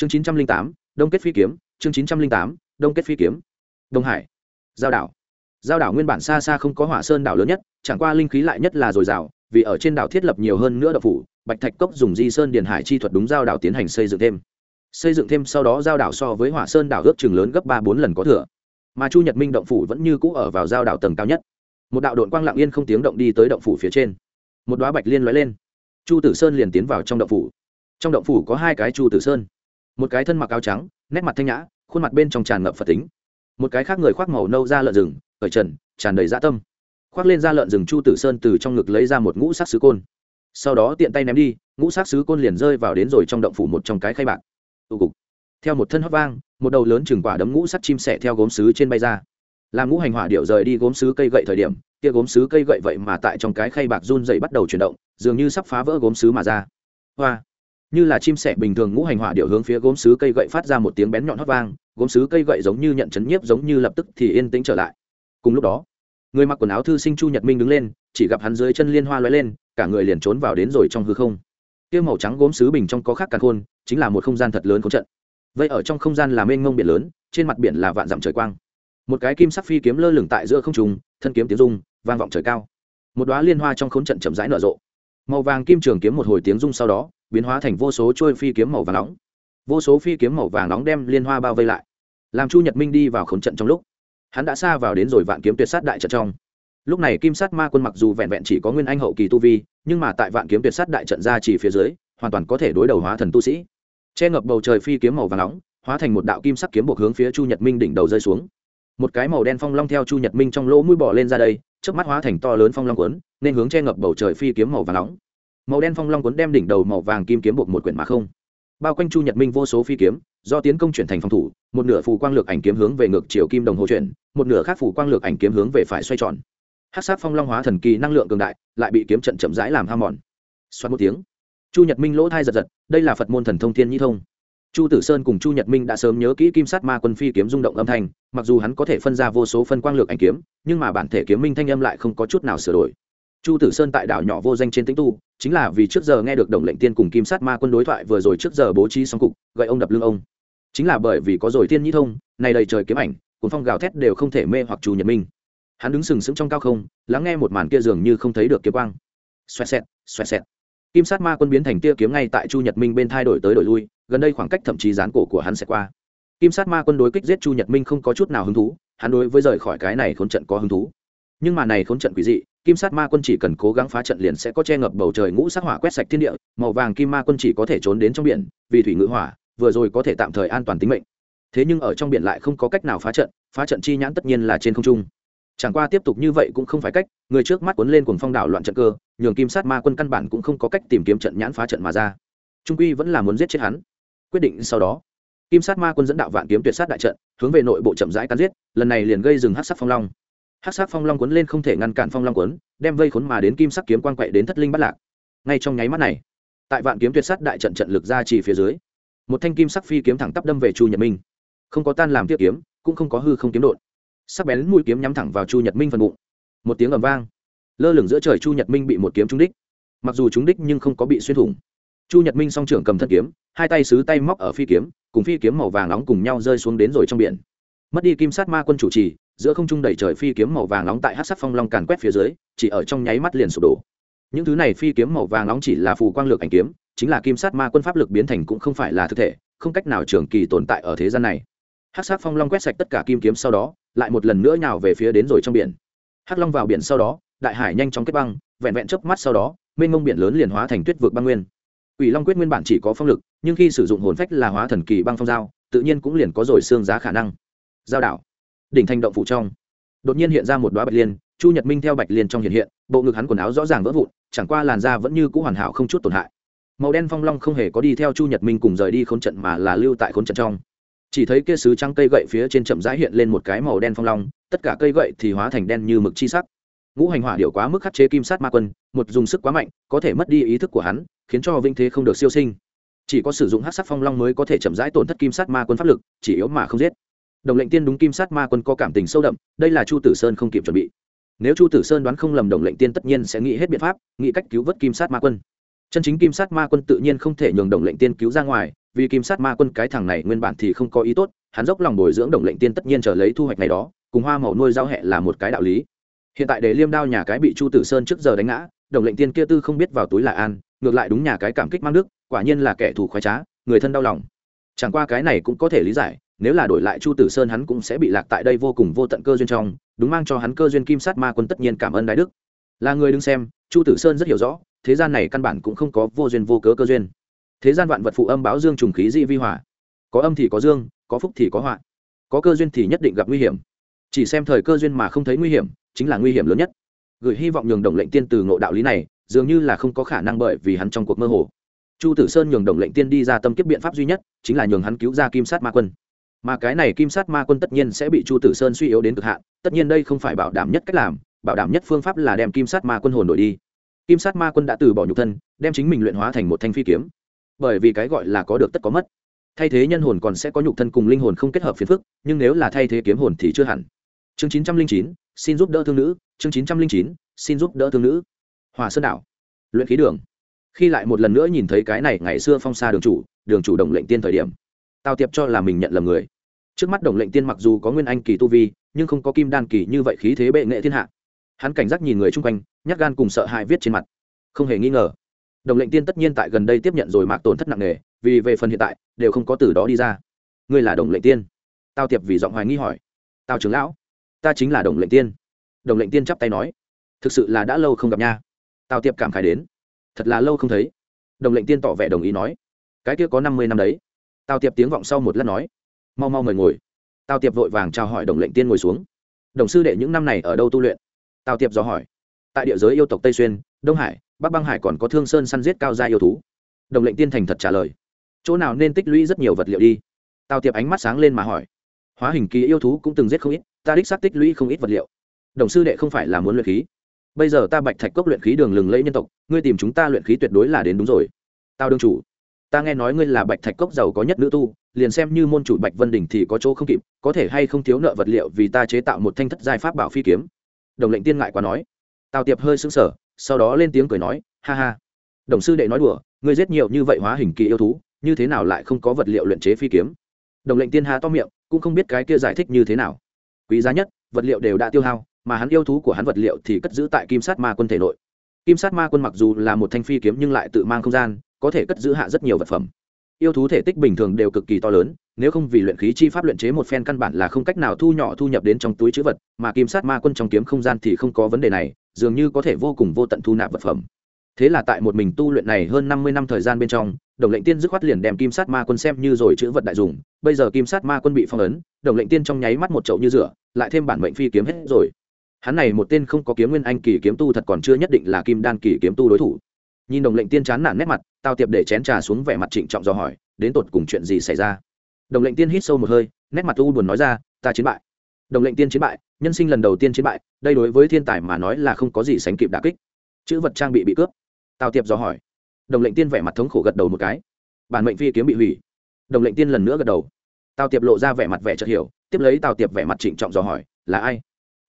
chương chín trăm linh tám, đông kết phi kiếm, chương chín trăm linh tám, đông kết phi kiếm. Đông hải. Giao đảo. Giao đảo nguyên bản xa xa không có hỏa sơn đảo lớn nhất, chẳng qua linh khí lại nhất là dồi dào, vì ở trên đảo thiết lập nhiều hơn nữa đậu phủ, bạch thạch cốc dùng di sơn điền hải chi thuật đúng giao đảo tiến hành xây dựng thêm. Xây dựng thêm sau đó giao đảo so với hỏa sơn đảo ước chừng lớn gấp ba bốn lần có thừa. Mà chu nhật minh động phủ vẫn như cũ ở vào giao đảo tầng cao nhất. Một đạo đội quang lặng yên không tiếng động đi tới động phủ phía trên. Một đoá bạch liên lóe lên. Chu tử sơn liền tiến vào trong động phủ. Trong động phủ có hai cái chu tử sơn một cái thân mặc áo trắng, nét mặt thanh nhã, khuôn mặt bên trong tràn ngập phật tính. Một cái khác người khoác màu nâu da lợn rừng khởi trần, tràn đầy dã tâm. Khoác lên da lợn rừng chu tử sơn từ trong ngực lấy ra một ngũ sắc sứ côn. Sau đó tiện tay ném đi, ngũ sắc sứ côn liền rơi vào đến rồi trong động phủ một trong cái khay bạc. Tụ cục. Theo một thân hót vang, một đầu lớn chừng quả đấm ngũ sắc chim sẻ theo gốm sứ trên bay ra. Làm ngũ hành hỏa điệu rời đi gốm sứ cây gậy thời điểm, kia gốm sứ cây gậy vậy mà tại trong cái khay bạc run dày bắt đầu chuyển động, dường như sắp phá vỡ gốm sứ mà ra. Hoa như là chim sẻ bình thường ngũ hành hỏa điệu hướng phía gốm sứ cây gậy phát ra một tiếng bén nhọn hót vang, gốm sứ cây gậy giống như nhận chấn nhiếp, giống như lập tức thì yên tĩnh trở lại. Cùng lúc đó, người mặc quần áo thư sinh chu nhật minh đứng lên, chỉ gặp hắn dưới chân liên hoa loay lên, cả người liền trốn vào đến rồi trong hư không. Tiêu màu trắng gốm sứ bình trong có khác càng khôn, chính là một không gian thật lớn có trận. Vậy ở trong không gian là mênh mông biển lớn, trên mặt biển là vạn dặm trời quang. Một cái kim sắc phi kiếm lơ lửng tại giữa không trùng thân kiếm tiếng rung, vang vọng trời cao. Một đoá liên hoa trong khốn trận chậm rãi nở rộ. Màu vàng kim trường kiếm một hồi tiếng rung sau đó biến hóa thành vô số trôi phi kiếm màu vàng nóng. Vô số phi kiếm màu vàng nóng đem liên hoa bao vây lại. Làm chu nhật minh đi vào khốn trận trong lúc, hắn đã xa vào đến rồi vạn kiếm tuyệt sát đại trận trong. Lúc này kim sát ma quân mặc dù vẹn vẹn chỉ có nguyên anh hậu kỳ tu vi, nhưng mà tại vạn kiếm tuyệt sát đại trận ra chỉ phía dưới, hoàn toàn có thể đối đầu hóa thần tu sĩ. Che ngập bầu trời phi kiếm màu vàng nóng, hóa thành một đạo kim sắc kiếm buộc hướng phía chu nhật minh đỉnh đầu rơi xuống. Một cái màu đen phong long theo chu nhật minh trong lỗ mũi bỏ lên ra đây trước mắt hóa thành to lớn phong long quấn nên hướng che ngập bầu trời phi kiếm màu vàng nóng màu đen phong long cuốn đem đỉnh đầu màu vàng kim kiếm buộc một quyển mà không. Bao quanh chu nhật minh vô số phi kiếm, do tiến công chuyển thành phòng thủ, một nửa phù quang lược ảnh kiếm hướng về ngược chiều kim đồng hồ chuyển, một nửa khác phù quang lược ảnh kiếm hướng về phải xoay tròn. Hát sát phong long hóa thần kỳ năng lượng cường đại, lại bị kiếm trận chậm rãi làm ham mòn. Xoát một tiếng, chu nhật minh lỗ thai giật giật, đây là phật môn thần thông thiên nhi thông. Chu tử sơn cùng chu nhật minh đã sớm nhớ kỹ kim sát ma quân phi kiếm rung động âm thanh, mặc dù hắn có thể phân ra vô số phân quang lược ảnh kiếm, nhưng mà bản thể kiếm minh thanh âm lại không có chút nào sửa đổi chu tử sơn tại đảo nhỏ vô danh trên tĩnh tu, chính là vì trước giờ nghe được đồng lệnh tiên cùng kim sát ma quân đối thoại vừa rồi trước giờ bố trí xong cục, gậy ông đập lưng ông. Chính là bởi vì có rồi Tiên nhi thông, này đầy trời kiếm ảnh, cuốn phong gào thét đều không thể mê hoặc chu nhật minh. Hắn đứng sừng sững trong cao không, lắng nghe một màn kia dường như không thấy được kiếm quang. Xoẹt xẹt xoẹt xẹt. Kim sát ma quân biến thành tia kiếm ngay tại chu nhật minh bên thay đổi tới đổi lui, gần đây khoảng cách thậm chí dán cổ của hắn sẽ qua. Kim sát ma quân đối kích giết chu nhật minh không có chút nào hứng thú, hắn đối với rời khỏi cái này khốn trận có hứng thú. Nhưng mà này khốn trận quỷ dị kim sát ma quân chỉ cần cố gắng phá trận liền sẽ có che ngập bầu trời ngũ sắc hỏa quét sạch thiên địa, màu vàng kim ma quân chỉ có thể trốn đến trong biển, vì thủy ngữ hỏa, vừa rồi có thể tạm thời an toàn tính mệnh. Thế nhưng ở trong biển lại không có cách nào phá trận phá trận chi nhãn tất nhiên là trên không trung. Chẳng qua tiếp tục như vậy cũng không phải cách, người trước mắt cuốn lên cùng phong đảo loạn trận cơ, nhường kim sát ma quân căn bản cũng không có cách tìm kiếm trận nhãn phá trận mà ra. Trung quy vẫn là muốn giết chết hắn. Quyết định sau đó, kim sát ma quân dẫn đạo vạn kiếm tuyệt sát đại trận, hướng về nội bộ chậm rãi cắn giết, lần này liền gây dừng hát sắc phong long hát sắc phong long quấn lên không thể ngăn cản phong long quấn đem vây khốn mà đến kim sắc kiếm quan quậy đến thất linh bắt lạc. Ngay trong nháy mắt này, tại vạn kiếm tuyệt sát đại trận trận lực ra chỉ phía dưới, một thanh kim sắc phi kiếm thẳng tắp đâm về chu nhật minh. Không có tan làm tiết kiếm, cũng không có hư không kiếm đột. Sắc bén mũi kiếm nhắm thẳng vào chu nhật minh phần bụng. Một tiếng ầm vang, lơ lửng giữa trời chu nhật minh bị một kiếm trúng đích. Mặc dù trúng đích nhưng không có bị xuyên thủng. Chu nhật minh song trưởng cầm thân kiếm, hai tay xứ tay móc ở phi kiếm, cùng phi kiếm màu vàng nóng cùng nhau rơi xuống đến rồi trong biển. Mất đi kim sát ma quân chủ trì giữa không trung đầy trời phi kiếm màu vàng nóng tại hát sắc phong long càn quét phía dưới chỉ ở trong nháy mắt liền sụp đổ. Những thứ này phi kiếm màu vàng nóng chỉ là phù quang lược ảnh kiếm chính là kim sát ma quân pháp lực biến thành cũng không phải là thực thể không cách nào trường kỳ tồn tại ở thế gian này. Hát sắc phong long quét sạch tất cả kim kiếm sau đó lại một lần nữa nhào về phía đến rồi trong biển. Hắc long vào biển sau đó đại hải nhanh chóng kết băng vẹn vẹn chớp mắt sau đó mênh mông biển lớn liền hóa thành tuyết vực băng nguyên. Quỷ Long quyết nguyên bản chỉ có phong lực, nhưng khi sử dụng hồn phách là hóa thần kỳ băng phong dao, tự nhiên cũng liền có rồi xương giá khả năng. Giao đảo, đỉnh thành động phủ trong, đột nhiên hiện ra một đóa bạch liên, Chu Nhật Minh theo bạch liên trong hiện hiện, bộ ngực hắn quần áo rõ ràng vỡ vụn, chẳng qua làn da vẫn như cũ hoàn hảo không chút tổn hại. Màu đen phong long không hề có đi theo Chu Nhật Minh cùng rời đi khốn trận mà là lưu tại khốn trận trong. Chỉ thấy kia sứ trắng cây gậy phía trên chậm rãi hiện lên một cái màu đen phong long, tất cả cây gậy thì hóa thành đen như mực chi sắc. Ngũ hành hỏa điệu quá mức khắc chế kim sát ma quân, một dùng sức quá mạnh, có thể mất đi ý thức của hắn, khiến cho vinh thế không được siêu sinh chỉ có sử dụng hát sắc phong long mới có thể chậm rãi tổn thất kim sát ma quân pháp lực chỉ yếu mà không giết đồng lệnh tiên đúng kim sát ma quân có cảm tình sâu đậm đây là chu tử sơn không kịp chuẩn bị. Nếu chu tử sơn đoán không lầm đồng lệnh tiên tất nhiên sẽ nghĩ hết biện pháp nghĩ cách cứu vớt kim sát ma quân. Chân chính kim sát ma quân tự nhiên không thể nhường đồng lệnh tiên cứu ra ngoài vì kim sát ma quân cái thằng này nguyên bản thì không có ý tốt hắn dốc lòng bồi dưỡng đồng lệnh tiên tất nhiên trở lấy thu hoạch này đó cùng hoa màu nuôi giao hẹ là một cái đạo lý. Hiện tại để liêm đao nhà cái bị chu tử sơn trước giờ đánh ngã đồng lệnh tiên kia tư không biết vào túi là an ngược lại đúng nhà cái cảm kích mang nước, quả nhiên là kẻ thù khoái trá người thân đau lòng. Chẳng qua cái này cũng có thể lý giải nếu là đổi lại chu tử sơn hắn cũng sẽ bị lạc tại đây vô cùng vô tận cơ duyên trong, đúng mang cho hắn cơ duyên kim sát ma quân tất nhiên cảm ơn đại đức. Là người đứng xem, chu tử sơn rất hiểu rõ, thế gian này căn bản cũng không có vô duyên vô cớ cơ duyên. Thế gian vạn vật phụ âm báo dương trùng khí di vi hỏa có âm thì có dương, có phúc thì có họa. Có cơ duyên thì nhất định gặp nguy hiểm. Chỉ xem thời cơ duyên mà không thấy nguy hiểm, chính là nguy hiểm lớn nhất. Gửi hy vọng nhường đồng lệnh tiên từ ngộ đạo lý này, dường như là không có khả năng bởi vì hắn trong cuộc mơ hồ. Chu tử sơn nhường đồng lệnh tiên đi ra tâm kiếp biện pháp duy nhất, chính là nhường hắn cứu ra kim sát ma quân mà cái này kim sát ma quân tất nhiên sẽ bị chu tử sơn suy yếu đến cực hạn, tất nhiên đây không phải bảo đảm nhất cách làm, bảo đảm nhất phương pháp là đem kim sát ma quân hồn đổi đi. Kim sát ma quân đã từ bỏ nhục thân, đem chính mình luyện hóa thành một thanh phi kiếm. Bởi vì cái gọi là có được tất có mất. Thay thế nhân hồn còn sẽ có nhục thân cùng linh hồn không kết hợp phiền phức, nhưng nếu là thay thế kiếm hồn thì chưa hẳn. Chương chín trăm linh chín, xin giúp đỡ thương nữ. Chương chín trăm linh chín, xin giúp đỡ thương nữ. Hòa sơn đảo. Luyện khí đường. Khi lại một lần nữa nhìn thấy cái này ngày xưa phong xa đường chủ đường chủ đồng lệnh tiên thời điểm, tào tiệp cho là mình nhận lầm người trước mắt đồng lệnh tiên mặc dù có nguyên anh kỳ tu vi, nhưng không có kim đan kỳ như vậy khí thế bệ nghệ thiên hạ. Hắn cảnh giác nhìn người chung quanh, nhát gan cùng sợ hãi viết trên mặt. Không hề nghi ngờ, đồng lệnh tiên tất nhiên tại gần đây tiếp nhận rồi mạc tổn thất nặng nề, vì về phần hiện tại, đều không có từ đó đi ra. Ngươi là đồng lệnh tiên? Tao tiệp vì giọng hoài nghi hỏi. Tao trưởng lão, ta chính là đồng lệnh tiên. Đồng lệnh tiên chắp tay nói. Thực sự là đã lâu không gặp nha. Tao tiệp cảm khải đến. Thật là lâu không thấy. Đồng lệnh tiên tỏ vẻ đồng ý nói. Cái kia có năm mươi năm đấy. Tao tiệp tiếng vọng sau một lát nói mau mau mời ngồi. Tào tiệp vội vàng chào hỏi đồng lệnh tiên ngồi xuống. Đồng sư đệ những năm này ở đâu tu luyện? Tào tiệp dò hỏi. Tại địa giới yêu tộc tây xuyên, đông hải, bắc băng hải còn có thương sơn săn giết cao gia yêu thú. Đồng lệnh tiên thành thật trả lời. Chỗ nào nên tích lũy rất nhiều vật liệu đi? Tào tiệp ánh mắt sáng lên mà hỏi. Hóa hình kỳ yêu thú cũng từng giết không ít, ta đích xác tích lũy không ít vật liệu. Đồng sư đệ không phải là muốn luyện khí. Bây giờ ta bạch thạch cốc luyện khí đường lừng lẫy nhân tộc, ngươi tìm chúng ta luyện khí tuyệt đối là đến đúng rồi. Tao đương chủ, ta nghe nói ngươi là bạch thạch cốc giàu có nhất nữ tu liền xem như môn chủ bạch vân đình thì có chỗ không kịp, có thể hay không thiếu nợ vật liệu vì ta chế tạo một thanh thất giai pháp bảo phi kiếm. Đồng lệnh tiên ngại quá nói. Tào tiệp hơi sững sờ, sau đó lên tiếng cười nói, ha ha, đồng sư đệ nói đùa, ngươi giết nhiều như vậy hóa hình kỳ yêu thú, như thế nào lại không có vật liệu luyện chế phi kiếm? Đồng lệnh tiên hà to miệng, cũng không biết cái kia giải thích như thế nào. Quý giá nhất, vật liệu đều đã tiêu hao, mà hắn yêu thú của hắn vật liệu thì cất giữ tại kim sát ma quân thể nội. Kim sát ma quân mặc dù là một thanh phi kiếm nhưng lại tự mang không gian, có thể cất giữ hạ rất nhiều vật phẩm yêu thú thể tích bình thường đều cực kỳ to lớn, nếu không vì luyện khí chi pháp luyện chế một phen căn bản là không cách nào thu nhỏ thu nhập đến trong túi chữ vật, mà kim sát ma quân trong kiếm không gian thì không có vấn đề này, dường như có thể vô cùng vô tận thu nạp vật phẩm. Thế là tại một mình tu luyện này hơn năm mươi năm thời gian bên trong, đồng lệnh tiên dứt khoát liền đem kim sát ma quân xem như rồi chữ vật đại dùng, bây giờ kim sát ma quân bị phong ấn, đồng lệnh tiên trong nháy mắt một chậu như rửa, lại thêm bản mệnh phi kiếm hết rồi. Hắn này một tên không có kiếm nguyên anh kỳ kiếm tu thật còn chưa nhất định là kim đan kỳ kiếm tu đối thủ nhìn đồng lệnh tiên chán nản nét mặt tao tiệp để chén trà xuống vẻ mặt trịnh trọng do hỏi, đến tột cùng chuyện gì xảy ra? Đồng lệnh tiên hít sâu một hơi, nét mặt u buồn nói ra, ta chiến bại. Đồng lệnh tiên chiến bại, nhân sinh lần đầu tiên chiến bại, đây đối với thiên tài mà nói là không có gì sánh kịp đà kích. Chữ vật trang bị bị cướp. Tào tiệp do hỏi. Đồng lệnh tiên vẻ mặt thống khổ gật đầu một cái. Bản mệnh phi kiếm bị hủy. Đồng lệnh tiên lần nữa gật đầu. Tào tiệp lộ ra vẻ mặt vẻ chợt hiểu, tiếp lấy tào tiệp vẻ mặt trịnh trọng dò hỏi, là ai?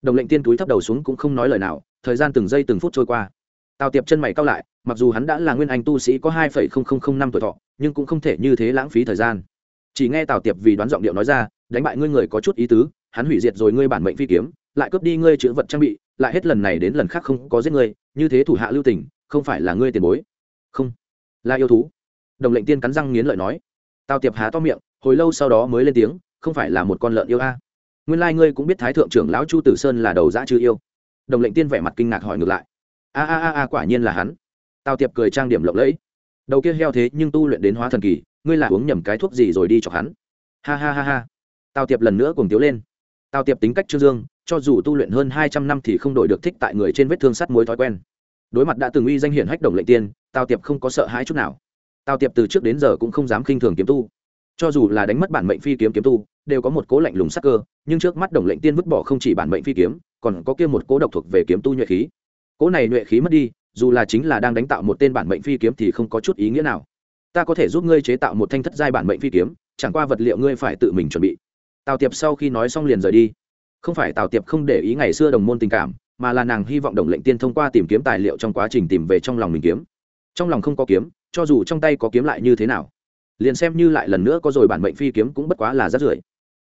Đồng lệnh tiên túi thấp đầu xuống cũng không nói lời nào, thời gian từng giây từng phút trôi qua tào tiệp chân mày cao lại, mặc dù hắn đã là nguyên anh tu sĩ có hai năm tuổi thọ, nhưng cũng không thể như thế lãng phí thời gian. Chỉ nghe tào tiệp vì đoán giọng điệu nói ra, đánh bại ngươi người có chút ý tứ, hắn hủy diệt rồi ngươi bản mệnh phi kiếm, lại cướp đi ngươi chữ vật trang bị, lại hết lần này đến lần khác không có giết ngươi, như thế thủ hạ lưu tình, không phải là ngươi tiền bối. Không, là yêu thú. Đồng lệnh tiên cắn răng nghiến lợi nói. Tào tiệp há to miệng, hồi lâu sau đó mới lên tiếng, không phải là một con lợn yêu a. Nguyên lai ngươi cũng biết thái thượng trưởng lão chu tử sơn là đầu dã chư yêu. Đồng lệnh tiên vẻ mặt kinh ngạc hỏi ngược lại a a a quả nhiên là hắn. Tào tiệp cười trang điểm lộng lẫy. Đầu kia heo thế nhưng tu luyện đến hóa thần kỳ, ngươi là uống nhầm cái thuốc gì rồi đi cho hắn. Ha ha ha ha. Tào tiệp lần nữa cùng tiếu lên. Tào tiệp tính cách trương dương, cho dù tu luyện hơn hai trăm năm thì không đổi được thích tại người trên vết thương sắt muối thói quen. Đối mặt đã từng uy danh hiển hách đồng lệnh tiên, tào tiệp không có sợ hãi chút nào. Tào tiệp từ trước đến giờ cũng không dám khinh thường kiếm tu. Cho dù là đánh mất bản mệnh phi kiếm kiếm tu, đều có một cố lạnh lùng sắc cơ, nhưng trước mắt đồng lệnh tiên vứt bỏ không chỉ bản mệnh phi kiếm, còn có kia một cố độc thuộc về kiếm tu nhuệ khí. Cỗ này nhuệ khí mất đi, dù là chính là đang đánh tạo một tên bản mệnh phi kiếm thì không có chút ý nghĩa nào. Ta có thể giúp ngươi chế tạo một thanh thất giai bản mệnh phi kiếm, chẳng qua vật liệu ngươi phải tự mình chuẩn bị. Tào tiệp sau khi nói xong liền rời đi. Không phải tào tiệp không để ý ngày xưa đồng môn tình cảm, mà là nàng hy vọng đồng lệnh tiên thông qua tìm kiếm tài liệu trong quá trình tìm về trong lòng mình kiếm. Trong lòng không có kiếm, cho dù trong tay có kiếm lại như thế nào, liền xem như lại lần nữa có rồi bản mệnh phi kiếm cũng bất quá là rát rưởi.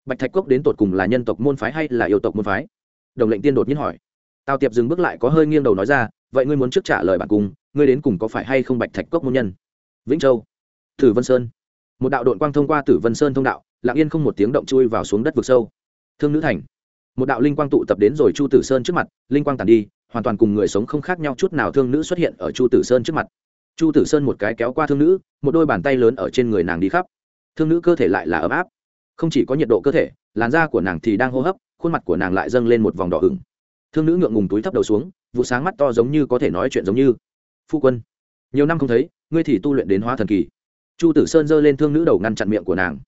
Bạch thạch cốc đến tột cùng là nhân tộc môn phái hay là yêu tộc môn phái? Đồng lệnh tiên đột nhiên hỏi tào tiệp dừng bước lại có hơi nghiêng đầu nói ra, vậy ngươi muốn trước trả lời bản cung, ngươi đến cùng có phải hay không bạch thạch cốc môn nhân? Vĩnh châu. Tử vân sơn. Một đạo đội quang thông qua tử vân sơn thông đạo, lặng yên không một tiếng động chui vào xuống đất vực sâu. Thương nữ thành. Một đạo linh quang tụ tập đến rồi chu tử sơn trước mặt, linh quang tàn đi, hoàn toàn cùng người sống không khác nhau chút nào thương nữ xuất hiện ở chu tử sơn trước mặt. Chu tử sơn một cái kéo qua thương nữ, một đôi bàn tay lớn ở trên người nàng đi khắp. Thương nữ cơ thể lại là ấm áp, không chỉ có nhiệt độ cơ thể, làn da của nàng thì đang hô hấp, khuôn mặt của nàng lại dâng lên một vòng đỏ ửng thương nữ ngượng ngùng túi thấp đầu xuống, vụ sáng mắt to giống như có thể nói chuyện giống như. Phu quân, nhiều năm không thấy, ngươi thì tu luyện đến hóa thần kỳ. Chu tử sơn giơ lên thương nữ đầu ngăn chặn miệng của nàng.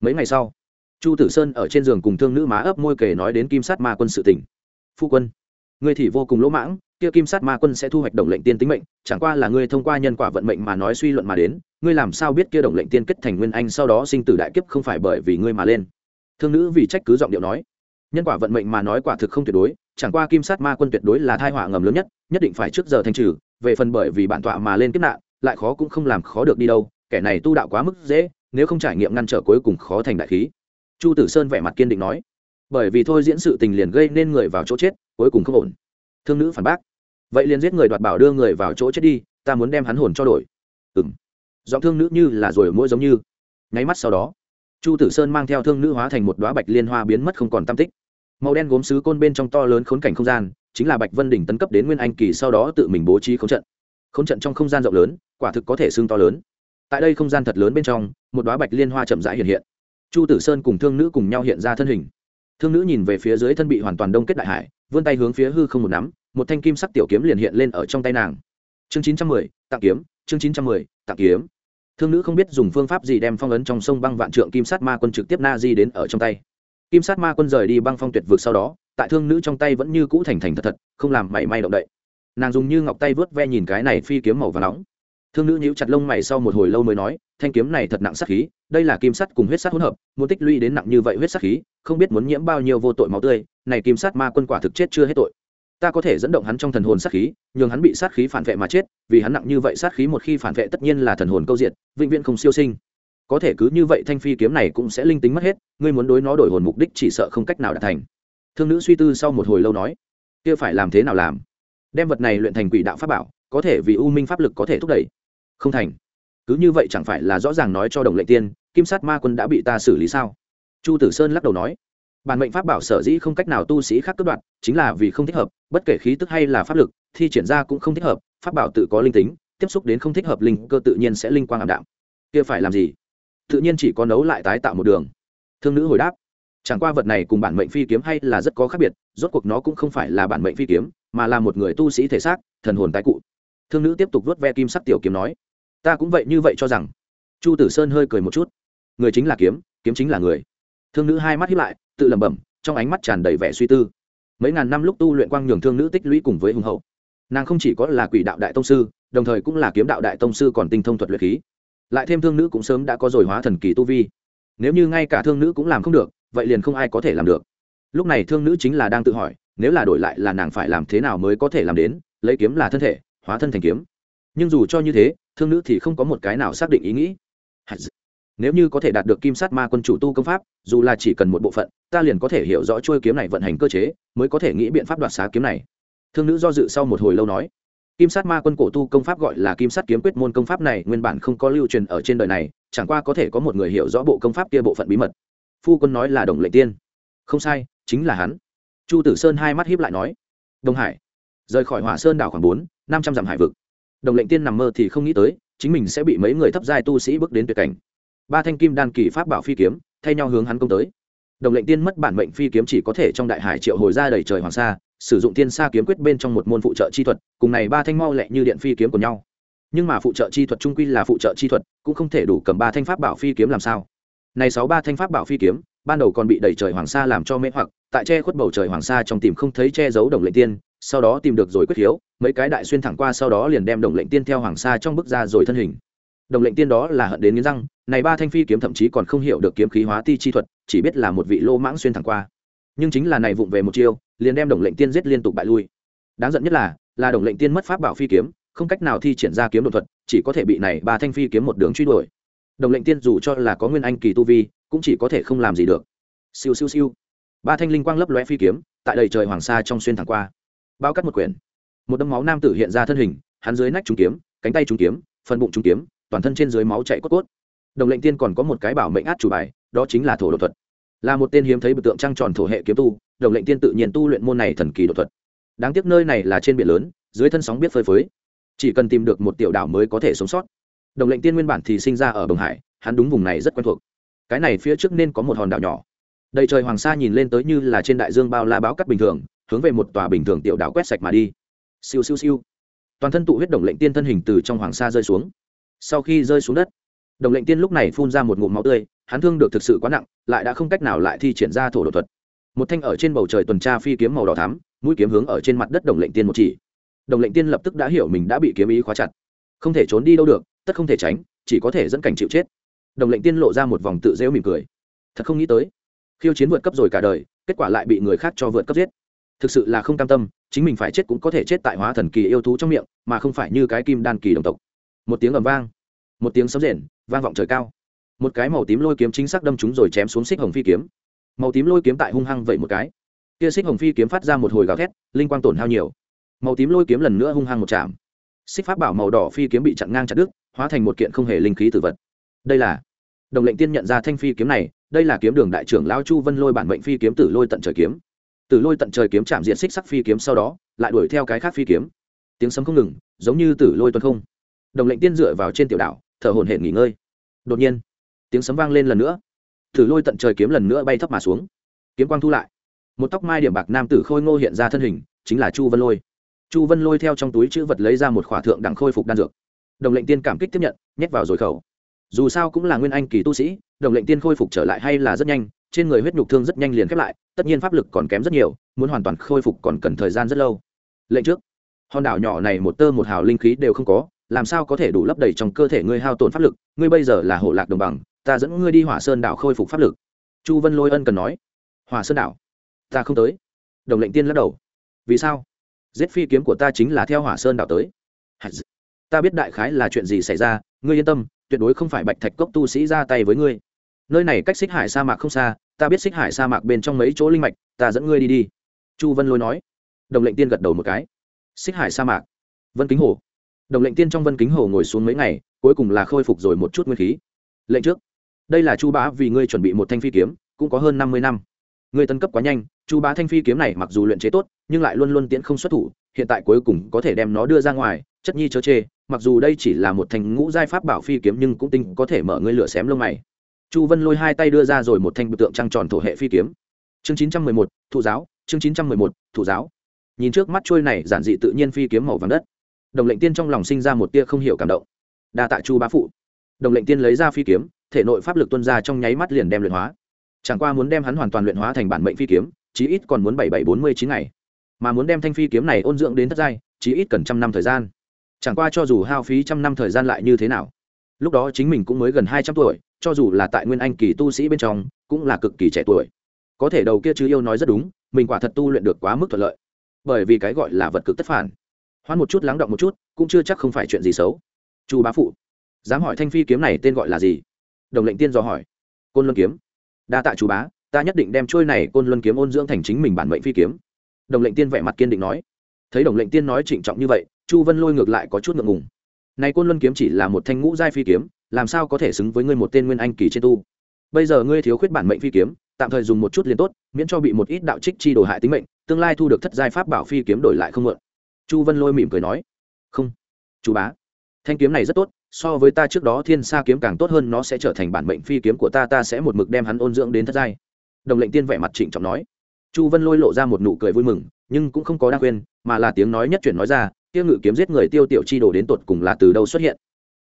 Mấy ngày sau, chu tử sơn ở trên giường cùng thương nữ má ấp môi kể nói đến kim sát ma quân sự tỉnh phu quân, ngươi thì vô cùng lỗ mãng, kia kim sát ma quân sẽ thu hoạch đồng lệnh tiên tính mệnh, chẳng qua là ngươi thông qua nhân quả vận mệnh mà nói suy luận mà đến, ngươi làm sao biết kia đồng lệnh tiên kết thành nguyên anh sau đó sinh tử đại kiếp không phải bởi vì ngươi mà lên? Thương nữ vì trách cứ giọng điệu nói, nhân quả vận mệnh mà nói quả thực không tuyệt đối chẳng qua kim sát ma quân tuyệt đối là thai họa ngầm lớn nhất nhất định phải trước giờ thanh trừ, về phần bởi vì bản tọa mà lên kiếp nạn, lại khó cũng không làm khó được đi đâu, kẻ này tu đạo quá mức dễ, nếu không trải nghiệm ngăn trở cuối cùng khó thành đại khí. Chu tử sơn vẻ mặt kiên định nói, bởi vì thôi diễn sự tình liền gây nên người vào chỗ chết, cuối cùng không ổn. Thương nữ phản bác, vậy liền giết người đoạt bảo đưa người vào chỗ chết đi, ta muốn đem hắn hồn cho đổi. Ừng giọng thương nữ như là rồi mỗi giống như. Nháy mắt sau đó, chu tử sơn mang theo thương nữ hóa thành một đoá bạch liên hoa biến mất không còn tam tích màu đen gốm sứ côn bên trong to lớn khốn cảnh không gian, chính là bạch vân đỉnh tấn cấp đến nguyên anh kỳ sau đó tự mình bố trí khốn trận. Khốn trận trong không gian rộng lớn, quả thực có thể xương to lớn. Tại đây không gian thật lớn bên trong, một đoá bạch liên hoa chậm rãi hiện hiện. Chu tử sơn cùng thương nữ cùng nhau hiện ra thân hình. Thương nữ nhìn về phía dưới thân bị hoàn toàn đông kết đại hải, vươn tay hướng phía hư không một nắm, một thanh kim sắc tiểu kiếm liền hiện lên ở trong tay nàng. Chương chín trăm mười, tặng kiếm, chương chín trăm mười, tặng kiếm. Thương nữ không biết dùng phương pháp gì đem phong ấn trong sông băng vạn trượng kim sát ma quân trực tiếp na di đến ở trong tay kim sát ma quân rời đi băng phong tuyệt vực sau đó, tại thương nữ trong tay vẫn như cũ thành thành thật thật, không làm mảy may động đậy. Nàng dùng như ngọc tay vớt ve nhìn cái này phi kiếm màu và nóng. Thương nữ nhíu chặt lông mày sau một hồi lâu mới nói, thanh kiếm này thật nặng sát khí, đây là kim sắt cùng huyết sắt hỗn hợp, muốn tích lũy đến nặng như vậy huyết sát khí, không biết muốn nhiễm bao nhiêu vô tội máu tươi, này kim sắt ma quân quả thực chết chưa hết tội. Ta có thể dẫn động hắn trong thần hồn sát khí, nhường hắn bị sát khí phản vệ mà chết, vì hắn nặng như vậy sát khí một khi phản vệ tất nhiên là thần hồn câu diệt. vĩnh viễn không siêu sinh có thể cứ như vậy thanh phi kiếm này cũng sẽ linh tính mất hết, ngươi muốn đối nó đổi hồn mục đích chỉ sợ không cách nào đạt thành. Thương nữ suy tư sau một hồi lâu nói, kia phải làm thế nào làm? Đem vật này luyện thành quỷ đạo pháp bảo, có thể vì u minh pháp lực có thể thúc đẩy. Không thành. Cứ như vậy chẳng phải là rõ ràng nói cho đồng lệ tiên, kim sát ma quân đã bị ta xử lý sao? Chu tử sơn lắc đầu nói, bản mệnh pháp bảo sở dĩ không cách nào tu sĩ khác cướp đoạt, chính là vì không thích hợp, bất kể khí tức hay là pháp lực, thi triển ra cũng không thích hợp, pháp bảo tự có linh tính, tiếp xúc đến không thích hợp linh cơ tự nhiên sẽ linh quang ảm đạm. Kia phải làm gì? Tự nhiên chỉ có nấu lại tái tạo một đường. Thương nữ hồi đáp, chẳng qua vật này cùng bản mệnh phi kiếm hay là rất có khác biệt, rốt cuộc nó cũng không phải là bản mệnh phi kiếm, mà là một người tu sĩ thể xác, thần hồn tái cụ. Thương nữ tiếp tục vớt ve kim sắc tiểu kiếm nói, ta cũng vậy như vậy cho rằng. Chu tử sơn hơi cười một chút, người chính là kiếm kiếm chính là người. Thương nữ hai mắt hiếp lại, tự lẩm bẩm, trong ánh mắt tràn đầy vẻ suy tư. Mấy ngàn năm lúc tu luyện quang nhường thương nữ tích lũy cùng với hùng hậu. Nàng không chỉ có là quỷ đạo đại tông sư, đồng thời cũng là kiếm đạo đại tông sư còn tinh thông thuật luyện khí lại thêm thương nữ cũng sớm đã có rồi hóa thần kỳ tu vi. Nếu như ngay cả thương nữ cũng làm không được, vậy liền không ai có thể làm được. Lúc này thương nữ chính là đang tự hỏi, nếu là đổi lại là nàng phải làm thế nào mới có thể làm đến, lấy kiếm là thân thể, hóa thân thành kiếm. Nhưng dù cho như thế, thương nữ thì không có một cái nào xác định ý nghĩ. Nếu như có thể đạt được kim sát ma quân chủ tu công pháp, dù là chỉ cần một bộ phận, ta liền có thể hiểu rõ trôi kiếm này vận hành cơ chế, mới có thể nghĩ biện pháp đoạt xá kiếm này. Thương nữ do dự sau một hồi lâu nói kim sát ma quân cổ tu công pháp gọi là kim sát kiếm quyết môn công pháp này nguyên bản không có lưu truyền ở trên đời này, chẳng qua có thể có một người hiểu rõ bộ công pháp kia bộ phận bí mật. Phu quân nói là đồng lệ tiên. Không sai, chính là hắn. Chu tử sơn hai mắt hiếp lại nói. Đông hải. Rời khỏi hỏa sơn đảo khoảng bốn, năm trăm dặm hải vực. Đồng lệnh tiên nằm mơ thì không nghĩ tới, chính mình sẽ bị mấy người thấp giai tu sĩ bước đến tuyệt cảnh. Ba thanh kim đan kỳ pháp bảo phi kiếm, thay nhau hướng hắn công tới. Đồng lệnh tiên mất bản mệnh phi kiếm chỉ có thể trong đại hải triệu hồi ra đầy trời hoàng sa sử dụng Thiên sa kiếm quyết bên trong một môn phụ trợ chi thuật, cùng này ba thanh mau lẹ như điện phi kiếm của nhau. Nhưng mà phụ trợ chi thuật trung quy là phụ trợ chi thuật, cũng không thể đủ cầm ba thanh pháp bảo phi kiếm làm sao. Này sáu ba thanh pháp bảo phi kiếm, ban đầu còn bị đẩy trời hoàng sa làm cho mê hoặc, tại che khuất bầu trời hoàng sa trong tìm không thấy che giấu đồng lệnh tiên, sau đó tìm được rồi quyết hiếu, mấy cái đại xuyên thẳng qua sau đó liền đem đồng lệnh tiên theo hoàng sa trong bức ra rồi thân hình. Đồng lệnh tiên đó là hận đến nghiến răng, này ba thanh phi kiếm thậm chí còn không hiểu được kiếm khí hóa ti chi thuật, chỉ biết là một vị lô mãng xuyên thẳng qua nhưng chính là này vụng về một chiêu, liền đem đồng lệnh tiên giết liên tục bại lui. Đáng giận nhất là là đồng lệnh tiên mất pháp bảo phi kiếm, không cách nào thi triển ra kiếm đột thuật, chỉ có thể bị này ba thanh phi kiếm một đường truy đuổi. Đồng lệnh tiên dù cho là có nguyên anh kỳ tu vi, cũng chỉ có thể không làm gì được. Siêu siêu siêu. Ba thanh linh quang lấp lóe phi kiếm, tại đầy trời hoàng sa trong xuyên thẳng qua. Bao cắt một quyển. Một đấm máu nam tử hiện ra thân hình, hắn dưới nách trúng kiếm, cánh tay trúng kiếm, phần bụng trúng kiếm, toàn thân trên dưới máu chạy cốt cốt. Đồng lệnh tiên còn có một cái bảo mệnh át chủ bài, đó chính là thổ đột thuật là một tên hiếm thấy bức tượng trăng tròn thổ hệ kiếm tu, đồng lệnh tiên tự nhiên tu luyện môn này thần kỳ đột thuật. Đáng tiếc nơi này là trên biển lớn, dưới thân sóng biết phơi phới. Chỉ cần tìm được một tiểu đảo mới có thể sống sót. Đồng lệnh tiên nguyên bản thì sinh ra ở đồng hải, hắn đúng vùng này rất quen thuộc. Cái này phía trước nên có một hòn đảo nhỏ. Đầy trời hoàng sa nhìn lên tới như là trên đại dương bao la báo cắt bình thường, hướng về một tòa bình thường tiểu đảo quét sạch mà đi. Siêu siêu siêu. Toàn thân tụ huyết đồng lệnh tiên thân hình từ trong hoàng sa rơi xuống. Sau khi rơi xuống đất đồng lệnh tiên lúc này phun ra một ngụm máu tươi, hắn thương được thực sự quá nặng, lại đã không cách nào lại thi triển ra thổ đột thuật. Một thanh ở trên bầu trời tuần tra phi kiếm màu đỏ thắm, mũi kiếm hướng ở trên mặt đất đồng lệnh tiên một chỉ. Đồng lệnh tiên lập tức đã hiểu mình đã bị kiếm ý khóa chặt. Không thể trốn đi đâu được, tất không thể tránh, chỉ có thể dẫn cảnh chịu chết. Đồng lệnh tiên lộ ra một vòng tự rêu mỉm cười. Thật không nghĩ tới, khiêu chiến vượt cấp rồi cả đời, kết quả lại bị người khác cho vượt cấp giết. Thực sự là không cam tâm, chính mình phải chết cũng có thể chết tại hóa thần kỳ yêu thú trong miệng, mà không phải như cái kim đan kỳ đồng tộc. Một tiếng ầm vang một tiếng sấm rền, vang vọng trời cao. Một cái màu tím lôi kiếm chính xác đâm chúng rồi chém xuống xích hồng phi kiếm. Màu tím lôi kiếm tại hung hăng vậy một cái. Kia xích hồng phi kiếm phát ra một hồi gào thét, linh quang tổn hao nhiều. Màu tím lôi kiếm lần nữa hung hăng một chạm. Xích pháp bảo màu đỏ phi kiếm bị chặn ngang chặt đứt, hóa thành một kiện không hề linh khí tử vật. Đây là đồng lệnh tiên nhận ra thanh phi kiếm này, đây là kiếm đường đại trưởng lao chu vân lôi bản mệnh phi kiếm tử lôi tận trời kiếm. Tử lôi tận trời kiếm chạm diện xích sắc phi kiếm sau đó, lại đuổi theo cái khác phi kiếm. Tiếng sấm không ngừng, giống như tử lôi tuần không. Đồng lệnh tiên dựa vào trên tiểu đảo thở hổn hển nghỉ ngơi. Đột nhiên, tiếng sấm vang lên lần nữa. Thử lôi tận trời kiếm lần nữa bay thấp mà xuống. Kiếm quang thu lại. Một tóc mai điểm bạc nam tử khôi ngô hiện ra thân hình, chính là chu vân lôi. Chu vân lôi theo trong túi chữ vật lấy ra một khỏa thượng đẳng khôi phục đan dược. Đồng lệnh tiên cảm kích tiếp nhận, nhét vào rồi khẩu. Dù sao cũng là nguyên anh kỳ tu sĩ, đồng lệnh tiên khôi phục trở lại hay là rất nhanh, trên người huyết nhục thương rất nhanh liền khép lại, tất nhiên pháp lực còn kém rất nhiều, muốn hoàn toàn khôi phục còn cần thời gian rất lâu. Lệnh trước. Hòn đảo nhỏ này một tơ một hào linh khí đều không có làm sao có thể đủ lấp đầy trong cơ thể ngươi hao tổn pháp lực? Ngươi bây giờ là hộ lạc đồng bằng, ta dẫn ngươi đi hỏa sơn đảo khôi phục pháp lực. Chu vân lôi ân cần nói. Hỏa sơn đảo? Ta không tới. Đồng lệnh tiên lắc đầu. Vì sao? Giết phi kiếm của ta chính là theo hỏa sơn đảo tới. Ta biết đại khái là chuyện gì xảy ra, ngươi yên tâm, tuyệt đối không phải bạch thạch cốc tu sĩ ra tay với ngươi. Nơi này cách xích hải sa mạc không xa, ta biết xích hải sa mạc bên trong mấy chỗ linh mạch, ta dẫn ngươi đi đi. Chu vân lôi nói. Đồng lệnh tiên gật đầu một cái. Xích hải sa mạc? Vân kính hồ đồng lệnh tiên trong vân kính hồ ngồi xuống mấy ngày, cuối cùng là khôi phục rồi một chút nguyên khí. Lệnh trước. Đây là chu bá vì ngươi chuẩn bị một thanh phi kiếm, cũng có hơn năm mươi năm. Ngươi tân cấp quá nhanh, chu bá thanh phi kiếm này mặc dù luyện chế tốt, nhưng lại luôn luôn tiễn không xuất thủ, hiện tại cuối cùng có thể đem nó đưa ra ngoài, chất nhi chớ chê, mặc dù đây chỉ là một thanh ngũ giai pháp bảo phi kiếm nhưng cũng tinh có thể mở ngươi lửa xém lông mày. Chu vân lôi hai tay đưa ra rồi một thanh biểu tượng trăng tròn thổ hệ phi kiếm. Chương chín trăm mười một, thụ giáo, chương chín trăm mười một, thụ giáo. Nhìn trước mắt trôi này, giản dị tự nhiên phi kiếm màu vàng đất đồng lệnh tiên trong lòng sinh ra một tia không hiểu cảm động. Đa tạ chu bá phụ. Đồng lệnh tiên lấy ra phi kiếm, thể nội pháp lực tuân ra trong nháy mắt liền đem luyện hóa. Chẳng qua muốn đem hắn hoàn toàn luyện hóa thành bản mệnh phi kiếm, chí ít còn muốn bảy bảy bốn mươi chín ngày. Mà muốn đem thanh phi kiếm này ôn dưỡng đến thất giai, chí ít cần trăm năm thời gian. Chẳng qua cho dù hao phí trăm năm thời gian lại như thế nào, lúc đó chính mình cũng mới gần hai trăm tuổi, cho dù là tại nguyên anh kỳ tu sĩ bên trong, cũng là cực kỳ trẻ tuổi. Có thể đầu kia chứ yêu nói rất đúng, mình quả thật tu luyện được quá mức thuận lợi. Bởi vì cái gọi là vật cực tất phản hoan một chút lắng động một chút, cũng chưa chắc không phải chuyện gì xấu. Chu bá phụ, dám hỏi thanh phi kiếm này tên gọi là gì? Đồng lệnh tiên dò hỏi. Côn luân kiếm. Đa tạ chú bá, ta nhất định đem trôi này côn luân kiếm ôn dưỡng thành chính mình bản mệnh phi kiếm. Đồng lệnh tiên vẻ mặt kiên định nói. Thấy đồng lệnh tiên nói trịnh trọng như vậy, chu vân lôi ngược lại có chút ngượng ngùng. Này côn luân kiếm chỉ là một thanh ngũ giai phi kiếm, làm sao có thể xứng với ngươi một tên nguyên anh kỳ trên tu? Bây giờ ngươi thiếu khuyết bản mệnh phi kiếm, tạm thời dùng một chút liền tốt, miễn cho bị một ít đạo trích chi đổ hại tính mệnh, tương lai thu được thất giai pháp bảo phi kiếm đổi lại không mượn chu vân lôi mỉm cười nói, không, chú bá, thanh kiếm này rất tốt, so với ta trước đó thiên sa kiếm càng tốt hơn, nó sẽ trở thành bản mệnh phi kiếm của ta ta sẽ một mực đem hắn ôn dưỡng đến thất giai. Đồng lệnh tiên vẻ mặt trịnh trọng nói. Chu vân lôi lộ ra một nụ cười vui mừng, nhưng cũng không có đa khuyên, mà là tiếng nói nhất chuyển nói ra, tiêu ngự kiếm giết người tiêu tiểu chi đồ đến tột cùng là từ đâu xuất hiện?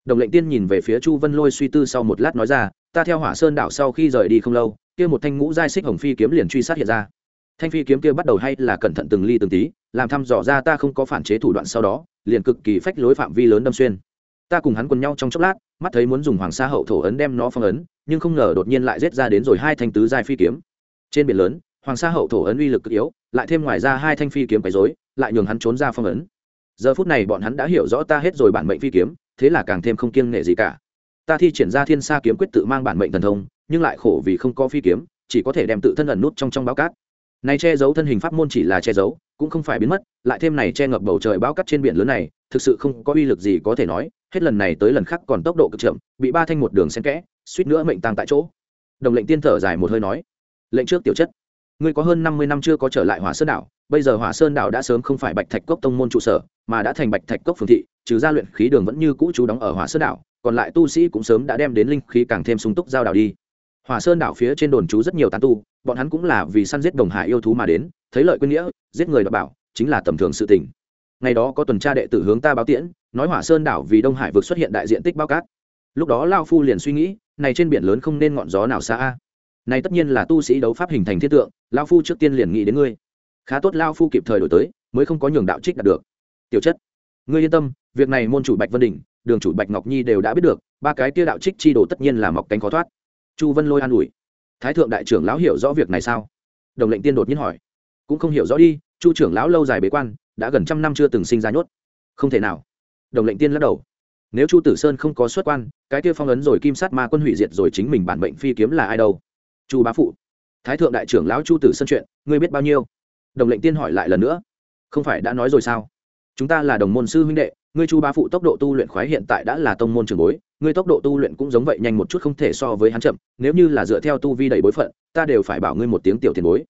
Đồng lệnh tiên nhìn về phía chu vân lôi suy tư sau một lát nói ra, ta theo hỏa sơn đảo sau khi rời đi không lâu, kia một thanh ngũ giai xích hồng phi kiếm liền truy sát hiện ra thanh phi kiếm kia bắt đầu hay là cẩn thận từng ly từng tí, làm thăm dò ra ta không có phản chế thủ đoạn sau đó, liền cực kỳ phách lối phạm vi lớn đâm xuyên. Ta cùng hắn quần nhau trong chốc lát, mắt thấy muốn dùng hoàng sa hậu thổ ấn đem nó phong ấn, nhưng không ngờ đột nhiên lại rết ra đến rồi hai thanh tứ giai phi kiếm. Trên biển lớn, hoàng sa hậu thổ ấn uy lực cực yếu, lại thêm ngoài ra hai thanh phi kiếm quấy dối lại nhường hắn trốn ra phong ấn. Giờ phút này bọn hắn đã hiểu rõ ta hết rồi bản mệnh phi kiếm, thế là càng thêm không kiêng nghệ gì cả. Ta thi triển ra thiên sa kiếm quyết tự mang bản mệnh thần thông, nhưng lại khổ vì không có phi kiếm, chỉ có thể đem tự thân ẩn nút trong trong báo cát này che giấu thân hình pháp môn chỉ là che giấu, cũng không phải biến mất, lại thêm này che ngập bầu trời bão cát trên biển lớn này, thực sự không có uy lực gì có thể nói, hết lần này tới lần khác còn tốc độ cực chậm, bị ba thanh một đường xen kẽ, suýt nữa mệnh tăng tại chỗ. Đồng lệnh tiên thở dài một hơi nói, lệnh trước tiểu chất, ngươi có hơn năm mươi năm chưa có trở lại hỏa sơn đảo, bây giờ hỏa sơn đảo đã sớm không phải bạch thạch cốc tông môn trụ sở, mà đã thành bạch thạch cốc phường thị, trừ ra luyện khí đường vẫn như cũ trú đóng ở hỏa sơn đảo, còn lại tu sĩ cũng sớm đã đem đến linh khí càng thêm sung túc giao đảo đi hỏa sơn đảo phía trên đồn trú rất nhiều tán tu, bọn hắn cũng là vì săn giết đồng hải yêu thú mà đến, thấy lợi quên nghĩa, giết người đọc bảo, chính là tầm thường sự tình. Ngày đó có tuần tra đệ tử hướng ta báo tiễn, nói hỏa sơn đảo vì đông hải vực xuất hiện đại diện tích bao cát. Lúc đó lao phu liền suy nghĩ, này trên biển lớn không nên ngọn gió nào xa a. Này tất nhiên là tu sĩ đấu pháp hình thành thiết tượng, lao phu trước tiên liền nghĩ đến ngươi. Khá tốt lao phu kịp thời đổi tới, mới không có nhường đạo trích đạt được. Tiểu chất, ngươi yên tâm, việc này môn chủ bạch vân đình đường chủ bạch ngọc nhi đều đã biết được, ba cái kia đạo trích chi đồ tất nhiên là mọc cánh khó thoát chu vân lôi an ủi. Thái thượng đại trưởng lão hiểu rõ việc này sao? Đồng lệnh tiên đột nhiên hỏi. Cũng không hiểu rõ đi, chu trưởng lão lâu dài bế quan, đã gần trăm năm chưa từng sinh ra nhốt. Không thể nào. Đồng lệnh tiên lắc đầu. Nếu chu tử sơn không có xuất quan, cái kia phong ấn rồi kim sát ma quân hủy diệt rồi chính mình bản mệnh phi kiếm là ai đâu? Chu bá phụ. Thái thượng đại trưởng lão chu tử sơn chuyện, ngươi biết bao nhiêu? Đồng lệnh tiên hỏi lại lần nữa. Không phải đã nói rồi sao? Chúng ta là đồng môn sư huynh đệ, ngươi chu bá phụ tốc độ tu luyện khoái hiện tại đã là tông môn trường bối, ngươi tốc độ tu luyện cũng giống vậy nhanh một chút không thể so với hắn chậm, nếu như là dựa theo tu vi đầy bối phận, ta đều phải bảo ngươi một tiếng tiểu tiền bối.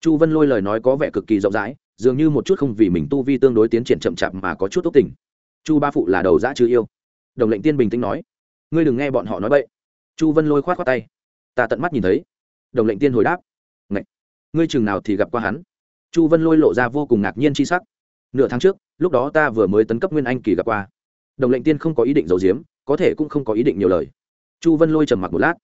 Chu vân lôi lời nói có vẻ cực kỳ rộng rãi, dường như một chút không vì mình tu vi tương đối tiến triển chậm chạp mà có chút tốt tình. Chu ba phụ là đầu dã chứ yêu. Đồng lệnh tiên bình tĩnh nói. Ngươi đừng nghe bọn họ nói bậy. Chu vân lôi k h o á t khoác tay. Ta tận mắt nhìn thấy. Đồng lệnh tiên hồi đáp. Ngậy! ngươi chừng nào thì gặp qua hắn? Chu vân lôi lộ ra vô cùng ngạc nhiên c h i sắc. Nửa tháng trước lúc đó ta vừa mới tấn cấp nguyên anh kỳ gặp qua. Đồng lệnh tiên không có ý định giấu diếm có thể cũng không có ý định nhiều lời. Chu vân lôi trầm mặc một lát.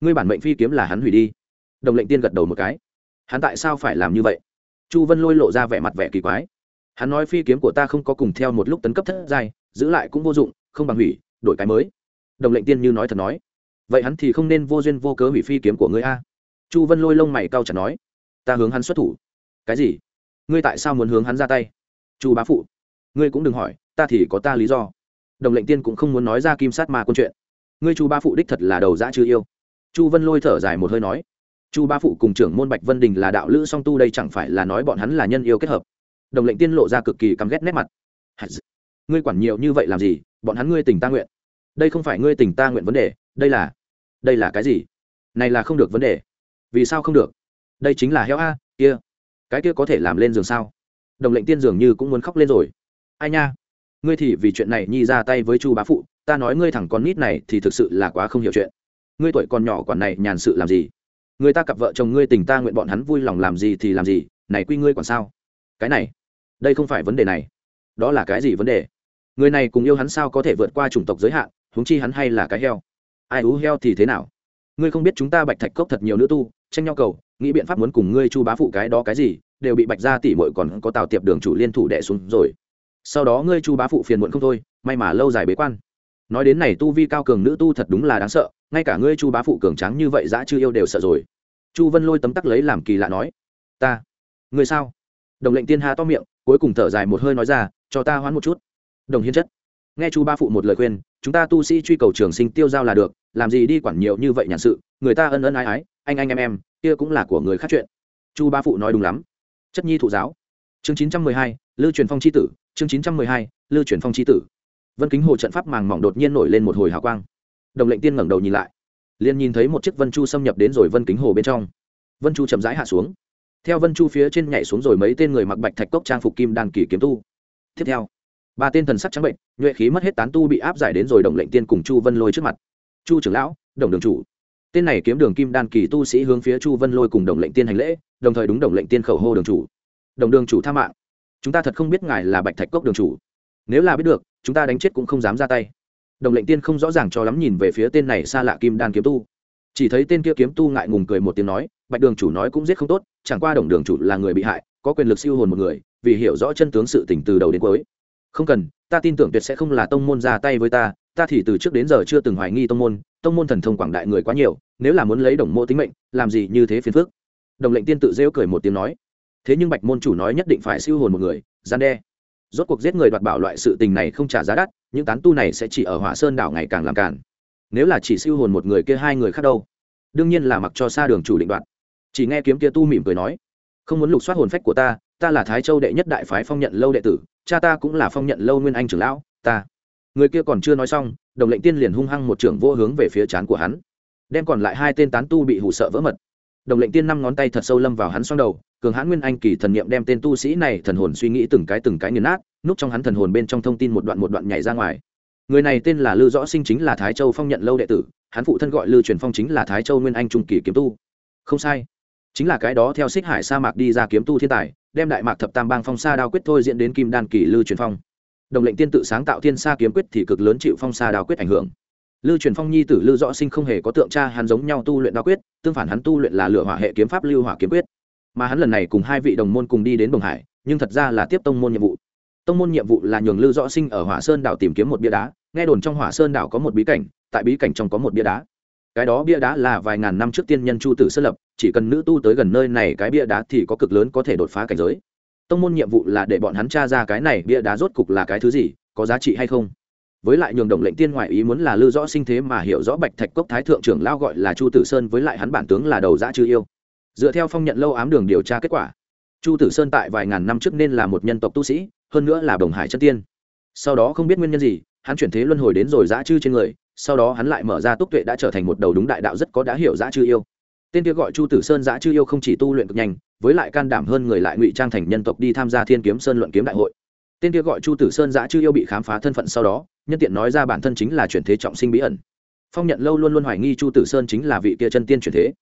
Ngươi bản mệnh phi kiếm là hắn hủy đi. Đồng lệnh tiên gật đầu một cái. Hắn tại sao phải làm như vậy? Chu vân lôi lộ ra vẻ mặt vẻ kỳ quái. Hắn nói phi kiếm của ta không có cùng theo một lúc tấn cấp thất giai, giữ lại cũng vô dụng, không bằng hủy, đổi cái mới. Đồng lệnh tiên như nói thật nói. Vậy hắn thì không nên vô duyên vô cớ hủy phi kiếm của ngươi a? Chu vân lôi lông mày cao chặt nói. Ta hướng hắn xuất thủ. Cái gì? Ngươi tại sao muốn hướng hắn ra tay? Chu bá phụ ngươi cũng đừng hỏi, ta thì có ta lý do. Đồng lệnh tiên cũng không muốn nói ra kim sát ma quân chuyện. Ngươi chu ba phụ đích thật là đầu dã chưa yêu. Chu vân lôi thở dài một hơi nói, chu ba phụ cùng trưởng môn bạch vân đình là đạo lữ song tu đây chẳng phải là nói bọn hắn là nhân yêu kết hợp. Đồng lệnh tiên lộ ra cực kỳ căm ghét nét mặt. Ngươi quản nhiều như vậy làm gì, bọn hắn ngươi tình ta nguyện. Đây không phải ngươi tình ta nguyện vấn đề, đây là đây là cái gì? Này là không được vấn đề. Vì sao không được? Đây chính là heo a, kia, cái kia có thể làm lên giường sao? Đồng lệnh tiên dường như cũng muốn khóc lên rồi ai nha? Ngươi thì vì chuyện này nhi ra tay với chu bá phụ, ta nói ngươi thẳng con nít này thì thực sự là quá không hiểu chuyện. Ngươi tuổi còn nhỏ quản này nhàn sự làm gì? Người ta cặp vợ chồng ngươi tình ta nguyện bọn hắn vui lòng làm gì thì làm gì, này quy ngươi còn sao? Cái này, đây không phải vấn đề này. Đó là cái gì vấn đề? Người này cùng yêu hắn sao có thể vượt qua chủng tộc giới hạn, huống chi hắn hay là cái heo? Ai ú heo thì thế nào? Ngươi không biết chúng ta bạch thạch cốc thật nhiều nữ tu, tranh nhau cầu, nghĩ biện pháp muốn cùng ngươi chu bá phụ cái đó cái gì, đều bị bạch gia tỷ mội còn có tào tiệp đường chủ liên thủ đẻ xuống rồi sau đó ngươi chu bá phụ phiền muộn không thôi, may mà lâu dài bế quan. Nói đến này tu vi cao cường nữ tu thật đúng là đáng sợ, ngay cả ngươi chu bá phụ cường tráng như vậy dã chưa yêu đều sợ rồi. Chu vân lôi tấm tắc lấy làm kỳ lạ nói, ta, ngươi sao? Đồng lệnh tiên hà to miệng, cuối cùng thở dài một hơi nói ra, cho ta hoán một chút. Đồng hiến chất, nghe chu ba phụ một lời khuyên, chúng ta tu sĩ truy cầu trường sinh tiêu giao là được, làm gì đi quản nhiều như vậy nhàn sự, người ta ân ân ái ái, anh anh em em, kia cũng là của người khác chuyện. Chu ba phụ nói đúng lắm. Chất nhi thụ giáo. Chương chín trăm mười hai lưu truyền phong c h i tử chương chín trăm mười hai, lưu truyền phong Chi tử. Vân kính hồ trận pháp màng mỏng đột nhiên nổi lên một hồi hào quang. Đồng lệnh tiên ngẩng đầu nhìn lại, liền nhìn thấy một chiếc vân chu xâm nhập đến rồi vân kính hồ bên trong. Vân chu chậm rãi hạ xuống. Theo vân chu phía trên nhảy xuống rồi mấy tên người mặc bạch thạch cốc trang phục kim đàn kỳ kiếm tu. Tiếp theo, ba tên thần sắc trắng bệnh, nhuệ khí mất hết tán tu bị áp giải đến rồi đồng lệnh tiên cùng chu vân lôi trước mặt. Chu trưởng lão, đồng đường chủ. Tên này kiếm đường kim đan kỳ tu sĩ hướng phía chu vân lôi cùng đồng lệnh tiên hành lễ, đồng thời đúng đồng lệnh tiên khẩu hô đường chủ. Đồng đường chủ tha mạng chúng ta thật không biết ngài là bạch thạch cốc đường chủ. Nếu là biết được, chúng ta đánh chết cũng không dám ra tay. Đồng lệnh tiên không rõ ràng cho lắm nhìn về phía tên này xa lạ kim đan kiếm tu. Chỉ thấy tên kia kiếm tu ngại ngùng cười một tiếng nói, bạch đường chủ nói cũng giết không tốt, chẳng qua đồng đường chủ là người bị hại, có quyền lực siêu hồn một người, vì hiểu rõ chân tướng sự tình từ đầu đến cuối. Không cần, ta tin tưởng tuyệt sẽ không là tông môn ra tay với ta ta thì từ trước đến giờ chưa từng hoài nghi tông môn tông môn thần thông quảng đại người quá nhiều, nếu là muốn lấy đồng mô tính mệnh, làm gì như thế phiền phước đồng lệnh tiên tự rêu cười một tiếng nói thế nhưng bạch môn chủ nói nhất định phải siêu hồn một người, gian đe. Rốt cuộc giết người đoạt bảo loại sự tình này không trả giá đắt, những tán tu này sẽ chỉ ở hỏa sơn đảo ngày càng làm càn. Nếu là chỉ siêu hồn một người kia hai người khác đâu? Đương nhiên là mặc cho xa đường chủ định đoạt. Chỉ nghe kiếm kia tu mỉm cười nói, không muốn lục soát hồn phách của ta ta là thái châu đệ nhất đại phái phong nhận lâu đệ tử, cha ta cũng là phong nhận lâu nguyên anh trưởng lão, ta. Người kia còn chưa nói xong, đồng lệnh tiên liền hung hăng một trưởng vô hướng về phía trán của hắn. Đem còn lại hai tên tán tu bị hụ sợ vỡ mật đồng lệnh tiên năm ngón tay thật sâu lâm vào hắn xoang đầu, cường hãn nguyên anh kỳ thần niệm đem tên tu sĩ này thần hồn suy nghĩ từng cái từng cái nghiền nát, núp trong hắn thần hồn bên trong thông tin một đoạn một đoạn nhảy ra ngoài. Người này tên là lư rõ sinh chính là thái châu phong nhận lâu đệ tử, hắn phụ thân gọi lư truyền phong chính là thái châu nguyên anh trung kỳ kiếm tu. Không sai. Chính là cái đó theo xích hải sa mạc đi ra kiếm tu thiên tài, đem đại mạc thập tam bang phong sa đao quyết thôi diễn đến kim đan kỳ lư truyền phong. Đồng lệnh tiên tự sáng tạo thiên sa kiếm quyết thì cực lớn chịu phong sa đao quyết ảnh hưởng. Lưu truyền phong nhi tử Lưu rõ sinh không hề có tượng cha hắn giống nhau tu luyện đa quyết, tương phản hắn tu luyện là lửa hỏa hệ kiếm pháp, lưu hỏa kiếm quyết. Mà hắn lần này cùng hai vị đồng môn cùng đi đến đồng hải, nhưng thật ra là tiếp tông môn nhiệm vụ. Tông môn nhiệm vụ là nhường Lưu rõ sinh ở hỏa sơn đảo tìm kiếm một bia đá, nghe đồn trong hỏa sơn đảo có một bí cảnh, tại bí cảnh trong có một bia đá. Cái đó bia đá là vài ngàn năm trước tiên nhân chu tử sơn lập, chỉ cần nữ tu tới gần nơi này cái bia đá thì có cực lớn có thể đột phá cảnh giới. Tông môn nhiệm vụ là để bọn hắn tra ra cái này bia đá rốt cục là cái thứ gì, có giá trị hay không? Với lại nhường đồng lệnh tiên ngoại ý muốn là lư rõ sinh thế mà hiểu rõ bạch thạch cốc thái thượng trưởng lao gọi là chu tử sơn với lại hắn bản tướng là đầu dã chư yêu. Dựa theo phong nhận lâu ám đường điều tra kết quả, chu tử sơn tại vài ngàn năm trước nên là một nhân tộc tu sĩ, hơn nữa là đồng hải chân tiên. Sau đó không biết nguyên nhân gì, hắn chuyển thế luân hồi đến rồi dã chư trên người, sau đó hắn lại mở ra túc tuệ đã trở thành một đầu đúng đại đạo rất có đã hiểu dã chư yêu. Tên kia gọi chu tử sơn dã chư yêu không chỉ tu luyện cực nhanh, với lại can đảm hơn người lại ngụy trang thành nhân tộc đi tham gia thiên kiếm sơn luận kiếm đại hội. Tên kia gọi chu tử sơn giã chư yêu bị khám phá thân phận sau đó nhân tiện nói ra bản thân chính là chuyển thế trọng sinh bí ẩn. Phong nhận lâu luôn luôn hoài nghi chu tử sơn chính là vị kia chân tiên chuyển thế.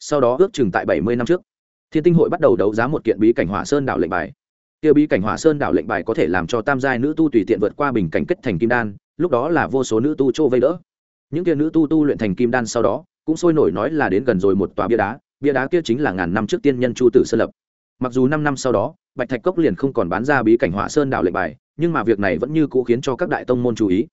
Sau đó ước chừng tại bảy mươi năm trước, thiên tinh hội bắt đầu đấu giá một kiện bí cảnh hỏa sơn đảo lệnh bài. Kia bí cảnh hỏa sơn đảo lệnh bài có thể làm cho tam giai nữ tu tùy tiện vượt qua bình cảnh kết thành kim đan, lúc đó là vô số nữ tu chỗ vây đỡ. Những kia nữ tu tu luyện thành kim đan sau đó, cũng sôi nổi nói là đến gần rồi một tòa bia đá bia đá kia chính là ngàn năm trước tiên nhân chu tử sơn lập mặc dù năm năm sau đó, bạch thạch cốc liền không còn bán ra bí cảnh hỏa sơn đảo lệnh bài, nhưng mà việc này vẫn như cũ khiến cho các đại tông môn chú ý.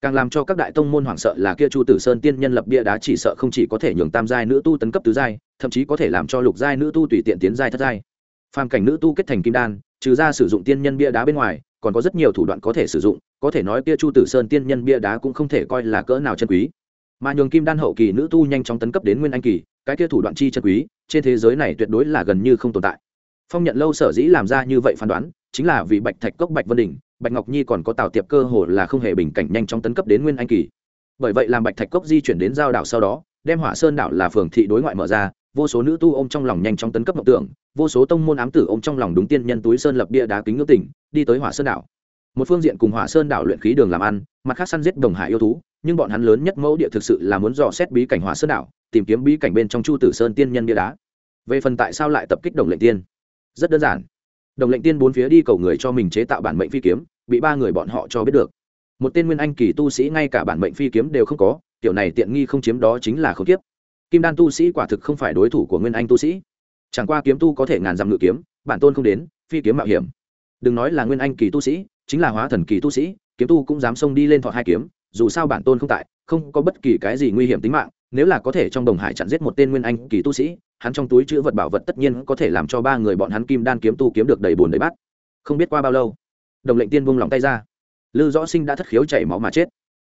Càng làm cho các đại tông môn hoảng sợ là kia chu tử sơn tiên nhân lập bia đá chỉ sợ không chỉ có thể nhường tam giai nữ tu tấn cấp tứ giai, thậm chí có thể làm cho lục giai nữ tu tùy tiện tiến giai thất giai. Phàm cảnh nữ tu kết thành kim đan, trừ ra sử dụng tiên nhân bia đá bên ngoài, còn có rất nhiều thủ đoạn có thể sử dụng, có thể nói kia chu tử sơn tiên nhân bia đá cũng không thể coi là cỡ nào chân quý. Mà nhường kim đan hậu kỳ nữ tu nhanh chóng tấn cấp đến nguyên anh kỳ, cái kia thủ đoạn chi chân quý, trên thế giới này tuyệt đối là gần như không tồn tại phong nhận lâu sở dĩ làm ra như vậy phán đoán, chính là vì bạch thạch cốc bạch vân đình bạch ngọc nhi còn có tạo tiệp cơ hồ là không hề bình cảnh nhanh chóng tấn cấp đến nguyên anh kỳ. Bởi vậy làm bạch thạch cốc di chuyển đến giao đảo sau đó, đem hỏa sơn đảo là phường thị đối ngoại mở ra, vô số nữ tu ôm trong lòng nhanh chóng tấn cấp mộng tưởng, vô số tông môn ám tử ôm trong lòng đúng tiên nhân túi sơn lập bia đá kính ngưỡng tỉnh, đi tới hỏa sơn đảo. Một phương diện cùng hỏa sơn đảo luyện khí đường làm ăn, mặt khác săn giết đồng hải yêu thú, nhưng bọn hắn lớn nhất mẫu địa thực sự là muốn dò xét bí cảnh hỏa sơn đảo, tìm kiếm bí cảnh bên trong chu tử sơn tiên nhân bia đá. Về phần tại sao lại tập kích đồng lệnh tiên? Rất đơn giản. Đồng lệnh tiên bốn phía đi cầu người cho mình chế tạo bản mệnh phi kiếm, bị ba người bọn họ cho biết được. Một tên nguyên anh kỳ tu sĩ ngay cả bản mệnh phi kiếm đều không có kiểu này tiện nghi không chiếm đó chính là không tiếp kim đan tu sĩ quả thực không phải đối thủ của nguyên anh tu sĩ. Chẳng qua kiếm tu có thể ngàn dặm ngự kiếm, bản tôn không đến, phi kiếm mạo hiểm. Đừng nói là nguyên anh kỳ tu sĩ, chính là hóa thần kỳ tu sĩ, kiếm tu cũng dám xông đi lên thọ hai kiếm, dù sao bản tôn không tại không có bất kỳ cái gì nguy hiểm tính mạng, nếu là có thể trong đồng hải chặn giết một tên nguyên anh kỳ tu sĩ, hắn trong túi chữ vật bảo vật tất nhiên có thể làm cho ba người bọn hắn kim đan kiếm tu kiếm được đầy bùn đầy bát. Không biết qua bao lâu, đồng lệnh tiên vung lòng tay ra. Lư rõ sinh đã thất khiếu chảy máu mà chết.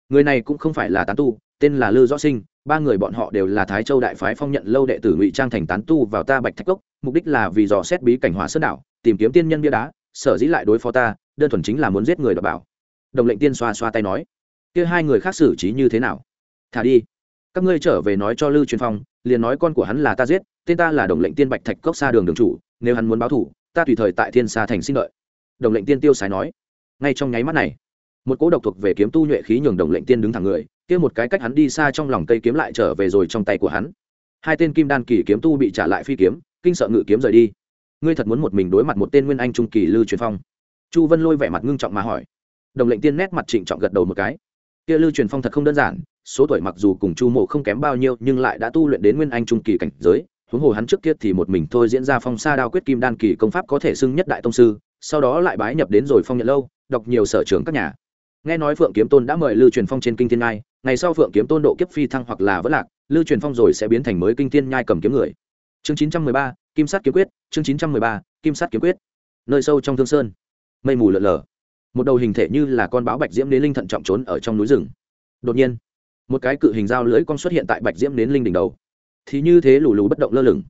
Người này cũng không phải là tán tu, tên là lư rõ sinh, ba người bọn họ đều là thái châu đại phái phong nhận lâu đệ tử ngụy trang thành tán tu vào ta bạch thạch cốc, mục đích là vì dò xét bí cảnh hỏa sơn đảo, tìm kiếm tiên nhân bia đá, sở dĩ lại đối phó ta, đơn thuần chính là muốn giết người đọc bảo. Đồng lệnh tiên xoa xoa tay nói kia hai người khác xử trí như thế nào? Thả đi. Các ngươi trở về nói cho Lưu truyền phong, liền nói con của hắn là ta giết, tên ta là đồng lệnh tiên bạch thạch cốc xa đường đường chủ, nếu hắn muốn báo thủ ta tùy thời tại thiên sa thành xin lợi. Đồng lệnh tiên tiêu sái nói. Ngay trong nháy mắt này, một cỗ độc thuộc về kiếm tu nhuệ khí nhường đồng lệnh tiên đứng thẳng người, kia một cái cách hắn đi xa trong lòng cây kiếm lại trở về rồi trong tay của hắn. Hai tên kim đan kỳ kiếm tu bị trả lại phi kiếm, kinh sợ ngự kiếm rời đi. Ngươi thật muốn một mình đối mặt một tên nguyên anh trung kỳ lư truyền phong? Chu vân lôi vẻ mặt ngưng trọng mà hỏi. Đồng lệnh tiên nét mặt trịnh trọng gật đầu một cái kia Lưu truyền phong thật không đơn giản, số tuổi mặc dù cùng chu mộ không kém bao nhiêu, nhưng lại đã tu luyện đến nguyên anh trung kỳ cảnh giới. Huống hồ hắn trước kia thì một mình thôi diễn ra phong sa đao quyết kim đan kỳ công pháp có thể xưng nhất đại tông sư, sau đó lại bái nhập đến rồi phong nhận lâu, đọc nhiều sở trường các nhà. Nghe nói phượng kiếm tôn đã mời lưu truyền phong trên kinh thiên nhai, ngày sau phượng kiếm tôn độ kiếp phi thăng hoặc là vỡ lạc lưu truyền phong rồi sẽ biến thành mới kinh thiên nhai cầm kiếm người. Chương chín trăm mười ba, kim sát kiếm quyết, chương chín trăm mười ba, kim sát kiếm quyết. Nơi sâu trong thương sơn, mây mù lợn lờ một đầu hình thể như là con báo bạch diễm đến linh thận trọng trốn ở trong núi rừng. Đột nhiên, một cái cự hình dao lưỡi con xuất hiện tại bạch diễm đến linh đỉnh đầu. Thì như thế lù lù bất động lơ lửng.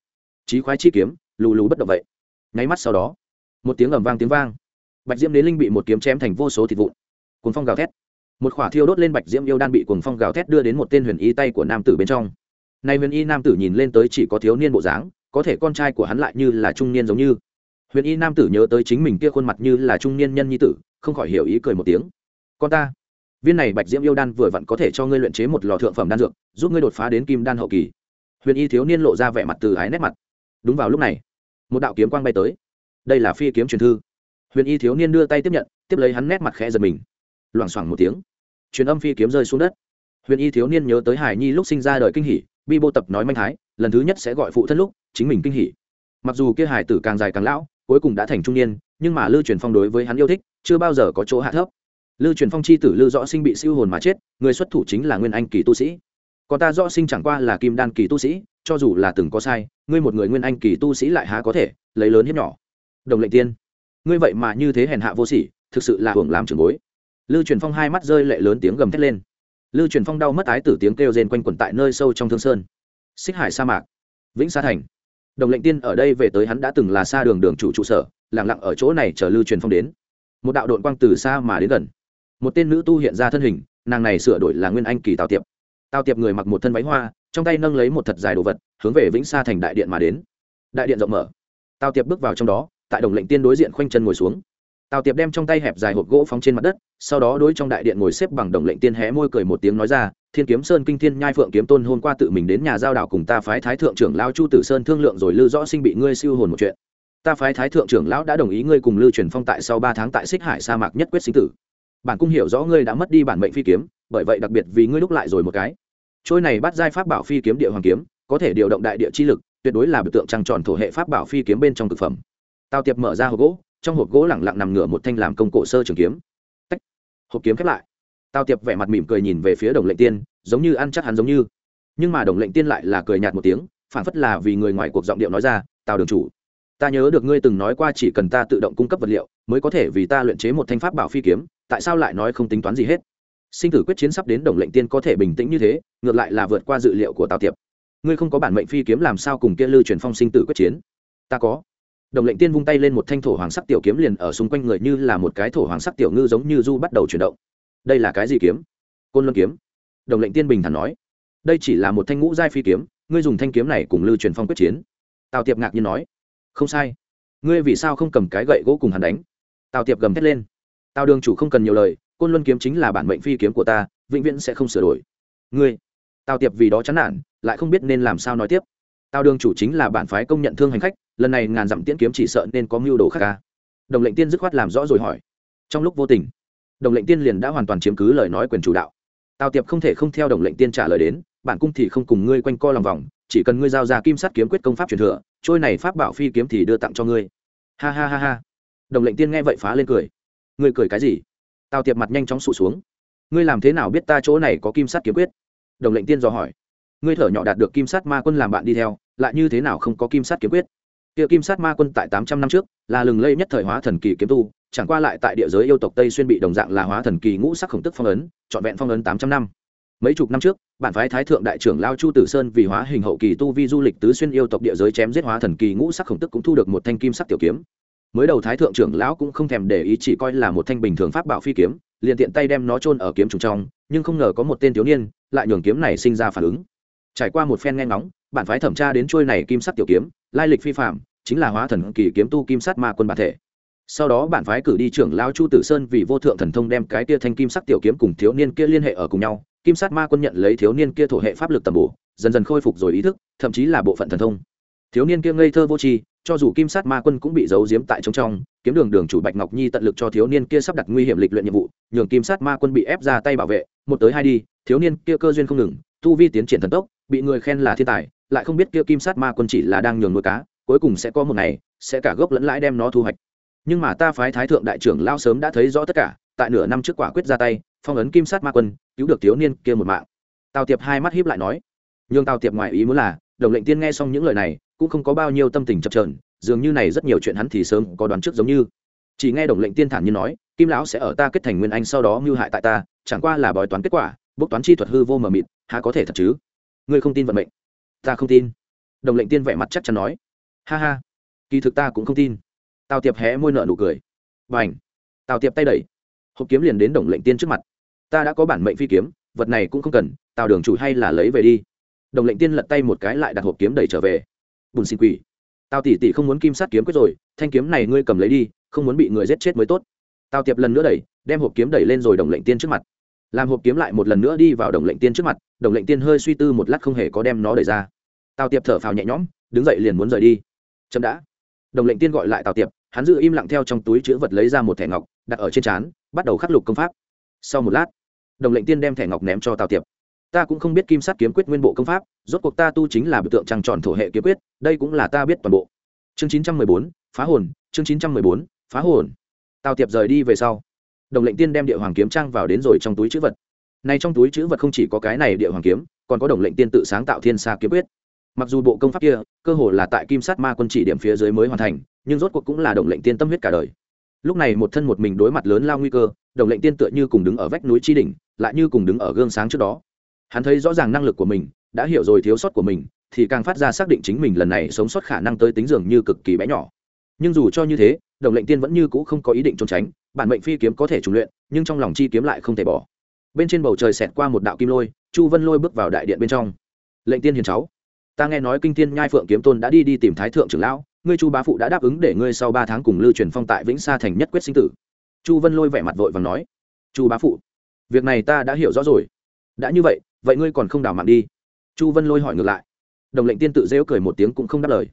Chí khoái chi kiếm, lù lù bất động vậy. Nháy mắt sau đó, một tiếng ầm vang tiếng vang. Bạch diễm đến linh bị một kiếm chém thành vô số thịt vụn. Cuồng phong gào thét. Một khỏa thiêu đốt lên bạch diễm yêu đan bị cuồng phong gào thét đưa đến một tên huyền y tay của nam tử bên trong. Nay huyền y nam tử nhìn lên tới chỉ có thiếu niên bộ dáng, có thể con trai của hắn lại như là trung niên giống như huyền y nam tử nhớ tới chính mình kia khuôn mặt như là trung niên nhân nhi tử, không khỏi hiểu ý cười một tiếng. Con ta, viên này bạch diễm yêu đan vừa vặn có thể cho ngươi luyện chế một lò thượng phẩm đan dược, giúp ngươi đột phá đến kim đan hậu kỳ. Huyền y thiếu niên lộ ra vẻ mặt từ ái nét mặt. Đúng vào lúc này, một đạo kiếm quang bay tới. Đây là phi kiếm truyền thư. Huyền y thiếu niên đưa tay tiếp nhận, tiếp lấy hắn nét mặt khẽ giật mình. Loảng xoảng một tiếng, truyền âm phi kiếm rơi xuống đất. Huyền y thiếu niên nhớ tới hải nhi lúc sinh ra đời kinh hỷ bi bô tập nói manh thái, lần thứ nhất sẽ gọi phụ thân lúc, chính mình kinh hỷ mặc dù kia hải tử càng dài càng lão cuối cùng đã thành trung niên, nhưng mà lưu truyền phong đối với hắn yêu thích, chưa bao giờ có chỗ hạ thấp. Lưu truyền phong c h i tử lưu rõ sinh bị siêu hồn mà chết, người xuất thủ chính là nguyên anh kỳ tu sĩ. Còn ta rõ sinh chẳng qua là kim đan kỳ tu sĩ, cho dù là từng có sai, ngươi một người nguyên anh kỳ tu sĩ lại há có thể lấy lớn hiếp nhỏ. Đồng lệnh tiên, ngươi vậy mà như thế hèn hạ vô sỉ, thực sự là hưởng làm trường bối. Lưu truyền phong hai mắt rơi lệ lớn tiếng gầm thét lên. Lưu truyền phong đau mất ái tử tiếng kêu rên quanh quẩn tại nơi sâu trong thương sơn. Xích hải sa mạc, vĩnh sa thành đồng lệnh tiên ở đây về tới hắn đã từng là xa đường đường chủ trụ sở lẳng lặng ở chỗ này chờ lưu truyền phong đến. Một đạo đội quang từ xa mà đến gần. Một tên nữ tu hiện ra thân hình, nàng này sửa đổi là nguyên anh kỳ tào tiệp. Tào tiệp người mặc một thân váy hoa, trong tay nâng lấy một thật dài đồ vật, hướng về vĩnh sa thành đại điện mà đến. Đại điện rộng mở. Tào tiệp bước vào trong đó, tại đồng lệnh tiên đối diện khoanh chân ngồi xuống. Tào tiệp đem trong tay hẹp dài hộp gỗ phóng trên mặt đất, sau đó đối trong đại điện ngồi xếp bằng đồng lệnh tiên hé môi cười một tiếng nói ra thiên kiếm sơn kinh thiên nhai phượng kiếm tôn hôm qua tự mình đến nhà giao đảo cùng ta phái thái thượng trưởng lao chu tử sơn thương lượng rồi lư rõ sinh bị ngươi siêu hồn một chuyện. Ta phái thái thượng trưởng lão đã đồng ý ngươi cùng lưu truyền phong tại sau ba tháng tại xích hải sa mạc nhất quyết sinh tử. Bản cung hiểu rõ ngươi đã mất đi bản mệnh phi kiếm, bởi vậy đặc biệt vì ngươi lúc lại rồi một cái. Trôi này bắt giai pháp bảo phi kiếm địa hoàng kiếm, có thể điều động đại địa chi lực, tuyệt đối là biểu tượng trăng tròn thổ hệ pháp bảo phi kiếm bên trong thực phẩm. Tao tiệp mở ra hộp gỗ, trong hộp gỗ lẳng lặng nằm ngửa một thanh làm công cổ sơ trường kiếm. Tách. Hộp kiếm khép lại tao tiệp vẻ mặt mỉm cười nhìn về phía đồng lệnh tiên, giống như ăn chắc hắn giống như. Nhưng mà đồng lệnh tiên lại là cười nhạt một tiếng phản phất là vì người ngoài cuộc giọng điệu nói ra, tào đường chủ, ta nhớ được ngươi từng nói qua chỉ cần ta tự động cung cấp vật liệu, mới có thể vì ta luyện chế một thanh pháp bảo phi kiếm, tại sao lại nói không tính toán gì hết? Sinh tử quyết chiến sắp đến đồng lệnh tiên có thể bình tĩnh như thế, ngược lại là vượt qua dự liệu của tào tiệp. Ngươi không có bản mệnh phi kiếm làm sao cùng kia lư truyền phong sinh tử quyết chiến? Ta có. Đồng lệnh tiên vung tay lên một thanh thổ hoàng sắc tiểu kiếm liền ở xung quanh người như là một cái thổ hoàng sắc tiểu ngư giống như du bắt đầu chuyển động đây là cái gì kiếm? Côn luân kiếm. Đồng lệnh tiên bình thản nói. Đây chỉ là một thanh ngũ giai phi kiếm, ngươi dùng thanh kiếm này cùng lưu truyền phong quyết chiến. Tào tiệp ngạc nhiên nói. Không sai. Ngươi vì sao không cầm cái gậy gỗ cùng hắn đánh? Tào tiệp gầm thét lên. Tào đường chủ không cần nhiều lời, côn luân kiếm chính là bản mệnh phi kiếm của ta, vĩnh viễn sẽ không sửa đổi. Ngươi. Tào tiệp vì đó chán nản, lại không biết nên làm sao nói tiếp. Tào đường chủ chính là bản phái công nhận thương hành khách, lần này ngàn dặm tiễn kiếm chỉ sợ nên có mưu đồ khác ca đồng lệnh tiên dứt khoát làm rõ rồi hỏi. Trong lúc vô tình đồng lệnh tiên liền đã hoàn toàn chiếm cứ lời nói quyền chủ đạo. Tào tiệp không thể không theo đồng lệnh tiên trả lời đến, bản cung thì không cùng ngươi quanh co lòng vòng, chỉ cần ngươi giao ra kim sắt kiếm quyết công pháp truyền thừa, trôi này pháp bảo phi kiếm thì đưa tặng cho ngươi. Ha ha ha ha. Đồng lệnh tiên nghe vậy phá lên cười. Ngươi cười cái gì? Tào tiệp mặt nhanh chóng sụt xuống. Ngươi làm thế nào biết ta chỗ này có kim sắt kiếm quyết? Đồng lệnh tiên dò hỏi. Ngươi thở nhỏ đạt được kim sắt ma quân làm bạn đi theo, lại như thế nào không có kim sắt kiếm quyết? Tiệp Kim Sát Ma Quân tại tám trăm năm trước, là lừng lẫy nhất thời hóa thần kỳ kiếm tu, chẳng qua lại tại địa giới yêu tộc Tây xuyên bị đồng dạng là hóa thần kỳ ngũ sắc khổng tức phong ấn, trọn vẹn phong ấn tám trăm năm. Mấy chục năm trước, bản phái Thái thượng đại trưởng Lao Chu Tử Sơn vì hóa hình hậu kỳ tu vi du lịch tứ xuyên yêu tộc địa giới chém giết hóa thần kỳ ngũ sắc khổng tức cũng thu được một thanh kim sắc tiểu kiếm. Mới đầu Thái thượng trưởng lão cũng không thèm để ý chỉ coi là một thanh bình thường pháp bảo phi kiếm, liền tiện tay đem nó chôn ở kiếm trùng trong, nhưng không ngờ có một tên thiếu niên, lại nhường kiếm này sinh ra phản ứng. Trải qua một phen nghe ngóng, bản phái thẩm tra đến chuôi này kim sắc tiểu kiếm, lai lịch phi phạm, chính là hóa thần kỳ kiếm tu kim sát ma quân bản thể. Sau đó bản phái cử đi trưởng lao chu tử sơn vì vô thượng thần thông đem cái tia thanh kim sắc tiểu kiếm cùng thiếu niên kia liên hệ ở cùng nhau. Kim sát ma quân nhận lấy thiếu niên kia thổ hệ pháp lực tầm bổ dần dần khôi phục rồi ý thức thậm chí là bộ phận thần thông. Thiếu niên kia ngây thơ vô tri cho dù kim sát ma quân cũng bị giấu giếm tại trong trong kiếm đường đường chủ bạch ngọc nhi tận lực cho thiếu niên kia sắp đặt nguy hiểm lịch luyện nhiệm vụ nhường kim sát ma quân bị ép ra tay bảo vệ một tới hai đi thiếu niên kia cơ duyên không ngừng tu vi tiến triển thần tốc bị người khen là thiên tài lại không biết kia kim sát ma quân chỉ là đang nhường nuôi cá, cuối cùng sẽ có một ngày, sẽ cả gốc lẫn lãi đem nó thu hoạch. Nhưng mà ta phái thái thượng đại trưởng lao sớm đã thấy rõ tất cả, tại nửa năm trước quả quyết ra tay, phong ấn kim sát ma quân, cứu được thiếu niên kia một mạng. Tào tiệp hai mắt hiếp lại nói, nhưng tào tiệp ngoài ý muốn là, đồng lệnh tiên nghe xong những lời này, cũng không có bao nhiêu tâm tình chập trờn dường như này rất nhiều chuyện hắn thì sớm có đoán trước giống như. Chỉ nghe đồng lệnh tiên thản như nói, kim lão sẽ ở ta kết thành nguyên anh sau đó mưu hại tại ta, chẳng qua là bói toán kết quả, bốc toán chi thuật hư vô mờ mịt, há có thể thật chứ? Ngươi không tin vận mệnh ta không tin. Đồng lệnh tiên vẻ mặt chắc chắn nói. Ha ha. Kỳ thực ta cũng không tin. Tào tiệp hé môi nợ nụ cười. Và ảnh tào tiệp tay đẩy. Hộp kiếm liền đến đồng lệnh tiên trước mặt. Ta đã có bản mệnh phi kiếm, vật này cũng không cần, tào đường chủ hay là lấy về đi. Đồng lệnh tiên lật tay một cái lại đặt hộp kiếm đẩy trở về. Bùn xin quỷ. Tào tỷ tỷ không muốn kim sát kiếm quyết rồi, thanh kiếm này ngươi cầm lấy đi, không muốn bị người giết chết mới tốt. Tào tiệp lần nữa đẩy, đem hộp kiếm đẩy lên rồi đồng lệnh tiên trước mặt làm hộp kiếm lại một lần nữa đi vào đồng lệnh tiên trước mặt, đồng lệnh tiên hơi suy tư một lát không hề có đem nó đẩy ra. Tào tiệp thở phào nhẹ nhõm, đứng dậy liền muốn rời đi. Chậm đã. Đồng lệnh tiên gọi lại tào tiệp, hắn giữ im lặng theo trong túi chữ vật lấy ra một thẻ ngọc, đặt ở trên trán, bắt đầu khắc lục công pháp. Sau một lát, đồng lệnh tiên đem thẻ ngọc ném cho tào tiệp. Ta cũng không biết kim sát kiếm quyết nguyên bộ công pháp, rốt cuộc ta tu chính là biểu tượng trăng tròn thổ hệ kiếm quyết, đây cũng là ta biết toàn bộ. Chương chín trăm mười bốn, phá hồn, chương chín trăm mười bốn, phá hồn. Tào tiệp rời đi về sau đồng lệnh tiên đem địa hoàng kiếm trang vào đến rồi trong túi chữ vật. Nay trong túi chữ vật không chỉ có cái này địa hoàng kiếm, còn có đồng lệnh tiên tự sáng tạo thiên xa kiếm quyết. Mặc dù bộ công pháp kia, cơ hồ là tại kim sát ma quân chỉ điểm phía dưới mới hoàn thành, nhưng rốt cuộc cũng là đồng lệnh tiên tâm huyết cả đời. Lúc này một thân một mình đối mặt lớn lao nguy cơ, đồng lệnh tiên tựa như cùng đứng ở vách núi tri đỉnh, lại như cùng đứng ở gương sáng trước đó. Hắn thấy rõ ràng năng lực của mình, đã hiểu rồi thiếu sót của mình, thì càng phát ra xác định chính mình lần này sống sót khả năng tới tính dường như cực kỳ bé nhỏ. Nhưng dù cho như thế, đồng lệnh tiên vẫn như cũ không có ý định trốn tránh bản mệnh phi kiếm có thể trùng luyện, nhưng trong lòng chi kiếm lại không thể bỏ. Bên trên bầu trời xẹt qua một đạo kim lôi, chu vân lôi bước vào đại điện bên trong. Lệnh tiên hiền cháu, ta nghe nói kinh tiên nhai phượng kiếm tôn đã đi đi tìm thái thượng trưởng lão, ngươi chu bá phụ đã đáp ứng để ngươi sau ba tháng cùng lưu truyền phong tại vĩnh sa thành nhất quyết sinh tử. Chu vân lôi vẻ mặt vội và nói, chu bá phụ, việc này ta đã hiểu rõ rồi. Đã như vậy vậy ngươi còn không đào mạng đi. Chu vân lôi hỏi ngược lại. Đồng lệnh tiên tự rêu cười một tiếng cũng không đáp lời.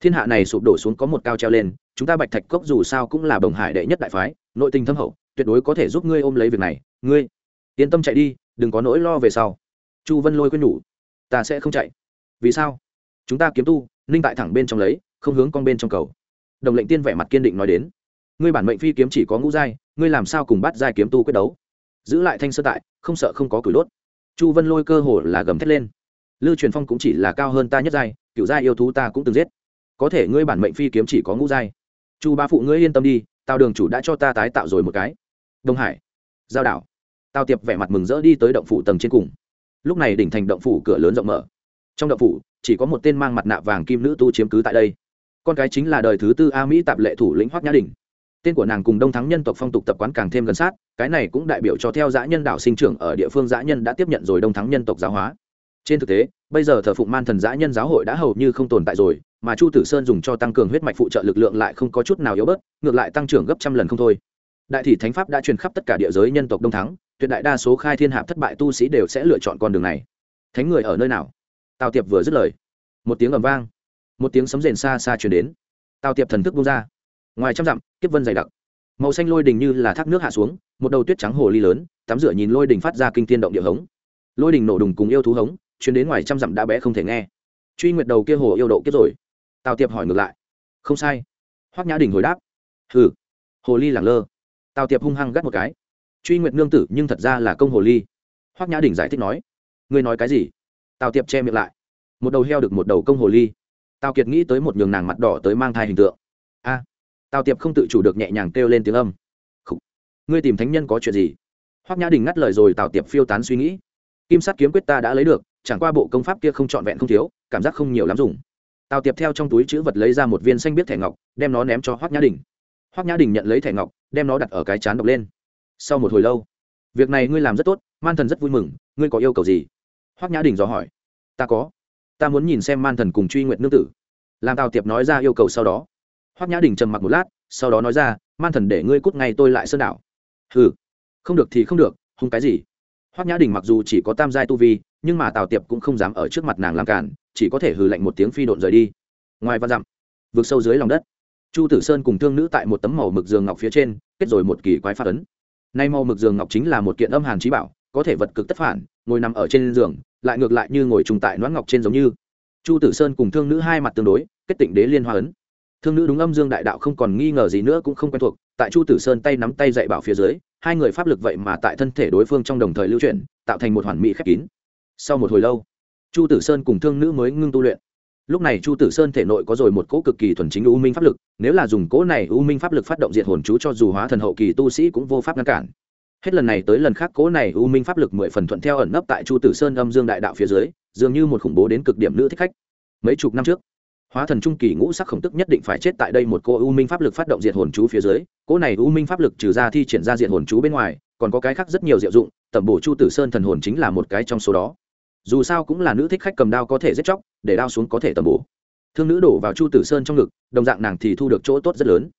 Thiên hạ này sụp đổ xuống có một cao treo lên, chúng ta bạch thạch cốc dù sao cũng là đồng hải đệ nhất đại phái nội tình thâm hậu, tuyệt đối có thể giúp ngươi ôm lấy việc này. Ngươi, yên tâm chạy đi, đừng có nỗi lo về sau. Chu vân lôi quên nhủ, ta sẽ không chạy. Vì sao? Chúng ta kiếm tu, ninh tại thẳng bên trong lấy, không hướng con bên trong cầu. Đồng lệnh tiên vẻ mặt kiên định nói đến, ngươi bản mệnh phi kiếm chỉ có ngũ giai, ngươi làm sao cùng bắt giai kiếm tu quyết đấu? Giữ lại thanh sơ tại, không sợ không có cửi đốt. Chu vân lôi cơ hồ là gầm thét lên lưu truyền phong cũng chỉ là cao hơn ta nhất giai cựu giai yêu thú ta cũng từng giết. Có thể ngươi bản mệnh phi kiếm chỉ có ngũ giai. Chu ba phụ ngươi yên tâm đi tao đường chủ đã cho ta tái tạo rồi một cái. Đông hải, giao đảo. Tao tiệp vẻ mặt mừng rỡ đi tới động phủ tầng trên cùng. Lúc này đỉnh thành động phủ cửa lớn rộng mở. Trong động phủ, chỉ có một tên mang mặt nạ vàng kim nữ tu chiếm cứ tại đây. Con cái chính là đời thứ tư a mỹ tạp lệ thủ lĩnh hoác nhã đình. Tên của nàng cùng đông thắng nhân tộc phong tục tập quán càng thêm gần sát, cái này cũng đại biểu cho theo dã nhân đạo sinh trưởng ở địa phương dã nhân đã tiếp nhận rồi đông thắng nhân tộc giáo hóa trên thực tế, bây giờ thờ phụng man thần giã nhân giáo hội đã hầu như không tồn tại rồi, mà chu tử sơn dùng cho tăng cường huyết mạch phụ trợ lực lượng lại không có chút nào yếu bớt, ngược lại tăng trưởng gấp trăm lần không thôi. Đại thị thánh pháp đã truyền khắp tất cả địa giới nhân tộc đông thắng, tuyệt đại đa số khai thiên hạp thất bại tu sĩ đều sẽ lựa chọn con đường này. Thánh người ở nơi nào? Tào tiệp vừa dứt lời. Một tiếng ầm vang, một tiếng sấm rền xa xa chuyển đến. Tào tiệp thần thức bung ra. Ngoài trăm dặm, kiếp vân dày đặc. Màu xanh lôi đình như là thác nước hạ xuống, một đầu tuyết trắng hồ ly lớn, tắm rửa nhìn lôi đình phát ra kinh tiên động địa hống. Lôi đình nổ đùng cùng yêu thú hống chuyến đến ngoài trăm dặm đã bé không thể nghe. Truy nguyệt đầu kia hồ yêu độ kiếp rồi. Tào tiệp hỏi ngược lại. Không sai. Hoắc nhã đình hồi đáp. Hừ. Hồ ly lẳng lơ. Tào tiệp hung hăng gắt một cái. Truy nguyệt nương tử nhưng thật ra là công hồ ly. Hoắc nhã đình giải thích nói. Ngươi nói cái gì? Tào tiệp che miệng lại. Một đầu heo được một đầu công hồ ly. Tào kiệt nghĩ tới một nhường nàng mặt đỏ tới mang thai hình tượng. A. Tào tiệp không tự chủ được nhẹ nhàng kêu lên tiếng âm. Khủ. ngươi tìm thánh nhân có chuyện gì? Hoắc nhã đình ngắt lời rồi tào tiệp phiêu tán suy nghĩ. Kim sắt kiếm quyết ta đã lấy được chẳng qua bộ công pháp kia không trọn vẹn không thiếu, cảm giác không nhiều lắm dùng. Tào tiệp theo trong túi chữ vật lấy ra một viên xanh biết thẻ ngọc, đem nó ném cho hoắc nhã đình. Hoắc nhã đình nhận lấy thẻ ngọc, đem nó đặt ở cái chán đọc lên. Sau một hồi lâu, việc này ngươi làm rất tốt, man thần rất vui mừng, ngươi có yêu cầu gì? Hoắc nhã đình dò hỏi. Ta có, ta muốn nhìn xem man thần cùng truy nguyện nương tử. Làm tào tiệp nói ra yêu cầu sau đó. Hoắc nhã đình trầm mặc một lát, sau đó nói ra, man thần để ngươi cút ngay tôi lại sơn đảo. Hừ, không được thì không được, hung cái gì? Hoắc nhã đình mặc dù chỉ có tam giai tu vi, nhưng mà tào tiệp cũng không dám ở trước mặt nàng làm cản, chỉ có thể hừ lạnh một tiếng phi độn rời đi. Ngoài văn dặm vượt sâu dưới lòng đất, chu tử sơn cùng thương nữ tại một tấm màu mực giường ngọc phía trên, kết rồi một kỳ quái phát ấn. Nay màu mực giường ngọc chính là một kiện âm hàn trí bảo, có thể vật cực tất phản, ngồi nằm ở trên giường, lại ngược lại như ngồi trùng tại noãn ngọc trên giống như. Chu tử sơn cùng thương nữ hai mặt tương đối, kết tịnh đế liên hoa ấn. Thương nữ đúng âm dương đại đạo không còn nghi ngờ gì nữa cũng không quen thuộc tại chu tử sơn tay nắm tay dạy bảo phía dưới, hai người pháp lực vậy mà tại thân thể đối phương trong đồng thời lưu chuyển, tạo thành một hoàn mỹ khép kín. Sau một hồi lâu, chu tử sơn cùng thương nữ mới ngưng tu luyện. Lúc này chu tử sơn thể nội có rồi một cỗ cực kỳ thuần chính u minh pháp lực, nếu là dùng cỗ này u minh pháp lực phát động diệt hồn chú cho dù hóa thần hậu kỳ tu sĩ cũng vô pháp ngăn cản. Hết lần này tới lần khác cỗ này u minh pháp lực mười phần thuận theo ẩn nấp tại chu tử sơn âm dương đại đạo phía dưới, dường như một khủng bố đến cực điểm nữ thích khách. Mấy chục năm trước hóa thần trung kỳ ngũ sắc khổng tức nhất định phải chết tại đây một cô u minh pháp lực phát động diệt hồn chú phía dưới cô này u minh pháp lực trừ ra thi triển ra diệt hồn chú bên ngoài, còn có cái khác rất nhiều diệu dụng, tẩm bổ chu tử sơn thần hồn chính là một cái trong số đó. Dù sao cũng là nữ thích khách cầm đao có thể giết chóc, để đao xuống có thể tẩm bổ. Thương nữ đổ vào chu tử sơn trong ngực, đồng dạng nàng thì thu được chỗ tốt rất lớn.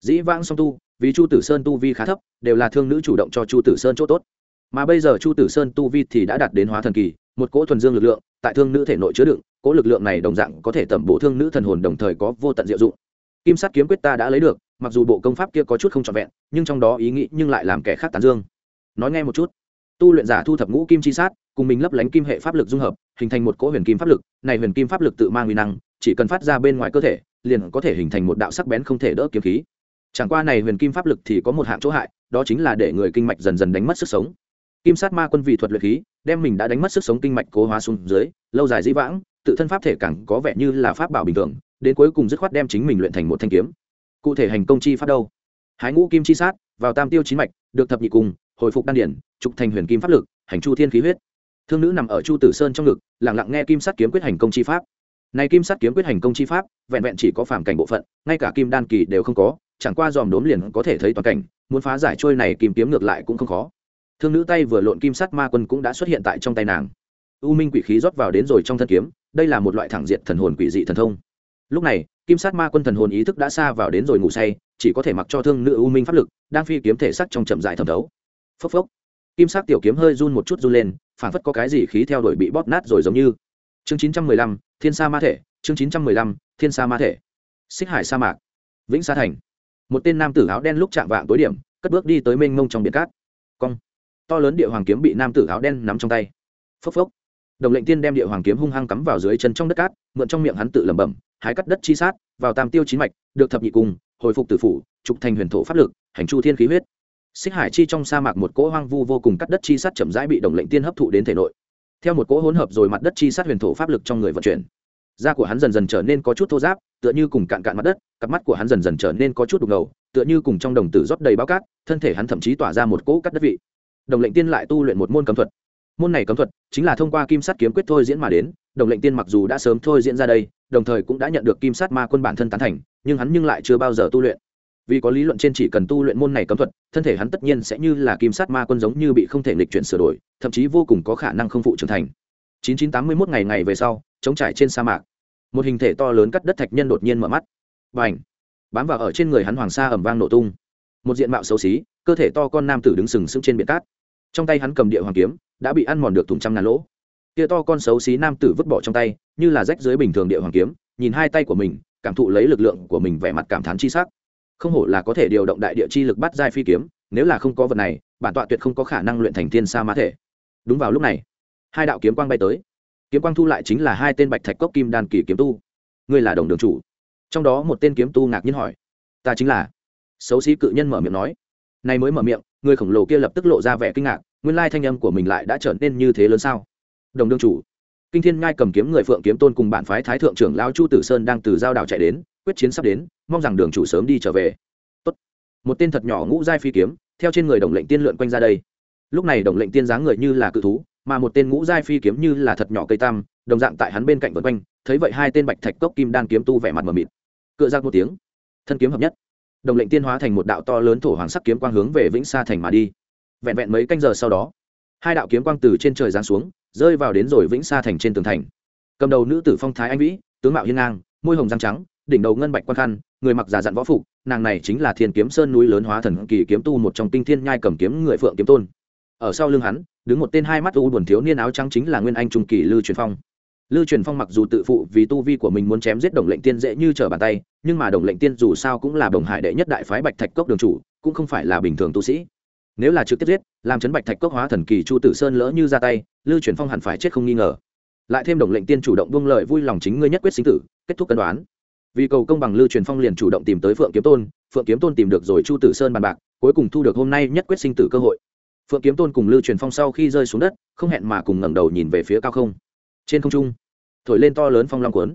Dĩ vãng song tu, vì chu tử sơn tu vi khá thấp, đều là thương nữ chủ động cho chu tử sơn chỗ tốt. Mà bây giờ chu tử sơn tu vi thì đã đạt đến hóa thần kỳ, một cỗ thuần dương lực lượng, tại thương nữ thể nội chứa đựng cỗ lực lượng này đồng dạng có thể tẩm bổ thương nữ thần hồn đồng thời có vô tận diệu dụng. Kim sát kiếm quyết ta đã lấy được, mặc dù bộ công pháp kia có chút không trọn vẹn, nhưng trong đó ý nghĩ nhưng lại làm kẻ khác tán dương. Nói nghe một chút. Tu luyện giả thu thập ngũ kim chi sát, cùng mình lấp lánh kim hệ pháp lực dung hợp, hình thành một cỗ huyền kim pháp lực, này huyền kim pháp lực tự mang uy năng, chỉ cần phát ra bên ngoài cơ thể, liền có thể hình thành một đạo sắc bén không thể đỡ kiếm khí. Chẳng qua này huyền kim pháp lực thì có một hạng chỗ hại, đó chính là để người kinh mạch dần dần đánh mất sức sống. Kim sát ma quân vị thuật luyện khí, đem mình đã đánh mất sức sống kinh mạch cố hóa xuống dưới, lâu dài dĩ vãng tự thân pháp thể càng có vẻ như là pháp bảo bình thường, đến cuối cùng dứt khoát đem chính mình luyện thành một thanh kiếm. Cụ thể hành công chi pháp đâu? Hái ngũ kim chi sát, vào tam tiêu chín mạch, được thập nhị cùng, hồi phục đan điển, trục thành huyền kim pháp lực, hành chu thiên khí huyết. Thương nữ nằm ở chu tử sơn trong ngực lẳng lặng nghe kim sát kiếm quyết hành công chi pháp. Này kim sát kiếm quyết hành công chi pháp, vẹn vẹn chỉ có phản cảnh bộ phận, ngay cả kim đan kỳ đều không có, chẳng qua dòm đốm liền có thể thấy toàn cảnh, muốn phá giải trôi này kim kiếm ngược lại cũng không khó. Thương nữ tay vừa lộn kim sắt ma quân cũng đã xuất hiện tại trong tay nàng. U minh quỷ khí rót vào đến rồi trong thân kiếm đây là một loại thẳng diện thần hồn quỷ dị thần thông. Lúc này, kim sát ma quân thần hồn ý thức đã xa vào đến rồi ngủ say, chỉ có thể mặc cho thương nữ u minh pháp lực, đang phi kiếm thể sắc trong chậm dại thẩm thấu. Phốc phốc. Kim sắc tiểu kiếm hơi run một chút run lên phản phất có cái gì khí theo đuổi bị bóp nát rồi giống như. Chương chín trăm mười lăm, thiên sa ma thể, chương chín trăm mười lăm, thiên sa ma thể. Xích hải sa mạc. Vĩnh sa thành. Một tên nam tử áo đen lúc chạm vạng tối điểm, cất bước đi tới mênh mông trong biển cát. Cong. To lớn địa hoàng kiếm bị nam tử áo đen nắm trong tay. Phốc phốc đồng lệnh tiên đem địa hoàng kiếm hung hăng cắm vào dưới chân trong đất cát, mượn trong miệng hắn tự lẩm bẩm, hái cắt đất chi sát, vào tam tiêu chín mạch, được thập nhị cùng hồi phục tử phủ, trục thành huyền thổ pháp lực, hành chu thiên khí huyết. Xích hải chi trong sa mạc một cỗ hoang vu vô cùng cắt đất chi sát chậm rãi bị đồng lệnh tiên hấp thụ đến thể nội. Theo một cỗ hỗn hợp rồi mặt đất chi sát huyền thổ pháp lực trong người vận chuyển, da của hắn dần dần trở nên có chút thô giáp tựa như cùng cạn cạn mặt đất, cặp mắt của hắn dần dần trở nên có chút đục ngầu, tựa như cùng trong đồng tử rót đầy bao cát, thân thể hắn thậm chí tỏa ra một cỗ cắt đất vị. Đồng lệnh tiên lại tu luyện một môn cấm thuật môn này cấm thuật chính là thông qua kim sắt kiếm quyết thôi diễn mà đến, đồng lệnh tiên mặc dù đã sớm thôi diễn ra đây, đồng thời cũng đã nhận được kim sắt ma quân bản thân tán thành, nhưng hắn nhưng lại chưa bao giờ tu luyện. Vì có lý luận trên chỉ cần tu luyện môn này cấm thuật, thân thể hắn tất nhiên sẽ như là kim sắt ma quân giống như bị không thể nghịch chuyển sửa đổi, thậm chí vô cùng có khả năng không phụ trưởng thành. 9981 ngày ngày về sau chống trải trên sa mạc, một hình thể to lớn cắt đất thạch nhân đột nhiên mở mắt. Và ảnh bám vào ở trên người hắn hoàng sa ẩm vang nổ tung. Một diện mạo xấu xí, cơ thể to con nam tử đứng sừng sững trên biển cát. Trong tay hắn cầm địa hoàng kiếm đã bị ăn mòn được thùng trăm ngàn lỗ. Kia to con xấu xí nam tử vứt bỏ trong tay, như là rách dưới bình thường địa hoàng kiếm, nhìn hai tay của mình, cảm thụ lấy lực lượng của mình vẻ mặt cảm thán chi sắc. Không hổ là có thể điều động đại địa chi lực bắt giai phi kiếm, nếu là không có vật này, bản tọa tuyệt không có khả năng luyện thành thiên sa mã thể. Đúng vào lúc này, hai đạo kiếm quang bay tới. Kiếm quang thu lại chính là hai tên bạch thạch cốc kim đan kỳ kiếm tu. Ngươi là đồng đường chủ. Trong đó một tên kiếm tu ngạc nhiên hỏi, ta chính là? Xấu xí cự nhân mở miệng nói. Này mới mở miệng, người khổng lồ kia lập tức lộ ra vẻ kinh ngạc nguyên lai thanh âm của mình lại đã trở nên như thế lớn sao? Đồng đương chủ, kinh thiên ngai cầm kiếm người phượng kiếm tôn cùng bản phái thái thượng trưởng lao chu tử sơn đang từ giao đảo chạy đến, quyết chiến sắp đến, mong rằng đường chủ sớm đi trở về. Tốt. một tên thật nhỏ ngũ giai phi kiếm, theo trên người đồng lệnh tiên lượn quanh ra đây. Lúc này đồng lệnh tiên dáng người như là cự thú, mà một tên ngũ giai phi kiếm như là thật nhỏ cây tam, đồng dạng tại hắn bên cạnh vân quanh, thấy vậy hai tên bạch thạch cốc kim đan kiếm tu vẻ mặt mờ mịt. Cựa ra một tiếng, thân kiếm hợp nhất. Đồng lệnh tiên hóa thành một đạo to lớn thổ hoàng sắc kiếm quang hướng về vĩnh sa thành mà đi vẹn vẹn mấy canh giờ sau đó, hai đạo kiếm quang từ trên trời giáng xuống, rơi vào đến rồi vĩnh sa thành trên tường thành. Cầm đầu nữ tử phong thái anh vĩ, tướng mạo hiên ngang, môi hồng răng trắng, đỉnh đầu ngân bạch quan khăn, người mặc giả dặn võ phục, nàng này chính là thiên kiếm sơn núi lớn hóa thần kỳ kiếm tu một trong tinh thiên nhai cầm kiếm người phượng kiếm tôn. Ở sau lưng hắn, đứng một tên hai mắt u buồn thiếu niên áo trắng chính là nguyên anh trung kỳ lư truyền phong. Lư truyền phong mặc dù tự phụ vì tu vi của mình muốn chém giết đồng lệnh tiên dễ như trở bàn tay, nhưng mà đồng lệnh tiên dù sao cũng là đồng hải đệ nhất đại phái bạch thạch cốc đường chủ, cũng không phải là bình thường tu sĩ nếu là trực tiếp giết, làm chấn bạch thạch cốc hóa thần kỳ chu tử sơn lỡ như ra tay, lưu truyền phong hẳn phải chết không nghi ngờ. Lại thêm đồng lệnh tiên chủ động buông lợi vui lòng chính ngươi nhất quyết sinh tử, kết thúc cân đoán. Vì cầu công bằng lưu truyền phong liền chủ động tìm tới phượng kiếm tôn, phượng kiếm tôn tìm được rồi chu tử sơn bàn bạc, cuối cùng thu được hôm nay nhất quyết sinh tử cơ hội. Phượng kiếm tôn cùng lưu truyền phong sau khi rơi xuống đất, không hẹn mà cùng ngẩng đầu nhìn về phía cao không. Trên không trung, thổi lên to lớn phong long cuốn.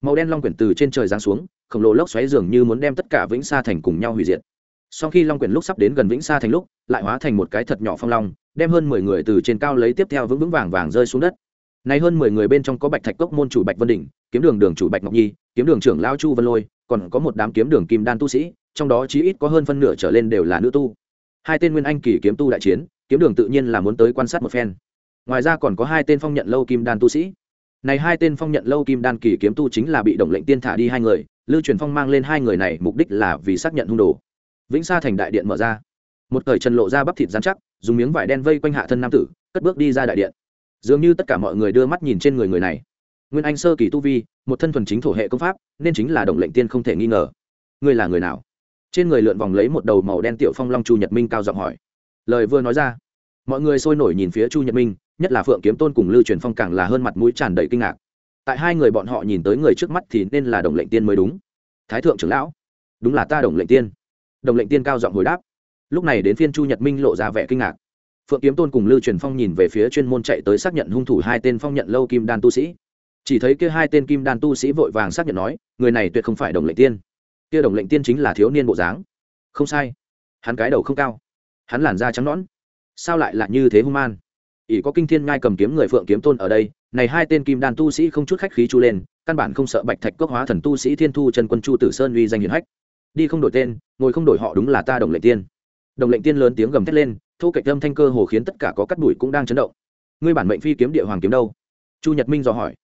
Màu đen long quyển từ trên trời giáng xuống, khổng lồ lốc xoáy dường như muốn đem tất cả vĩnh sa thành cùng nhau hủy diệt sau khi long quyển lúc sắp đến gần vĩnh xa thành lúc, lại hóa thành một cái thật nhỏ phong long, đem hơn mười người từ trên cao lấy tiếp theo vững vững vàng vàng rơi xuống đất. Nay hơn mười người bên trong có bạch thạch cốc môn chủ bạch vân đỉnh, kiếm đường đường chủ bạch ngọc nhi, kiếm đường trưởng lao chu vân lôi, còn có một đám kiếm đường kim đan tu sĩ, trong đó chí ít có hơn phân nửa trở lên đều là nữ tu. Hai tên nguyên anh kỳ kiếm tu đại chiến, kiếm đường tự nhiên là muốn tới quan sát một phen. Ngoài ra còn có hai tên phong nhận lâu kim đan tu sĩ. Này hai tên phong nhận lâu kim đan kỳ kiếm tu chính là bị động lệnh tiên thả đi hai người, lưu truyền phong mang lên hai người này, mục đích là vì xác nhận hung đồ vĩnh sa thành đại điện mở ra. Một thời trần lộ ra bắp thịt dán chắc, dùng miếng vải đen vây quanh hạ thân nam tử, cất bước đi ra đại điện. Dường như tất cả mọi người đưa mắt nhìn trên người người này. Nguyên anh sơ kỳ tu vi, một thân thuần chính thổ hệ công pháp, nên chính là đồng lệnh tiên không thể nghi ngờ. Ngươi là người nào? Trên người lượn vòng lấy một đầu màu đen tiểu phong long chu nhật minh cao giọng hỏi. Lời vừa nói ra, mọi người sôi nổi nhìn phía chu nhật minh, nhất là phượng kiếm tôn cùng lưu truyền phong càng là hơn mặt mũi tràn đầy kinh ngạc. Tại hai người bọn họ nhìn tới người trước mắt thì nên là đồng lệnh tiên mới đúng. Thái thượng trưởng lão, đúng là ta đồng lệnh tiên đồng lệnh tiên cao giọng hồi đáp. Lúc này đến phiên chu nhật minh lộ ra vẻ kinh ngạc. Phượng kiếm tôn cùng lưu truyền phong nhìn về phía chuyên môn chạy tới xác nhận hung thủ hai tên phong nhận lâu kim đan tu sĩ. Chỉ thấy kia hai tên kim đan tu sĩ vội vàng xác nhận nói, người này tuyệt không phải đồng lệnh tiên. Kia đồng lệnh tiên chính là thiếu niên bộ dáng. Không sai. Hắn cái đầu không cao. Hắn làn da trắng nõn. Sao lại là như thế hung man? Ỷ có kinh thiên ngai cầm kiếm người phượng kiếm tôn ở đây, này hai tên kim đan tu sĩ không chút khách khí chu lên, căn bản không sợ bạch thạch cốc hóa thần tu sĩ thiên thu trần quân chu tử sơn uy danh hiển hách đi không đổi tên, ngồi không đổi họ đúng là ta đồng lệnh tiên. Đồng lệnh tiên lớn tiếng gầm thét lên thu cạnh âm thanh cơ hồ khiến tất cả có cắt đuổi cũng đang chấn động. Ngươi bản mệnh phi kiếm địa hoàng kiếm đâu? Chu nhật minh dò hỏi.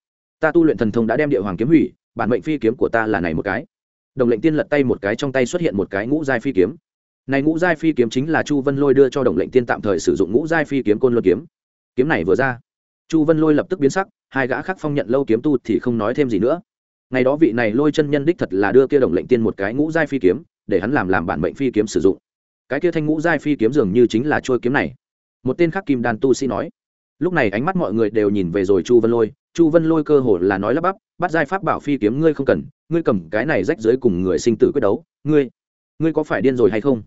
Ta tu luyện thần thông đã đem địa hoàng kiếm hủy, bản mệnh phi kiếm của ta là này một cái. Đồng lệnh tiên lật tay một cái trong tay xuất hiện một cái ngũ giai phi kiếm. Này ngũ giai phi kiếm chính là chu vân lôi đưa cho đồng lệnh tiên tạm thời sử dụng ngũ giai phi kiếm côn luân kiếm. Kiếm này vừa ra, chu vân lôi lập tức biến sắc, hai gã khác phong nhận lâu kiếm tu thì không nói thêm gì nữa ngày đó vị này lôi chân nhân đích thật là đưa kia đồng lệnh tiên một cái ngũ giai phi kiếm, để hắn làm làm bản mệnh phi kiếm sử dụng. Cái kia thanh ngũ giai phi kiếm dường như chính là trôi kiếm này. Một tên khác kim đan tu sĩ nói. Lúc này ánh mắt mọi người đều nhìn về rồi chu vân lôi. Chu vân lôi cơ hồ là nói lắp bắp, bắt giai pháp bảo phi kiếm ngươi không cần, ngươi cầm cái này rách dưới cùng người sinh tử quyết đấu. Ngươi ngươi có phải điên rồi hay không?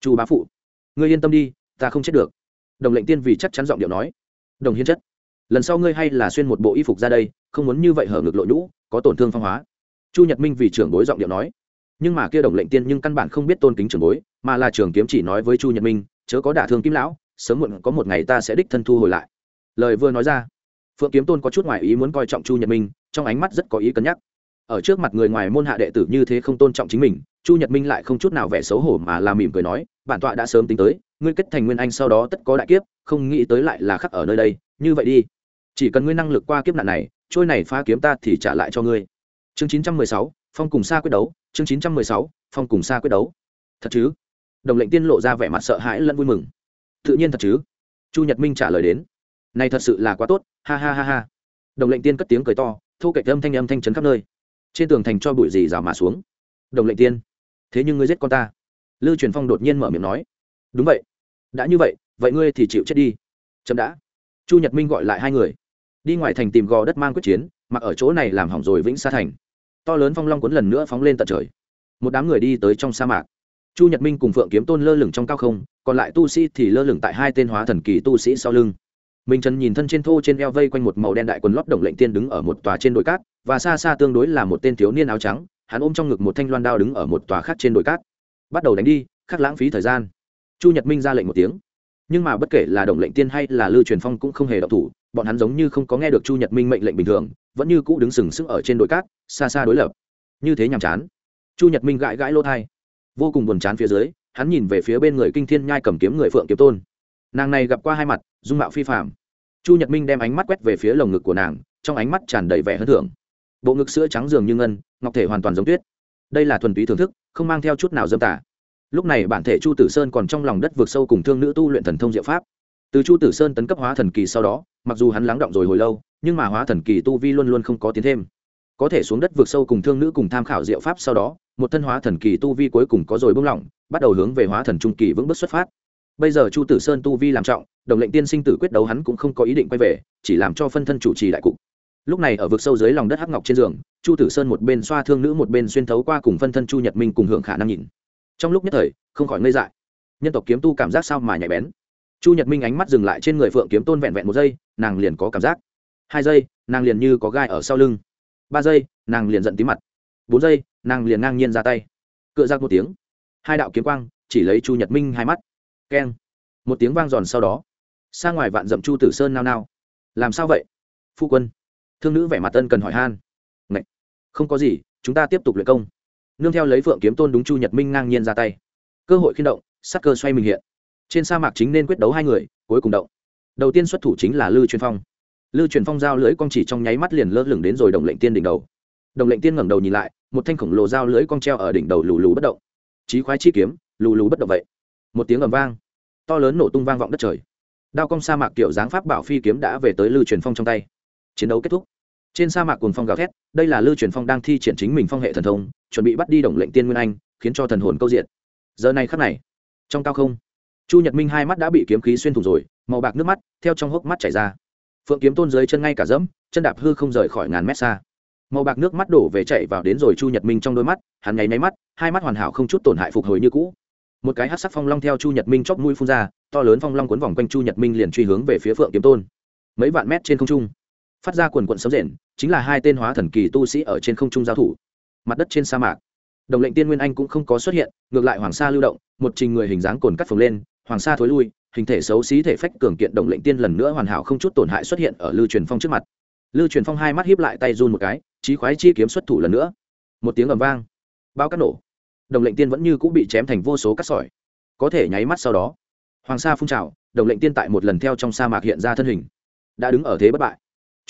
Chu bá phụ, ngươi yên tâm đi, ta không chết được. Đồng lệnh tiên vì chắc chắn giọng điệu nói. Đồng hiến chất, lần sau ngươi hay là xuyên một bộ y phục ra đây, không muốn như vậy hở ngực lộ nhũ có tổn thương phong hóa. Chu nhật minh vì trưởng bối giọng điệu nói, nhưng mà kia đồng lệnh tiên nhưng căn bản không biết tôn kính trưởng bối, mà là trường kiếm chỉ nói với chu nhật minh, chớ có đả thương kim lão, sớm muộn có một ngày ta sẽ đích thân thu hồi lại. Lời vừa nói ra, phượng kiếm tôn có chút ngoài ý muốn coi trọng chu nhật minh, trong ánh mắt rất có ý cân nhắc. Ở trước mặt người ngoài môn hạ đệ tử như thế không tôn trọng chính mình, chu nhật minh lại không chút nào vẻ xấu hổ mà làm mỉm cười nói, bản tọa đã sớm tính tới, ngươi kết thành nguyên anh sau đó tất có đại kiếp, không nghĩ tới lại là khắc ở nơi đây, như vậy đi. Chỉ cần ngươi năng lực qua kiếp nạn này trôi này phá kiếm ta thì trả lại cho ngươi. Chương chín trăm mười sáu, phong cùng xa quyết đấu. Chương chín trăm mười sáu, phong cùng xa quyết đấu. Thật chứ? Đồng lệnh tiên lộ ra vẻ mặt sợ hãi lẫn vui mừng. Tự nhiên thật chứ? Chu nhật minh trả lời đến. Này thật sự là quá tốt, ha ha ha ha. Đồng lệnh tiên cất tiếng cười to thu cạnh âm thanh âm thanh trấn khắp nơi. Trên tường thành cho bụi gì rào mà xuống. Đồng lệnh tiên, thế nhưng ngươi giết con ta. Lưu truyền phong đột nhiên mở miệng nói. Đúng vậy. Đã như vậy vậy ngươi thì chịu chết đi. Chậm đã. Chu nhật minh gọi lại hai người đi ngoài thành tìm gò đất mang quyết chiến, mặc ở chỗ này làm hỏng rồi vĩnh sa thành. To lớn phong long cuốn lần nữa phóng lên tận trời. Một đám người đi tới trong sa mạc. Chu nhật minh cùng phượng kiếm tôn lơ lửng trong cao không, còn lại tu sĩ thì lơ lửng tại hai tên hóa thần kỳ tu sĩ sau lưng. Minh trần nhìn thân trên thô trên eo vây quanh một màu đen đại quần lót đồng lệnh tiên đứng ở một tòa trên đồi cát, và xa xa tương đối là một tên thiếu niên áo trắng, hắn ôm trong ngực một thanh loan đao đứng ở một tòa khác trên đồi cát. Bắt đầu đánh đi, khắc lãng phí thời gian. Chu nhật minh ra lệnh một tiếng nhưng mà bất kể là đồng lệnh tiên hay là lưu truyền phong cũng không hề động thủ, bọn hắn giống như không có nghe được chu nhật minh mệnh lệnh bình thường, vẫn như cũ đứng sừng sững ở trên đồi cát, xa xa đối lập. Như thế nhàm chán. Chu nhật minh gãi gãi lỗ thai vô cùng buồn chán phía dưới, hắn nhìn về phía bên người kinh thiên nhai cầm kiếm người phượng kiếm tôn. Nàng này gặp qua hai mặt, dung mạo phi phạm chu nhật minh đem ánh mắt quét về phía lồng ngực của nàng, trong ánh mắt tràn đầy vẻ hơn thưởng bộ ngực sữa trắng dường như ngân, ngọc thể hoàn toàn giống tuyết. Đây là thuần túy thưởng thức, không mang theo chút nào dâm tả lúc này bản thể chu tử sơn còn trong lòng đất vượt sâu cùng thương nữ tu luyện thần thông diệu pháp. Từ chu tử sơn tấn cấp hóa thần kỳ sau đó, mặc dù hắn lắng động rồi hồi lâu, nhưng mà hóa thần kỳ tu vi luôn luôn không có tiến thêm. Có thể xuống đất vượt sâu cùng thương nữ cùng tham khảo diệu pháp sau đó, một thân hóa thần kỳ tu vi cuối cùng có rồi bung lỏng, bắt đầu hướng về hóa thần trung kỳ vững bước xuất phát. Bây giờ chu tử sơn tu vi làm trọng, đồng lệnh tiên sinh tử quyết đấu hắn cũng không có ý định quay về, chỉ làm cho phân thân chủ trì đại cục. Lúc này ở vực sâu dưới lòng đất hắc ngọc trên giường, chu tử sơn một bên xoa thương nữ một bên xuyên thấu qua cùng phân thân chu nhật minh cùng hưởng khả năng nhìn trong lúc nhất thời, không khỏi ngây dại. Nhân tộc kiếm tu cảm giác sao mà nhạy bén. Chu nhật minh ánh mắt dừng lại trên người phượng kiếm tôn vẹn vẹn một giây, nàng liền có cảm giác. Hai giây, nàng liền như có gai ở sau lưng. Ba giây, nàng liền giận tí mặt. Bốn giây, nàng liền ngang nhiên ra tay. Cựa ra một tiếng, hai đạo kiếm quang chỉ lấy chu nhật minh hai mắt. Keng. Một tiếng vang giòn sau đó, xa ngoài vạn dậm chu tử sơn nao nao. Làm sao vậy? Phu quân. Thương nữ vẻ mặt tân cần hỏi han. Ngậy! không có gì, chúng ta tiếp tục luyện công nương theo lấy phượng kiếm tôn đúng chu nhật minh ngang nhiên ra tay cơ hội khiên động sắc cơ xoay mình hiện trên sa mạc chính nên quyết đấu hai người cuối cùng động đầu tiên xuất thủ chính là lư truyền phong lư truyền phong giao lưỡi cong chỉ trong nháy mắt liền lơ lửng đến rồi đồng lệnh tiên đỉnh đầu đồng lệnh tiên ngẩng đầu nhìn lại một thanh khổng lồ dao lưỡi cong treo ở đỉnh đầu lù lù bất động chí khoái chi kiếm lù lù bất động vậy một tiếng ầm vang to lớn nổ tung vang vọng đất trời đao cong sa mạc kiểu dáng pháp bảo phi kiếm đã về tới lư truyền phong trong tay chiến đấu kết thúc trên sa mạc cồn phong gào thét, đây là lưu truyền phong đang thi triển chính mình phong hệ thần thông, chuẩn bị bắt đi đồng lệnh tiên nguyên anh, khiến cho thần hồn câu diện giờ này khắc này, trong cao không, chu nhật minh hai mắt đã bị kiếm khí xuyên thủng rồi, màu bạc nước mắt theo trong hốc mắt chảy ra. Phượng kiếm tôn dưới chân ngay cả dẫm, chân đạp hư không rời khỏi ngàn mét xa. Màu bạc nước mắt đổ về chạy vào đến rồi chu nhật minh trong đôi mắt, hắn nháy máy mắt, hai mắt hoàn hảo không chút tổn hại phục hồi như cũ. Một cái hát sắc phong long theo chu nhật minh chóc mũi phun ra, to lớn phong long cuốn vòng quanh chu nhật minh liền truy hướng về phía phượng kiếm tôn. Mấy vạn mét trên không trung phát ra quần quận sấm rền, chính là hai tên hóa thần kỳ tu sĩ ở trên không trung giao thủ. Mặt đất trên sa mạc, đồng lệnh tiên nguyên anh cũng không có xuất hiện, ngược lại hoàng sa lưu động, một trình người hình dáng cồn cắt phồng lên, hoàng sa thối lui, hình thể xấu xí thể phách cường kiện đồng lệnh tiên lần nữa hoàn hảo không chút tổn hại xuất hiện ở lưu truyền phong trước mặt. Lưu truyền phong hai mắt hiếp lại tay run một cái trí khoái chi kiếm xuất thủ lần nữa. Một tiếng ầm vang, bao cắt nổ. Đồng lệnh tiên vẫn như cũng bị chém thành vô số cắt sỏi. Có thể nháy mắt sau đó, hoàng sa phun trào, đồng lệnh tiên tại một lần theo trong sa mạc hiện ra thân hình, đã đứng ở thế bất bại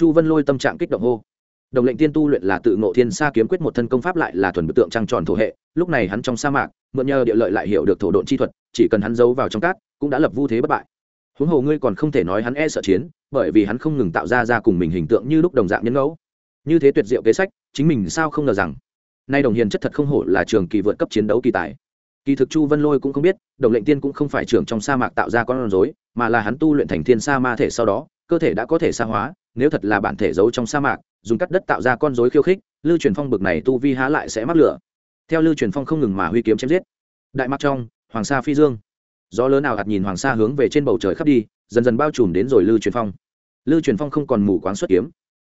chu vân lôi tâm trạng kích động hô. Đồng lệnh tiên tu luyện là tự ngộ thiên sa kiếm quyết một thân công pháp lại là thuần bức tượng trăng tròn thổ hệ, lúc này hắn trong sa mạc, mượn nhờ địa lợi lại hiểu được thổ độn chi thuật, chỉ cần hắn giấu vào trong cát, cũng đã lập vu thế bất bại. Huống hồ ngươi còn không thể nói hắn e sợ chiến, bởi vì hắn không ngừng tạo ra ra cùng mình hình tượng như lúc đồng dạng nhân ngẫu. Như thế tuyệt diệu kế sách, chính mình sao không ngờ rằng, nay đồng hiền chất thật không hổ là trường kỳ vượt cấp chiến đấu kỳ tài. Kỳ thực chu vân lôi cũng không biết, đồng lệnh tiên cũng không phải trưởng trong sa mạc tạo ra con rối, mà là hắn tu luyện thành thiên sa ma thể sau đó, cơ thể đã có thể sa hóa nếu thật là bản thể giấu trong sa mạc, dùng cắt đất tạo ra con rối khiêu khích, lưu truyền phong bực này tu vi há lại sẽ mắc lửa. Theo lưu truyền phong không ngừng mà huy kiếm chém giết. Đại mặc trong, hoàng sa phi dương. Gió lớn nào hạt nhìn hoàng sa hướng về trên bầu trời khắp đi, dần dần bao trùm đến rồi lưu truyền phong. Lưu truyền phong không còn mù quáng xuất kiếm.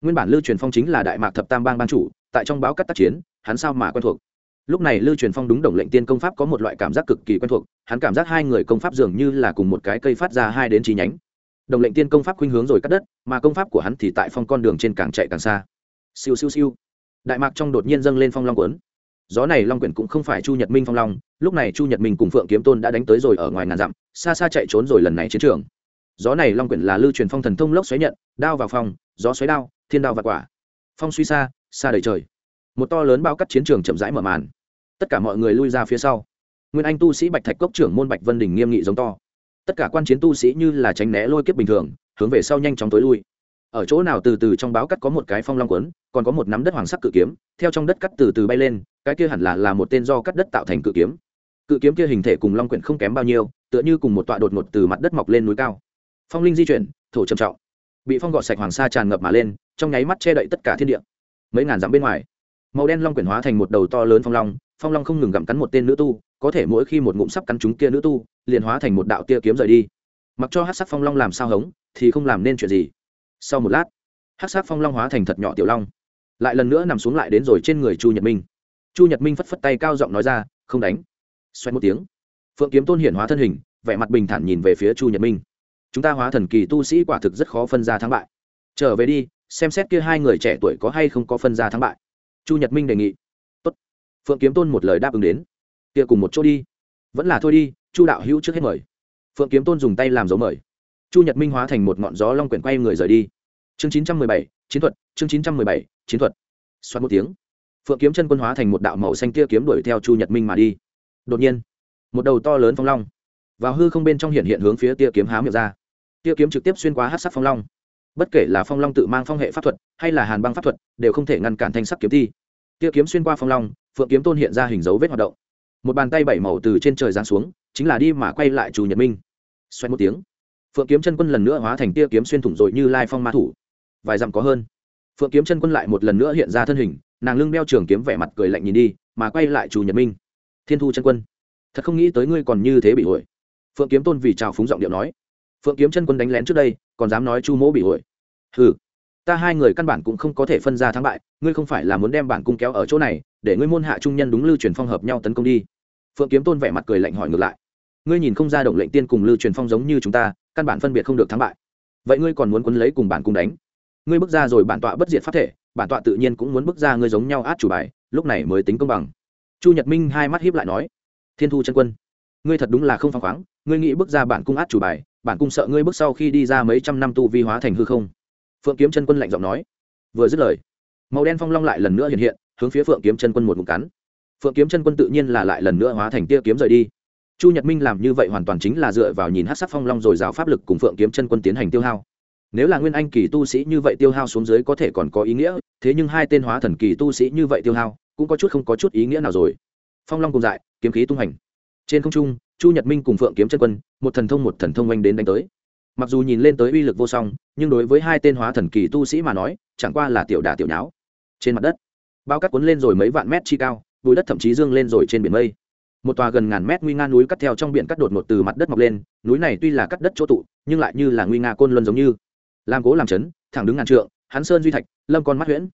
Nguyên bản lưu truyền phong chính là đại mạc thập tam bang ban chủ, tại trong báo cắt tác chiến, hắn sao mà quen thuộc? Lúc này lưu truyền phong đúng đồng lệnh tiên công pháp có một loại cảm giác cực kỳ quen thuộc, hắn cảm giác hai người công pháp dường như là cùng một cái cây phát ra hai đến chi nhánh đồng lệnh tiên công pháp khuynh hướng rồi cắt đất, mà công pháp của hắn thì tại phong con đường trên càng chạy càng xa. Siêu siêu siêu. Đại mạc trong đột nhiên dâng lên phong long quấn gió này long quyển cũng không phải chu nhật minh phong long, lúc này chu nhật minh cùng phượng kiếm tôn đã đánh tới rồi ở ngoài ngàn dặm, xa xa chạy trốn rồi lần này chiến trường. Gió này long quyển là lưu truyền phong thần thông lốc xoáy nhận, đao vào phòng gió xoáy đao, thiên đao và quả. Phong suy xa xa đầy trời. Một to lớn bao cắt chiến trường chậm rãi mở màn. Tất cả mọi người lui ra phía sau. Nguyên anh tu sĩ bạch thạch cốc trưởng môn bạch vân đình nghiêm nghị giống to tất cả quan chiến tu sĩ như là tránh né lôi kiếp bình thường, hướng về sau nhanh chóng tối lui. Ở chỗ nào từ từ trong báo cắt có một cái phong long quấn, còn có một nắm đất hoàng sắc cự kiếm, theo trong đất cắt từ từ bay lên, cái kia hẳn là là một tên do cắt đất tạo thành cự kiếm. Cự kiếm kia hình thể cùng long quyển không kém bao nhiêu, tựa như cùng một tọa đột ngột từ mặt đất mọc lên núi cao. Phong linh di chuyển, thổ trầm trọng. Bị phong gọt sạch hoàng sa tràn ngập mà lên, trong nháy mắt che đậy tất cả thiên địa. Mấy ngàn dặm bên ngoài, màu đen long quyển hóa thành một đầu to lớn phong long phong long không ngừng gặm cắn một tên nữ tu có thể mỗi khi một ngụm sắp cắn chúng kia nữ tu, liền hóa thành một đạo tia kiếm rời đi. Mặc cho hát sắc phong long làm sao hống, thì không làm nên chuyện gì. Sau một lát hát sắc phong long hóa thành thật nhỏ tiểu long. Lại lần nữa nằm xuống lại đến rồi trên người chu nhật minh. Chu nhật minh phất phất tay cao giọng nói ra, không đánh. Xoay một tiếng, phượng kiếm tôn hiển hóa thân hình, vẻ mặt bình thản nhìn về phía chu nhật minh. Chúng ta hóa thần kỳ tu sĩ quả thực rất khó phân ra thắng bại. Trở về đi, xem xét kia hai người trẻ tuổi có hay không có phân ra thắng bại. Chu nhật minh đề nghị. Tốt. phượng kiếm tôn một lời đáp ứng đến kia cùng một chỗ đi. Vẫn là thôi đi, chu đạo hữu trước hết mời. Phượng kiếm tôn dùng tay làm dấu mời. Chu nhật minh hóa thành một ngọn gió long quyển quay người rời đi. Chương chín trăm mười bảy, chiến thuật, chương chín trăm mười bảy, chiến thuật. Xoát một tiếng, phượng kiếm chân quân hóa thành một đạo màu xanh kia kiếm đuổi theo chu nhật minh mà đi. Đột nhiên, một đầu to lớn phong long vào hư không bên trong hiện hiện hướng phía tia kiếm há miệng ra. Tia kiếm trực tiếp xuyên qua hát sắc phong long. Bất kể là phong long tự mang phong hệ pháp thuật hay là hàn băng pháp thuật, đều không thể ngăn cản thanh sắc kiếm thi. Tia kiếm xuyên qua phong long, phượng kiếm tôn hiện ra hình dấu vết hoạt động một bàn tay bảy màu từ trên trời giáng xuống, chính là đi mà quay lại chủ nhật minh. Xoay một tiếng, phượng kiếm chân quân lần nữa hóa thành tia kiếm xuyên thủng rồi như lai phong ma thủ. Vài dặm có hơn, phượng kiếm chân quân lại một lần nữa hiện ra thân hình, nàng lưng đeo trường kiếm vẻ mặt cười lạnh nhìn đi, mà quay lại chủ nhật minh. Thiên thu chân quân, thật không nghĩ tới ngươi còn như thế bị hội phượng kiếm tôn vì trào phúng giọng điệu nói. Phượng kiếm chân quân đánh lén trước đây, còn dám nói chu mỗ bị hội hừ, ta hai người căn bản cũng không có thể phân ra thắng bại, ngươi không phải là muốn đem bản cung kéo ở chỗ này để ngươi môn hạ trung nhân đúng lưu truyền phong hợp nhau tấn công đi. Phượng kiếm tôn vẻ mặt cười lạnh hỏi ngược lại. Ngươi nhìn không ra động lệnh tiên cùng lưu truyền phong giống như chúng ta, căn bản phân biệt không được thắng bại. Vậy ngươi còn muốn quấn lấy cùng bản cùng đánh? Ngươi bước ra rồi bản tọa bất diệt pháp thể, bản tọa tự nhiên cũng muốn bước ra ngươi giống nhau át chủ bài, lúc này mới tính công bằng. Chu nhật minh hai mắt hiếp lại nói, thiên thu chân quân, ngươi thật đúng là không phăng khoáng, ngươi nghĩ bước ra bản cung át chủ bài, bản cung sợ ngươi bước sau khi đi ra mấy trăm năm tu vi hóa thành hư không? Phượng kiếm chân quân lạnh giọng nói, vừa dứt lời, màu đen phong long lại lần nữa hiện hiện hướng phía phượng kiếm chân quân một mục cắn. Phượng kiếm chân quân tự nhiên là lại lần nữa hóa thành tia kiếm rời đi. Chu nhật minh làm như vậy hoàn toàn chính là dựa vào nhìn hát sắc phong long rồi rào pháp lực cùng phượng kiếm chân quân tiến hành tiêu hao. Nếu là nguyên anh kỳ tu sĩ như vậy tiêu hao xuống dưới có thể còn có ý nghĩa, thế nhưng hai tên hóa thần kỳ tu sĩ như vậy tiêu hao, cũng có chút không có chút ý nghĩa nào rồi. Phong long cùng dại, kiếm khí tung hành. Trên không trung, chu nhật minh cùng phượng kiếm chân quân, một thần thông một thần thông oanh đến đánh tới. Mặc dù nhìn lên tới uy lực vô song, nhưng đối với hai tên hóa thần kỳ tu sĩ mà nói, chẳng qua là tiểu đà tiểu nháo. Trên mặt đất bao cát cuốn lên rồi mấy vạn mét chi cao, bùi đất thậm chí dương lên rồi trên biển mây. Một tòa gần ngàn mét nguy nga núi cắt theo trong biển cắt đột ngột từ mặt đất mọc lên, núi này tuy là cắt đất chỗ tụ, nhưng lại như là nguy nga côn luân giống như. Làm cố làm chấn, thẳng đứng ngàn trượng, hắn sơn duy thạch, lâm con mắt huyễn.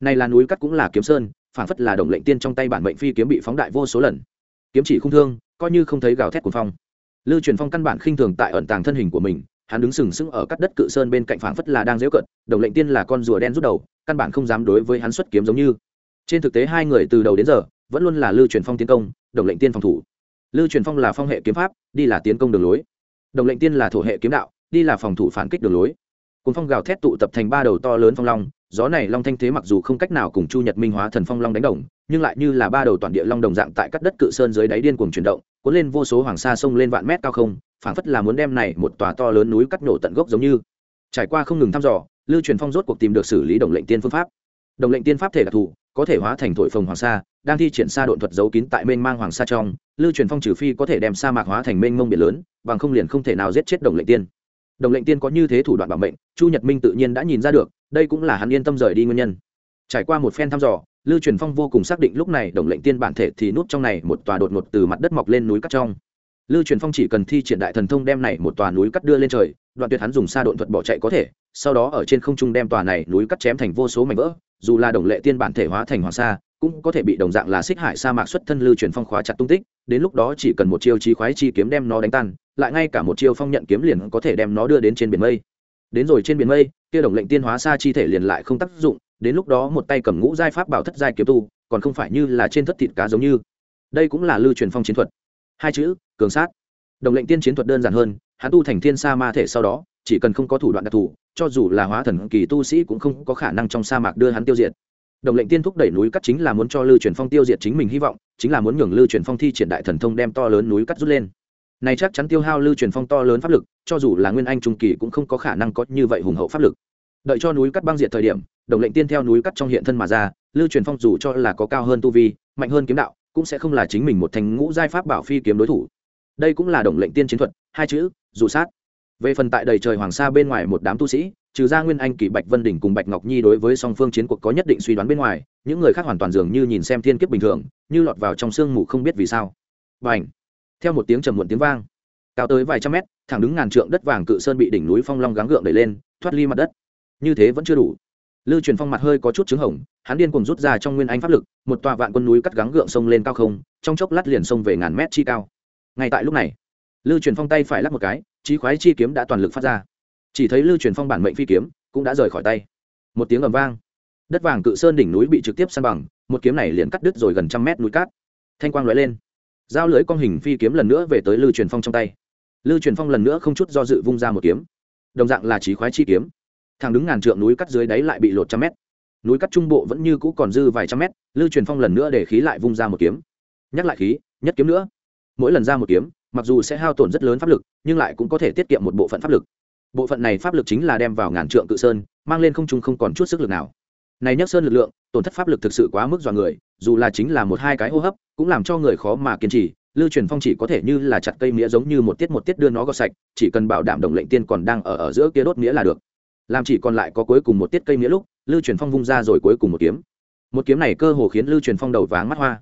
Này là núi cắt cũng là kiếm sơn phản phất là đồng lệnh tiên trong tay bản mệnh phi kiếm bị phóng đại vô số lần. Kiếm chỉ không thương, coi như không thấy gào thét của phong. Lưu truyền phong căn bản khinh thường tại ẩn tàng thân hình của mình, hắn đứng sừng sững ở cắt đất cự sơn bên cạnh phảng phất là đang dễu cận đồng lệnh tiên là con rùa đen rút đầu, căn bản không dám đối với hắn xuất kiếm giống như trên thực tế hai người từ đầu đến giờ vẫn luôn là lưu truyền phong tiến công, đồng lệnh tiên phòng thủ. Lưu truyền phong là phong hệ kiếm pháp, đi là tiến công đường lối. Đồng lệnh tiên là thổ hệ kiếm đạo, đi là phòng thủ phản kích đường lối. Cùng phong gào thét tụ tập thành ba đầu to lớn phong long, gió này long thanh thế mặc dù không cách nào cùng chu nhật minh hóa thần phong long đánh đồng, nhưng lại như là ba đầu toàn địa long đồng dạng tại các đất cự sơn dưới đáy điên cuồng chuyển động, cuốn lên vô số hoàng sa sông lên vạn mét cao không, phảng phất là muốn đem này một tòa to lớn núi cắt nổ tận gốc giống như. Trải qua không ngừng thăm dò, lưu truyền phong rốt cuộc tìm được xử lý đồng lệnh tiên phương pháp. Đồng lệnh tiên pháp thể đặc thù có thể hóa thành thổi phồng hoàng sa, đang thi triển xa độn thuật giấu kín tại mênh mang hoàng sa trong, lưu truyền phong trừ phi có thể đem sa mạc hóa thành mênh mông biển lớn, bằng không liền không thể nào giết chết đồng lệnh tiên. Đồng lệnh tiên có như thế thủ đoạn bảo mệnh, chu nhật minh tự nhiên đã nhìn ra được, đây cũng là hắn yên tâm rời đi nguyên nhân. Trải qua một phen thăm dò, lưu truyền phong vô cùng xác định lúc này đồng lệnh tiên bản thể thì nút trong này một tòa đột ngột từ mặt đất mọc lên núi cắt trong. Lưu truyền phong chỉ cần thi triển đại thần thông đem này một tòa núi cắt đưa lên trời, đoạn tuyệt hắn dùng xa độn thuật bỏ chạy có thể, sau đó ở trên không trung đem tòa này núi cắt chém thành vô số mảnh vỡ dù là đồng lệ tiên bản thể hóa thành hoàng sa, cũng có thể bị đồng dạng là xích hải sa mạc xuất thân lưu truyền phong khóa chặt tung tích, đến lúc đó chỉ cần một chiêu trí khoái chi kiếm đem nó đánh tan, lại ngay cả một chiêu phong nhận kiếm liền có thể đem nó đưa đến trên biển mây. Đến rồi trên biển mây, kia đồng lệnh tiên hóa sa chi thể liền lại không tác dụng, đến lúc đó một tay cầm ngũ giai pháp bảo thất giai kiếm tu, còn không phải như là trên thất thịt cá giống như. Đây cũng là lưu truyền phong chiến thuật. Hai chữ, cường sát. Đồng lệnh tiên chiến thuật đơn giản hơn, hắn tu thành thiên sa ma thể sau đó chỉ cần không có thủ đoạn đặc thù, cho dù là hóa thần kỳ tu sĩ cũng không có khả năng trong sa mạc đưa hắn tiêu diệt. Đồng lệnh tiên thúc đẩy núi cắt chính là muốn cho lưu truyền phong tiêu diệt chính mình hy vọng, chính là muốn nhường lưu truyền phong thi triển đại thần thông đem to lớn núi cắt rút lên. Này chắc chắn tiêu hao lưu truyền phong to lớn pháp lực, cho dù là nguyên anh trung kỳ cũng không có khả năng có như vậy hùng hậu pháp lực. Đợi cho núi cắt băng diệt thời điểm, đồng lệnh tiên theo núi cắt trong hiện thân mà ra lưu truyền phong dù cho là có cao hơn tu vi, mạnh hơn kiếm đạo, cũng sẽ không là chính mình một thành ngũ giai pháp bảo phi kiếm đối thủ. Đây cũng là đồng lệnh tiên chiến thuật, hai chữ, dù sát về phần tại đầy trời hoàng sa bên ngoài một đám tu sĩ, trừ ra nguyên anh kỳ bạch vân đỉnh cùng bạch ngọc nhi đối với song phương chiến cuộc có nhất định suy đoán bên ngoài, những người khác hoàn toàn dường như nhìn xem thiên kiếp bình thường, như lọt vào trong sương mù không biết vì sao. Và ảnh theo một tiếng trầm muộn tiếng vang, cao tới vài trăm mét, thẳng đứng ngàn trượng đất vàng cự sơn bị đỉnh núi phong long gắng gượng đẩy lên, thoát ly mặt đất. Như thế vẫn chưa đủ. Lưu truyền phong mặt hơi có chút trứng hồng, hắn điên cùng rút ra trong nguyên anh pháp lực, một tòa vạn quân núi cắt gắng gượng sông lên cao không, trong chốc lát liền sông về ngàn mét chi cao. Ngay tại lúc này lưu truyền phong tay phải lắp một cái trí khoái chi kiếm đã toàn lực phát ra. Chỉ thấy lưu truyền phong bản mệnh phi kiếm cũng đã rời khỏi tay. Một tiếng ầm vang. Đất vàng cự sơn đỉnh núi bị trực tiếp san bằng, một kiếm này liền cắt đứt rồi gần trăm mét núi cát. Thanh quang lóe lên. Giao lưới con hình phi kiếm lần nữa về tới lưu truyền phong trong tay. Lưu truyền phong lần nữa không chút do dự vung ra một kiếm. Đồng dạng là trí khoái chi kiếm. Thằng đứng ngàn trượng núi cắt dưới đáy lại bị lột trăm mét. Núi cắt trung bộ vẫn như cũ còn dư vài trăm mét, lưu truyền phong lần nữa để khí lại vung ra một kiếm. Nhắc lại khí, nhất kiếm nữa. Mỗi lần ra một kiếm mặc dù sẽ hao tổn rất lớn pháp lực, nhưng lại cũng có thể tiết kiệm một bộ phận pháp lực. Bộ phận này pháp lực chính là đem vào ngàn trượng cự sơn, mang lên không trung không còn chút sức lực nào. Này nhắc sơn lực lượng, tổn thất pháp lực thực sự quá mức dọa người, dù là chính là một hai cái hô hấp, cũng làm cho người khó mà kiên trì, lưu truyền phong chỉ có thể như là chặt cây mía giống như một tiết một tiết đưa nó gọt sạch, chỉ cần bảo đảm đồng lệnh tiên còn đang ở ở giữa kia đốt mía là được. Làm chỉ còn lại có cuối cùng một tiết cây mía lúc, lưu truyền phong vung ra rồi cuối cùng một kiếm. Một kiếm này cơ hồ khiến lưu truyền phong đầu váng mắt hoa.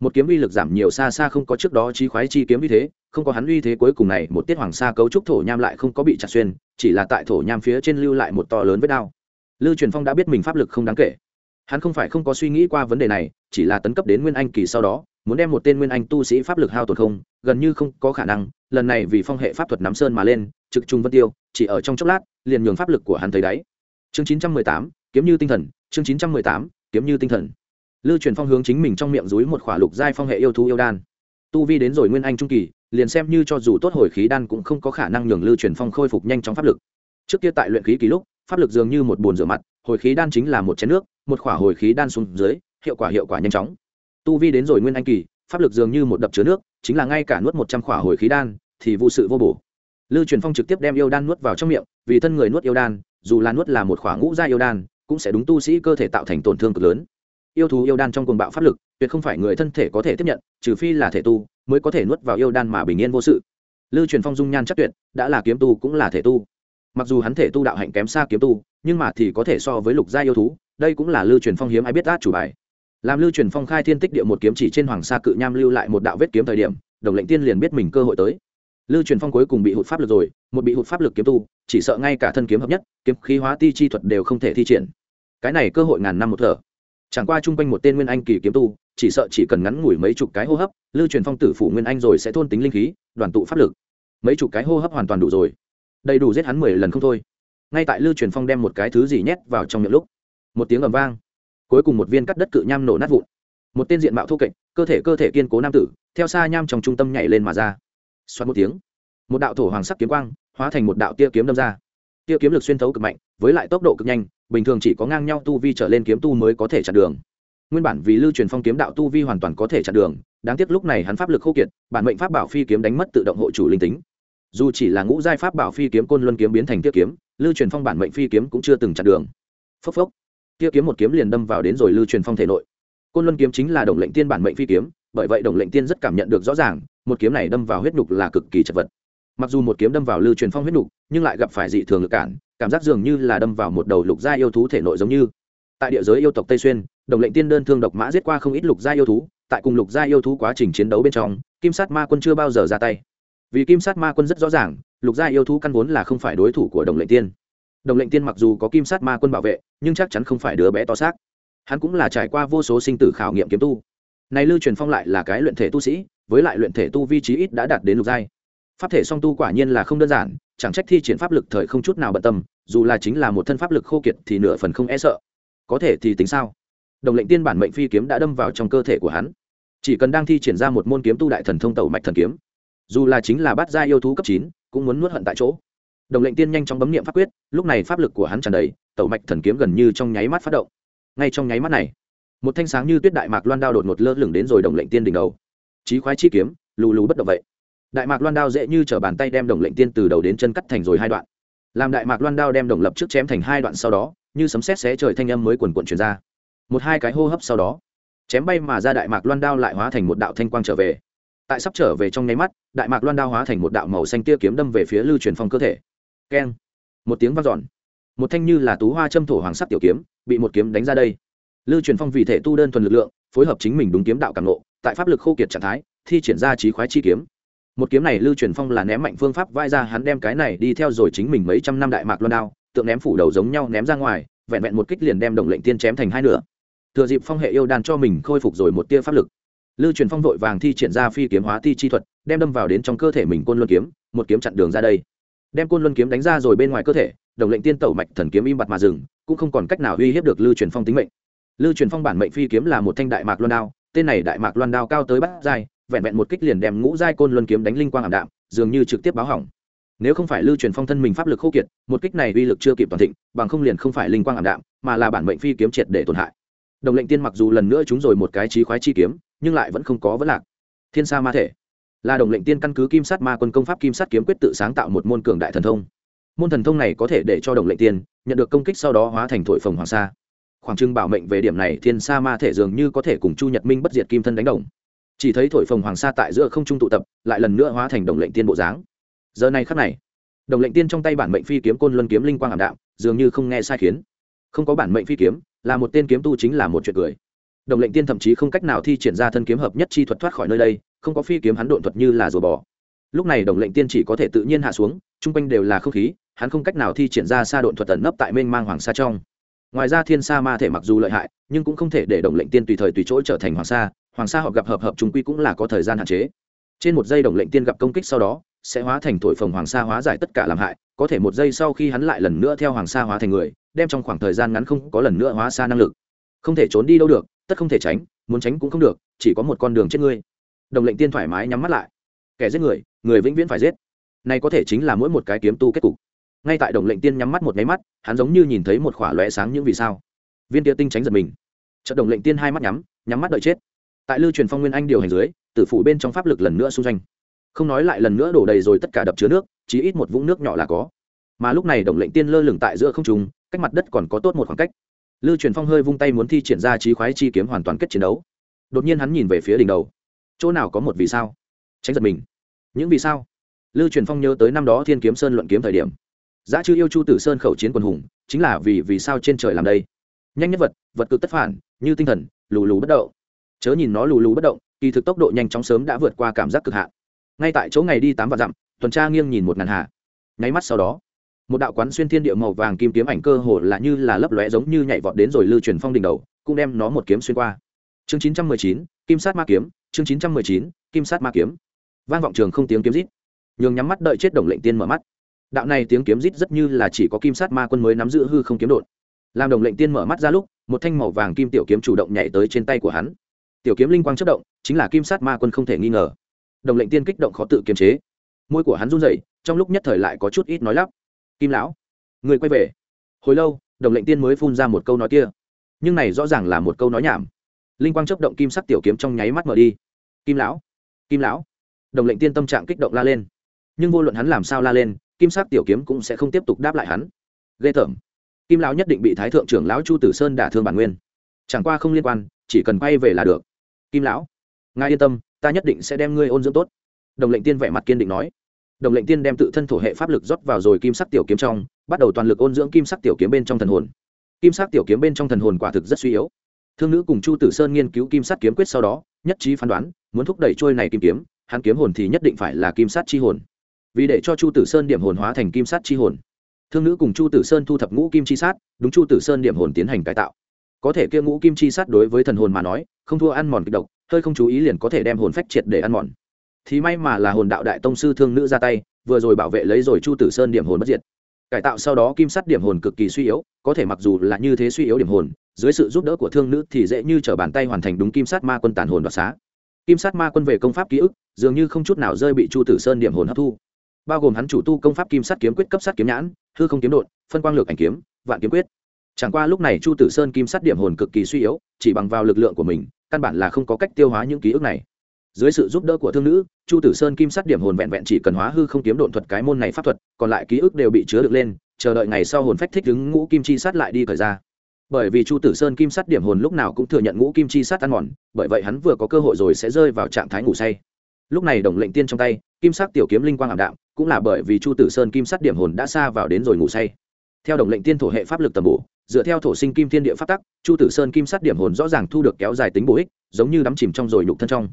Một kiếm uy lực giảm nhiều xa xa không có trước đó chi khoái chi kiếm như thế không có hắn uy thế cuối cùng này, một tiết hoàng sa cấu trúc thổ nham lại không có bị chặt xuyên, chỉ là tại thổ nham phía trên lưu lại một to lớn vết đao. Lưu truyền phong đã biết mình pháp lực không đáng kể. Hắn không phải không có suy nghĩ qua vấn đề này, chỉ là tấn cấp đến nguyên anh kỳ sau đó, muốn đem một tên nguyên anh tu sĩ pháp lực hao tổn không, gần như không có khả năng, lần này vì phong hệ pháp thuật nắm sơn mà lên, trực trung vân tiêu, chỉ ở trong chốc lát, liền nhường pháp lực của hắn thấy đáy. Chương chín trăm mười tám, kiếm như tinh thần, chương chín trăm mười tám, kiếm như tinh thần. Lưu truyền phong hướng chính mình trong miệng dúi một khỏa lục giai phong hệ yêu thú yêu đan. Tu vi đến rồi nguyên anh trung kỳ liền xem như cho dù tốt hồi khí đan cũng không có khả năng nhường lưu truyền phong khôi phục nhanh chóng pháp lực. Trước kia tại luyện khí kỳ lúc, pháp lực dường như một bồn rửa mặt, hồi khí đan chính là một chén nước, một khỏa hồi khí đan xuống dưới, hiệu quả hiệu quả nhanh chóng. Tu vi đến rồi nguyên anh kỳ, pháp lực dường như một đập chứa nước, chính là ngay cả nuốt một trăm khỏa hồi khí đan, thì vụ sự vô bổ. Lưu truyền phong trực tiếp đem yêu đan nuốt vào trong miệng, vì thân người nuốt yêu đan, dù là nuốt là một khỏa ngũ gia yêu đan, cũng sẽ đúng tu sĩ cơ thể tạo thành tổn thương cực lớn. Yêu thú yêu đan trong cuồng bạo pháp lực, tuyệt không phải người thân thể có thể tiếp nhận, trừ phi là thể tu mới có thể nuốt vào yêu đan mà bình yên vô sự. Lưu truyền phong dung nhan chắc tuyệt, đã là kiếm tu cũng là thể tu. Mặc dù hắn thể tu đạo hạnh kém xa kiếm tu, nhưng mà thì có thể so với lục gia yêu thú, đây cũng là lưu truyền phong hiếm ai biết át chủ bài. Làm lưu truyền phong khai thiên tích địa một kiếm chỉ trên hoàng sa cự nham lưu lại một đạo vết kiếm thời điểm, đồng lệnh tiên liền biết mình cơ hội tới. Lưu truyền phong cuối cùng bị hụt pháp lực rồi, một bị hụt pháp lực kiếm tu, chỉ sợ ngay cả thân kiếm hợp nhất, kiếm khí hóa ti chi thuật đều không thể thi triển. Cái này cơ hội ngàn năm một thở chẳng qua chung quanh một tên nguyên anh kỳ kiếm tu, chỉ sợ chỉ cần ngắn ngủi mấy chục cái hô hấp, lưu truyền phong tử phủ nguyên anh rồi sẽ thôn tính linh khí, đoàn tụ pháp lực. Mấy chục cái hô hấp hoàn toàn đủ rồi. Đầy đủ giết hắn mười lần không thôi. Ngay tại lưu truyền phong đem một cái thứ gì nhét vào trong miệng lúc, một tiếng ầm vang. Cuối cùng một viên cắt đất cự nham nổ nát vụn. Một tên diện mạo thô kệch, cơ thể cơ thể kiên cố nam tử, theo xa nham trong trung tâm nhảy lên mà ra. Xoát một tiếng, một đạo thổ hoàng sắc kiếm quang, hóa thành một đạo tia kiếm đâm ra tia kiếm lực xuyên thấu cực mạnh, với lại tốc độ cực nhanh, bình thường chỉ có ngang nhau tu vi trở lên kiếm tu mới có thể chặn đường. Nguyên bản vì lưu truyền phong kiếm đạo tu vi hoàn toàn có thể chặn đường, đáng tiếc lúc này hắn pháp lực khô kiệt, bản mệnh pháp bảo phi kiếm đánh mất tự động hộ chủ linh tính. Dù chỉ là ngũ giai pháp bảo phi kiếm, côn luân kiếm biến thành tiết kiếm lưu truyền phong bản mệnh phi kiếm cũng chưa từng chặn đường. Phốc phốc. Tia kiếm một kiếm liền đâm vào đến rồi lưu truyền phong thể nội. Côn luân kiếm chính là đồng lệnh tiên bản mệnh phi kiếm, bởi vậy đồng lệnh tiên rất cảm nhận được rõ ràng, một kiếm này đâm vào huyết nhục là cực kỳ chật vật mặc dù một kiếm đâm vào lưu truyền phong huyết nhục nhưng lại gặp phải dị thường lực cản, cảm giác dường như là đâm vào một đầu lục gia yêu thú thể nội giống như. Tại địa giới yêu tộc tây xuyên, đồng lệnh tiên đơn thương độc mã giết qua không ít lục gia yêu thú, tại cùng lục gia yêu thú quá trình chiến đấu bên trong, kim sát ma quân chưa bao giờ ra tay. Vì kim sát ma quân rất rõ ràng, lục gia yêu thú căn vốn là không phải đối thủ của đồng lệnh tiên. Đồng lệnh tiên mặc dù có kim sát ma quân bảo vệ, nhưng chắc chắn không phải đứa bé to xác. Hắn cũng là trải qua vô số sinh tử khảo nghiệm kiếm tu. Này lưu truyền phong lại là cái luyện thể tu sĩ, với lại luyện thể tu vi trí ít đã đạt đến lục giai pháp thể song tu quả nhiên là không đơn giản, chẳng trách thi triển pháp lực thời không chút nào bận tâm, dù là chính là một thân pháp lực khô kiệt thì nửa phần không e sợ. Có thể thì tính sao? Đồng lệnh tiên bản mệnh phi kiếm đã đâm vào trong cơ thể của hắn. Chỉ cần đang thi triển ra một môn kiếm tu đại thần thông tẩu mạch thần kiếm, dù là chính là bát gia yêu thú cấp chín, cũng muốn nuốt hận tại chỗ. Đồng lệnh tiên nhanh chóng bấm nghiệm pháp quyết, lúc này pháp lực của hắn tràn đầy, tẩu mạch thần kiếm gần như trong nháy mắt phát động. Ngay trong nháy mắt này, một thanh sáng như tuyết đại mạc loan đao đột ngột lơ lửng đến rồi đồng lệnh tiên đỉnh đầu. Trí khoái chi kiếm, lù lù bất động vậy đại mạc loan đao dễ như t bàn tay đem đồng lệnh tiên từ đầu đến chân cắt thành rồi hai đoạn. Làm đại mạc loan đao đem đồng lập trước chém thành hai đoạn sau đó, như sấm sét xé trời thanh âm mới quần quận chuyển ra. Một hai cái hô hấp sau đó, chém bay mà ra đại mạc loan đao lại hóa thành một đạo thanh quang trở về. Tại sắp trở về trong nháy mắt, đại mạc loan đao hóa thành một đạo màu xanh tia kiếm đâm về phía lưu truyền phong cơ thể. Keng. Một tiếng vang dọn. Một thanh như là tú hoa châm thổ hoàng sắc tiểu kiếm, bị một kiếm đánh ra đây. Lưu truyền phong vì thể tu đơn thuần lực lượng, phối hợp chính mình đúng kiếm đạo càng nộ tại pháp lực khô kiệt trạng thái, thi triển ra trí khoái chi kiếm một kiếm này lưu truyền phong là ném mạnh phương pháp vai ra, hắn đem cái này đi theo rồi chính mình mấy trăm năm đại mạc loan đao, tượng ném phủ đầu giống nhau ném ra ngoài, vẹn vẹn một kích liền đem đồng lệnh tiên chém thành hai nửa. Thừa dịp phong hệ yêu đan cho mình khôi phục rồi một tia pháp lực, lưu truyền phong vội vàng thi triển ra phi kiếm hóa thi chi thuật, đem đâm vào đến trong cơ thể mình côn luân kiếm, một kiếm chặn đường ra đây. Đem côn luân kiếm đánh ra rồi bên ngoài cơ thể, đồng lệnh tiên tẩu mạch thần kiếm im bặt mà dừng, cũng không còn cách nào uy hiếp được lưu truyền phong tính mệnh. Lưu truyền phong bản mệnh phi kiếm là một thanh đại mạc loan đao, tên này đại mạc loan đao cao tới bát dài vẹn vẹn một kích liền đem ngũ giai côn luân kiếm đánh linh quang ảm đạm, dường như trực tiếp báo hỏng. Nếu không phải lưu truyền phong thân mình pháp lực khô kiệt, một kích này uy lực chưa kịp toàn thịnh, bằng không liền không phải linh quang ảm đạm, mà là bản mệnh phi kiếm triệt để tổn hại. Đồng lệnh tiên mặc dù lần nữa chúng rồi một cái trí khoái chi kiếm, nhưng lại vẫn không có vấn lạc. Thiên sa ma thể. Là đồng lệnh tiên căn cứ kim sát ma quân công pháp kim sát kiếm quyết tự sáng tạo một môn cường đại thần thông. Môn thần thông này có thể để cho đồng lệnh tiên nhận được công kích sau đó hóa thành thổi phồng hoàng sa. Khoảng trưng bảo mệnh về điểm này, thiên sa ma thể dường như có thể cùng chu nhật minh bất diệt kim thân đánh đồng chỉ thấy thổi phồng hoàng sa tại giữa không trung tụ tập, lại lần nữa hóa thành đồng lệnh tiên bộ dáng. Giờ này khắc này, đồng lệnh tiên trong tay bản mệnh phi kiếm côn luân kiếm linh quang ảm đạm, dường như không nghe sai khiến. Không có bản mệnh phi kiếm, là một tên kiếm tu chính là một chuyện cười. Đồng lệnh tiên thậm chí không cách nào thi triển ra thân kiếm hợp nhất chi thuật thoát khỏi nơi đây, không có phi kiếm hắn độn thuật như là rùa bò. Lúc này đồng lệnh tiên chỉ có thể tự nhiên hạ xuống, chung quanh đều là không khí, hắn không cách nào thi triển ra xa độn thuật tẩn nấp tại mênh mang hoàng sa trong. Ngoài ra thiên sa ma thể mặc dù lợi hại, nhưng cũng không thể để đồng lệnh tiên tùy thời tùy chỗ trở thành hoàng sa hoàng sa họp gặp hợp hợp chúng quy cũng là có thời gian hạn chế. Trên một giây đồng lệnh tiên gặp công kích sau đó, sẽ hóa thành thổi phồng hoàng sa hóa giải tất cả làm hại, có thể một giây sau khi hắn lại lần nữa theo hoàng sa hóa thành người, đem trong khoảng thời gian ngắn không có lần nữa hóa xa năng lực. Không thể trốn đi đâu được, tất không thể tránh, muốn tránh cũng không được, chỉ có một con đường chết ngươi. Đồng lệnh tiên thoải mái nhắm mắt lại. Kẻ giết người người vĩnh viễn phải giết. Này có thể chính là mỗi một cái kiếm tu kết cục. Ngay tại đồng lệnh tiên nhắm mắt một máy mắt, hắn giống như nhìn thấy một khỏa lóe sáng những vì sao. Viên tia tinh tránh giật mình. Chợt đồng lệnh tiên hai mắt nhắm nhắm mắt đợi chết tại lưu truyền phong nguyên anh điều hành dưới, tử phủ bên trong pháp lực lần nữa xung danh không nói lại lần nữa đổ đầy rồi tất cả đập chứa nước chỉ ít một vũng nước nhỏ là có. Mà lúc này đồng lệnh tiên lơ lửng tại giữa không trung, cách mặt đất còn có tốt một khoảng cách. Lưu truyền phong hơi vung tay muốn thi triển ra trí khoái chi kiếm hoàn toàn kết chiến đấu. Đột nhiên hắn nhìn về phía đỉnh đầu. Chỗ nào có một vì sao? Tránh giật mình. Những vì sao? Lưu truyền phong nhớ tới năm đó thiên kiếm sơn luận kiếm thời điểm. Giá chư yêu chu tử sơn khẩu chiến quân hùng, chính là vì vì sao trên trời làm đây. Nhanh nhất vật vật cực tất phản, như tinh thần, lù lù bất động chớ nhìn nó lù lù bất động, kỳ thực tốc độ nhanh chóng sớm đã vượt qua cảm giác cực hạn. Ngay tại chỗ ngày đi tám và dặm, tuần tra nghiêng nhìn một ngàn hạ nháy mắt sau đó, một đạo quán xuyên thiên địa màu vàng kim kiếm ảnh cơ hồ là như là lấp lóe giống như nhảy vọt đến rồi lưu truyền phong đỉnh đầu, cũng đem nó một kiếm xuyên qua. Chương chín trăm mười chín, kim sát ma kiếm, chương chín trăm mười chín, kim sát ma kiếm. Vang vọng trường không tiếng kiếm rít. Nhường nhắm mắt đợi chết đồng lệnh tiên mở mắt. Đạo này tiếng kiếm rít rất như là chỉ có kim sát ma quân mới nắm giữ hư không kiếm đột. Làm đồng lệnh tiên mở mắt ra lúc, một thanh màu vàng kim tiểu kiếm chủ động nhảy tới trên tay của hắn tiểu kiếm linh quang chất động, chính là kim sát ma quân không thể nghi ngờ. Đồng lệnh tiên kích động khó tự kiềm chế. Môi của hắn run rẩy, trong lúc nhất thời lại có chút ít nói lắp. Kim lão, người quay về. Hồi lâu, đồng lệnh tiên mới phun ra một câu nói kia. Nhưng này rõ ràng là một câu nói nhảm. Linh quang chấp động kim sắc tiểu kiếm trong nháy mắt mở đi. Kim lão kim lão. Đồng lệnh tiên tâm trạng kích động la lên. Nhưng vô luận hắn làm sao la lên, kim sắc tiểu kiếm cũng sẽ không tiếp tục đáp lại hắn. Ghê tởm. Kim lão nhất định bị thái thượng trưởng lão chu tử sơn đả thương bản nguyên. Chẳng qua không liên quan, chỉ cần quay về là được kim lão, ngài yên tâm, ta nhất định sẽ đem ngươi ôn dưỡng tốt. Đồng lệnh tiên vẻ mặt kiên định nói. Đồng lệnh tiên đem tự thân thổ hệ pháp lực rót vào rồi kim sắc tiểu kiếm trong, bắt đầu toàn lực ôn dưỡng kim sắc tiểu kiếm bên trong thần hồn. Kim sắc tiểu kiếm bên trong thần hồn quả thực rất suy yếu. Thương nữ cùng chu tử sơn nghiên cứu kim sắc kiếm quyết sau đó, nhất trí phán đoán, muốn thúc đẩy trôi này kim kiếm, hắn kiếm hồn thì nhất định phải là kim sát chi hồn. Vì để cho chu tử sơn điểm hồn hóa thành kim sát chi hồn. Thương nữ cùng chu tử sơn thu thập ngũ kim chi sát, đúng chu tử sơn điểm hồn tiến hành cải tạo có thể kia ngũ kim chi sát đối với thần hồn mà nói, không thua ăn mòn kịch độc, hơi không chú ý liền có thể đem hồn phách triệt để ăn mòn. Thì may mà là hồn đạo đại tông sư thương nữ ra tay, vừa rồi bảo vệ lấy rồi chu tử sơn điểm hồn bất diệt. Cải tạo sau đó kim sắt điểm hồn cực kỳ suy yếu, có thể mặc dù là như thế suy yếu điểm hồn, dưới sự giúp đỡ của thương nữ thì dễ như t r ở bàn tay hoàn thành đúng kim sắt ma quân tàn hồn đoạt xá. Kim sắt ma quân về công pháp ký ức, dường như không chút nào rơi bị chu tử sơn điểm hồn hấp thu. Bao gồm hắn chủ tu công pháp kim sắt kiếm quyết cấp sắt kiếm nhãn, hư không kiếm đột phân quang lược ảnh kiếm, vạn kiếm quyết chẳng qua lúc này chu tử sơn kim sắt điểm hồn cực kỳ suy yếu, chỉ bằng vào lực lượng của mình, căn bản là không có cách tiêu hóa những ký ức này. Dưới sự giúp đỡ của thương nữ, chu tử sơn kim sắt điểm hồn vẹn vẹn chỉ cần hóa hư không kiếm độn thuật cái môn này pháp thuật, còn lại ký ức đều bị chứa được lên, chờ đợi ngày sau hồn phách thích đứng ngũ kim chi sát lại đi thời ra. Bởi vì chu tử sơn kim sắt điểm hồn lúc nào cũng thừa nhận ngũ kim chi sát ăn mòn, bởi vậy hắn vừa có cơ hội rồi sẽ rơi vào trạng thái ngủ say. Lúc này đồng lệnh tiên trong tay, kim sắc tiểu kiếm linh quang ảm đạm, cũng là bởi vì chu tử sơn kim sắt điểm hồn đã xa vào đến rồi ngủ say theo đồng lệnh tiên thổ hệ pháp lực tầm bổ, dựa theo thổ sinh kim thiên địa pháp tắc, chu tử sơn kim sắt điểm hồn rõ ràng thu được kéo dài tính bổ ích, giống như đắm chìm trong rồi nhục thân trong.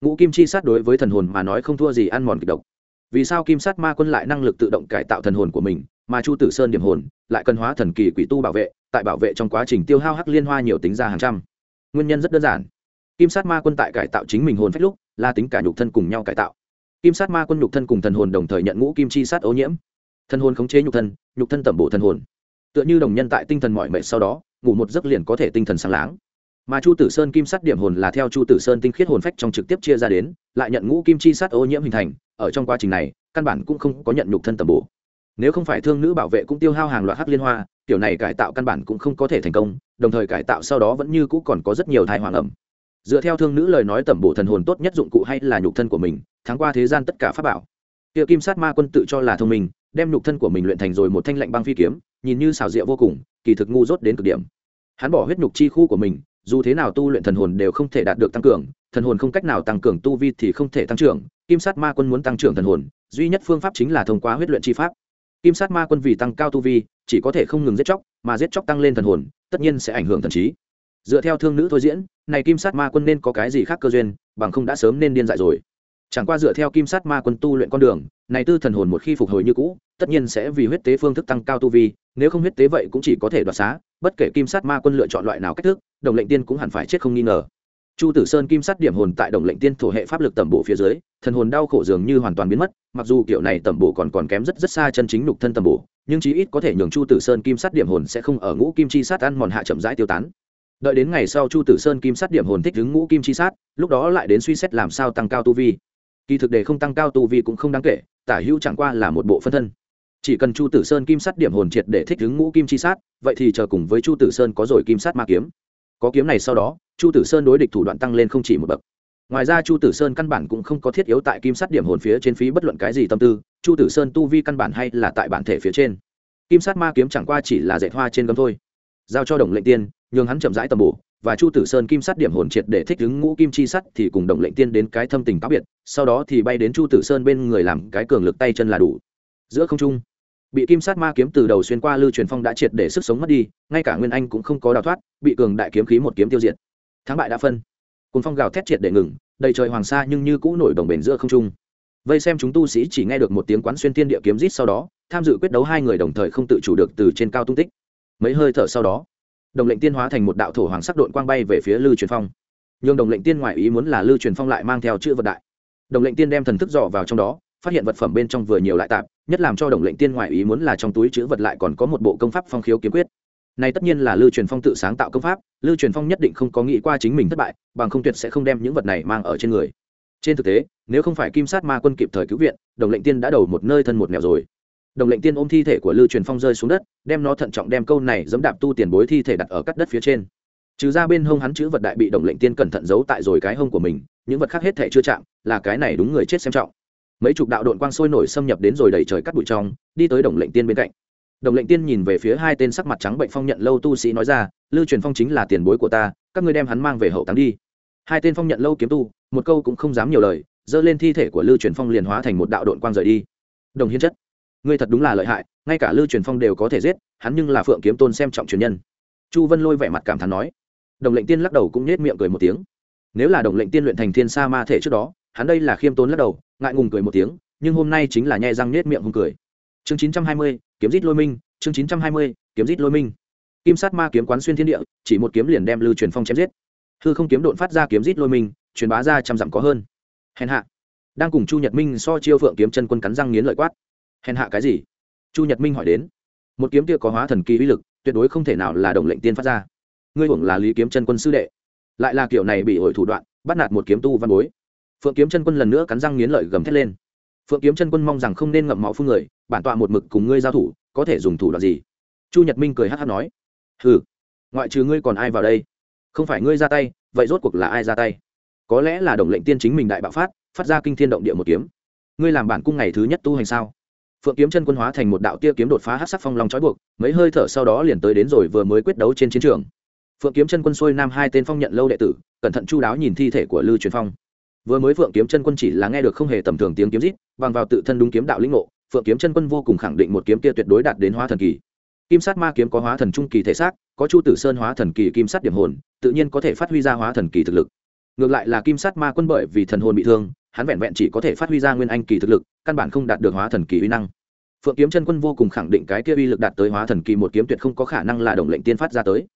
Ngũ kim chi sát đối với thần hồn mà nói không thua gì ăn mòn kịch độc. Vì sao kim sát ma quân lại năng lực tự động cải tạo thần hồn của mình, mà chu tử sơn điểm hồn lại cần hóa thần kỳ quỷ tu bảo vệ, tại bảo vệ trong quá trình tiêu hao hắc liên hoa nhiều tính ra hàng trăm. Nguyên nhân rất đơn giản. Kim sát ma quân tại cải tạo chính mình hồn phách lúc, là tính cả nhục thân cùng nhau cải tạo. Kim sát ma quân nhục thân cùng thần hồn đồng thời nhận ngũ kim chi sát ô nhiễm thân hồn khống chế nhục thân nhục thân tẩm bổ thần hồn. Tựa như đồng nhân tại tinh thần mọi mệt sau đó, ngủ một giấc liền có thể tinh thần sáng láng. Mà chu tử sơn kim sắt điểm hồn là theo chu tử sơn tinh khiết hồn phách trong trực tiếp chia ra đến, lại nhận ngũ kim chi sắt ô nhiễm hình thành, ở trong quá trình này, căn bản cũng không có nhận nhục thân tầm bổ. Nếu không phải thương nữ bảo vệ cũng tiêu hao hàng loạt hắc liên hoa, kiểu này cải tạo căn bản cũng không có thể thành công, đồng thời cải tạo sau đó vẫn như cũ còn có rất nhiều thai hoàng ẩm. Dựa theo thương nữ lời nói tẩm bổ thần hồn tốt nhất dụng cụ hay là nhục thân của mình tháng qua thế gian tất cả pháp bảo. Kia kim sát ma quân tự cho là thông minh đem nhục thân của mình luyện thành rồi một thanh lạnh băng phi kiếm, nhìn như xào rượu vô cùng, kỳ thực ngu dốt đến cực điểm. Hắn bỏ huyết nhục chi khu của mình, dù thế nào tu luyện thần hồn đều không thể đạt được tăng cường, thần hồn không cách nào tăng cường tu vi thì không thể tăng trưởng, kim sát ma quân muốn tăng trưởng thần hồn, duy nhất phương pháp chính là thông qua huyết luyện chi pháp. Kim sát ma quân vì tăng cao tu vi, chỉ có thể không ngừng giết chóc, mà giết chóc tăng lên thần hồn, tất nhiên sẽ ảnh hưởng thần trí. Dựa theo thương nữ thôi diễn, này kim sát ma quân nên có cái gì khác cơ duyên, bằng không đã sớm nên điên dại rồi chẳng qua dựa theo kim sát ma quân tu luyện con đường, này tư thần hồn một khi phục hồi như cũ, tất nhiên sẽ vì huyết tế phương thức tăng cao tu vi, nếu không huyết tế vậy cũng chỉ có thể đoạt xá, bất kể kim sát ma quân lựa chọn loại nào cách thức, đồng lệnh tiên cũng hẳn phải chết không nghi ngờ. Chu tử sơn kim sắt điểm hồn tại đồng lệnh tiên thổ hệ pháp lực tẩm bổ phía dưới, thần hồn đau khổ dường như hoàn toàn biến mất, mặc dù kiểu này tẩm bổ còn còn kém rất rất xa chân chính lục thân tẩm bổ, nhưng chí ít có thể nhường chu tử sơn kim sắt điểm hồn sẽ không ở ngũ kim chi sát ăn mòn hạ chậm rãi tiêu tán. Đợi đến ngày sau chu tử sơn kim sắt điểm hồn thích đứng ngũ kim chi sát, lúc đó lại đến suy xét làm sao tăng cao tu vi kỳ thực để không tăng cao tu vi cũng không đáng kể, tả hữu chẳng qua là một bộ phân thân. Chỉ cần chu tử sơn kim sắt điểm hồn triệt để thích ứng ngũ kim chi sát, vậy thì chờ cùng với chu tử sơn có rồi kim sắt ma kiếm. Có kiếm này sau đó, chu tử sơn đối địch thủ đoạn tăng lên không chỉ một bậc. Ngoài ra chu tử sơn căn bản cũng không có thiết yếu tại kim sắt điểm hồn phía trên phí bất luận cái gì tâm tư, chu tử sơn tu vi căn bản hay là tại bản thể phía trên. Kim sắt ma kiếm chẳng qua chỉ là dạy hoa trên gấm thôi. Giao cho đồng lệnh tiên, nhường hắn chậm rãi tầm bổ và chu tử sơn kim sắt điểm hồn triệt để thích ứng ngũ kim chi sắt thì cùng đồng lệnh tiên đến cái thâm tình cáo biệt, sau đó thì bay đến chu tử sơn bên người làm cái cường lực tay chân là đủ. Giữa không trung, bị kim sát ma kiếm từ đầu xuyên qua lưu truyền phong đã triệt để sức sống mất đi, ngay cả nguyên anh cũng không có đào thoát, bị cường đại kiếm khí một kiếm tiêu diệt. Thắng bại đã phân. Cùng phong gào thét triệt để ngừng, đầy trời hoàng sa nhưng như cũ nổi đồng bền giữa không trung. Vây xem chúng tu sĩ chỉ nghe được một tiếng quán xuyên tiên địa kiếm rít sau đó, tham dự quyết đấu hai người đồng thời không tự chủ được từ trên cao tung tích. Mấy hơi thở sau đó đồng lệnh tiên hóa thành một đạo thổ hoàng sắc độn quang bay về phía lưu truyền phong. Nhưng đồng lệnh tiên ngoại ý muốn là lưu truyền phong lại mang theo chữ vật đại. Đồng lệnh tiên đem thần thức dò vào trong đó, phát hiện vật phẩm bên trong vừa nhiều lại tạp, nhất làm cho đồng lệnh tiên ngoại ý muốn là trong túi chữ vật lại còn có một bộ công pháp phong khiếu kiếm quyết. Này tất nhiên là lưu truyền phong tự sáng tạo công pháp, lưu truyền phong nhất định không có nghĩ qua chính mình thất bại, bằng không tuyệt sẽ không đem những vật này mang ở trên người. Trên thực tế, nếu không phải kim sát ma quân kịp thời cứu viện, đồng lệnh tiên đã đầu một nơi thân một nẻo rồi đồng lệnh tiên ôm thi thể của lưu truyền phong rơi xuống đất, đem nó thận trọng đem câu này dẫm đạp tu tiền bối thi thể đặt ở cắt đất phía trên. Trừ ra bên hông hắn chữ vật đại bị đồng lệnh tiên cẩn thận giấu tại rồi cái hông của mình, những vật khác hết thể chưa chạm, là cái này đúng người chết xem trọng. Mấy chục đạo đội quang sôi nổi xâm nhập đến rồi đầy trời cắt bụi trong, đi tới đồng lệnh tiên bên cạnh. Đồng lệnh tiên nhìn về phía hai tên sắc mặt trắng bệnh phong nhận lâu tu sĩ nói ra lưu truyền phong chính là tiền bối của ta, các ngươi đem hắn mang về hậu táng đi. Hai tên phong nhận lâu kiếm tu, một câu cũng không dám nhiều lời dơ lên thi thể của lưu truyền phong liền hóa thành một đạo đội quang rời đi. Đồng hiến chất ngươi thật đúng là lợi hại, ngay cả lưu truyền phong đều có thể giết, hắn nhưng là phượng kiếm tôn xem trọng truyền nhân. Chu vân lôi vẻ mặt cảm thán nói. Đồng lệnh tiên lắc đầu cũng nhét miệng cười một tiếng. Nếu là đồng lệnh tiên luyện thành thiên sa ma thể trước đó, hắn đây là khiêm tốn lắc đầu, ngại ngùng cười một tiếng, nhưng hôm nay chính là nhai răng nhét miệng hùng cười. Chương chín trăm hai mươi, kiếm rít lôi minh, chương chín trăm hai mươi, kiếm rít lôi minh. Kim sát ma kiếm quán xuyên thiên địa, chỉ một kiếm liền đem lưu truyền phong chém giết. Hư không kiếm đột phát ra kiếm rít lôi minh, truyền bá ra trăm dặm có hơn. Hèn hạ. Đang cùng chu nhật minh so chiêu phượng kiếm chân quân cắn răng nghiến lợi quát hèn hạ cái gì? Chu nhật minh hỏi đến. Một kiếm kia có hóa thần kỳ uy lực, tuyệt đối không thể nào là đồng lệnh tiên phát ra. Ngươi hưởng là lý kiếm chân quân sư đệ. Lại là kiểu này bị ổi thủ đoạn, bắt nạt một kiếm tu văn bối. Phượng kiếm chân quân lần nữa cắn răng nghiến lợi gầm thét lên. Phượng kiếm chân quân mong rằng không nên ngậm máu phương người, bản tọa một mực cùng ngươi giao thủ, có thể dùng thủ đoạn gì? Chu nhật minh cười hát hát nói. Hừ, ngoại trừ ngươi còn ai vào đây? Không phải ngươi ra tay, vậy rốt cuộc là ai ra tay? Có lẽ là đồng lệnh tiên chính mình đại bạo phát phát ra kinh thiên động địa một kiếm. Ngươi làm bản cung ngày thứ nhất tu hành sao? Phượng kiếm chân quân hóa thành một đạo tia kiếm đột phá hát sắc phong long trói buộc, mấy hơi thở sau đó liền tới đến rồi vừa mới quyết đấu trên chiến trường. Phượng kiếm chân quân xuôi nam hai tên phong nhận lâu đệ tử, cẩn thận chu đáo nhìn thi thể của lư truyền phong. Vừa mới phượng kiếm chân quân chỉ là nghe được không hề tầm thường tiếng kiếm rít, bằng vào tự thân đúng kiếm đạo lĩnh ngộ, phượng kiếm chân quân vô cùng khẳng định một kiếm kia tuyệt đối đạt đến hóa thần kỳ. Kim sát ma kiếm có hóa thần trung kỳ thể xác, có chu tử sơn hóa thần kỳ kim sát điểm hồn, tự nhiên có thể phát huy ra hóa thần kỳ thực lực. Ngược lại là kim sát ma quân bởi vì thần hồn bị thương hắn vẹn vẹn chỉ có thể phát huy ra nguyên anh kỳ thực lực, căn bản không đạt được hóa thần kỳ uy năng. Phượng kiếm chân quân vô cùng khẳng định cái kia uy lực đạt tới hóa thần kỳ một kiếm tuyệt không có khả năng là động lệnh tiên phát ra tới.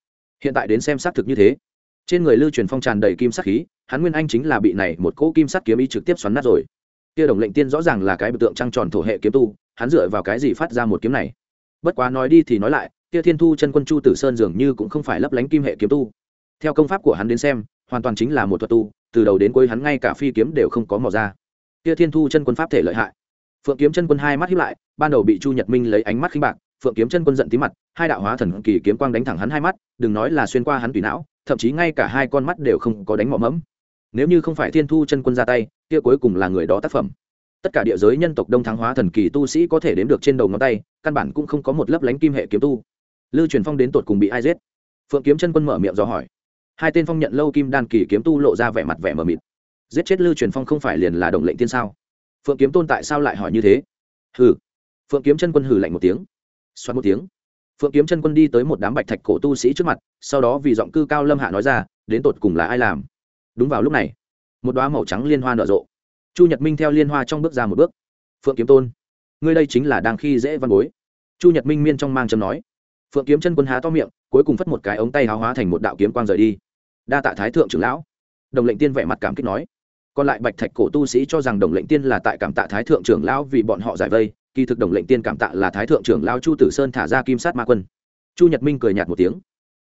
Hiện tại đến xem xác thực như thế. Trên người lưu truyền phong tràn đầy kim sắc khí, hắn nguyên anh chính là bị này một cỗ kim sắc kiếm ý trực tiếp xoắn nát rồi. Kia đồng lệnh tiên rõ ràng là cái biểu tượng trăng tròn thổ hệ kiếm tu, hắn dựa vào cái gì phát ra một kiếm này? Bất quá nói đi thì nói lại, kia thiên thu chân quân chu tử sơn dường như cũng không phải lấp lánh kim hệ kiếm tu. Theo công pháp của hắn đến xem, hoàn toàn chính là một thuật tu từ đầu đến cuối hắn ngay cả phi kiếm đều không có mò ra. Kia thiên thu chân quân pháp thể lợi hại. Phượng kiếm chân quân hai mắt hiếp lại, ban đầu bị chu nhật minh lấy ánh mắt khinh bạc, phượng kiếm chân quân giận tí mặt, hai đạo hóa thần kỳ kiếm quang đánh thẳng hắn hai mắt, đừng nói là xuyên qua hắn tùy não, thậm chí ngay cả hai con mắt đều không có đánh mỏ mẫm. Nếu như không phải thiên thu chân quân ra tay, kia cuối cùng là người đó tác phẩm. Tất cả địa giới nhân tộc đông thắng hóa thần kỳ tu sĩ có thể đếm được trên đầu ngón tay, căn bản cũng không có một lớp lánh kim hệ kiếm tu. Lưu truyền phong đến tột cùng bị ai giết? Phượng kiếm chân quân mở miệng do hỏi hai tên phong nhận lâu kim đan kỳ kiếm tu lộ ra vẻ mặt vẻ mờ mịt. Giết chết lưu truyền phong không phải liền là đồng lệnh tiên sao? Phượng kiếm tôn tại sao lại hỏi như thế? Hừ. Phượng kiếm chân quân hừ lạnh một tiếng. Xoắn một tiếng. Phượng kiếm chân quân đi tới một đám bạch thạch cổ tu sĩ trước mặt, sau đó vì giọng cư cao lâm hạ nói ra, đến tột cùng là ai làm? Đúng vào lúc này, một đoá màu trắng liên hoa nở rộ. Chu nhật minh theo liên hoa trong bước ra một bước. Phượng kiếm tôn, ngươi đây chính là đang khi dễ văn bối. Chu nhật minh miên trong mang châm nói. Phượng kiếm chân quân há to miệng, cuối cùng phất một cái ống tay háo hóa thành một đạo kiếm quang rời đi đa tạ thái thượng trưởng lão. Đồng lệnh tiên vẻ mặt cảm kích nói. Còn lại bạch thạch cổ tu sĩ cho rằng đồng lệnh tiên là tại cảm tạ thái thượng trưởng lão vì bọn họ giải vây, kỳ thực đồng lệnh tiên cảm tạ là thái thượng trưởng lão chu tử sơn thả ra kim sát ma quân. Chu nhật minh cười nhạt một tiếng.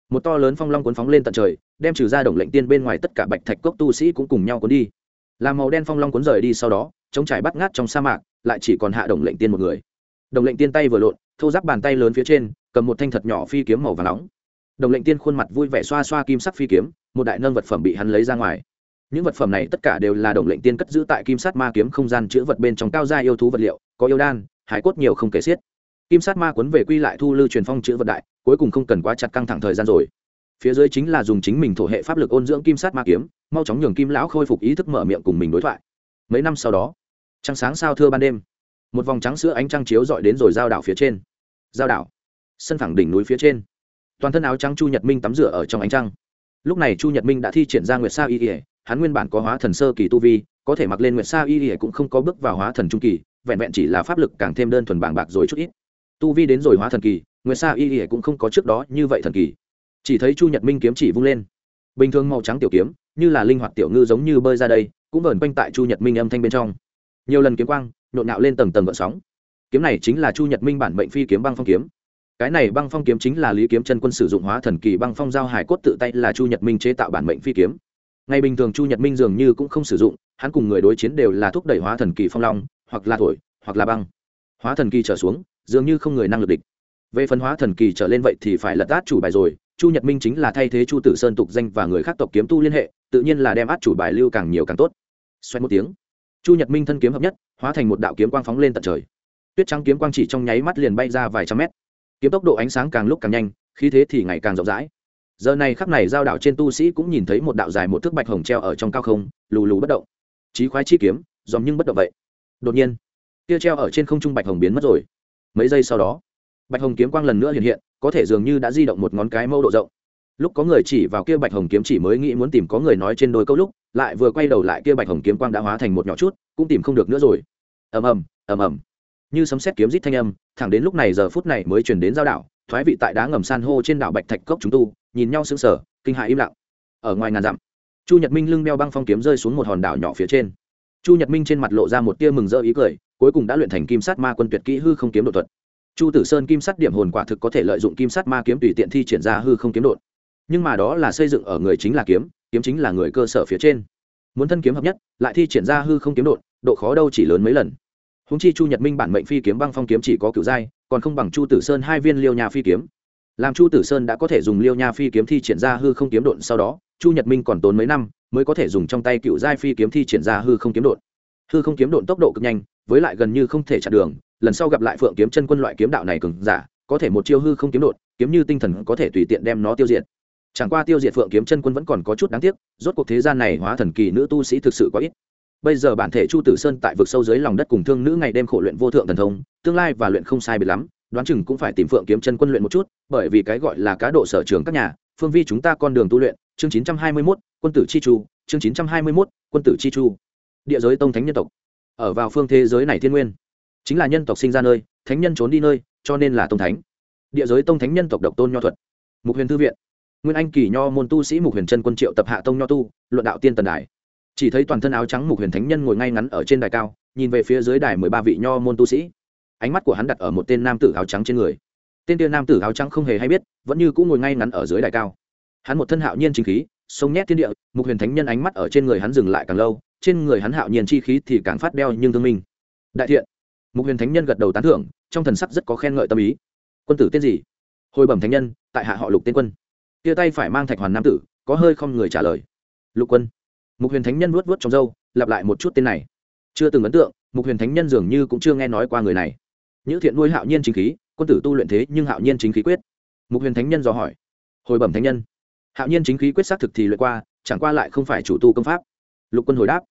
Một to lớn phong long cuốn phóng lên tận trời, đem trừ ra đồng lệnh tiên bên ngoài tất cả bạch thạch cốc tu sĩ cũng cùng nhau cuốn đi. Làm màu đen phong long cuốn rời đi sau đó chống trải bắt ngát trong sa mạc, lại chỉ còn hạ đồng lệnh tiên một người. Đồng lệnh tiên tay vừa lộn, thô giáp bàn tay lớn phía trên, cầm một thanh thật nhỏ phi kiếm màu và nóng đồng lệnh tiên khuôn mặt vui vẻ xoa xoa kim sắc phi kiếm, một đại nâng vật phẩm bị hắn lấy ra ngoài. Những vật phẩm này tất cả đều là đồng lệnh tiên cất giữ tại kim sát ma kiếm không gian chữ vật bên trong cao gia yêu thú vật liệu, có yêu đan, hải cốt nhiều không kể xiết. Kim sát ma cuốn về quy lại thu lưu truyền phong chữ vật đại, cuối cùng không cần quá chặt căng thẳng thời gian rồi. Phía dưới chính là dùng chính mình thổ hệ pháp lực ôn dưỡng kim sát ma kiếm, mau chóng nhường kim lão khôi phục ý thức mở miệng cùng mình đối thoại. Mấy năm sau đó, trăng sáng sao thưa ban đêm, một vòng trắng sữa ánh trăng chiếu dọi đến rồi giao đảo phía trên. Giao đảo, sân thẳng đỉnh núi phía trên toàn thân áo trắng chu nhật minh tắm rửa ở trong ánh trăng. Lúc này chu nhật minh đã thi triển ra nguyệt sa y ỉa hắn nguyên bản có hóa thần sơ kỳ tu vi, có thể mặc lên nguyệt sa y ỉa cũng không có bước vào hóa thần trung kỳ, vẹn vẹn chỉ là pháp lực càng thêm đơn thuần bảng bạc rồi chút ít. Tu vi đến rồi hóa thần kỳ, nguyệt sa y ỉa cũng không có trước đó như vậy thần kỳ. Chỉ thấy chu nhật minh kiếm chỉ vung lên. Bình thường màu trắng tiểu kiếm, như là linh hoạt tiểu ngư giống như bơi ra đây, cũng vờn quanh tại chu nhật minh âm thanh bên trong. Nhiều lần kiếm quang, nhộn nạo lên tầng tầng gợn sóng. Kiếm này chính là chu nhật minh bản mệnh phi kiếm băng phong kiếm cái này băng phong kiếm chính là lý kiếm chân quân sử dụng hóa thần kỳ băng phong giao hải cốt tự tay là chu nhật minh chế tạo bản mệnh phi kiếm. Ngày bình thường chu nhật minh dường như cũng không sử dụng, hắn cùng người đối chiến đều là thúc đẩy hóa thần kỳ phong long, hoặc là thổi, hoặc là băng. Hóa thần kỳ trở xuống, dường như không người năng lực địch. Về phần hóa thần kỳ trở lên vậy thì phải lật át chủ bài rồi, chu nhật minh chính là thay thế chu tử sơn tục danh và người khác tộc kiếm tu liên hệ, tự nhiên là đem át chủ bài lưu càng nhiều càng tốt. Xoay một tiếng, chu nhật minh thân kiếm hợp nhất, hóa thành một đạo kiếm quang phóng lên tận trời. Tuyết trắng kiếm quang chỉ trong nháy mắt liền bay ra vài trăm mét kiếm tốc độ ánh sáng càng lúc càng nhanh, khí thế thì ngày càng rộng rãi. Giờ này khắp này giao đảo trên tu sĩ cũng nhìn thấy một đạo dài một thước bạch hồng treo ở trong cao không, lù lù bất động. Trí khoái chi kiếm, dòm nhưng bất động vậy. Đột nhiên kia treo ở trên không trung bạch hồng biến mất rồi. Mấy giây sau đó, bạch hồng kiếm quang lần nữa hiện hiện, có thể dường như đã di động một ngón cái mâu độ rộng. Lúc có người chỉ vào kia bạch hồng kiếm chỉ mới nghĩ muốn tìm có người nói trên đôi câu lúc, lại vừa quay đầu lại kia bạch hồng kiếm quang đã hóa thành một nhỏ chút, cũng tìm không được nữa rồi. Ầm ầm ầm ầm như sấm xét kiếm rít thanh âm, thẳng đến lúc này giờ phút này mới chuyển đến giao đảo, thoái vị tại đá ngầm san hô trên đảo bạch thạch cốc chúng tu, nhìn nhau sững sờ, kinh hại im lặng. Ở ngoài ngàn dặm, chu nhật minh lưng đeo băng phong kiếm rơi xuống một hòn đảo nhỏ phía trên. Chu nhật minh trên mặt lộ ra một tia mừng rỡ ý cười, cuối cùng đã luyện thành kim sát ma quân tuyệt kỹ hư không kiếm độ thuật. Chu tử sơn kim sát điểm hồn quả thực có thể lợi dụng kim sát ma kiếm tùy tiện thi triển ra hư không kiếm đột. Nhưng mà đó là xây dựng ở người chính là kiếm kiếm chính là người cơ sở phía trên. Muốn thân kiếm hợp nhất, lại thi triển ra hư không kiếm đột, độ khó đâu chỉ lớn mấy lần húng chi chu nhật minh bản mệnh phi kiếm băng phong kiếm chỉ có cựu giai, còn không bằng chu tử sơn hai viên liêu nha phi kiếm. Làm chu tử sơn đã có thể dùng liêu nha phi kiếm thi triển ra hư không kiếm đột sau đó, chu nhật minh còn tốn mấy năm mới có thể dùng trong tay cựu giai phi kiếm thi triển ra hư không kiếm đột hư không kiếm đột tốc độ cực nhanh, với lại gần như không thể chặn đường, lần sau gặp lại phượng kiếm chân quân loại kiếm đạo này cường giả, có thể một chiêu hư không kiếm đột kiếm như tinh thần có thể tùy tiện đem nó tiêu diệt. Chẳng qua tiêu diệt phượng kiếm chân quân vẫn còn có chút đáng tiếc, rốt cuộc thế gian này hóa thần kỳ nữ tu sĩ thực sự có ít bây giờ bản thể chu tử sơn tại vực sâu dưới lòng đất cùng thương nữ ngày đêm khổ luyện vô thượng thần thông tương lai và luyện không sai biệt lắm đoán chừng cũng phải tìm phượng kiếm chân quân luyện một chút bởi vì cái gọi là cá độ sở trường các nhà phương vi chúng ta con đường tu luyện chương 921, quân tử chi chu chương 921, quân tử chi chu. Địa giới tông thánh nhân tộc. Ở vào phương thế giới này thiên nguyên. Chính là nhân tộc sinh ra nơi thánh nhân trốn đi nơi cho nên là tông thánh. Địa giới tông thánh nhân tộc độc tôn nho thuật. Mục huyền thư viện. Nguyên anh kỳ nho môn tu sĩ mục huyền chân quân triệu tập hạ tông nho tu luận đạo tiên tần đài chỉ thấy toàn thân áo trắng mục huyền thánh nhân ngồi ngay ngắn ở trên đài cao, nhìn về phía dưới đài mười ba vị nho môn tu sĩ. Ánh mắt của hắn đặt ở một tên nam tử áo trắng trên người. Tên tiên nam tử áo trắng không hề hay biết, vẫn như cũng ngồi ngay ngắn ở dưới đài cao. Hắn một thân hạo nhiên chính khí, sông nhét thiên địa, mục huyền thánh nhân ánh mắt ở trên người hắn dừng lại càng lâu, trên người hắn hạo nhiên chi khí thì càng phát đeo nhưng thương minh. Đại thiện. Mục huyền thánh nhân gật đầu tán thưởng, trong thần sắc rất có khen ngợi tâm ý. Quân tử tên gì? Hồi bẩm thánh nhân, tại hạ họ lục tên quân. Tia tay phải mang thạch hoàn nam tử, có hơi không người trả lời. Lục quân mục huyền thánh nhân vuốt vuốt trong râu, lặp lại một chút tên này. Chưa từng ấn tượng, mục huyền thánh nhân dường như cũng chưa nghe nói qua người này. Những thiện nuôi hạo nhiên chính khí, quân tử tu luyện thế nhưng hạo nhiên chính khí quyết. Mục huyền thánh nhân dò hỏi. Hồi bẩm thánh nhân. Hạo nhiên chính khí quyết xác thực thì luyện qua, chẳng qua lại không phải chủ tu công pháp. Lục quân hồi đáp.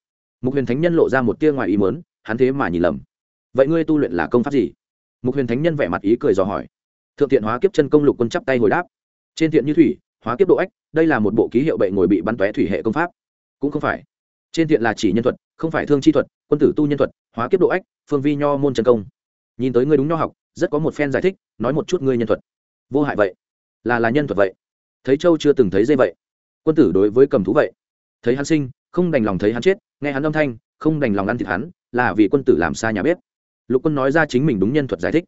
Mục huyền thánh nhân lộ ra một tia ngoài ý mớn hắn thế mà nhìn lầm. Vậy ngươi tu luyện là công pháp gì? Mục huyền thánh nhân vẻ mặt ý cười dò hỏi. Thượng thiện hóa kiếp chân công lục quân chắp tay hồi đáp. Trên thiện như thủy, hóa kiếp độ ách, đây là một bộ ký hiệu bệ ngồi bị bắn tóe thủy hệ công pháp cũng không phải. Trên thiện là chỉ nhân thuật, không phải thương chi thuật, quân tử tu nhân thuật, hóa kiếp độ ách, phương vi nho môn trần công. Nhìn tới ngươi đúng nho học, rất có một phen giải thích, nói một chút ngươi nhân thuật. Vô hại vậy. Là là nhân thuật vậy. Thấy châu chưa từng thấy dây vậy. Quân tử đối với cầm thú vậy. Thấy hắn sinh, không đành lòng thấy hắn chết, nghe hắn âm thanh, không đành lòng ăn thịt hắn, là vì quân tử làm xa nhà bếp. Lục quân nói ra chính mình đúng nhân thuật giải thích.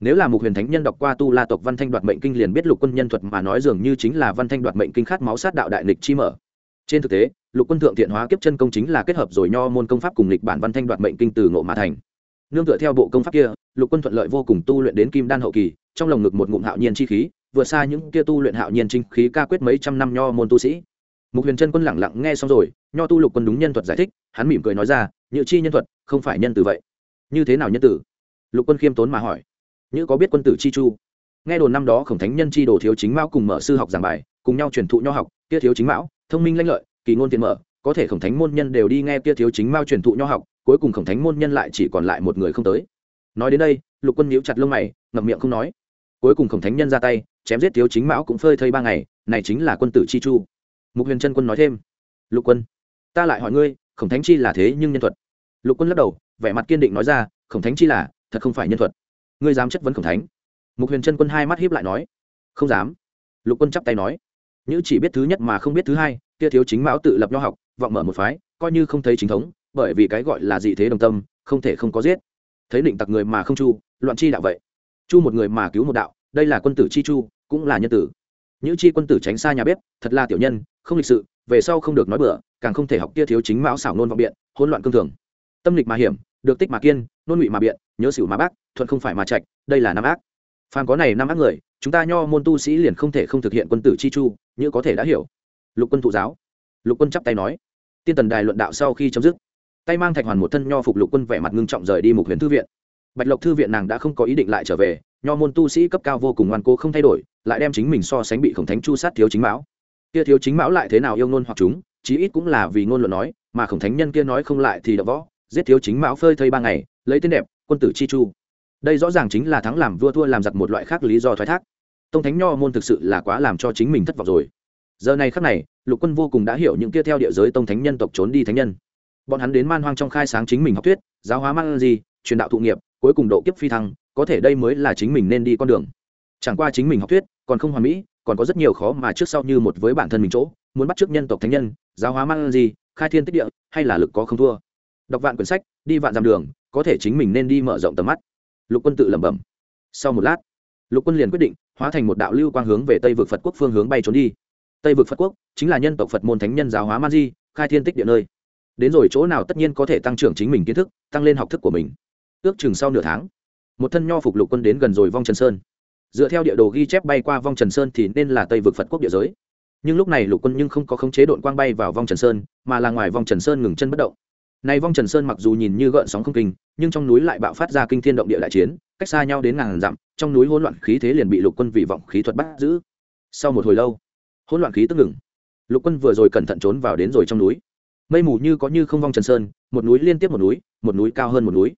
Nếu là mục huyền thánh nhân đọc qua tu la tộc văn thanh đoạt mệnh kinh liền biết lục quân nhân thuật mà nói dường như chính là văn thanh đoạt mệnh kinh khát máu sát đạo đại nịch chi mở. Trên thực tế lục quân thượng thiện hóa kiếp chân công chính là kết hợp rồi nho môn công pháp cùng lịch bản văn thanh đoạt mệnh kinh từ ngộ mà thành. Nương tựa theo bộ công pháp kia, lục quân thuận lợi vô cùng tu luyện đến kim đan hậu kỳ, trong lồng ngực một ngụm hạo nhiên chi khí vượt xa những kia tu luyện hạo nhiên trinh khí ca quyết mấy trăm năm nho môn tu sĩ. Mục huyền chân quân lẳng lặng nghe xong rồi, nho tu lục quân đúng nhân thuật giải thích, hắn mỉm cười nói ra nhự chi nhân thuật, không phải nhân từ vậy. Như thế nào nhân tử lục quân khiêm tốn mà hỏi. Như có biết quân tử chi chu? Nghe đồn năm đó khổng thánh nhân chi đồ thiếu chính mão cùng mở sư học giảng bài, cùng nhau truyền thụ nho học, kia thiếu chính mão, thông minh lanh lợi kỳ ngôn tiện mở, có thể khổng thánh môn nhân đều đi nghe kia thiếu chính mao truyền thụ nho học, cuối cùng khổng thánh môn nhân lại chỉ còn lại một người không tới. Nói đến đây, lục quân nhíu chặt lông mày, ngậm miệng không nói. Cuối cùng khổng thánh nhân ra tay, chém giết thiếu chính mão cũng phơi thây ba ngày, này chính là quân tử chi chu. Mục huyền trân quân nói thêm, lục quân, ta lại hỏi ngươi, khổng thánh chi là thế nhưng nhân thuật? Lục quân lắc đầu, vẻ mặt kiên định nói ra, khổng thánh chi là, thật không phải nhân thuật. Ngươi dám chất vấn khổng thánh? Mục huyền trân quân hai mắt hiếp lại nói, không dám. Lục quân chắp tay nói như chỉ biết thứ nhất mà không biết thứ hai kia thiếu chính mão tự lập nho học, vọng mở một phái, coi như không thấy chính thống, bởi vì cái gọi là dị thế đồng tâm, không thể không có giết. Thấy định tặc người mà không chu, loạn chi đạo vậy. Chu một người mà cứu một đạo, đây là quân tử chi chu, cũng là nhân tử. Những chi quân tử tránh xa nhà bếp, thật là tiểu nhân, không lịch sự, về sau không được nói bừa, càng không thể học kia thiếu chính mão xảo nôn vọng biện, hỗn loạn cương thường. Tâm lịch mà hiểm, được tích mà kiên, nôn ngụy mà biện, nhớ xỉu mà bác, thuận không phải mà trạch, đây là năm ác. Phàm có này năm ác người, chúng ta nho môn tu sĩ liền không thể không thực hiện quân tử chi chu, như có thể đã hiểu lục quân thụ giáo. Lục quân chắp tay nói. Tiên tần đài luận đạo sau khi chấm dứt, tay mang thạch hoàn một thân nho phục lục quân vẻ mặt ngưng trọng rời đi mục huyền thư viện. Bạch lộc thư viện nàng đã không có ý định lại trở về, nho môn tu sĩ cấp cao vô cùng ngoan cố không thay đổi, lại đem chính mình so sánh bị khổng thánh chu sát thiếu chính mão. Kia thiếu chính mão lại thế nào yêu ngôn hoặc chúng, chí ít cũng là vì ngôn luận nói, mà khổng thánh nhân kia nói không lại thì đã võ, giết thiếu chính mão phơi thây ba ngày, lấy tên đẹp, quân tử chi chu. Đây rõ ràng chính là thắng làm vua thua làm giặc một loại khác lý do thoái thác. Tông thánh nho môn thực sự là quá làm cho chính mình thất vọng rồi giờ này khắc này, lục quân vô cùng đã hiểu những kia theo địa giới tông thánh nhân tộc trốn đi thánh nhân. Bọn hắn đến man hoang trong khai sáng chính mình học thuyết, giáo hóa man gì truyền đạo thụ nghiệp, cuối cùng độ kiếp phi thăng, có thể đây mới là chính mình nên đi con đường. Chẳng qua chính mình học thuyết, còn không hoàn mỹ, còn có rất nhiều khó mà trước sau như một với bản thân mình chỗ, muốn bắt trước nhân tộc thánh nhân, giáo hóa man gì khai thiên tích địa, hay là lực có không thua. Đọc vạn quyển sách, đi vạn dặm đường, có thể chính mình nên đi mở rộng tầm mắt. Lục quân tự lẩm bẩm. Sau một lát, lục quân liền quyết định, hóa thành một đạo lưu quang hướng về tây vực phật quốc phương hướng bay trốn đi tây vực phật quốc chính là nhân tộc phật môn thánh nhân giáo hóa man di, khai thiên tích địa nơi. Đến rồi chỗ nào tất nhiên có thể tăng trưởng chính mình kiến thức, tăng lên học thức của mình. Ước chừng sau nửa tháng, một thân nho phục lục quân đến gần rồi vong trần sơn. Dựa theo địa đồ ghi chép bay qua vong trần sơn thì nên là tây vực phật quốc địa giới. Nhưng lúc này lục quân nhưng không có khống chế đội quang bay vào vong trần sơn, mà là ngoài vong trần sơn ngừng chân bất động. Nay vong trần sơn mặc dù nhìn như gợn sóng không kinh, nhưng trong núi lại bạo phát ra kinh thiên động địa đại chiến, cách xa nhau đến ngàn dặm, trong núi hỗn loạn khí thế liền bị lục quân vì vọng khí thuật bắt giữ. Sau một hồi lâu hỗn loạn khí tức ngừng. Lục quân vừa rồi cẩn thận trốn vào đến rồi trong núi. Mây mù như có như không vong trần sơn, một núi liên tiếp một núi một núi cao hơn một núi.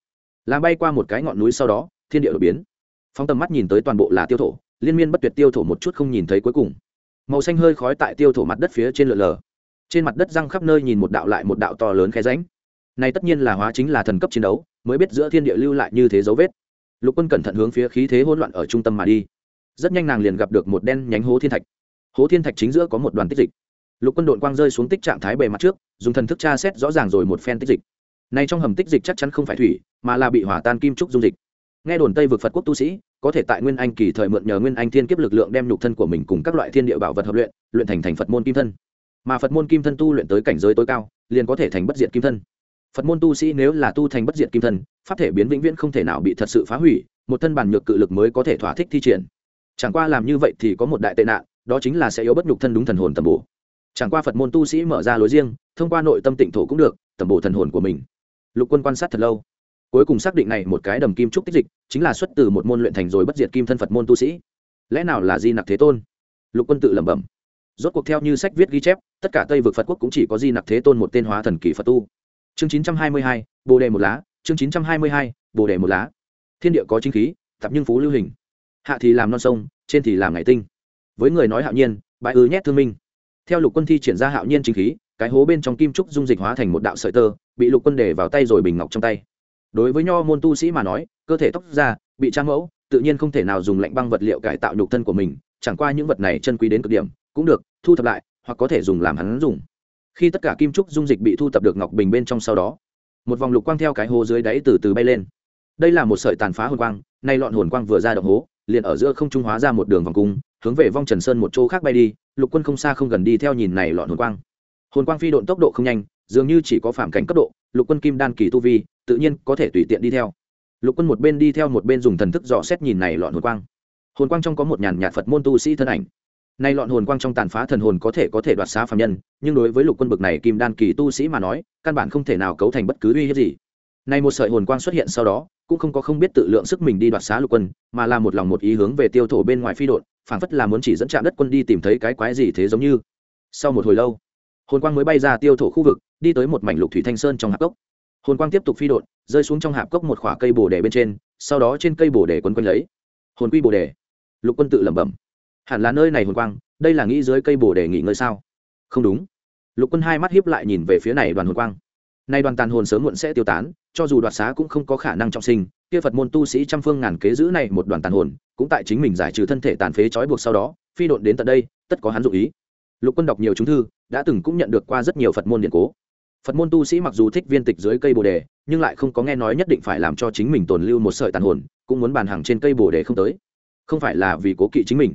Làm bay qua một cái ngọn núi sau đó, thiên địa đột biến. Phóng tầm mắt nhìn tới toàn bộ là tiêu thổ, liên miên bất tuyệt tiêu thổ một chút không nhìn thấy cuối cùng. Màu xanh hơi khói tại tiêu thổ mặt đất phía trên lượn lờ. Trên mặt đất răng khắp nơi nhìn một đạo lại một đạo to lớn khe ránh này tất nhiên là hóa chính là thần cấp chiến đấu, mới biết giữa thiên địa lưu lại như thế dấu vết. Lục quân cẩn thận hướng phía khí thế hỗn loạn ở trung tâm mà đi. Rất nhanh nàng liền gặp được một đen nhánh hố thiên thạch hố thiên thạch chính giữa có một đoàn tích dịch. Lục quân đội quang rơi xuống tích trạng thái bề mặt trước, dùng thần thức tra xét rõ ràng rồi một phen tích dịch. Này trong hầm tích dịch chắc chắn không phải thủy, mà là bị hỏa tan kim trúc dung dịch. Nghe đồn tây vực phật quốc tu sĩ, có thể tại nguyên anh kỳ thời mượn nhờ nguyên anh thiên kiếp lực lượng đem nhục thân của mình cùng các loại thiên địa bảo vật hợp luyện luyện thành thành phật môn kim thân. Mà phật môn kim thân tu luyện tới cảnh giới tối cao, liền có thể thành bất diệt kim thân. Phật môn tu sĩ nếu là tu thành bất diệt kim thân, pháp thể biến vĩnh viễn không thể nào bị thật sự phá hủy, một thân bản nhược cự lực mới có thể thỏa thích thi triển. Chẳng qua làm như vậy thì có một đại tệ nạn đó chính là sẽ yếu bất nhục thân đúng thần hồn tầm bổ. Chẳng qua phật môn tu sĩ mở ra lối riêng, thông qua nội tâm tịnh thổ cũng được, tầm bổ thần hồn của mình. Lục quân quan sát thật lâu. Cuối cùng xác định này một cái đầm kim trúc tích dịch, chính là xuất từ một môn luyện thành rồi bất diệt kim thân phật môn tu sĩ. Lẽ nào là di nặc thế tôn? Lục quân tự lẩm bẩm. Rốt cuộc theo như sách viết ghi chép, tất cả tây vực phật quốc cũng chỉ có di nặc thế tôn một tên hóa thần kỳ phật tu. Chương chín trăm hai mươi hai, bồ đề một lá, chương chín trăm hai mươi hai, bồ đề một lá. Thiên địa có chính khí tập nhưng phú lưu hình. Hạ thì làm non sông, trên thì làm ngày tinh với người nói hạo nhiên bại ư nhét thương minh. Theo lục quân thi triển ra hạo nhiên chính khí, cái hố bên trong kim trúc dung dịch hóa thành một đạo sợi tơ, bị lục quân để vào tay rồi bình ngọc trong tay. Đối với nho môn tu sĩ mà nói, cơ thể tóc da, bị trang mẫu, tự nhiên không thể nào dùng lạnh băng vật liệu cải tạo nhục thân của mình, chẳng qua những vật này chân quý đến cực điểm, cũng được, thu thập lại, hoặc có thể dùng làm hắn dùng. Khi tất cả kim trúc dung dịch bị thu tập được ngọc bình bên trong sau đó, một vòng lục quang theo cái hố dưới đáy từ từ bay lên. Đây là một sợi tàn phá hồn quang, nay lọn hồn quang vừa ra động hố, liền ở giữa không trung hóa ra một đường vòng cung hướng về vong trần sơn một chỗ khác bay đi, lục quân không xa không gần đi theo nhìn này lọn hồn quang. Hồn quang phi độn tốc độ không nhanh, dường như chỉ có phạm cảnh cấp độ, lục quân kim đan kỳ tu vi, tự nhiên có thể tùy tiện đi theo. Lục quân một bên đi theo một bên dùng thần thức dò xét nhìn này lọn hồn quang. Hồn quang trong có một nhàn nhạt phật môn tu sĩ thân ảnh. Nay lọn hồn quang trong tàn phá thần hồn có thể có thể đoạt xá phạm nhân, nhưng đối với lục quân bực này kim đan kỳ tu sĩ mà nói, căn bản không thể nào cấu thành bất cứ uy hiếp gì. Nay một sợi hồn quang xuất hiện sau đó, cũng không có không biết tự lượng sức mình đi đoạt xá lục quân, mà là một lòng một ý hướng về tiêu thổ bên ngoài phi đột phảng phất là muốn chỉ dẫn trạm đất quân đi tìm thấy cái quái gì thế giống như. Sau một hồi lâu, hồn quang mới bay ra tiêu thổ khu vực, đi tới một mảnh lục thủy thanh sơn trong hạp cốc. Hồn quang tiếp tục phi đột, rơi xuống trong hạp cốc một khoả cây bồ đề bên trên, sau đó trên cây bồ đề quấn quanh lấy. Hồn quy bồ đề. Lục quân tự lẩm bẩm. Hẳn là nơi này hồn quang, đây là nghĩ dưới cây bồ đề nghỉ ngơi sao? Không đúng. Lục quân hai mắt hiếp lại nhìn về phía này đoàn hồn quang. Nay đoàn tàn hồn sớm muộn sẽ tiêu tán, cho dù đoạt xá cũng không có khả năng trọng sinh, kia phật môn tu sĩ trăm phương ngàn kế giữ này một đoàn tàn hồn cũng tại chính mình giải trừ thân thể tàn phế trói buộc sau đó, phi độn đến tận đây, tất có hắn dụ ý. Lục quân đọc nhiều chứng thư, đã từng cũng nhận được qua rất nhiều phật môn điện cố. Phật môn tu sĩ mặc dù thích viên tịch dưới cây bồ đề, nhưng lại không có nghe nói nhất định phải làm cho chính mình tồn lưu một sợi tàn hồn, cũng muốn bàn hàng trên cây bồ đề không tới. Không phải là vì cố kỵ chính mình.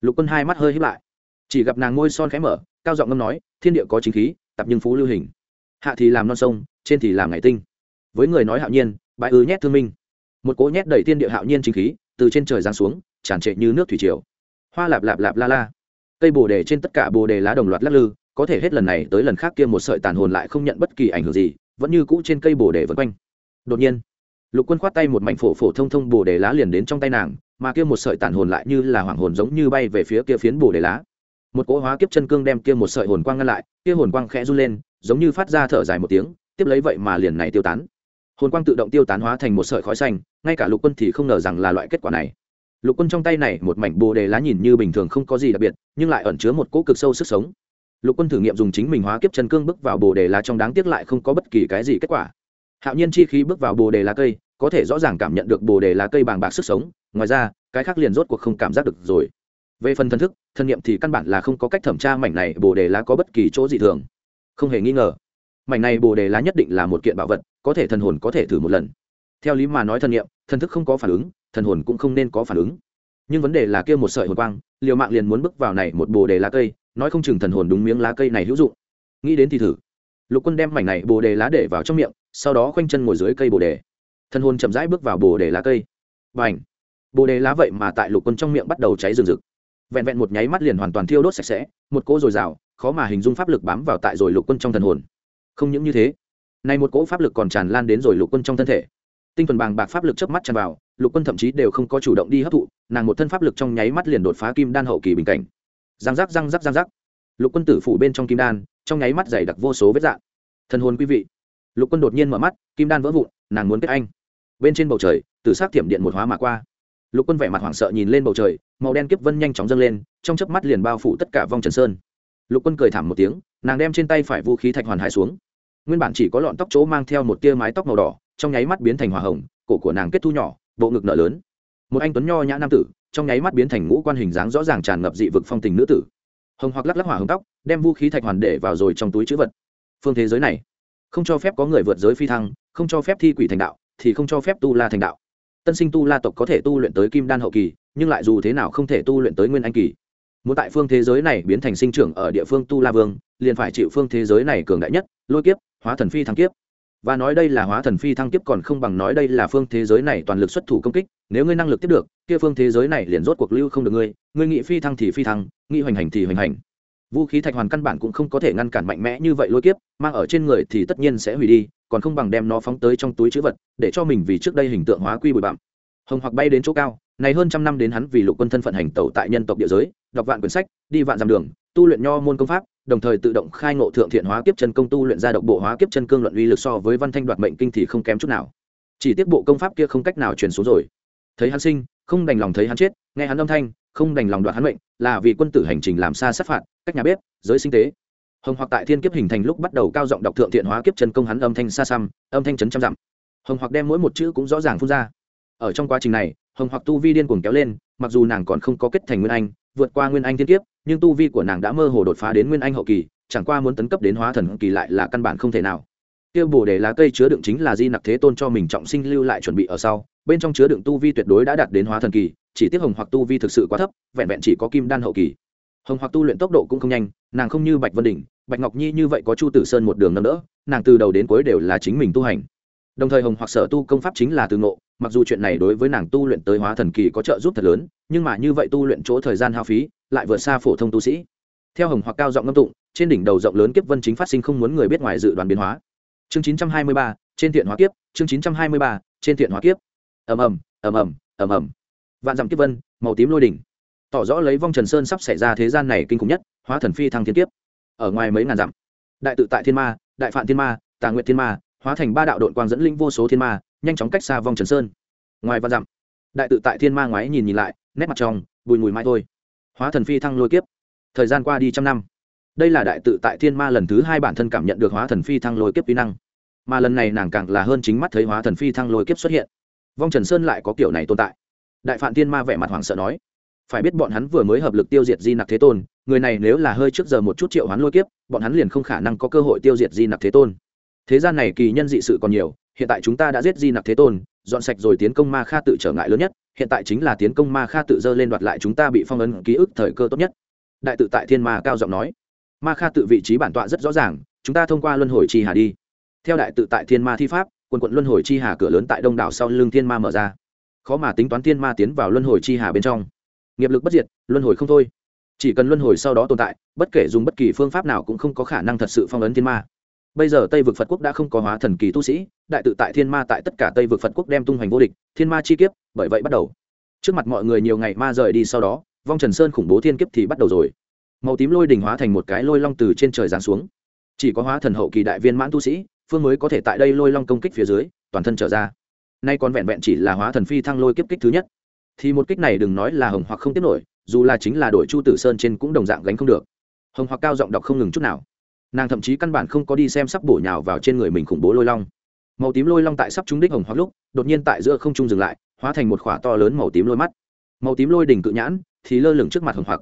Lục quân hai mắt hơi hít lại. Chỉ gặp nàng ngôi son khẽ mở, cao giọng ngâm nói, thiên địa có chính khí, tập nhưng phú lưu hình. Hạ thì làm non sông, trên thì làm ngày tinh. Với người nói hạo nhiên bãi ư nhét thương minh. Một cố nhét đầy thiên địa hạo nhiên chính khí từ trên trời giáng xuống, tràn trệ như nước thủy triều. Hoa lạp lạp lạp la la. Cây bồ đề trên tất cả bồ đề lá đồng loạt lắc lư, có thể hết lần này tới lần khác kia một sợi tàn hồn lại không nhận bất kỳ ảnh hưởng gì, vẫn như cũ trên cây bồ đề vân quanh. Đột nhiên, lục quân khoát tay một mảnh phổ phổ thông thông bồ đề lá liền đến trong tay nàng, mà kia một sợi tàn hồn lại như là hoàng hồn giống như bay về phía kia phiến bồ đề lá. Một cỗ hóa kiếp chân cương đem kia một sợi hồn quang ngăn lại, kia hồn quang khẽ run lên, giống như phát ra thở dài một tiếng, tiếp lấy vậy mà liền này tiêu tán. Hồn quang tự động tiêu tán hóa thành một sợi khói xanh ngay cả lục quân thì không ngờ rằng là loại kết quả này. Lục quân trong tay này một mảnh bồ đề lá nhìn như bình thường không có gì đặc biệt, nhưng lại ẩn chứa một cỗ cực sâu sức sống. Lục quân thử nghiệm dùng chính mình hóa kiếp chân cương bước vào bồ đề lá trong đáng tiếc lại không có bất kỳ cái gì kết quả. Hạo nhiên chi khí bước vào bồ đề lá cây, có thể rõ ràng cảm nhận được bồ đề lá cây bàng bạc sức sống, ngoài ra, cái khác liền rốt cuộc không cảm giác được rồi. Về phần thân thức thân nhiệm thì căn bản là không có cách thẩm tra mảnh này bồ đề lá có bất kỳ chỗ gì thường. Không hề nghi ngờ, mảnh này bồ đề lá nhất định là một kiện bảo vật, có thể thần hồn có thể thử một lần theo lý mà nói thần niệm, thần thức không có phản ứng thần hồn cũng không nên có phản ứng. Nhưng vấn đề là kia một sợi hồn quang liều mạng liền muốn bước vào này một bồ đề lá cây nói không chừng thần hồn đúng miếng lá cây này hữu dụng. Nghĩ đến thì thử. Lục quân đem mảnh này bồ đề lá để vào trong miệng sau đó khoanh chân ngồi dưới cây bồ đề. Thần hồn chậm rãi bước vào bồ đề lá cây. Và ảnh bồ đề lá vậy mà tại lục quân trong miệng bắt đầu cháy rừng rực. Vẹn vẹn một nháy mắt liền hoàn toàn thiêu đốt sạch sẽ một cỗ dồi dào khó mà hình dung pháp lực bám vào tại rồi lục quân trong thần hồn. Không những như thế nay một cỗ pháp lực còn tràn lan đến rồi lục quân trong thân thể tinh thuần bàng bạc pháp lực chớp mắt tràn vào, lục quân thậm chí đều không có chủ động đi hấp thụ, nàng một thân pháp lực trong nháy mắt liền đột phá kim đan hậu kỳ bình cảnh. Giang giác răng rắc răng rắc lục quân tử phủ bên trong kim đan, trong nháy mắt dày đặc vô số vết dạng. Thân hồn quý vị. Lục quân đột nhiên mở mắt, kim đan vỡ vụn, nàng muốn kết anh. Bên trên bầu trời từ s á c thiểm điện một hóa mà qua. Lục quân vẻ mặt hoảng sợ nhìn lên bầu trời, màu đen kiếp vân nhanh chóng dâng lên, trong chớp mắt liền bao phủ tất cả vòng trần sơn. Lục quân cười thảm một tiếng, nàng đem trên tay phải vũ khí thạch hoàn hai xuống. Nguyên bản chỉ có lọn tóc chỗ mang theo một tia mái tóc màu đỏ trong nháy mắt biến thành hỏa hồng, cổ của nàng kết thu nhỏ, bộ ngực nở lớn. Một anh tuấn nho nhã nam tử, trong nháy mắt biến thành ngũ quan hình dáng rõ ràng tràn ngập dị vực phong tình nữ tử. Hồng hoặc lắc lắc hỏa hồng tóc, đem vũ khí thạch hoàn để vào rồi trong túi chữ vật. Phương thế giới này, không cho phép có người vượt giới phi thăng, không cho phép thi quỷ thành đạo, thì không cho phép tu la thành đạo. Tân sinh tu la tộc có thể tu luyện tới kim đan hậu kỳ, nhưng lại dù thế nào không thể tu luyện tới nguyên anh kỳ. Muốn tại phương thế giới này biến thành sinh trưởng ở địa phương tu la vương, liền phải chịu phương thế giới này cường đại nhất, lôi kiếp, hóa thần phi thăng kiếp và nói đây là hóa thần phi thăng kiếp còn không bằng nói đây là phương thế giới này toàn lực xuất thủ công kích, nếu ngươi năng lực tiếp được, kia phương thế giới này liền rốt cuộc lưu không được ngươi ngươi nghị phi thăng thì phi thăng, nghị hoành hành thì hoành hành. Vũ khí thạch hoàn căn bản cũng không có thể ngăn cản mạnh mẽ như vậy lôi kiếp, mang ở trên người thì tất nhiên sẽ hủy đi, còn không bằng đem nó phóng tới trong túi chữ vật, để cho mình vì trước đây hình tượng hóa quy bụi bặm. Hồng hoặc bay đến chỗ cao, này hơn trăm năm đến hắn vì lục quân thân phận hành tẩu tại nhân tộc địa giới, đọc vạn quyển sách, đi vạn dặm đường, tu luyện nho môn công pháp đồng thời tự động khai ngộ thượng thiện hóa kiếp chân công tu luyện ra độc bộ hóa kiếp chân cương luận uy lực so với văn thanh đoạt mệnh kinh thì không kém chút nào. Chỉ tiếc bộ công pháp kia không cách nào truyền xuống rồi. Thấy hắn sinh, không đành lòng thấy hắn chết, nghe hắn âm thanh, không đành lòng đoạt hắn mệnh, là vì quân tử hành trình làm xa sát phạt, cách nhà bếp, giới sinh tế. Hồng hoặc tại thiên kiếp hình thành lúc bắt đầu cao giọng đọc thượng thiện hóa kiếp chân công hắn âm thanh xa xăm, âm thanh chấn trăm dặm. Hồng hoặc đem mỗi một chữ cũng rõ ràng phun ra. Ở trong quá trình này, hồng hoặc tu vi điên cuồng kéo lên, mặc dù nàng còn không có kết thành nguyên anh vượt qua nguyên anh thiên kiếp, nhưng tu vi của nàng đã mơ hồ đột phá đến nguyên anh hậu kỳ, chẳng qua muốn tấn cấp đến hóa thần kỳ lại là căn bản không thể nào. Tiêu bồ đề lá cây chứa đựng chính là di nặc thế tôn cho mình trọng sinh lưu lại chuẩn bị ở sau, bên trong chứa đựng tu vi tuyệt đối đã đạt đến hóa thần kỳ, chỉ tiếc hồng hoặc tu vi thực sự quá thấp, vẹn vẹn chỉ có kim đan hậu kỳ. Hồng hoặc tu luyện tốc độ cũng không nhanh, nàng không như bạch vân đình bạch ngọc nhi như vậy có chu tử sơn một đường nâng đỡ, nàng từ đầu đến cuối đều là chính mình tu hành đồng thời hồng hoặc sở tu công pháp chính là từ ngộ mặc dù chuyện này đối với nàng tu luyện tới hóa thần kỳ có trợ giúp thật lớn nhưng mà như vậy tu luyện chỗ thời gian hao phí lại vượt xa phổ thông tu sĩ. Theo hồng hoặc cao giọng ngâm tụng trên đỉnh đầu rộng lớn kiếp vân chính phát sinh không muốn người biết ngoài dự đoán biến hóa. Chương 923, trên thiện hóa kiếp chương 923, trên thiện hóa kiếp. Ầm ầm ầm ầm ầm ầm. Vạn dặm kiếp vân màu tím lôi đỉnh. Tỏ rõ lấy vong trần sơn sắp xảy ra thế gian này kinh khủng nhất hóa thần phi thăng thiên kiếp. Ở ngoài mấy ngàn dặm. Đại tự tại thiên ma đại phạm thiên ma tà nguyện thiên ma hóa thành ba đạo đội quang dẫn linh vô số thiên ma, nhanh chóng cách xa vong trần sơn. Ngoài vạn dặm, đại tự tại thiên ma ngoái nhìn nhìn lại, nét mặt trong, bùi mùi mai thôi. Hóa thần phi thăng lôi kiếp. Thời gian qua đi trăm năm. Đây là đại tự tại thiên ma lần thứ hai bản thân cảm nhận được hóa thần phi thăng lôi kiếp kỹ năng. Mà lần này nàng càng là hơn chính mắt thấy hóa thần phi thăng lôi kiếp xuất hiện. Vong trần sơn lại có kiểu này tồn tại. Đại phạm thiên ma vẻ mặt hoảng sợ nói, phải biết bọn hắn vừa mới hợp lực tiêu diệt di nặc thế tôn, người này nếu là hơi trước giờ một chút triệu hoán lôi kiếp, bọn hắn liền không khả năng có cơ hội tiêu diệt di nặc thế tôn thế gian này kỳ nhân dị sự còn nhiều, hiện tại chúng ta đã giết di nặc thế tôn, dọn sạch rồi tiến công ma kha tự trở ngại lớn nhất, hiện tại chính là tiến công ma kha tự dơ lên đoạt lại chúng ta bị phong ấn ký ức thời cơ tốt nhất. Đại tự tại thiên ma cao giọng nói. Ma kha tự vị trí bản tọa rất rõ ràng, chúng ta thông qua luân hồi chi hà đi. Theo đại tự tại thiên ma thi pháp, quần quận luân hồi chi hà cửa lớn tại đông đảo sau lưng thiên ma mở ra. Khó mà tính toán thiên ma tiến vào luân hồi chi hà bên trong. Nghiệp lực bất diệt, luân hồi không thôi. Chỉ cần luân hồi sau đó tồn tại, bất kể dùng bất kỳ phương pháp nào cũng không có khả năng thật sự phong ấn thiên ma bây giờ tây vực phật quốc đã không có hóa thần kỳ tu sĩ, đại tự tại thiên ma tại tất cả tây vực phật quốc đem tung hoành vô địch, thiên ma chi kiếp, bởi vậy bắt đầu. Trước mặt mọi người nhiều ngày ma rời đi, sau đó, vong trần sơn khủng bố thiên kiếp thì bắt đầu rồi. Màu tím lôi đình hóa thành một cái lôi long từ trên trời giáng xuống. Chỉ có hóa thần hậu kỳ đại viên mãn tu sĩ, phương mới có thể tại đây lôi long công kích phía dưới, toàn thân trở ra. Nay còn vẹn vẹn chỉ là hóa thần phi thăng lôi kiếp kích thứ nhất. Thì một kích này đừng nói là hồng hoặc không tiếp nổi, dù là chính là đội chu tử sơn trên cũng đồng dạng gánh không được. Hồng hoặc cao giọng đọc không ngừng chút nào nàng thậm chí căn bản không có đi xem sắp bổ nhào vào trên người mình khủng bố lôi long. Màu tím lôi long tại sắp trúng đích hồng hoặc lúc, đột nhiên tại giữa không trung dừng lại, hóa thành một khỏa to lớn màu tím lôi mắt. Màu tím lôi đỉnh cự nhãn thì lơ lửng trước mặt hồng hoặc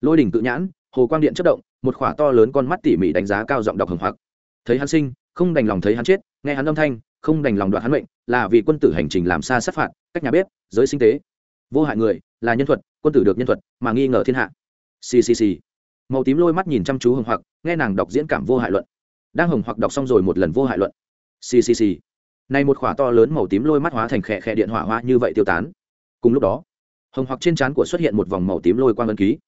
lôi đỉnh cự nhãn, hồ quang điện chất động, một khỏa to lớn con mắt tỉ mỉ đánh giá cao giọng đọc hồng hoặc thấy hắn sinh, không đành lòng thấy hắn chết, nghe hắn âm thanh, không đành lòng đoạt hắn mệnh, là vì quân tử hành trình làm xa sát phạt, cách nhà bếp, giới sinh tế. Vô hại người, là nhân thuật, quân tử được nhân thuật, mà nghi ngờ thiên hạ. Ccc màu tím lôi mắt nhìn chăm chú hồng hoặc, nghe nàng đọc diễn cảm vô hại luận. Đang hồng hoặc đọc xong rồi một lần vô hại luận. Ccc này một khỏa to lớn màu tím lôi mắt hóa thành khẽ khẽ điện hỏa hoa như vậy tiêu tán. Cùng lúc đó, hồng hoặc trên trán của xuất hiện một vòng màu tím lôi quang ân ký.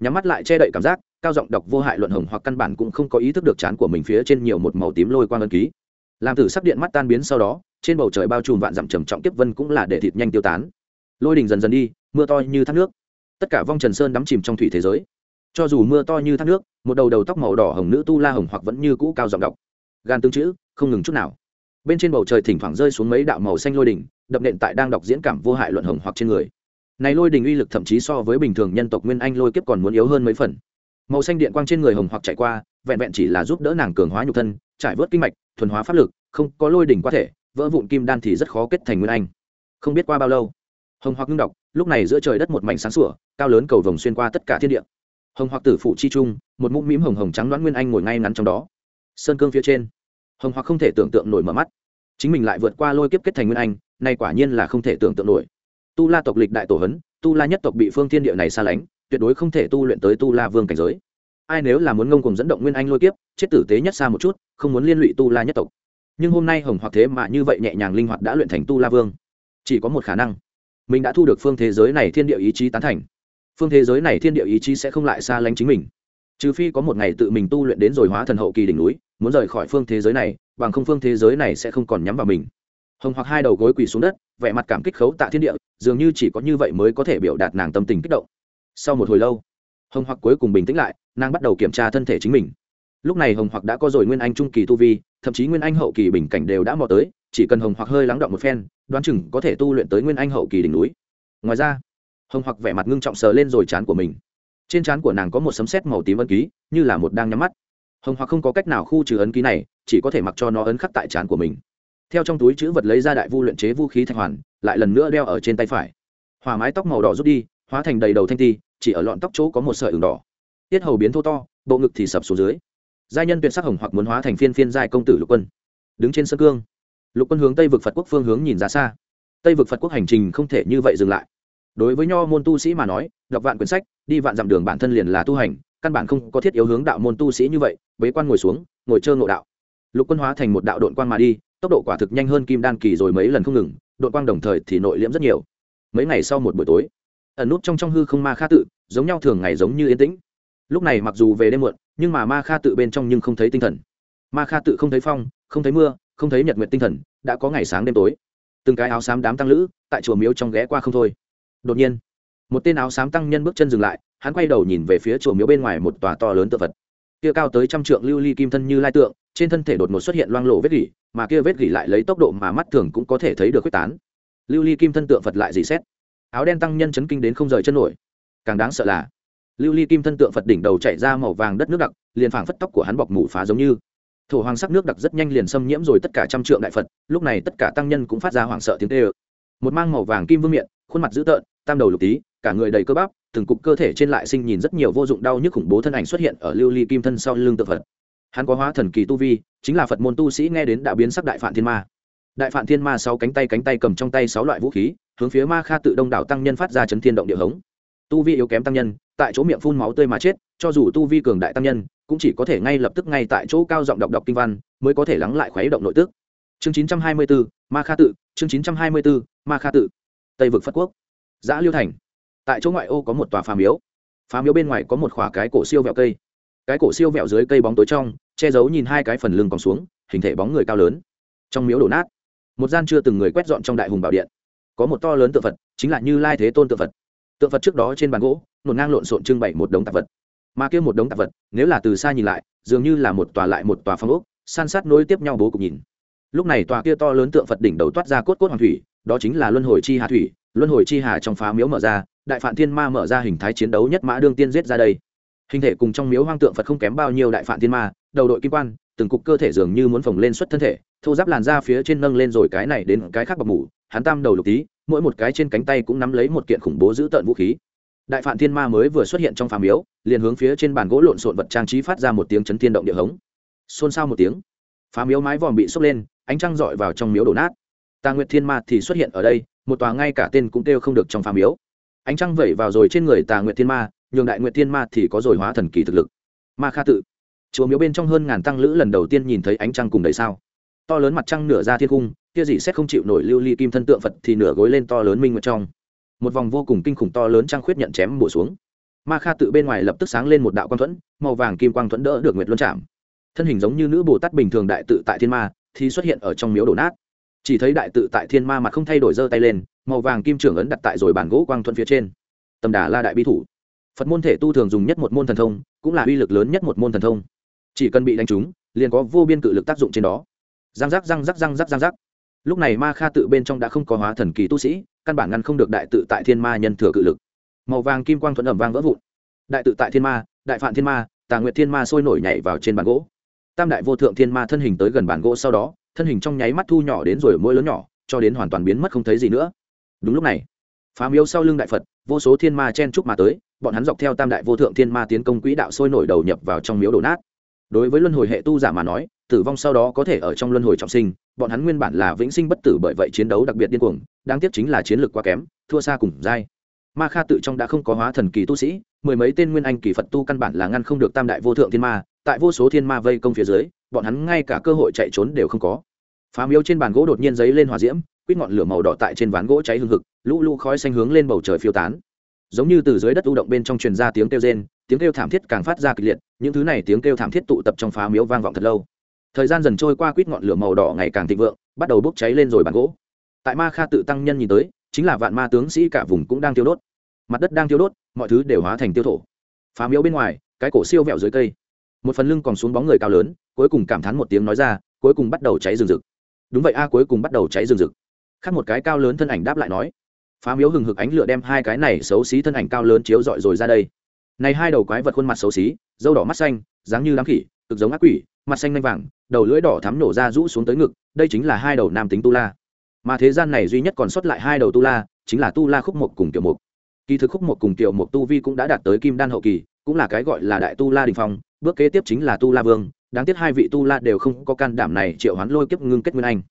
Nhắm mắt lại che đậy cảm giác, cao giọng đọc vô hại luận hồng hoặc căn bản cũng không có ý thức được chán của mình phía trên nhiều một màu tím lôi quang ân ký. Làm tử sắc điện mắt tan biến sau đó, trên bầu trời bao trùm vạn dặm trầm trọng tiếp vân cũng là để thịt nhanh tiêu tán. Lôi đình dần dần đi, mưa to như thác nước. Tất cả vong trần sơn đắm chìm trong thủy thế giới cho dù mưa to như thác nước, một đầu đầu tóc màu đỏ hồng nữ tu la hồng hoặc vẫn như cũ cao giọng đọc. Gan tương chữ, không ngừng chút nào. Bên trên bầu trời thỉnh thoảng rơi xuống mấy đạo màu xanh lôi đỉnh, đập nện tại đang đọc diễn cảm vô hại luận hồng hoặc trên người. Này lôi đình uy lực thậm chí so với bình thường nhân tộc nguyên anh lôi kiếp còn muốn yếu hơn mấy phần. Màu xanh điện quang trên người hồng hoặc chạy qua, vẹn vẹn chỉ là giúp đỡ nàng cường hóa nhục thân, trải vớt kinh mạch, thuần hóa pháp lực, không có lôi đỉnh quá thể, vỡ vụn kim đan thì rất khó kết thành nguyên anh. Không biết qua bao lâu, hồng hoặc ngưng đọc, lúc này giữa trời đất một mảnh sáng sủa, cao lớn cầu vồng xuyên qua tất cả thiên địa hồng hoặc tử phụ chi trung, một mũm mĩm hồng hồng trắng đoán nguyên anh ngồi ngay ngắn trong đó. Sơn cương phía trên, hồng hoặc không thể tưởng tượng nổi mở mắt. Chính mình lại vượt qua lôi kiếp kết thành nguyên anh, nay quả nhiên là không thể tưởng tượng nổi. Tu la tộc lịch đại tổ hấn, tu la nhất tộc bị phương thiên địa này xa lánh, tuyệt đối không thể tu luyện tới tu la vương cảnh giới. Ai nếu là muốn ngông cùng dẫn động nguyên anh lôi kiếp, chết tử tế nhất xa một chút, không muốn liên lụy tu la nhất tộc. Nhưng hôm nay hồng hoặc thế mà như vậy nhẹ nhàng linh hoạt đã luyện thành tu la vương. Chỉ có một khả năng, mình đã thu được phương thế giới này thiên địa ý chí tán thành phương thế giới này thiên địa ý chí sẽ không lại xa lánh chính mình. Trừ phi có một ngày tự mình tu luyện đến rồi hóa thần hậu kỳ đỉnh núi, muốn rời khỏi phương thế giới này, bằng không phương thế giới này sẽ không còn nhắm vào mình. Hồng hoặc hai đầu gối quỳ xuống đất, vẻ mặt cảm kích khấu tạ thiên địa, dường như chỉ có như vậy mới có thể biểu đạt nàng tâm tình kích động. Sau một hồi lâu, hồng hoặc cuối cùng bình tĩnh lại, nàng bắt đầu kiểm tra thân thể chính mình. Lúc này hồng hoặc đã có rồi nguyên anh trung kỳ tu vi, thậm chí nguyên anh hậu kỳ bình cảnh đều đã mò tới, chỉ cần hồng hoặc hơi lắng động một phen, đoán chừng có thể tu luyện tới nguyên anh hậu kỳ đỉnh núi. Ngoài ra hồng hoặc vẻ mặt ngưng trọng sờ lên rồi chán của mình. Trên trán của nàng có một sấm sét màu tím ấn ký, như là một đang nhắm mắt. Hồng hoặc không có cách nào khu trừ ấn ký này, chỉ có thể mặc cho nó ấn khắc tại trán của mình. Theo trong túi chữ vật lấy ra đại vu luyện chế vũ khí thạch hoàn, lại lần nữa đeo ở trên tay phải. Hòa mái tóc màu đỏ rút đi, hóa thành đầy đầu thanh ti, chỉ ở lọn tóc chỗ có một sợi ửng đỏ. Tiết hầu biến thô to, bộ ngực thì sập xuống dưới. Giai nhân tuyệt sắc hồng hoặc muốn hóa thành phiên phiên giai công tử lục quân. Đứng trên sân cương, lục quân hướng tây vực phật quốc phương hướng nhìn ra xa. Tây vực phật quốc hành trình không thể như vậy dừng lại đối với nho môn tu sĩ mà nói, đọc vạn quyển sách, đi vạn dặm đường bản thân liền là tu hành, căn bản không có thiết yếu hướng đạo môn tu sĩ như vậy, bế quan ngồi xuống, ngồi chơi ngộ đạo. Lục quân hóa thành một đạo đội quan mà đi, tốc độ quả thực nhanh hơn kim đan kỳ rồi mấy lần không ngừng đội quang đồng thời thì nội liễm rất nhiều. Mấy ngày sau một buổi tối, ẩn nút trong trong hư không ma kha tự, giống nhau thường ngày giống như yên tĩnh. Lúc này mặc dù về đêm muộn, nhưng mà ma kha tự bên trong nhưng không thấy tinh thần. Ma kha tự không thấy phong, không thấy mưa, không thấy nhật nguyện tinh thần, đã có ngày sáng đêm tối. Từng cái áo xám đám tăng lữ, tại chùa miếu trong ghé qua không thôi đột nhiên, một tên áo xám tăng nhân bước chân dừng lại, hắn quay đầu nhìn về phía chùa miếu bên ngoài một tòa to lớn tượng vật kia cao tới trăm trượng lưu ly kim thân như lai tượng, trên thân thể đột ngột xuất hiện loang lộ vết gỉ, mà kia vết gỉ lại lấy tốc độ mà mắt thường cũng có thể thấy được quyết tán. Lưu ly kim thân tượng phật lại dị xét. Áo đen tăng nhân chấn kinh đến không rời chân nổi. Càng đáng sợ là, lưu ly kim thân tượng phật đỉnh đầu chạy ra màu vàng đất nước đặc, liền phảng phất tóc của hắn bọc mủ phá giống như. Thổ hoàng sắc nước đặc rất nhanh liền xâm nhiễm rồi tất cả trăm trượng đại phật, lúc này tất cả tăng nhân cũng phát ra hoảng sợ tiếng tê ơ một mang màu vàng kim vương miệng khuôn mặt dữ tợn tam đầu lục tí cả người đầy cơ bắp từng cục cơ thể trên lại sinh nhìn rất nhiều vô dụng đau nhức khủng bố thân ảnh xuất hiện ở lưu ly kim thân sau lưng tự phật. Hắn có hóa thần kỳ tu vi chính là phật môn tu sĩ nghe đến đã biến sắc đại phạn thiên ma. Đại phạn thiên ma sáu cánh tay cánh tay cầm trong tay sáu loại vũ khí hướng phía ma kha tự đông đảo tăng nhân phát ra chấn thiên động địa hống. Tu vi yếu kém tăng nhân tại chỗ miệng phun máu tươi mà chết cho dù tu vi cường đại tăng nhân cũng chỉ có thể ngay lập tức ngay tại chỗ cao giọng đọc đọc kinh văn mới có thể lắng lại khuấy động nội tức. Chương 924, ma kha tự chương 924, ma kha tự. Tây vực phật quốc giã liêu thành. Tại chỗ ngoại ô có một tòa phà miếu. Phà miếu bên ngoài có một khoả cái cổ siêu vẹo cây. Cái cổ siêu vẹo dưới cây bóng tối trong, che giấu nhìn hai cái phần lưng còn xuống, hình thể bóng người cao lớn. Trong miếu đổ nát, một gian chưa từng người quét dọn trong đại hùng bảo điện. Có một to lớn tượng phật, chính là như lai thế tôn tượng phật. Tượng phật trước đó trên bàn gỗ, nổn ngang lộn xộn trưng bày một đống tạp vật. Mà kia một đống tạp vật, nếu là từ xa nhìn lại, dường như là một tòa lại một tòa phong ốc, san sát nối tiếp nhau bố cục nhìn. Lúc này tòa kia to lớn tượng phật đỉnh đầu toát ra cốt cốt hoàng thủy, đó chính là luân hồi chi hà thủy luân hồi chi hà trong phá miếu mở ra, đại phạn thiên ma mở ra hình thái chiến đấu nhất mã đương tiên giết ra đây. Hình thể cùng trong miếu hoang tượng phật không kém bao nhiêu đại phạn thiên ma, đầu đội kim quan, từng cục cơ thể dường như muốn phồng lên xuất thân thể, thô giáp làn ra phía trên nâng lên rồi cái này đến cái khác bọc mủ hắn tam đầu lục tí, mỗi một cái trên cánh tay cũng nắm lấy một kiện khủng bố giữ tợn vũ khí. Đại phạn thiên ma mới vừa xuất hiện trong phàm miếu, liền hướng phía trên bàn gỗ lộn xộn vật trang trí phát ra một tiếng chấn thiên động địa hống. Xôn xao một tiếng, phá miếu mái vòm bị sốc lên, ánh trăng dọi vào trong miếu đổ nát. Tà nguyệt thiên ma thì xuất hiện ở đây một tòa ngay cả tên cũng kêu không được trong phàm miếu. Ánh trăng vẩy vào rồi trên người tà nguyệt thiên ma, nhường đại nguyệt thiên ma thì có rồi hóa thần kỳ thực lực. Ma kha tự. Chùa miếu bên trong hơn ngàn tăng lữ lần đầu tiên nhìn thấy ánh trăng cùng đầy sao. To lớn mặt trăng nửa ra thiên cung, kia gì xét không chịu nổi lưu ly kim thân tượng phật thì nửa gối lên to lớn minh nguyệt trong. Một vòng vô cùng kinh khủng to lớn trăng khuyết nhận chém bổ xuống. Ma kha tự bên ngoài lập tức sáng lên một đạo quang thuẫn, màu vàng kim quang thuẫn đỡ được nguyệt luân chạm. Thân hình giống như nữ bồ tát bình thường đại tự tại thiên ma, thì xuất hiện ở trong miếu đổ nát chỉ thấy đại tự tại thiên ma mặt không thay đổi giơ tay lên, màu vàng kim trưởng ấn đặt tại rồi bàn gỗ quang thuận phía trên. Tầm đà la đại bi thủ. Phật môn thể tu thường dùng nhất một môn thần thông, cũng là uy lực lớn nhất một môn thần thông. Chỉ cần bị đánh trúng, liền có vô biên cự lực tác dụng trên đó. Răng rắc răng rắc răng rắc răng rắc. Lúc này ma kha tự bên trong đã không có hóa thần kỳ tu sĩ, căn bản ngăn không được đại tự tại thiên ma nhân thừa cự lực. Màu vàng kim quang thuận ẩm vang vỡ vụn. Đại tự tại thiên ma, đại phạm thiên ma, tà nguyệt thiên ma sôi nổi nhảy vào trên bàn gỗ. Tam đại vô thượng thiên ma thân hình tới gần bàn gỗ sau đó thân hình trong nháy mắt thu nhỏ đến rồi mỗi lớn nhỏ, cho đến hoàn toàn biến mất không thấy gì nữa. Đúng lúc này, phá miếu sau lưng đại phật, vô số thiên ma chen trúc mà tới, bọn hắn dọc theo tam đại vô thượng thiên ma tiến công quỹ đạo sôi nổi đầu nhập vào trong miếu đổ nát. Đối với luân hồi hệ tu giả mà nói, tử vong sau đó có thể ở trong luân hồi trọng sinh, bọn hắn nguyên bản là vĩnh sinh bất tử bởi vậy chiến đấu đặc biệt điên cuồng, đáng tiếc chính là chiến lược quá kém, thua xa cùng dai. Ma kha tự trong đã không có hóa thần kỳ tu sĩ, mười mấy tên nguyên anh kỳ phật tu căn bản là ngăn không được tam đại vô thượng thiên ma tại vô số thiên ma vây công phía dưới, bọn hắn ngay cả cơ hội chạy trốn đều không có. Phá miếu trên bàn gỗ đột nhiên giấy lên hòa diễm, quýt ngọn lửa màu đỏ tại trên ván gỗ cháy hừng hực, lũ lũ khói xanh hướng lên bầu trời phiêu tán. Giống như từ dưới đất u động bên trong truyền ra tiếng kêu rên, tiếng kêu thảm thiết càng phát ra kịch liệt, những thứ này tiếng kêu thảm thiết tụ tập trong phá miếu vang vọng thật lâu. Thời gian dần trôi qua quýt ngọn lửa màu đỏ ngày càng thịnh vượng, bắt đầu bốc cháy lên rồi bàn gỗ. Tại ma kha tự tăng nhân nhìn tới, chính là vạn ma tướng sĩ cả vùng cũng đang tiêu đốt. Mặt đất đang tiêu đốt, mọi thứ đều hóa thành tiêu thổ. Phá miếu bên ngoài, cái cổ siêu vẹo dưới cây một phần lưng còn xuống bóng người cao lớn, cuối cùng cảm thán một tiếng nói ra, cuối cùng bắt đầu cháy rừng rực. Đúng vậy a, cuối cùng bắt đầu cháy rừng rực. Khác một cái cao lớn thân ảnh đáp lại nói, phá miếu hừng hực ánh lửa đem hai cái này xấu xí thân ảnh cao lớn chiếu dọi rồi ra đây. Này hai đầu quái vật khuôn mặt xấu xí, dâu đỏ mắt xanh, dáng như đám khỉ, cực giống ác quỷ, mặt xanh lanh vàng, đầu lưỡi đỏ thắm nổ ra rũ xuống tới ngực, đây chính là hai đầu nam tính tu la. Mà thế gian này duy nhất còn sót lại hai đầu tu la, chính là tu la khúc một cùng tiểu mục. Kỳ thực khúc một cùng tiểu mục tu vi cũng đã đạt tới kim đan hậu kỳ, cũng là cái gọi là đại tu la đình phong bước kế tiếp chính là tu la vương, đáng tiếc hai vị tu la đều không có can đảm này triệu hoán lôi kiếp ngưng kết nguyên anh.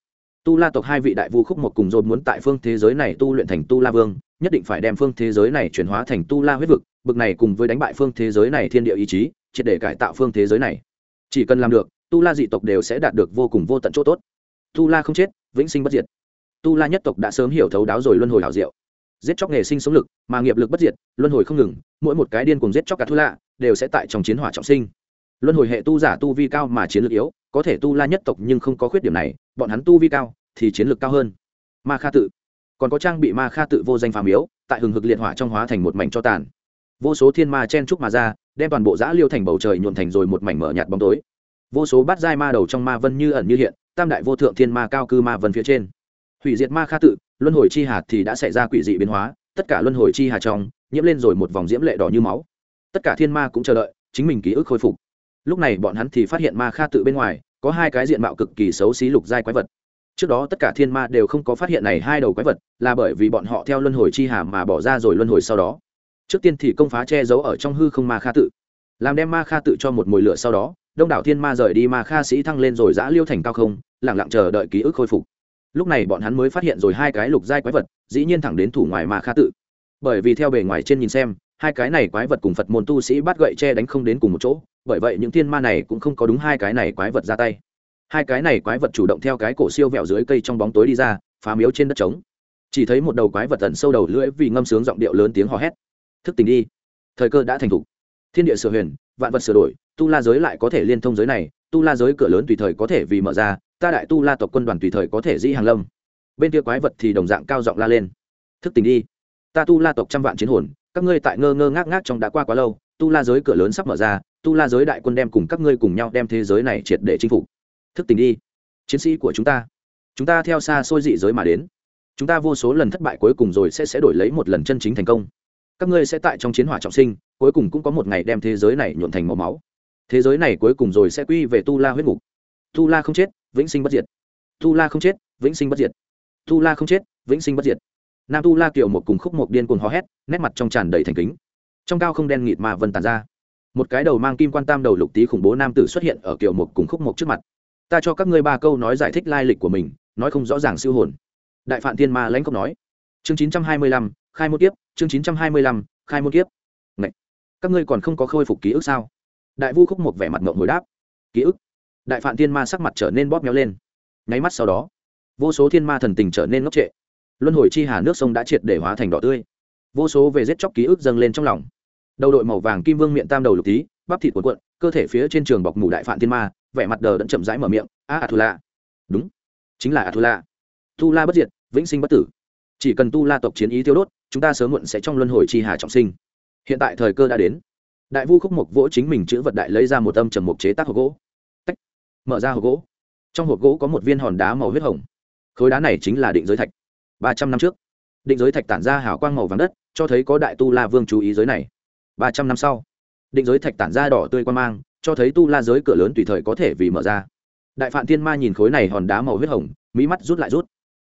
Tu la tộc hai vị đại vu khúc một cùng dồn muốn tại phương thế giới này tu luyện thành tu la vương, nhất định phải đem phương thế giới này chuyển hóa thành tu la huyết vực, bực này cùng với đánh bại phương thế giới này thiên địa ý chí, triệt để cải tạo phương thế giới này. Chỉ cần làm được, tu la dị tộc đều sẽ đạt được vô cùng vô tận chỗ tốt. Tu la không chết, vĩnh sinh bất diệt. Tu la nhất tộc đã sớm hiểu thấu đáo rồi luân hồi hảo diệu. Giết chóc nghề sinh sống lực, mà nghiệp lực bất diệt, luân hồi không ngừng, mỗi một cái điên cùng giết chóc cả thu lạ đều sẽ tại trong chiến hỏa trọng sinh luân hồi hệ tu giả tu vi cao mà chiến lược yếu, có thể tu la nhất tộc nhưng không có khuyết điểm này, bọn hắn tu vi cao thì chiến lược cao hơn. Ma kha tự. Còn có trang bị ma kha tự vô danh phàm yếu, tại hừng hực liệt hỏa trong hóa thành một mảnh cho tàn. Vô số thiên ma chen trúc mà ra, đem toàn bộ giã liêu thành bầu trời nhuộn thành rồi một mảnh mở nhạt bóng tối. Vô số bát giai ma đầu trong ma vân như ẩn như hiện, tam đại vô thượng thiên ma cao cư ma vân phía trên. Hủy diệt ma kha tự, luân hồi chi hạt thì đã xảy ra quỷ dị biến hóa, tất cả luân hồi chi hà trong, nhiễm lên rồi một vòng diễm lệ đỏ như máu. Tất cả thiên ma cũng chờ đợi, chính mình ký ức khôi phục lúc này bọn hắn thì phát hiện ma kha tự bên ngoài, có hai cái diện mạo cực kỳ xấu xí lục giai quái vật. Trước đó tất cả thiên ma đều không có phát hiện này hai đầu quái vật, là bởi vì bọn họ theo luân hồi chi hà mà bỏ ra rồi luân hồi sau đó. Trước tiên thì công phá che giấu ở trong hư không ma kha tự. Làm đem ma kha tự cho một mồi lửa sau đó, đông đảo thiên ma rời đi ma kha sĩ thăng lên rồi giã liêu thành cao không lẳng lặng chờ đợi ký ức khôi phục. Lúc này bọn hắn mới phát hiện rồi hai cái lục giai quái vật, dĩ nhiên thẳng đến thủ ngoài ma kha tự. Bởi vì theo bề ngoài trên nhìn xem hai cái này quái vật cùng phật môn tu sĩ bắt gậy che đánh không đến cùng một chỗ, bởi vậy những thiên ma này cũng không có đúng hai cái này quái vật ra tay. Hai cái này quái vật chủ động theo cái cổ siêu vẹo dưới cây trong bóng tối đi ra, phá miếu trên đất trống. Chỉ thấy một đầu quái vật tận sâu đầu lưỡi vì ngâm sướng giọng điệu lớn tiếng hò hét. Thức tỉnh đi, thời cơ đã thành thục thiên địa sửa huyền, vạn vật sửa đổi, tu la giới lại có thể liên thông giới này, tu la giới cửa lớn tùy thời có thể vì mở ra, ta đại tu la tộc quân đoàn tùy thời có thể dĩ hàng lâm. Bên kia quái vật thì đồng dạng cao giọng la lên. Thức tỉnh đi, ta tu la tộc trăm vạn chiến hồn các ngươi tại ngơ ngơ ngác ngác trong đã qua quá lâu, tu la giới cửa lớn sắp mở ra, tu la giới đại quân đem cùng các ngươi cùng nhau đem thế giới này triệt để chinh phục. Thức tỉnh đi, chiến sĩ của chúng ta. Chúng ta theo xa xôi dị giới mà đến. Chúng ta vô số lần thất bại cuối cùng rồi sẽ sẽ đổi lấy một lần chân chính thành công. Các ngươi sẽ tại trong chiến hỏa trọng sinh, cuối cùng cũng có một ngày đem thế giới này nhuộn thành màu máu. Thế giới này cuối cùng rồi sẽ quy về tu la huyết ngục. Tu la không chết, vĩnh sinh bất diệt. Tu la không chết, vĩnh sinh bất diệt. Tu la không chết, vĩnh sinh bất diệt nam tu la kiều một cùng khúc một điên cuồng hò hét, nét mặt trong tràn đầy thành kính. Trong cao không đen nghịt mà vân tàn ra. Một cái đầu mang kim quan tam đầu lục tý khủng bố nam tử xuất hiện ở kiều một cùng khúc một trước mặt. Ta cho các ngươi ba câu nói giải thích lai lịch của mình, nói không rõ ràng siêu hồn. Đại phạn thiên ma lãnh cốc nói. Chương chín trăm hai mươi lăm, khai môn kiếp, chương chín trăm hai mươi lăm, khai môn kiếp. Ngậy! các ngươi còn không có khôi phục ký ức sao? Đại vu khúc một vẻ mặt ngộng hồi đáp. Ký ức? Đại phạn thiên ma sắc mặt trở nên bóp méo lên. Nháy mắt sau đó, vô số thiên ma thần tình trở nên ngốc trệ luân hồi chi hà nước sông đã triệt để hóa thành đỏ tươi. Vô số về giết chóc ký ức dâng lên trong lòng. Đầu đội màu vàng kim vương miệng tam đầu lục tí bắp thịt cuộn cuộn cơ thể phía trên trường bọc mù đại phạn thiên ma vẻ mặt đờ đẫn chậm rãi mở miệng a à, a la đúng chính là a thu la tu la bất diệt vĩnh sinh bất tử. Chỉ cần tu la tộc chiến ý tiêu đốt chúng ta sớm muộn sẽ trong luân hồi chi hà trọng sinh. Hiện tại thời cơ đã đến. Đại vu khúc mộc vỗ chính mình chữ vật đại lấy ra một âm trầm mục chế tác hộp gỗ. Tách. mở ra hộp gỗ. Trong hộp gỗ có một viên hòn đá màu huyết hồng. Khối đá này chính là định giới thạch ba trăm năm trước. Định giới thạch tản ra hào quang màu vàng đất, cho thấy có đại tu la vương chú ý giới này. Ba trăm năm sau, định giới thạch tản ra đỏ tươi quan mang, cho thấy tu la giới cửa lớn tùy thời có thể vì mở ra. Đại phạn thiên ma nhìn khối này hòn đá màu huyết hồng mỹ mắt rút lại rút.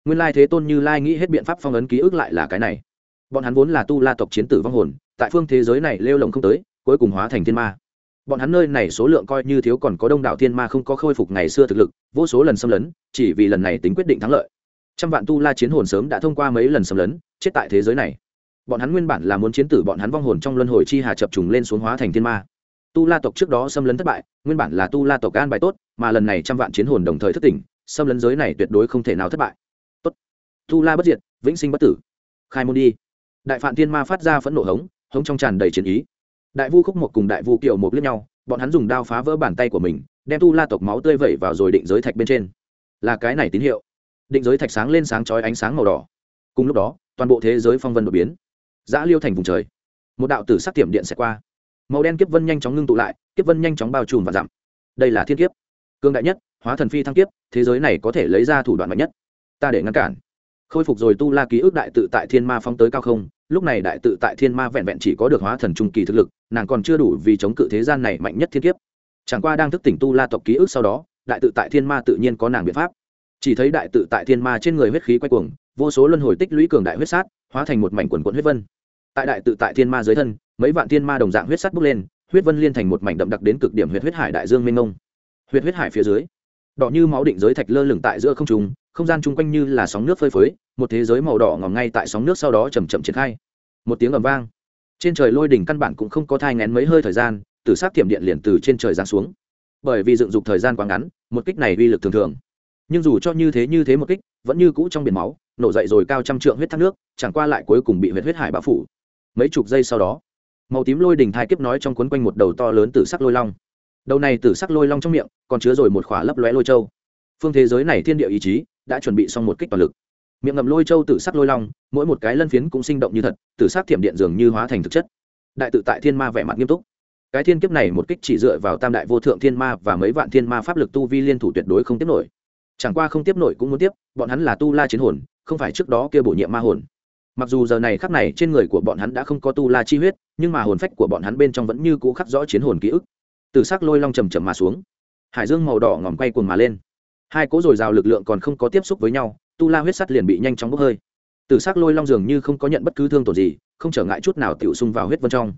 Nguyên lai thế tôn như lai nghĩ hết biện pháp phong ấn ký ức lại là cái này. Bọn hắn vốn là tu la tộc chiến tử vong hồn, tại phương thế giới này lêu lồng không tới, cuối cùng hóa thành thiên ma. Bọn hắn nơi này số lượng coi như thiếu còn có đông đảo thiên ma không có khôi phục ngày xưa thực lực, vô số lần xâm lấn, chỉ vì lần này tính quyết định thắng lợi trăm vạn tu la chiến hồn sớm đã thông qua mấy lần xâm lấn, chết tại thế giới này. Bọn hắn nguyên bản là muốn chiến tử bọn hắn vong hồn trong luân hồi chi hà chập trùng lên xuống hóa thành thiên ma. Tu la tộc trước đó xâm lấn thất bại, nguyên bản là tu la tộc an bài tốt, mà lần này trăm vạn chiến hồn đồng thời thất tỉnh, xâm lấn giới này tuyệt đối không thể nào thất bại. Tốt. Tu la bất diệt, vĩnh sinh bất tử. Khai môn đi. Đại phạm thiên ma phát ra phẫn nộ hống hống trong tràn đầy chiến ý. Đại vu khúc một cùng đại vu Kiều một liếc nhau, bọn hắn dùng đao phá vỡ bàn tay của mình, đem tu la tộc máu tươi vẩy vào rồi định giới thạch bên trên. Là cái này tín hiệu định giới thạch sáng lên sáng chói ánh sáng màu đỏ. Cùng lúc đó, toàn bộ thế giới phong vân đột biến. Giã liêu thành vùng trời. Một đạo tử sắc tiệm điện sẽ qua. Màu đen kiếp vân nhanh chóng ngưng tụ lại, kiếp vân nhanh chóng bao trùm và giảm. Đây là thiên kiếp. Cương đại nhất, hóa thần phi thăng kiếp, thế giới này có thể lấy ra thủ đoạn mạnh nhất. Ta để ngăn cản. Khôi phục rồi tu la ký ức đại tự tại thiên ma phóng tới cao không, lúc này đại tự tại thiên ma vẹn vẹn chỉ có được hóa thần trung kỳ thực lực, nàng còn chưa đủ vì chống cự thế gian này mạnh nhất thiên kiếp. Chẳng qua đang thức tỉnh tu la tộc ký ức sau đó, đại tự tại thiên ma tự nhiên có nàng biện pháp chỉ thấy đại tự tại thiên ma trên người huyết khí quay cuồng, vô số luân hồi tích lũy cường đại huyết sát, hóa thành một mảnh quần quận huyết vân. Tại đại tự tại thiên ma dưới thân, mấy vạn thiên ma đồng dạng huyết sắt bốc lên, huyết vân liên thành một mảnh đậm đặc đến cực điểm huyết huyết hải đại dương mênh mông. Huyết huyết hải phía dưới, đỏ như máu định giới thạch lơ lửng tại giữa không trung, không gian chung quanh như là sóng nước phơi phới, một thế giới màu đỏ ngòm ngay tại sóng nước sau đó chầm chậm triển khai. Một tiếng ầm vang. Trên trời lôi đỉnh căn bản cũng không có thai ngén mấy hơi thời gian từ sát thiểm điện liền từ trên trời giáng xuống. Bởi vì dựng dục thời gian quá ngắn, một kích này uy lực thường thường nhưng dù cho như thế như thế một kích, vẫn như cũ trong biển máu, nổ dậy rồi cao trăm trượng huyết thác nước, chẳng qua lại cuối cùng bị huyết huyết hải bão phủ. Mấy chục giây sau đó, màu tím lôi đỉnh thai kiếp nói trong cuốn quanh một đầu to lớn từ sắc lôi long. Đầu này từ sắc lôi long trong miệng, còn chứa rồi một khỏa lấp lóe lôi châu. Phương thế giới này thiên địa ý chí đã chuẩn bị xong một kích toàn lực. Miệng ngầm lôi châu tử sắc lôi long, mỗi một cái lân phiến cũng sinh động như thật, tử sắc thiểm điện dường như hóa thành thực chất. Đại tự tại thiên ma vẻ mặt nghiêm túc. Cái thiên kiếp này một kích chỉ dựa vào tam đại vô thượng thiên ma và mấy vạn thiên ma pháp lực tu vi liên thủ tuyệt đối không tiếp nổi chẳng qua không tiếp nổi cũng muốn tiếp, bọn hắn là tu la chiến hồn, không phải trước đó kia bổ nhiệm ma hồn. Mặc dù giờ này khắc này trên người của bọn hắn đã không có tu la chi huyết, nhưng mà hồn phách của bọn hắn bên trong vẫn như cũ khắc rõ chiến hồn ký ức. Từ sắc lôi long trầm trầm mà xuống. Hải dương màu đỏ ngòm quay cuồng mà lên. Hai cỗ dồi dào lực lượng còn không có tiếp xúc với nhau, tu la huyết sắt liền bị nhanh chóng bốc hơi. Từ sắc lôi long dường như không có nhận bất cứ thương tổn gì, không trở ngại chút nào tiểu xung vào huyết vân trong.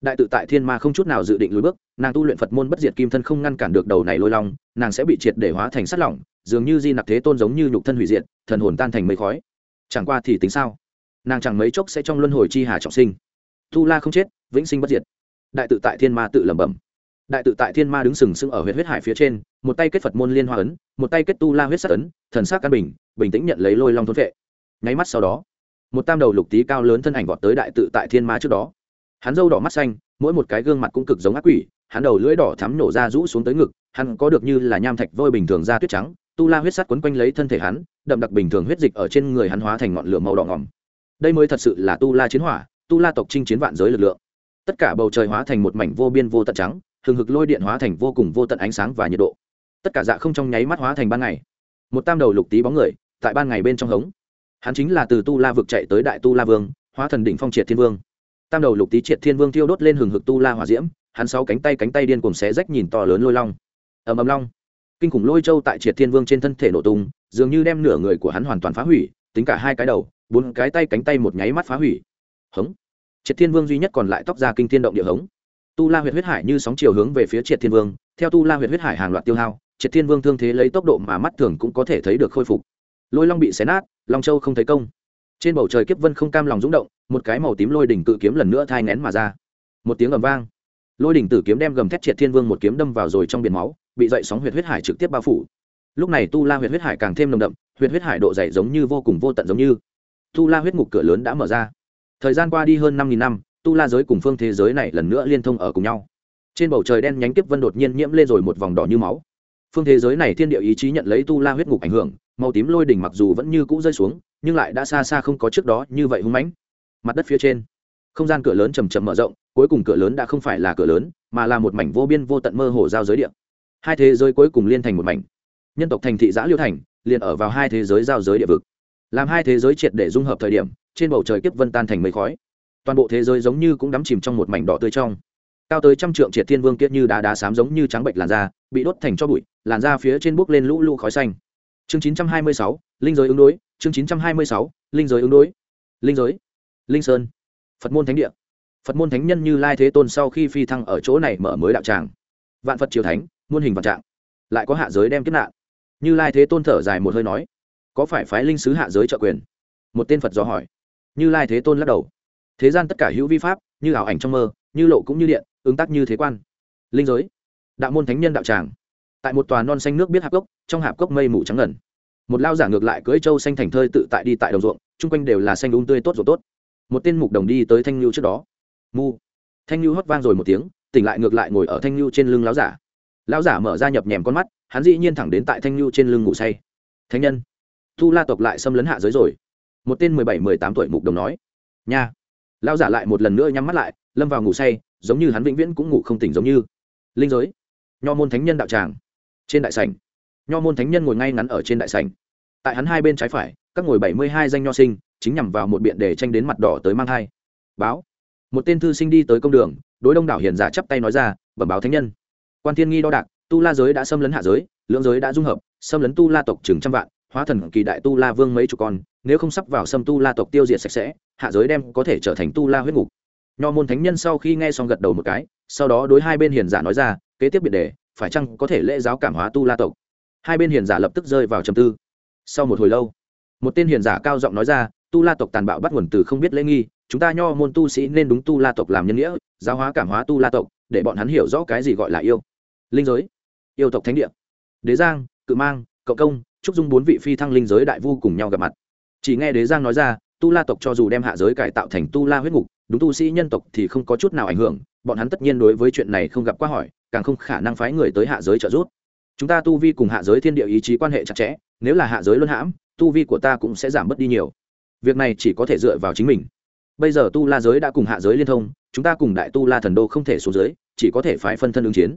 Đại tự tại thiên ma không chút nào dự định lùi bước, nàng tu luyện phật môn bất diệt kim thân không ngăn cản được đầu này lôi long, nàng sẽ bị triệt để hóa thành sắt lỏng dường như di nặc thế tôn giống như nhục thân hủy diệt, thần hồn tan thành mây khói. Chẳng qua thì tính sao? Nàng chẳng mấy chốc sẽ trong luân hồi chi hà trọng sinh. Tu la không chết, vĩnh sinh bất diệt. Đại tự tại thiên ma tự lẩm bẩm. Đại tự tại thiên ma đứng sừng sững ở huyện huyết hải phía trên, một tay kết phật môn liên hoa ấn, một tay kết tu la huyết sắc ấn, thần sắc căn bình bình tĩnh nhận lấy lôi long thôn vệ. Nháy mắt sau đó, một tam đầu lục tí cao lớn thân ảnh vọt tới đại tự tại thiên ma trước đó. Hắn râu đỏ mắt xanh, mỗi một cái gương mặt cũng cực giống ác quỷ, hắn đầu lưỡi đỏ thắm nổ ra rũ xuống tới ngực, hắn có được như là nham thạch vôi bình thường da tuyết trắng tu la huyết sắt quấn quanh lấy thân thể hắn, đậm đặc bình thường huyết dịch ở trên người hắn hóa thành ngọn lửa màu đỏ ngỏm. Đây mới thật sự là tu la chiến hỏa, tu la tộc chinh chiến vạn giới lực lượng. Tất cả bầu trời hóa thành một mảnh vô biên vô tận trắng, hừng hực lôi điện hóa thành vô cùng vô tận ánh sáng và nhiệt độ. Tất cả dạ không trong nháy mắt hóa thành ban ngày. Một tam đầu lục tí bóng người, tại ban ngày bên trong hống. Hắn chính là từ tu la vực chạy tới đại tu la vương, hóa thần đỉnh phong triệt thiên vương. Tam đầu lục tí triệt thiên vương thiêu đốt lên hừng hực tu la hỏa diễm, hắn sáu cánh tay cánh tay điên cùng xé rách nhìn to lớn lôi long. Ầm ầm long kinh khủng lôi châu tại triệt thiên vương trên thân thể nổ tung, dường như đem nửa người của hắn hoàn toàn phá hủy, tính cả hai cái đầu, bốn cái tay cánh tay một nháy mắt phá hủy. Hống. Triệt thiên vương duy nhất còn lại tóc ra kinh thiên động địa hống. Tu la huyện huyết hải như sóng chiều hướng về phía triệt thiên vương, theo tu la huyện huyết hải hàng loạt tiêu hao, triệt thiên vương thương thế lấy tốc độ mà mắt thường cũng có thể thấy được khôi phục. Lôi long bị xé nát, long châu không thấy công. Trên bầu trời kiếp vân không cam lòng rúng động, một cái màu tím lôi đỉnh cự kiếm lần nữa thai ngén mà ra. Một tiếng ầm vang. Lôi đỉnh tử kiếm đem gầm thép triệt thiên vương một kiếm đâm vào rồi trong biển máu bị dậy sóng huyệt huyết hải trực tiếp bao phủ. Lúc này tu la huyệt huyết hải càng thêm nồng đậm, huyệt huyết hải độ dày giống như vô cùng vô tận giống như. Tu la huyết ngục cửa lớn đã mở ra. Thời gian qua đi hơn năm nghìn năm, tu la giới cùng phương thế giới này lần nữa liên thông ở cùng nhau. Trên bầu trời đen nhánh kiếp vân đột nhiên nhiễm lên rồi một vòng đỏ như máu. Phương thế giới này thiên địa ý chí nhận lấy tu la huyết ngục ảnh hưởng, màu tím lôi đỉnh mặc dù vẫn như cũ rơi xuống, nhưng lại đã xa xa không có trước đó như vậy hung mãnh. Mặt đất phía trên, không gian cửa lớn chầm chậm mở rộng, cuối cùng cửa lớn đã không phải là cửa lớn, mà là một mảnh vô biên vô tận mơ hồ giao giới địa hai thế giới cuối cùng liên thành một mảnh. Nhân tộc thành thị giã liêu thành, liền ở vào hai thế giới giao giới địa vực. Làm hai thế giới triệt để dung hợp thời điểm, trên bầu trời kiếp vân tan thành mây khói. Toàn bộ thế giới giống như cũng đắm chìm trong một mảnh đỏ tươi trong. Cao tới trăm trượng triệt thiên vương kiệt như đá đá xám giống như trắng bệnh làn da, bị đốt thành cho bụi, làn da phía trên bốc lên lũ lũ khói xanh. Chương chín trăm hai mươi sáu, linh giới ứng đối, chương chín trăm hai mươi sáu, linh giới ứng đối. Linh giới, linh sơn, phật môn thánh địa. Phật môn thánh nhân như lai thế tôn sau khi phi thăng ở chỗ này mở mới đạo tràng. Vạn phật triều thánh muôn hình vạn trạng, lại có hạ giới đem kiếp nạn. Như lai thế tôn thở dài một hơi nói, có phải phái linh sứ hạ giới trợ quyền? Một tên phật dò hỏi. Như lai thế tôn lắc đầu. Thế gian tất cả hữu vi pháp, như ảo ảnh trong mơ, như lộ cũng như điện, ứng tác như thế quan. Linh giới, đạo môn thánh nhân đạo tràng. Tại một tòa non xanh nước biết hạp cốc, trong hạp cốc mây mù trắng ngần. Một lao giả ngược lại cưỡi trâu xanh thành thơi tự tại đi tại đồng ruộng, chung quanh đều là xanh đúng tươi tốt rồi tốt. Một tên mục đồng đi tới thanh lưu trước đó. Mu. Thanh lưu hót vang rồi một tiếng, tỉnh lại ngược lại ngồi ở thanh lưu trên lưng láo giả lão giả mở ra nhập nhèm con mắt, hắn dĩ nhiên thẳng đến tại thanh lưu trên lưng ngủ say. Thánh nhân, thu la tộc lại xâm lấn hạ giới rồi. Một tên mười bảy, mười tám tuổi mục đồng nói. Nha. Lão giả lại một lần nữa nhắm mắt lại, lâm vào ngủ say, giống như hắn vĩnh viễn cũng ngủ không tỉnh giống như. Linh giới. Nho môn thánh nhân đạo tràng. Trên đại sảnh. Nho môn thánh nhân ngồi ngay ngắn ở trên đại sảnh. Tại hắn hai bên trái phải, các ngồi bảy mươi hai danh nho sinh, chính nhằm vào một biện để tranh đến mặt đỏ tới mang thai. Báo. Một tên thư sinh đi tới công đường, đối đông đảo hiền giả chắp tay nói ra, bẩm báo thánh nhân quan thiên nghi đo đạc, tu la giới đã xâm lấn hạ giới, lưỡng giới đã dung hợp, xâm lấn tu la tộc chừng trăm vạn, hóa thần kỳ đại tu la vương mấy chục con, nếu không sắp vào xâm tu la tộc tiêu diệt sạch sẽ, hạ giới đem có thể trở thành tu la huyết ngục. Nho môn thánh nhân sau khi nghe xong gật đầu một cái, sau đó đối hai bên hiền giả nói ra, kế tiếp biệt đề, phải chăng có thể lễ giáo cảm hóa tu la tộc? Hai bên hiền giả lập tức rơi vào trầm tư. Sau một hồi lâu, một tên hiền giả cao giọng nói ra, tu la tộc tàn bạo bắt nguồn từ không biết lễ nghi, chúng ta nho môn tu sĩ nên đúng tu la tộc làm nhân nghĩa, giáo hóa cảm hóa tu la tộc để bọn hắn hiểu rõ cái gì gọi là yêu. Linh giới. Yêu tộc thánh địa. Đế giang, cự mang cậu công trúc dung bốn vị phi thăng linh giới đại vu cùng nhau gặp mặt. Chỉ nghe đế giang nói ra, tu la tộc cho dù đem hạ giới cải tạo thành tu la huyết ngục, đúng tu sĩ nhân tộc thì không có chút nào ảnh hưởng, bọn hắn tất nhiên đối với chuyện này không gặp quá hỏi, càng không khả năng phái người tới hạ giới trợ giúp. Chúng ta tu vi cùng hạ giới thiên địa ý chí quan hệ chặt chẽ, nếu là hạ giới luân hãm, tu vi của ta cũng sẽ giảm bớt đi nhiều. Việc này chỉ có thể dựa vào chính mình bây giờ tu la giới đã cùng hạ giới liên thông, chúng ta cùng đại tu la thần đô không thể xuống giới chỉ có thể phải phân thân ứng chiến.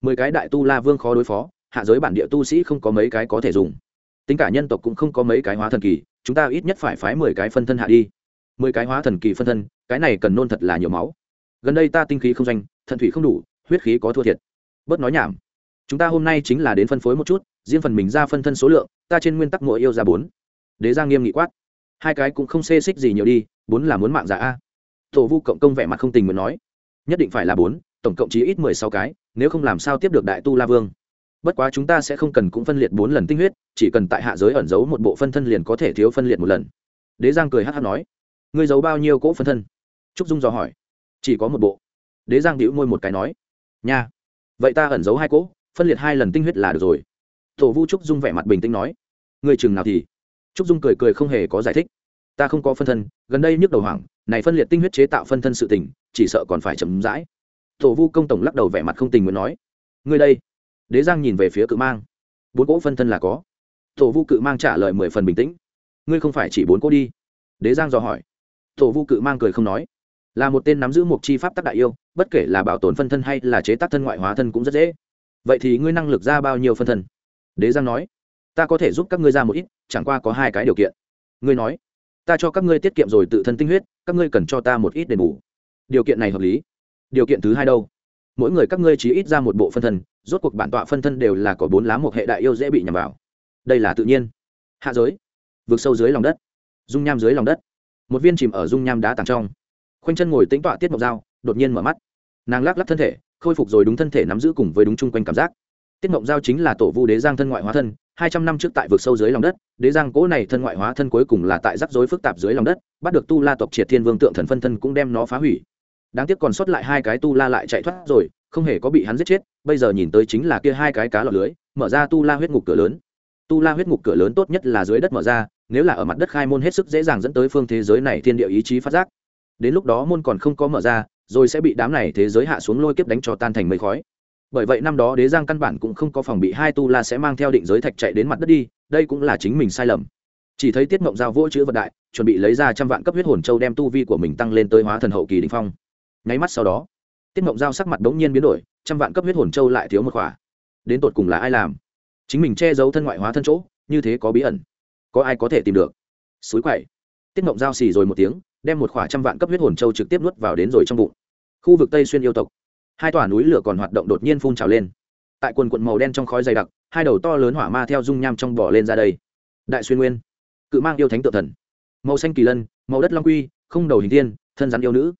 Mười cái đại tu la vương khó đối phó, hạ giới bản địa tu sĩ không có mấy cái có thể dùng. Tính cả nhân tộc cũng không có mấy cái hóa thần kỳ, chúng ta ít nhất phải phái mười cái phân thân hạ đi. Mười cái hóa thần kỳ phân thân, cái này cần nôn thật là nhiều máu. Gần đây ta tinh khí không danh thận thủy không đủ, huyết khí có thua thiệt. Bớt nói nhảm. Chúng ta hôm nay chính là đến phân phối một chút, riêng phần mình ra phân thân số lượng, ta trên nguyên tắc mỗi yêu ra bốn. Đế giang nghiêm nghị quát. Hai cái cũng không xê xích gì nhiều đi bốn là muốn mạng giả a. Tổ vu cộng công vẻ mặt không tình muốn nói, nhất định phải là bốn, tổng cộng chí ít mười sáu cái, nếu không làm sao tiếp được đại tu la vương. Bất quá chúng ta sẽ không cần cũng phân liệt bốn lần tinh huyết, chỉ cần tại hạ giới ẩn giấu một bộ phân thân liền có thể thiếu phân liệt một lần. Đế giang cười hát hát nói, ngươi giấu bao nhiêu cỗ phân thân? Trúc dung dò hỏi, chỉ có một bộ. Đế giang đĩu môi một cái nói, nha, vậy ta ẩn giấu hai cỗ, phân liệt hai lần tinh huyết là được rồi. Tổ vu trúc dung vẻ mặt bình tĩnh nói người chừng nào thì? Trúc dung cười cười không hề có giải thích ta không có phân thân, gần đây nhức đầu hoảng, này phân liệt tinh huyết chế tạo phân thân sự tình, chỉ sợ còn phải chấm dãi tổ vu công tổng lắc đầu vẻ mặt không tình muốn nói, ngươi đây. Đế giang nhìn về phía cự mang. Bốn cỗ phân thân là có. Tổ vu cự mang trả lời mười phần bình tĩnh, ngươi không phải chỉ bốn cỗ đi. Đế giang dò hỏi. Tổ vu cự mang cười không nói, là một tên nắm giữ một chi pháp tác đại yêu, bất kể là bảo tồn phân thân hay là chế tác thân ngoại hóa thân cũng rất dễ. Vậy thì ngươi năng lực ra bao nhiêu phân thân? Đế giang nói, ta có thể giúp các ngươi ra một ít, chẳng qua có hai cái điều kiện. Ngươi nói ta cho các ngươi tiết kiệm rồi tự thân tinh huyết, các ngươi cần cho ta một ít đền bù. Điều kiện này hợp lý. Điều kiện thứ hai đâu? Mỗi người các ngươi chỉ ít ra một bộ phân thân, rốt cuộc bản tọa phân thân đều là có bốn lá một hệ đại yêu dễ bị nhằm vào. Đây là tự nhiên. Hạ giới. Vượt sâu dưới lòng đất. Dung nham dưới lòng đất. Một viên chìm ở dung nham đá tàng trong. Khoanh chân ngồi tính tọa tiết mộc dao, đột nhiên mở mắt. Nàng lắc lắc thân thể, khôi phục rồi đúng thân thể nắm giữ cùng với đúng chung quanh cảm giác. Tiết mộng giao chính là tổ vu đế giang thân ngoại hóa thân hai trăm năm trước tại vực sâu dưới lòng đất, đế giang Cố này thân ngoại hóa thân cuối cùng là tại rắc rối phức tạp dưới lòng đất, bắt được tu la tộc triệt thiên vương tượng thần phân thân cũng đem nó phá hủy. Đáng tiếc còn sót lại hai cái tu la lại chạy thoát rồi, không hề có bị hắn giết chết, bây giờ nhìn tới chính là kia hai cái cá lọt lưới, mở ra tu la huyết ngục cửa lớn. Tu la huyết ngục cửa lớn tốt nhất là dưới đất mở ra, nếu là ở mặt đất khai môn hết sức dễ dàng dẫn tới phương thế giới này thiên địa ý chí phát giác. Đến lúc đó môn còn không có mở ra, rồi sẽ bị đám này thế giới hạ xuống lôi kiếp đánh cho tan thành mây khói bởi vậy năm đó đế giang căn bản cũng không có phòng bị hai tu la sẽ mang theo định giới thạch chạy đến mặt đất đi, đây cũng là chính mình sai lầm. Chỉ thấy tiết mộng giao vỗ chữ vật đại, chuẩn bị lấy ra trăm vạn cấp huyết hồn châu đem tu vi của mình tăng lên tới hóa thần hậu kỳ đình phong. Nháy mắt sau đó, tiết mộng giao sắc mặt bỗng nhiên biến đổi, trăm vạn cấp huyết hồn châu lại thiếu một khỏa. Đến tột cùng là ai làm? Chính mình che giấu thân ngoại hóa thân chỗ, như thế có bí ẩn. Có ai có thể tìm được? Suối quậy. Tiết mộng giao xì rồi một tiếng, đem một khỏa trăm vạn cấp huyết hồn châu trực tiếp nuốt vào đến rồi trong bụng. Khu vực tây xuyên yêu tộc hai tòa núi lửa còn hoạt động đột nhiên phun trào lên. Tại quần quận màu đen trong khói dày đặc, hai đầu to lớn hỏa ma theo dung nham trong bỏ lên ra đây. Đại xuyên nguyên, cự mang yêu thánh tự thần. Màu xanh kỳ lân, màu đất long quy, không đầu hình tiên thân rắn yêu nữ.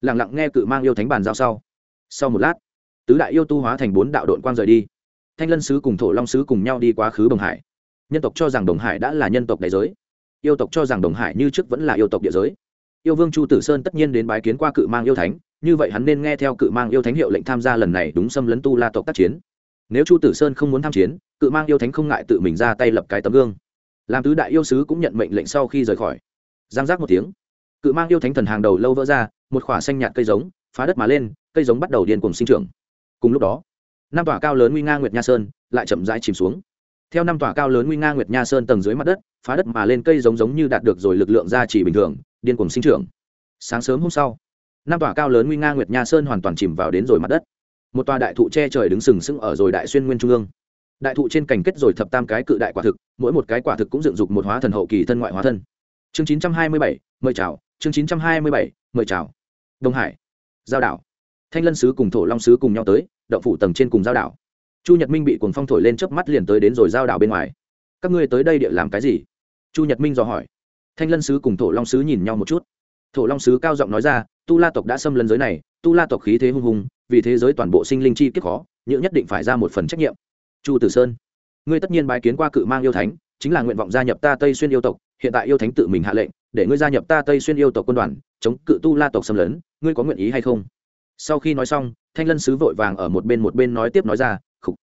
Lẳng lặng nghe cự mang yêu thánh bàn giao sau. Sau một lát, tứ đại yêu tu hóa thành bốn đạo đội quang rời đi. Thanh lân sứ cùng thổ long sứ cùng nhau đi quá khứ đồng hải. Nhân tộc cho rằng đồng hải đã là nhân tộc đại giới. Yêu tộc cho rằng đồng hải như trước vẫn là yêu tộc địa giới. Yêu vương chu tử sơn tất nhiên đến bái kiến qua cự mang yêu thánh như vậy hắn nên nghe theo cự mang yêu thánh hiệu lệnh tham gia lần này đúng xâm lấn tu la tộc tác chiến. Nếu chu tử sơn không muốn tham chiến, cự mang yêu thánh không ngại tự mình ra tay lập cái tấm gương. Làm tứ đại yêu sứ cũng nhận mệnh lệnh sau khi rời khỏi. Giang giác một tiếng, cự mang yêu thánh thần hàng đầu lâu vỡ ra, một khỏa xanh nhạt cây giống, phá đất mà lên, cây giống bắt đầu điên cùng sinh trưởng. Cùng lúc đó, năm tòa cao lớn nguy nga nguyệt nha sơn lại chậm rãi chìm xuống. Theo năm tòa cao lớn nguy nga nguyệt nha sơn tầng dưới mặt đất, phá đất mà lên cây giống giống như đạt được rồi lực lượng gia trì bình thường, điên cùng sinh trưởng. Sáng sớm hôm sau năm tòa cao lớn nguy nga nguyệt nha sơn hoàn toàn chìm vào đến rồi mặt đất. Một tòa đại thụ che trời đứng sừng sững ở rồi đại xuyên nguyên trung ương. Đại thụ trên cành kết rồi thập tam cái cự đại quả thực, mỗi một cái quả thực cũng dựng dục một hóa thần hậu kỳ thân ngoại hóa thân. Chương chín trăm hai mươi bảy, mời chào. Chương chín trăm hai mươi bảy, mời chào. Đông hải. Giao đảo. Thanh lân sứ cùng thổ long sứ cùng nhau tới đậu phủ tầng trên cùng giao đảo. Chu nhật minh bị cuồng phong thổi lên chớp mắt liền tới đến rồi giao đảo bên ngoài. Các ngươi tới đây địa làm cái gì? Chu nhật minh dò hỏi. Thanh lân sứ cùng thổ long sứ nhìn nhau một chút. Thổ long sứ cao giọng nói ra tu la tộc đã xâm lấn giới này, tu la tộc khí thế hung hùng, vì thế giới toàn bộ sinh linh chi kiếp khó, nhữ nhất định phải ra một phần trách nhiệm. Chu tử sơn, ngươi tất nhiên bái kiến qua cự mang yêu thánh, chính là nguyện vọng gia nhập ta tây xuyên yêu tộc, hiện tại yêu thánh tự mình hạ lệnh, để ngươi gia nhập ta tây xuyên yêu tộc quân đoàn, chống cự tu la tộc xâm lấn, ngươi có nguyện ý hay không? Sau khi nói xong, thanh lân sứ vội vàng ở một bên một bên nói tiếp nói ra, khục,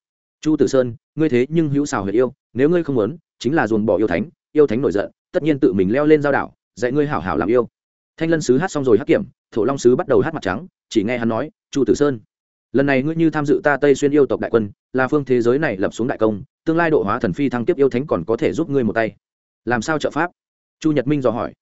chu tử sơn, ngươi thế nhưng hữu xào huyệt yêu, nếu ngươi không muốn, chính là dồn bỏ yêu thánh yêu thánh nổi giận, tất nhiên tự mình leo lên giao đảo, dạy ngươi hảo hảo làm yêu. Thanh lân sứ hát xong rồi hát kiểm thổ long sứ bắt đầu hát mặt trắng, chỉ nghe hắn nói, chu tử sơn, lần này ngươi như tham dự ta tây xuyên yêu tộc đại quân, là phương thế giới này lập xuống đại công, tương lai độ hóa thần phi thăng tiếp yêu thánh còn có thể giúp ngươi một tay. Làm sao trợ pháp? Chu nhật minh dò hỏi.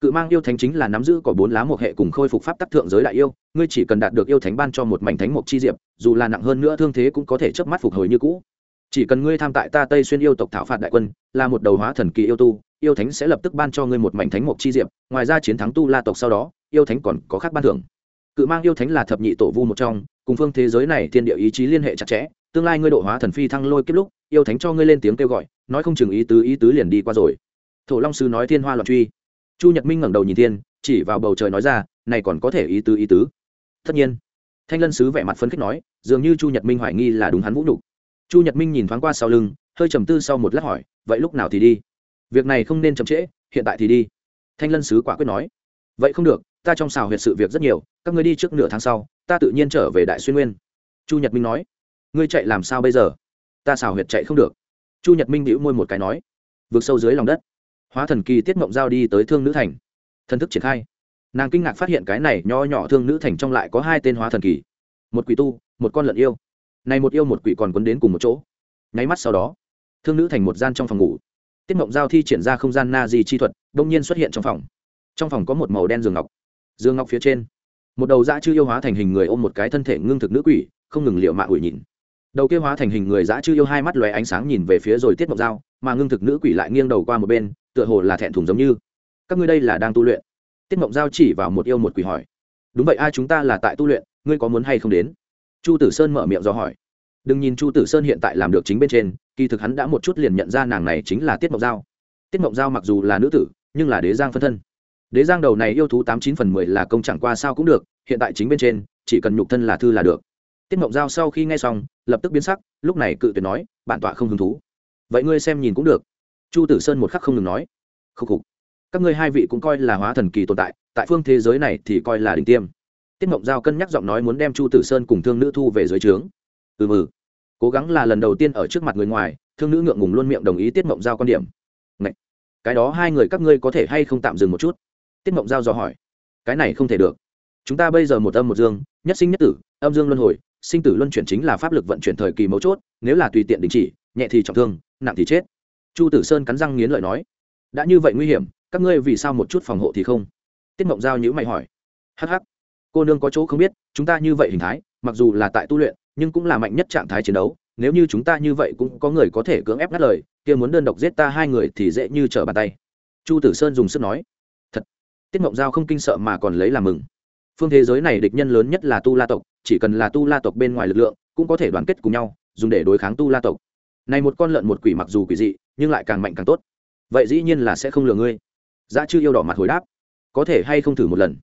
Cự mang yêu thánh chính là nắm giữ có bốn lá một hệ cùng khôi phục pháp tắc thượng giới đại yêu, ngươi chỉ cần đạt được yêu thánh ban cho một mảnh thánh mộc chi diệp, dù là nặng hơn nữa thương thế cũng có thể chớp mắt phục hồi như cũ. Chỉ cần ngươi tham tại ta tây xuyên yêu tộc thảo phạt đại quân, là một đầu hóa thần kỳ yêu tu, yêu thánh sẽ lập tức ban cho ngươi một mảnh thánh mộc chi diệp, ngoài ra chiến thắng tu la tộc sau đó yêu thánh còn có khác ban thưởng. Cự mang yêu thánh là thập nhị tổ vu một trong, cùng phương thế giới này thiên địa ý chí liên hệ chặt chẽ, tương lai ngươi độ hóa thần phi thăng lôi kết lúc, yêu thánh cho ngươi lên tiếng kêu gọi, nói không chừng ý tứ ý tứ liền đi qua rồi. Thổ long sư nói thiên hoa loạn truy. Chu nhật minh ngẩng đầu nhìn thiên, chỉ vào bầu trời nói ra, này còn có thể ý tứ ý tứ. Tất nhiên, thanh lân sứ vẻ mặt phấn khích nói, dường như chu nhật minh hoài nghi là đúng hắn vũ nhục. Chu nhật minh nhìn thoáng qua sau lưng, hơi trầm tư sau một lát hỏi, vậy lúc nào thì đi? Việc này không nên chậm trễ, hiện tại thì đi. Thanh lân sứ quả quyết nói, vậy không được ta trong xào huyệt sự việc rất nhiều, các ngươi đi trước nửa tháng sau, ta tự nhiên trở về đại xuyên nguyên. Chu nhật minh nói. Ngươi chạy làm sao bây giờ? Ta xào huyệt chạy không được. Chu nhật minh bĩu môi một cái nói. Vượt sâu dưới lòng đất. Hóa thần kỳ tiết mộng giao đi tới thương nữ thành. Thần thức triển khai. Nàng kinh ngạc phát hiện cái này nho nhỏ thương nữ thành trong lại có hai tên hóa thần kỳ. Một quỷ tu, một con lợn yêu. Này một yêu một quỷ còn quấn đến cùng một chỗ. Nháy mắt sau đó, thương nữ thành một gian trong phòng ngủ. Tiết mộng giao thi triển ra không gian na di chi thuật đông nhiên xuất hiện trong phòng. Trong phòng có một màu đen giường ngọc. Dương ngọc phía trên. Một đầu dã chư yêu hóa thành hình người ôm một cái thân thể ngưng thực nữ quỷ, không ngừng liệu mạ ủi nhìn. Đầu kia hóa thành hình người dã chư yêu hai mắt lóe ánh sáng nhìn về phía rồi tiết mộng dao, mà ngưng thực nữ quỷ lại nghiêng đầu qua một bên, tựa hồ là thẹn thùng giống như. Các ngươi đây là đang tu luyện? Tiết mộng giao chỉ vào một yêu một quỷ hỏi. Đúng vậy, ai chúng ta là tại tu luyện, ngươi có muốn hay không đến? Chu tử sơn mở miệng do hỏi. Đừng nhìn chu tử sơn hiện tại làm được chính bên trên, kỳ thực hắn đã một chút liền nhận ra nàng này chính là tiết mộng giao tiết mộng giao mặc dù là nữ tử, nhưng là đế giang phân thân đế giang đầu này yêu thú tám chín phần mười là công chẳng qua sao cũng được, hiện tại chính bên trên, chỉ cần nhục thân là thư là được. Tiết mộng giao sau khi nghe xong, lập tức biến sắc, lúc này cự tuyệt nói, bản tọa không hứng thú. Vậy ngươi xem nhìn cũng được. Chu tử sơn một khắc không ngừng nói khúc khục, các ngươi hai vị cũng coi là hóa thần kỳ tồn tại tại phương thế giới này thì coi là đỉnh tiêm. Tiết mộng giao cân nhắc giọng nói muốn đem chu tử sơn cùng thương nữ thu về dưới trướng. Ừ mừ cố gắng là lần đầu tiên ở trước mặt người ngoài, thương nữ ngượng ngùng luôn miệng đồng ý tiết mộng giao quan điểm. Ngậy! cái đó hai người các ngươi có thể hay không tạm dừng một chút? Tiết mộng giao dò hỏi. Cái này không thể được. Chúng ta bây giờ một âm một dương, nhất sinh nhất tử, âm dương luân hồi, sinh tử luân chuyển chính là pháp lực vận chuyển thời kỳ mấu chốt, nếu là tùy tiện đình chỉ, nhẹ thì trọng thương, nặng thì chết. Chu tử sơn cắn răng nghiến lợi nói. Đã như vậy nguy hiểm, các ngươi vì sao một chút phòng hộ thì không? Tiết mộng giao nhữ mày hỏi. Hh cô nương có chỗ không biết, chúng ta như vậy hình thái, mặc dù là tại tu luyện, nhưng cũng là mạnh nhất trạng thái chiến đấu. Nếu như chúng ta như vậy cũng có người có thể cưỡng ép ngắt lời, kia muốn đơn độc giết ta hai người thì dễ như trở bàn tay. Chu tử sơn dùng sức nói tiết mộng giao không kinh sợ mà còn lấy làm mừng. Phương thế giới này địch nhân lớn nhất là tu la tộc, chỉ cần là tu la tộc bên ngoài lực lượng, cũng có thể đoàn kết cùng nhau, dùng để đối kháng tu la tộc. Này một con lợn một quỷ mặc dù quỷ dị, nhưng lại càng mạnh càng tốt. Vậy dĩ nhiên là sẽ không lừa ngươi. Dã chư yêu đỏ mặt hồi đáp. Có thể hay không thử một lần?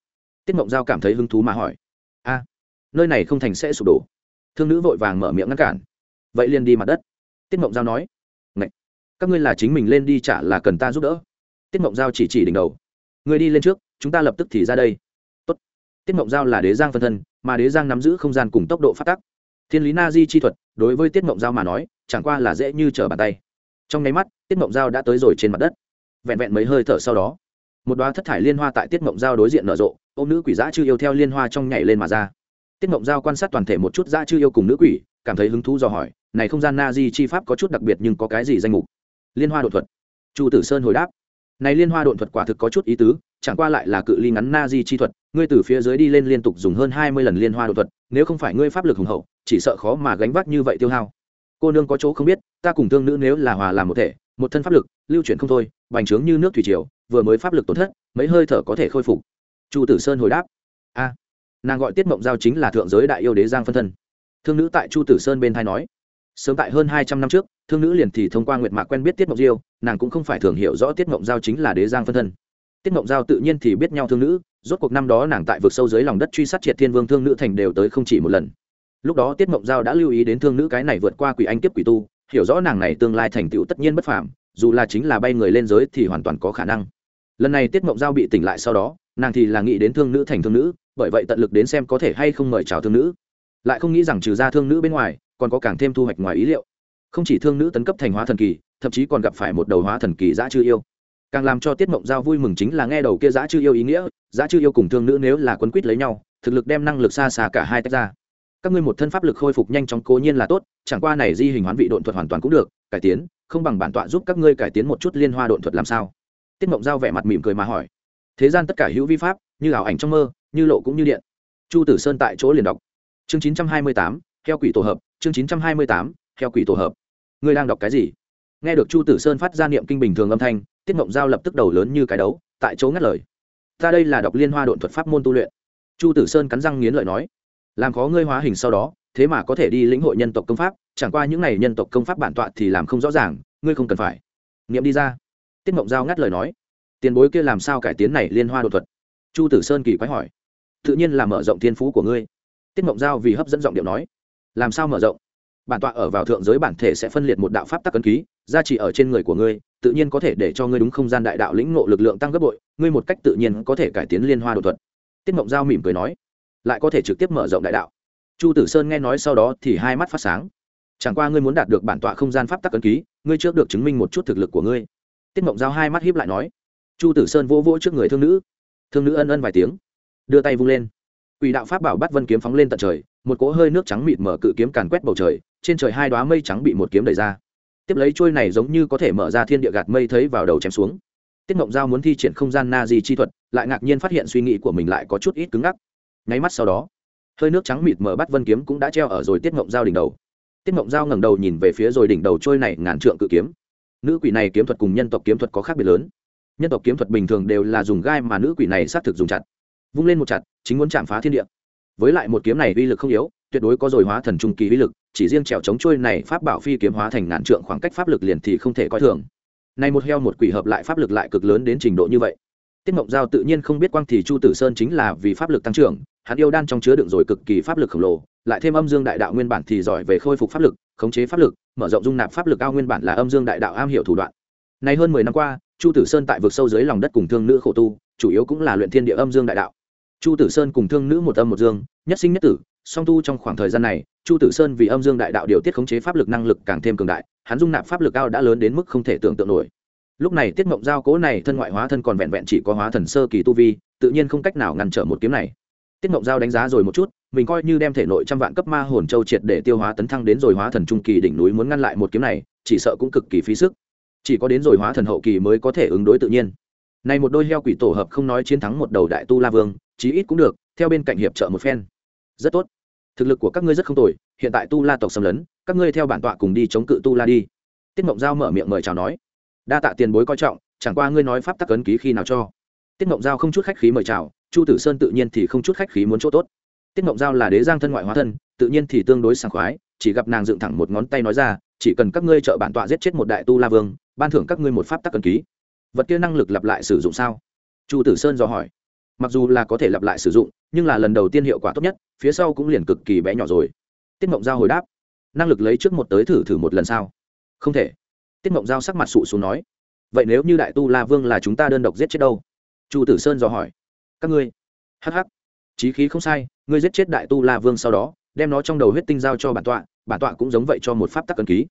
Tiết mộng giao cảm thấy hứng thú mà hỏi. A, nơi này không thành sẽ sụp đổ. Thương nữ vội vàng mở miệng ngăn cản. Vậy liền đi mặt đất. Tiết mộng giao nói. Ngậy! các ngươi là chính mình lên đi trả là cần ta giúp đỡ. Tiết mộng giao chỉ chỉ đỉnh đầu người đi lên trước, chúng ta lập tức thì ra đây. Tốt. tiết mộng giao là đế giang phân thân, mà đế giang nắm giữ không gian cùng tốc độ phát tắc. Thiên lý na di chi thuật, đối với tiết mộng giao mà nói, chẳng qua là dễ như trở bàn tay. Trong nháy mắt, tiết mộng giao đã tới rồi trên mặt đất. Vẹn vẹn mấy hơi thở sau đó, một đoá thất thải liên hoa tại tiết mộng giao đối diện nở rộ ô nữ quỷ dã chư yêu theo liên hoa trong nhảy lên mà ra. Tiết mộng giao quan sát toàn thể một chút dã chư yêu cùng nữ quỷ, cảm thấy hứng thú do hỏi, này không gian na di chi pháp có chút đặc biệt nhưng có cái gì danh mục? Liên hoa đột thuật. Chu tử sơn hồi đáp này liên hoa độn thuật quả thực có chút ý tứ, chẳng qua lại là cự ly ngắn na di chi thuật, ngươi từ phía dưới đi lên liên tục dùng hơn hai mươi lần liên hoa đột thuật, nếu không phải ngươi pháp lực hùng hậu, chỉ sợ khó mà gánh vác như vậy tiêu hao. Cô nương có chỗ không biết, ta cùng thương nữ nếu là hòa làm một thể, một thân pháp lực, lưu chuyển không thôi, bành trướng như nước thủy triều, vừa mới pháp lực tổn thất, mấy hơi thở có thể khôi phục. Chu tử sơn hồi đáp, a, nàng gọi tiết mộng giao chính là thượng giới đại yêu đế giang phân thân. Thương nữ tại chu tử sơn bên thai nói sớm tại hơn hai trăm năm trước, thương nữ liền thì thông qua nguyệt mạc quen biết tiết mộng diêu, nàng cũng không phải thường hiểu rõ tiết mộng giao chính là đế giang phân thân. Tiết mộng giao tự nhiên thì biết nhau thương nữ, rốt cuộc năm đó nàng tại vực sâu dưới lòng đất truy sát triệt thiên vương thương nữ thành đều tới không chỉ một lần. Lúc đó tiết mộng giao đã lưu ý đến thương nữ cái này vượt qua quỷ anh tiếp quỷ tu, hiểu rõ nàng này tương lai thành tựu tất nhiên bất phàm, dù là chính là bay người lên giới thì hoàn toàn có khả năng. Lần này tiết mộng giao bị tỉnh lại sau đó, nàng thì là nghĩ đến thương nữ thành thương nữ, bởi vậy tận lực đến xem có thể hay không mời chào thương nữ. Lại không nghĩ rằng trừ ra thương nữ bên ngoài còn có càng thêm thu hoạch ngoài ý liệu. Không chỉ thương nữ tấn cấp thành hóa thần kỳ, thậm chí còn gặp phải một đầu hóa thần kỳ dã chư yêu. Càng làm cho tiết mộng giao vui mừng chính là nghe đầu kia dã chư yêu ý nghĩa, dã chư yêu cùng thương nữ nếu là quấn quýt lấy nhau, thực lực đem năng lực xa xa cả hai tách ra. Các ngươi một thân pháp lực khôi phục nhanh chóng cố nhiên là tốt, chẳng qua này di hình hoán vị độn thuật hoàn toàn cũng được, cải tiến, không bằng bản tọa giúp các ngươi cải tiến một chút liên hoa độn thuật làm sao? Tiết mộng giao vẻ mặt mỉm cười mà hỏi. Thế gian tất cả hữu vi pháp, như ảo ảnh trong mơ, như lộ cũng như điện. Chu tử sơn tại chỗ liền đọc. Chương chín trăm hai mươi tám theo quỷ tổ hợp chương chín trăm hai mươi tám theo quỷ tổ hợp. Ngươi đang đọc cái gì? Nghe được chu tử sơn phát ra niệm kinh bình thường âm thanh, tiết mộng giao lập tức đầu lớn như cái đấu, tại chỗ ngắt lời. Ta đây là đọc liên hoa độn thuật pháp môn tu luyện. Chu tử sơn cắn răng nghiến lợi nói, làm khó ngươi hóa hình sau đó, thế mà có thể đi lĩnh hội nhân tộc công pháp, chẳng qua những n à y nhân tộc công pháp bản tọa thì làm không rõ ràng, ngươi không cần phải. Nghiệm đi ra. Tiết mộng giao ngắt lời nói, tiền bối kia làm sao cải tiến này liên hoa đột thuật? Chu tử sơn kỳ quái hỏi, tự nhiên là mở rộng thiên phú của ngươi. Tiết mộng giao vì hấp dẫn giọng điệu nói làm sao mở rộng? Bản tọa ở vào thượng giới bản thể sẽ phân liệt một đạo pháp tắc cân ký, gia trì ở trên người của ngươi, tự nhiên có thể để cho ngươi đúng không gian đại đạo lĩnh ngộ lực lượng tăng gấp bội, ngươi một cách tự nhiên có thể cải tiến liên hoa đột thuật. Tiết mộng giao mỉm cười nói, lại có thể trực tiếp mở rộng đại đạo. Chu tử sơn nghe nói sau đó thì hai mắt phát sáng. Chẳng qua ngươi muốn đạt được bản tọa không gian pháp tắc ấn ký, ngươi trước được chứng minh một chút thực lực của ngươi. Tiết mộng giao hai mắt hiếp lại nói, chu tử sơn vỗ vỗ trước người thương nữ. Thương nữ ân ân vài tiếng, đưa tay vung lên. Quỷ đạo pháp bảo bắt vân kiếm phóng lên tận trời một cỗ hơi nước trắng mịt mở cự kiếm càn quét bầu trời, trên trời hai đoá mây trắng bị một kiếm đẩy ra. Tiếp lấy trôi này giống như có thể mở ra thiên địa gạt mây thấy vào đầu chém xuống. Tiết mộng giao muốn thi triển không gian na di chi thuật, lại ngạc nhiên phát hiện suy nghĩ của mình lại có chút ít cứng ngắc. Nháy mắt sau đó, hơi nước trắng mịt mở bắt vân kiếm cũng đã treo ở rồi tiết mộng giao đỉnh đầu. Tiết mộng giao ngẩng đầu nhìn về phía rồi đỉnh đầu trôi này ngàn trượng cự kiếm. Nữ quỷ này kiếm thuật cùng nhân tộc kiếm thuật có khác biệt lớn. Nhân tộc kiếm thuật bình thường đều là dùng gai mà nữ quỷ này xác thực dùng chặt. Vung lên một chặt, chính muốn chạm phá thiên địa với lại một kiếm này uy lực không yếu, tuyệt đối có rồi hóa thần trung kỳ uy lực, chỉ riêng trèo chống trôi này pháp bảo phi kiếm hóa thành ngàn trượng khoảng cách pháp lực liền thì không thể coi thường. Này một heo một quỷ hợp lại pháp lực lại cực lớn đến trình độ như vậy. Tiết mộng giao tự nhiên không biết quang thì chu tử sơn chính là vì pháp lực tăng trưởng, hắn yêu đan trong chứa đựng rồi cực kỳ pháp lực khổng lồ, lại thêm âm dương đại đạo nguyên bản thì giỏi về khôi phục pháp lực, khống chế pháp lực, mở rộng dung nạp pháp lực ao nguyên bản là âm dương đại đạo am hiểu thủ đoạn. Này hơn mười năm qua, chu tử sơn tại vực sâu dưới lòng đất cùng thương nữ khổ tu, chủ yếu cũng là luyện thiên địa âm dương đại đạo. Chu tử sơn cùng thương nữ một âm một dương nhất sinh nhất tử, song tu trong khoảng thời gian này, chu tử sơn vì âm dương đại đạo điều tiết khống chế pháp lực năng lực càng thêm cường đại, hắn dung nạp pháp lực cao đã lớn đến mức không thể tưởng tượng nổi. Lúc này tiết mộng giao cố này thân ngoại hóa thân còn vẹn vẹn chỉ có hóa thần sơ kỳ tu vi, tự nhiên không cách nào ngăn trở một kiếm này. Tiết mộng giao đánh giá rồi một chút, mình coi như đem thể nội trăm vạn cấp ma hồn châu triệt để tiêu hóa tấn thăng đến rồi hóa thần trung kỳ đỉnh núi muốn ngăn lại một kiếm này, chỉ sợ cũng cực kỳ phí sức. Chỉ có đến rồi hóa thần hậu kỳ mới có thể ứng đối tự nhiên. Này một đôi heo quỷ tổ hợp không nói chiến thắng một đầu đại tu la vương, chí ít cũng được theo bên cạnh hiệp trợ một phen. Rất tốt. Thực lực của các ngươi rất không tồi, hiện tại tu la tộc xâm lấn, các ngươi theo bản tọa cùng đi chống cự tu la đi. Tiết mộng giao mở miệng mời chào nói. Đa tạ tiền bối coi trọng, chẳng qua ngươi nói pháp tắc ấn ký khi nào cho. Tiết mộng giao không chút khách khí mời chào, chu tử sơn tự nhiên thì không chút khách khí muốn chỗ tốt. Tiết mộng giao là đế giang thân ngoại hóa thân, tự nhiên thì tương đối sảng khoái, chỉ gặp nàng dựng thẳng một ngón tay nói ra, chỉ cần các ngươi trợ bản tọa giết chết một đại tu la vương, ban thưởng các ngươi một pháp tắc ấn ký. Vật kia năng lực lặp lại sử dụng sao? Chu tử sơn dò hỏi mặc dù là có thể lặp lại sử dụng, nhưng là lần đầu tiên hiệu quả tốt nhất, phía sau cũng liền cực kỳ bé nhỏ rồi. Tiết mộng giao hồi đáp. Năng lực lấy trước một tới thử thử một lần sao? Không thể. Tiết mộng giao sắc mặt sụ xuống nói. Vậy nếu như đại tu la vương là chúng ta đơn độc giết chết đâu? Chu tử sơn dò hỏi. Các ngươi. Hh trí khí không sai, ngươi giết chết đại tu la vương sau đó, đem nó trong đầu huyết tinh giao cho bản tọa bản tọa cũng giống vậy cho một pháp tắc cần ký.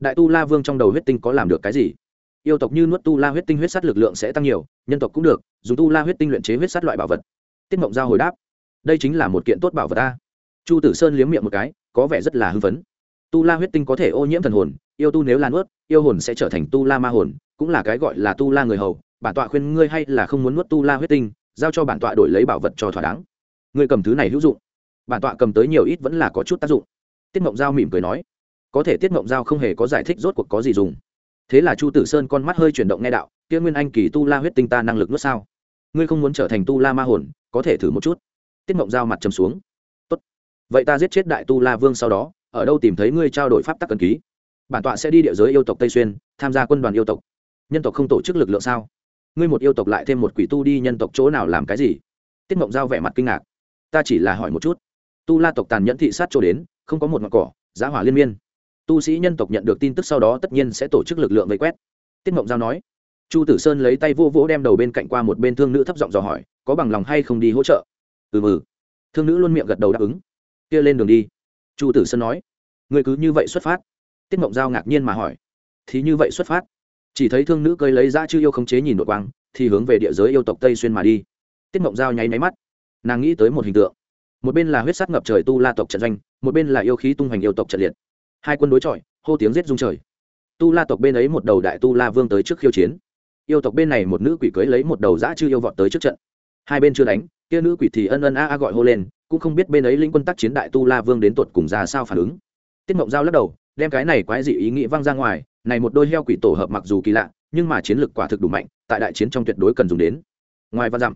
Đại tu la vương trong đầu huyết tinh có làm được cái gì? Yêu tộc như nuốt tu la huyết tinh huyết sắt lực lượng sẽ tăng nhiều, nhân tộc cũng được, dùng tu la huyết tinh luyện chế huyết sắt loại bảo vật. Tiết mộng giao hồi đáp, đây chính là một kiện tốt bảo vật ta. Chu tử sơn liếm miệng một cái, có vẻ rất là hưng phấn. Tu la huyết tinh có thể ô nhiễm thần hồn, yêu tu nếu là nuốt, yêu hồn sẽ trở thành tu la ma hồn, cũng là cái gọi là tu la người hầu. Bản tọa khuyên ngươi hay là không muốn nuốt tu la huyết tinh, giao cho bản tọa đổi lấy bảo vật cho thỏa đáng. Ngươi cầm thứ này hữu dụng. Bản tọa cầm tới nhiều ít vẫn là có chút tác dụng. Tiết mộng giao mỉm cười nói, có thể tiết mộng giao không hề có giải thích rốt cuộc có gì dùng thế là chu tử sơn con mắt hơi chuyển động nghe đạo, kia nguyên anh kỳ tu la huyết tinh ta năng lực nuốt sao? Ngươi không muốn trở thành tu la ma hồn, có thể thử một chút. Tiết mộng giao mặt trầm xuống. Tốt, vậy ta giết chết đại tu la vương sau đó, ở đâu tìm thấy ngươi trao đổi pháp tắc cần ký? Bản tọa sẽ đi địa giới yêu tộc tây xuyên, tham gia quân đoàn yêu tộc. Nhân tộc không tổ chức lực lượng sao? Ngươi một yêu tộc lại thêm một quỷ tu đi nhân tộc chỗ nào làm cái gì? Tiết mộng giao vẻ mặt kinh ngạc. Ta chỉ là hỏi một chút. Tu la tộc tàn nhẫn thị sát chỗ đến, không có một ngọn cỏ, giá hỏa liên miên tu sĩ nhân tộc nhận được tin tức sau đó tất nhiên sẽ tổ chức lực lượng vây quét. Tiết mộng giao nói. Chu tử sơn lấy tay vô vỗ đem đầu bên cạnh qua một bên thương nữ thấp giọng dò hỏi, có bằng lòng hay không đi hỗ trợ? Ừ ừ. Thương nữ luôn miệng gật đầu đáp ứng. Kia lên đường đi. Chu tử sơn nói. Người cứ như vậy xuất phát. Tiết mộng giao ngạc nhiên mà hỏi. Thì như vậy xuất phát. Chỉ thấy thương nữ cơi lấy ra chư yêu khống chế nhìn đội quang, thì hướng về địa giới yêu tộc tây xuyên mà đi. Tiết mộng giao nháy máy mắt. Nàng nghĩ tới một hình tượng. Một bên là huyết sắc ngập trời tu la tộc trận doanh, một bên là yêu khí tung hoành yêu tộc trận liệt hai quân đối chọi, hô tiếng giết rung trời. Tu la tộc bên ấy một đầu đại tu la vương tới trước khiêu chiến. Yêu tộc bên này một nữ quỷ cưới lấy một đầu dã chư yêu vọt tới trước trận. Hai bên chưa đánh, kia nữ quỷ thì ân ân a a gọi hô lên, cũng không biết bên ấy linh quân tác chiến đại tu la vương đến tột cùng ra sao phản ứng. Tiết mộng giao lắc đầu, đem cái này quái dị ý nghĩ văng ra ngoài, này một đôi heo quỷ tổ hợp mặc dù kỳ lạ, nhưng mà chiến lược quả thực đủ mạnh, tại đại chiến trong tuyệt đối cần dùng đến. Ngoài văn dặm,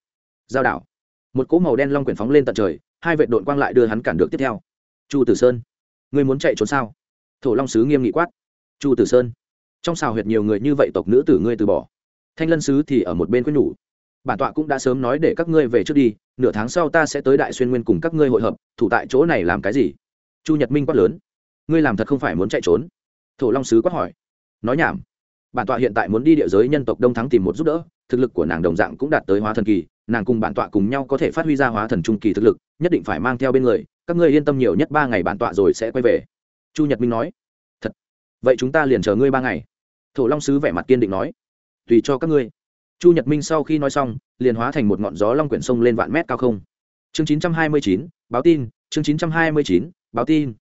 giao đảo, một cỗ màu đen long quyển phóng lên tận trời, hai vệ đội quang lại đưa hắn cản được tiếp theo. Chu tử sơn người muốn chạy trốn sao? Thổ long sứ nghiêm nghị quát. Chu tử sơn, trong xào huyệt nhiều người như vậy tộc nữ tử ngươi từ bỏ. Thanh lân sứ thì ở một bên quyết nhủ. Bản tọa cũng đã sớm nói để các ngươi về trước đi, nửa tháng sau ta sẽ tới đại xuyên nguyên cùng các ngươi hội hợp, thủ tại chỗ này làm cái gì? Chu nhật minh quát lớn. Ngươi làm thật không phải muốn chạy trốn. Thổ long sứ quát hỏi. Nói nhảm. Bản tọa hiện tại muốn đi địa giới nhân tộc đông thắng tìm một giúp đỡ, thực lực của nàng đồng dạng cũng đạt tới hóa thần kỳ, nàng cùng bản tọa cùng nhau có thể phát huy ra hóa thần trung kỳ thực lực, nhất định phải mang theo bên người, các ngươi yên tâm nhiều nhất ba ngày bản tọa rồi sẽ quay về chu nhật minh nói, thật? Vậy chúng ta liền chờ ngươi ba ngày. Thổ long sứ vẻ mặt kiên định nói, tùy cho các ngươi. Chu nhật minh sau khi nói xong, liền hóa thành một ngọn gió long quyển sông lên vạn mét cao không. Chương chín trăm hai mươi chín, báo tin, chương chín trăm hai mươi chín, báo tin.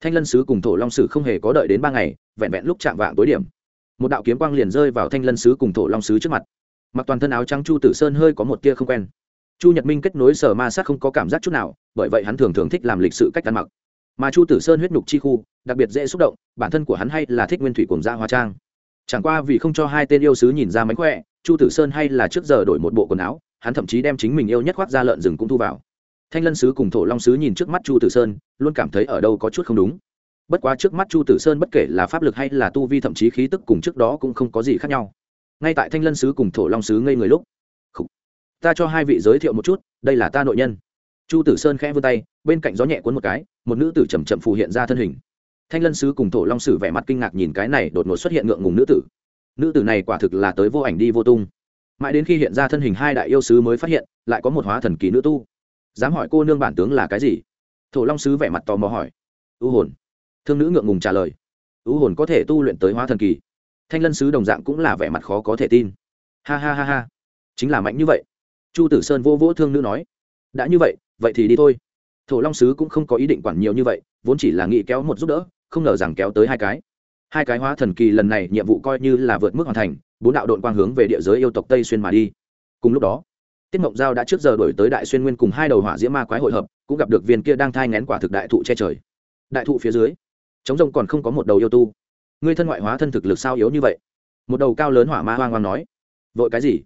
Thanh lân sứ cùng thổ long sử không hề có đợi đến ba ngày, vẹn vẹn lúc chạm vạng tối điểm, một đạo kiếm quang liền rơi vào thanh lân sứ cùng thổ long sứ trước mặt. Mặc toàn thân áo trắng chu tử sơn hơi có một tia không quen. Chu nhật minh kết nối sở ma sát không có cảm giác chút nào, bởi vậy hắn thường thường thích làm lịch sự cách ăn mặc mà chu tử sơn huyết nhục chi khu, đặc biệt dễ xúc động, bản thân của hắn hay là thích nguyên thủy cùng gia hóa trang. Chẳng qua vì không cho hai tên yêu sứ nhìn ra mánh khỏe, chu tử sơn hay là trước giờ đổi một bộ quần áo, hắn thậm chí đem chính mình yêu nhất khoác ra lợn rừng cũng thu vào. Thanh lân sứ cùng thổ long sứ nhìn trước mắt chu tử sơn, luôn cảm thấy ở đâu có chút không đúng. Bất quá trước mắt chu tử sơn bất kể là pháp lực hay là tu vi thậm chí khí tức cùng trước đó cũng không có gì khác nhau. Ngay tại thanh lân sứ cùng thổ long sứ ngây người lúc ta cho hai vị giới thiệu một chút, đây là ta nội nhân. Chu tử sơn khẽ vươn tay, bên cạnh gió nhẹ cuốn một cái một nữ tử chầm chậm phù hiện ra thân hình. Thanh lân sứ cùng thổ long sử vẻ mặt kinh ngạc nhìn cái này đột ngột xuất hiện ngượng ngùng nữ tử. Nữ tử này quả thực là tới vô ảnh đi vô tung. Mãi đến khi hiện ra thân hình hai đại yêu sứ mới phát hiện, lại có một hóa thần kỳ nữ tu. Dám hỏi cô nương bản tướng là cái gì? Thổ long sứ vẻ mặt tò mò hỏi. U hồn. Thương nữ ngượng ngùng trả lời. U hồn có thể tu luyện tới hóa thần kỳ. Thanh lân sứ đồng dạng cũng là vẻ mặt khó có thể tin. Ha ha ha ha. Chính là mạnh như vậy. Chu tử sơn vô vỗ thương nữ nói. Đã như vậy vậy thì đi thôi thổ long sứ cũng không có ý định quản nhiều như vậy, vốn chỉ là nghĩ kéo một giúp đỡ, không ngờ rằng kéo tới hai cái. Hai cái hóa thần kỳ lần này nhiệm vụ coi như là vượt mức hoàn thành, bốn đạo đội quang hướng về địa giới yêu tộc tây xuyên mà đi. Cùng lúc đó, tiết mộng giao đã trước giờ đổi tới đại xuyên nguyên cùng hai đầu hỏa diễm ma quái hội hợp, cũng gặp được viên kia đang thai ngén quả thực đại thụ che trời. Đại thụ phía dưới chống rông còn không có một đầu yêu tu. Người thân ngoại hóa thân thực lực sao yếu như vậy? Một đầu cao lớn hỏa ma hoang hoang nói. Vội cái gì?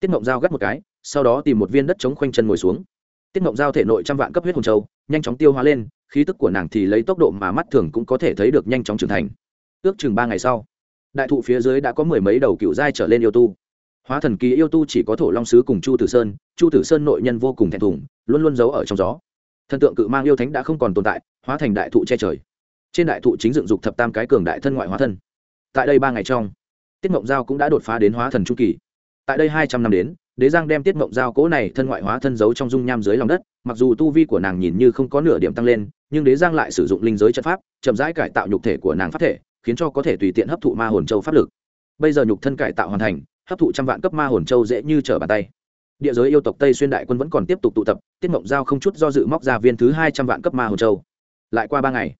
Tiết mộng giao gắt một cái, sau đó tìm một viên đất chống khoanh chân ngồi xuống tiết mộng giao thể nội trăm vạn cấp huyết hồn châu, nhanh chóng tiêu hóa lên, khí tức của nàng thì lấy tốc độ mà mắt thường cũng có thể thấy được nhanh chóng trưởng thành. Ước chừng ba ngày sau, đại thụ phía dưới đã có mười mấy đầu cựu giai trở lên yêu tu. Hóa thần kỳ yêu tu chỉ có thổ long sứ cùng chu tử sơn, chu tử sơn nội nhân vô cùng thẹn thùng, luôn luôn giấu ở trong gió. Thần tượng cự mang yêu thánh đã không còn tồn tại, hóa thành đại thụ che trời. Trên đại thụ chính dựng dục thập tam cái cường đại thân ngoại hóa thân. Tại đây ba ngày trong, tiết mộng giao cũng đã đột phá đến hóa thần chu kỳ. Tại đây hai trăm năm đến đế giang đem tiết mộng giao cỗ này thân ngoại hóa thân giấu trong dung nham dưới lòng đất, mặc dù tu vi của nàng nhìn như không có nửa điểm tăng lên, nhưng đế giang lại sử dụng linh giới trận pháp, chậm rãi cải tạo nhục thể của nàng pháp thể, khiến cho có thể tùy tiện hấp thụ ma hồn châu pháp lực. Bây giờ nhục thân cải tạo hoàn thành, hấp thụ trăm vạn cấp ma hồn châu dễ như trở bàn tay. Địa giới yêu tộc tây xuyên đại quân vẫn còn tiếp tục tụ tập, tiết mộng giao không chút do dự móc ra viên thứ hai trăm vạn cấp ma hồn châu. Lại qua ba ngày,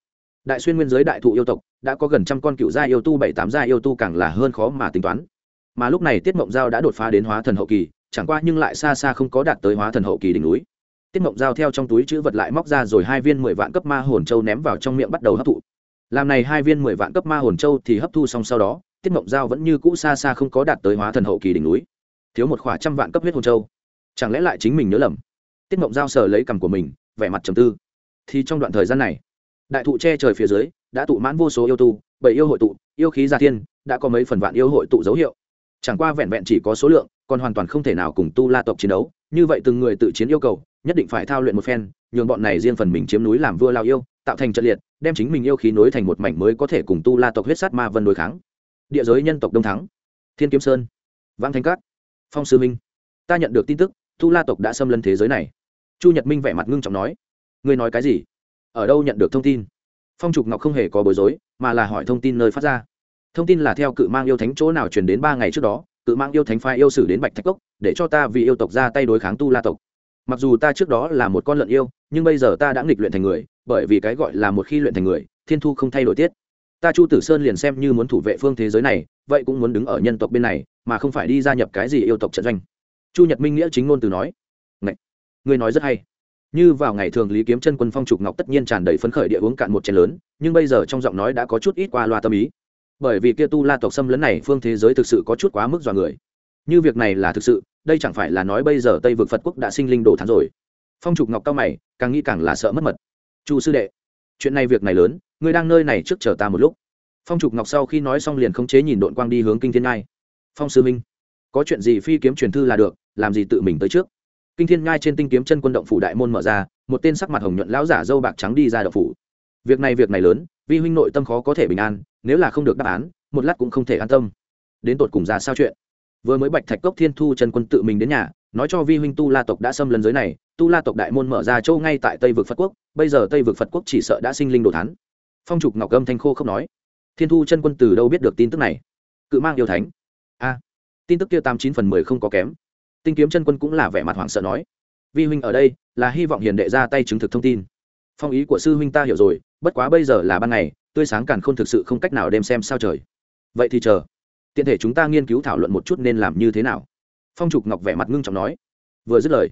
đại xuyên nguyên giới đại thụ yêu tộc đã có gần trăm con cựu gia yêu tu, bảy tám gia yêu tu càng là hơn khó mà tính toán. Mà lúc này tiết mộng giao đã đột phá đến hóa thần hậu kỳ chẳng qua nhưng lại xa xa không có đạt tới hóa thần hậu kỳ đỉnh núi. Tiết mộng giao theo trong túi chữ vật lại móc ra rồi hai viên mười vạn cấp ma hồn châu ném vào trong miệng bắt đầu hấp thụ. Làm này hai viên mười vạn cấp ma hồn châu thì hấp thu xong sau đó, tiết mộng giao vẫn như cũ xa xa không có đạt tới hóa thần hậu kỳ đỉnh núi. Thiếu một khoảng trăm vạn cấp huyết hồn châu. Chẳng lẽ lại chính mình nhớ lầm? Tiết mộng giao sờ lấy cằm của mình, vẻ mặt trầm tư. Thì trong đoạn thời gian này, đại thụ che trời phía dưới, đã tụ mãn vô số yêu tu, bảy yêu hội tụ, yêu khí gia thiên, đã có mấy phần vạn yêu hội tụ dấu hiệu chẳng qua vẹn vẹn chỉ có số lượng, còn hoàn toàn không thể nào cùng tu la tộc chiến đấu. Như vậy từng người tự chiến yêu cầu, nhất định phải thao luyện một phen, nhường bọn này riêng phần mình chiếm núi làm vua lao yêu, tạo thành trận liệt, đem chính mình yêu khí nối thành một mảnh mới có thể cùng tu la tộc huyết sát ma vân đối kháng. Địa giới nhân tộc đông thắng. Thiên kiếm sơn. Vang thanh cát. Phong sư minh. Ta nhận được tin tức, tu la tộc đã xâm lấn thế giới này. Chu nhật minh vẻ mặt ngưng trọng nói. Ngươi nói cái gì? Ở đâu nhận được thông tin? Phong trục ngọc không hề có bối rối, mà là hỏi thông tin nơi phát ra thông tin là theo cự mang yêu thánh chỗ nào truyền đến ba ngày trước đó, cự mang yêu thánh phái yêu sử đến bạch thạch cốc, để cho ta vì yêu tộc ra tay đối kháng tu la tộc. Mặc dù ta trước đó là một con lợn yêu, nhưng bây giờ ta đã nghịch luyện thành người, bởi vì cái gọi là một khi luyện thành người, thiên thu không thay đổi tiết. Ta chu tử sơn liền xem như muốn thủ vệ phương thế giới này, vậy cũng muốn đứng ở nhân tộc bên này, mà không phải đi gia nhập cái gì yêu tộc trận doanh. Chu nhật minh nghĩa chính ngôn từ nói, Ngậy! ngươi nói rất hay. Như vào ngày thường lý kiếm chân quân phong trục ngọc tất nhiên tràn đầy phấn khởi địa uống cạn một chén lớn, nhưng bây giờ trong giọng nói đã có chút ít qua loa tâm ý bởi vì kia tu la tộc xâm lấn này phương thế giới thực sự có chút quá mức dọa người. Như việc này là thực sự, đây chẳng phải là nói bây giờ tây vực phật quốc đã sinh linh đồ thắng rồi. Phong trục ngọc cao mày, càng nghĩ càng là sợ mất mật. Chu sư đệ, chuyện này việc này lớn, ngươi đang nơi này trước chờ ta một lúc. Phong trục ngọc sau khi nói xong liền không chế nhìn đội quang đi hướng kinh thiên ngai. Phong sư minh, có chuyện gì phi kiếm truyền thư là được, làm gì tự mình tới trước? Kinh thiên ngai trên tinh kiếm chân quân động phủ đại môn mở ra, một tên sắc mặt hồng nhuận lão giả dâu bạc trắng đi ra động phủ. Việc này việc này lớn, vi huynh nội tâm khó có thể bình an nếu là không được đáp án, một lát cũng không thể an tâm. Đến tột cùng ra sao chuyện? Vừa mới bạch thạch cốc thiên thu chân quân tự mình đến nhà, nói cho vi huynh tu la tộc đã xâm lấn giới này, tu la tộc đại môn mở ra châu ngay tại tây vực phật quốc, bây giờ tây vực phật quốc chỉ sợ đã sinh linh đồ thắn phong trục ngọc âm thanh khô không nói. Thiên thu chân quân từ đâu biết được tin tức này? Cự mang yêu thánh. A, tin tức kia tám chín phần mười không có kém. Tinh kiếm chân quân cũng là vẻ mặt hoảng sợ nói. Vi huynh ở đây, là hy vọng hiền đệ ra tay chứng thực thông tin. Phong ý của sư huynh ta hiểu rồi, bất quá bây giờ là ban ngày tươi sáng càn khôn thực sự không cách nào đem xem sao trời. Vậy thì chờ. Tiện thể chúng ta nghiên cứu thảo luận một chút nên làm như thế nào? Phong trục ngọc vẻ mặt ngưng trọng nói. Vừa dứt lời,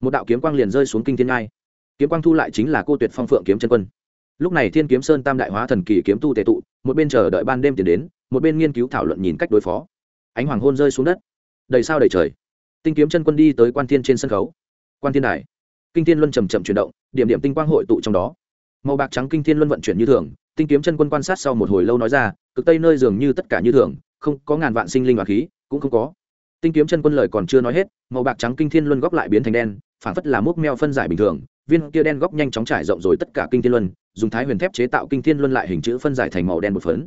một đạo kiếm quang liền rơi xuống kinh thiên ngai. Kiếm quang thu lại chính là cô tuyệt phong phượng kiếm chân quân. Lúc này thiên kiếm sơn tam đại hóa thần kỳ kiếm tu tệ tụ, một bên chờ đợi ban đêm tiền đến, một bên nghiên cứu thảo luận nhìn cách đối phó. Ánh hoàng hôn rơi xuống đất. Đầy sao đầy trời. Tinh kiếm chân quân đi tới quan thiên trên sân khấu. Quan thiên đài. Kinh thiên luân chầm chậm chuyển động, điểm điểm tinh quang hội tụ trong đó màu bạc trắng kinh thiên luân vận chuyển như thường, tinh kiếm chân quân quan sát sau một hồi lâu nói ra, cực tây nơi dường như tất cả như thường, không có ngàn vạn sinh linh và khí, cũng không có. Tinh kiếm chân quân lời còn chưa nói hết, màu bạc trắng kinh thiên luân góc lại biến thành đen phản phất là múc meo phân giải bình thường, viên kia đen góc nhanh chóng trải rộng rồi tất cả kinh thiên luân, dùng thái huyền thép chế tạo kinh thiên luân lại hình chữ phân giải thành màu đen một phấn.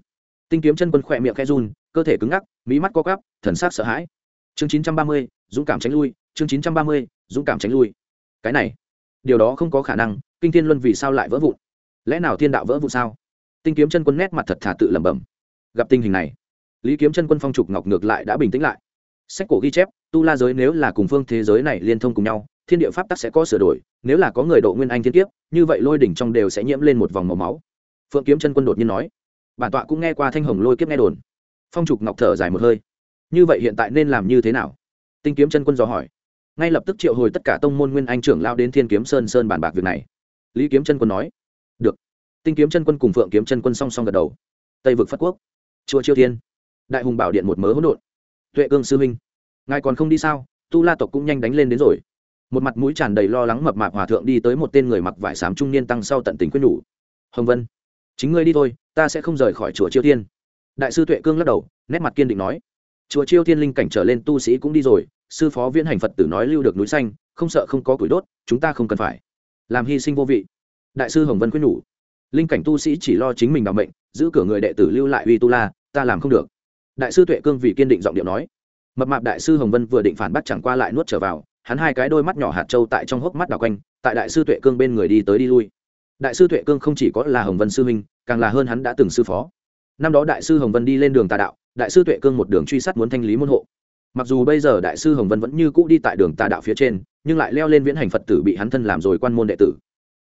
Tinh kiếm chân quân khỏe miệng khe run, cơ thể cứng ngắc mỹ mắt co cắp thần sắc sợ hãi. Chương chín trăm ba mươi, dũng cảm tránh lui, chương chín trăm ba mươi, dũng cảm tránh lui. Cái này, điều đó không có khả năng, kinh thiên luân vì sao lại vỡ vụn? Lẽ nào thiên đạo vỡ vụn sao? Tinh kiếm chân quân nét mặt thật thà tự lẩm bẩm. Gặp tình hình này, lý kiếm chân quân phong trục ngọc ngược lại đã bình tĩnh lại. Sách cổ ghi chép, tu la giới nếu là cùng phương thế giới này liên thông cùng nhau, thiên địa pháp tắc sẽ có sửa đổi, nếu là có người độ nguyên anh thiên kiếp, như vậy lôi đỉnh trong đều sẽ nhiễm lên một vòng màu máu. Phượng kiếm chân quân đột nhiên nói, bản tọa cũng nghe qua thanh hồng lôi kiếp nghe đồn. Phong trục ngọc thở dài một hơi. Như vậy hiện tại nên làm như thế nào? Tinh kiếm chân quân dò hỏi. Ngay lập tức triệu hồi tất cả tông môn nguyên anh trưởng lao đến thiên kiếm sơn sơn bàn bạc việc này. Lý kiếm chân quân nói được. Tinh kiếm chân quân cùng phượng kiếm chân quân song song gật đầu. Tây vực phát quốc. Chùa chiêu thiên. Đại hùng bảo điện một mớ hỗn độn. Tuệ cương sư huynh ngài còn không đi sao? Tu la tộc cũng nhanh đánh lên đến rồi. Một mặt mũi tràn đầy lo lắng mập mạp hòa thượng đi tới một tên người mặc vải xám trung niên tăng sau tận tình quyết nhủ. Hồng vân, chính ngươi đi thôi, ta sẽ không rời khỏi chùa chiêu thiên. Đại sư tuệ cương lắc đầu, nét mặt kiên định nói. Chùa chiêu thiên linh cảnh trở lên tu sĩ cũng đi rồi, sư phó viễn hành phật tử nói lưu được núi xanh, không sợ không có củi đốt, chúng ta không cần phải. Làm hy sinh vô vị đại sư hồng vân quyết nhủ. Linh cảnh tu sĩ chỉ lo chính mình bảo mệnh, giữ cửa người đệ tử lưu lại uy tu la, ta làm không được. Đại sư tuệ cương vì kiên định giọng điệu nói. Mập mạp đại sư hồng vân vừa định phản bắt chẳng qua lại nuốt trở vào, hắn hai cái đôi mắt nhỏ hạt trâu tại trong hốc mắt đào quanh, tại đại sư tuệ cương bên người đi tới đi lui. Đại sư tuệ cương không chỉ có là hồng vân sư huynh, càng là hơn hắn đã từng sư phó. Năm đó đại sư hồng vân đi lên đường tà đạo, đại sư tuệ cương một đường truy sát muốn thanh lý môn hộ. Mặc dù bây giờ đại sư hồng vân vẫn như cũ đi tại đường tà đạo phía trên, nhưng lại leo lên viễn hành phật tử bị hắn thân làm rồi quan môn đệ tử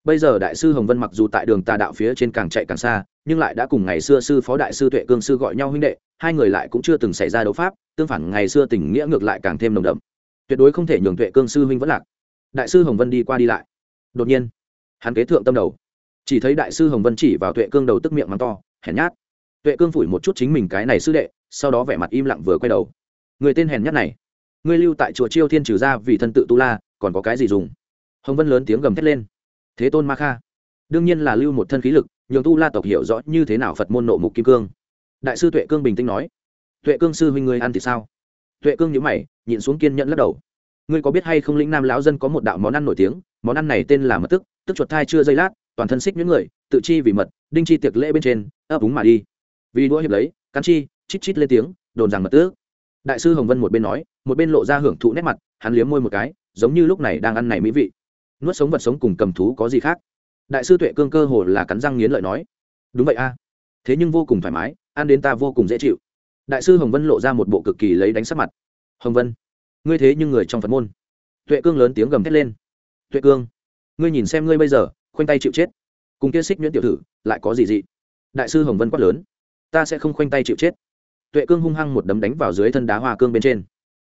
bây giờ đại sư hồng vân mặc dù tại đường tà đạo phía trên càng chạy càng xa, nhưng lại đã cùng ngày xưa sư phó đại sư tuệ cương sư gọi nhau huynh đệ, hai người lại cũng chưa từng xảy ra đấu pháp, tương phản ngày xưa tình nghĩa ngược lại càng thêm nồng đậm. Tuyệt đối không thể nhường tuệ cương sư huynh vẫn lạc. Đại sư hồng vân đi qua đi lại. Đột nhiên, hắn kế thượng tâm đầu. Chỉ thấy đại sư hồng vân chỉ vào tuệ cương đầu tức miệng mắng to, hèn nhát. Tuệ cương phủi một chút chính mình cái này sư đệ, sau đó vẻ mặt im lặng vừa quay đầu. Người tên hèn nhát này, ngươi lưu tại chùa chiêu thiên trừ ra vì thân tự tu la, còn có cái gì dùng? Hồng vân lớn tiếng gầm thét lên thế tôn ma kha. Đương nhiên là lưu một thân khí lực, nhường tu la tộc hiểu rõ như thế nào phật môn nộ mục kim cương. Đại sư tuệ cương bình tĩnh nói, tuệ cương sư huynh ngươi ăn thì sao? Tuệ cương nhữ mày, nhịn xuống kiên nhẫn lắc đầu. Ngươi có biết hay không lĩnh nam lão dân có một đạo món ăn nổi tiếng, món ăn này tên là mật tức tức chuột thai chưa dây lát, toàn thân xích những người, tự chi vì mật, đinh chi tiệc lễ bên trên, ấp úng mà đi. Vì đũa hiệp lấy, cắn chi, chít chít lên tiếng, đồn rằng mật tước đại sư hồng vân một bên nói, một bên lộ ra hưởng thụ nét mặt, hắn liếm môi một cái, giống như lúc này đang ăn này mỹ vị nuốt sống vật sống cùng cầm thú có gì khác? Đại sư tuệ cương cơ hồ là cắn răng nghiến lợi nói. Đúng vậy a. Thế nhưng vô cùng thoải mái, ăn đến ta vô cùng dễ chịu. Đại sư hồng vân lộ ra một bộ cực kỳ lấy đánh sắc mặt. Hồng vân, ngươi thế nhưng người trong phật môn. Tuệ cương lớn tiếng gầm thét lên. Tuệ cương, ngươi nhìn xem ngươi bây giờ, khoanh tay chịu chết. Cùng kia xích nhuyễn tiểu thử lại có gì dị? Đại sư hồng vân quát lớn. Ta sẽ không khoanh tay chịu chết. Tuệ cương hung hăng một đấm đánh vào dưới thân đá hoa cương bên trên.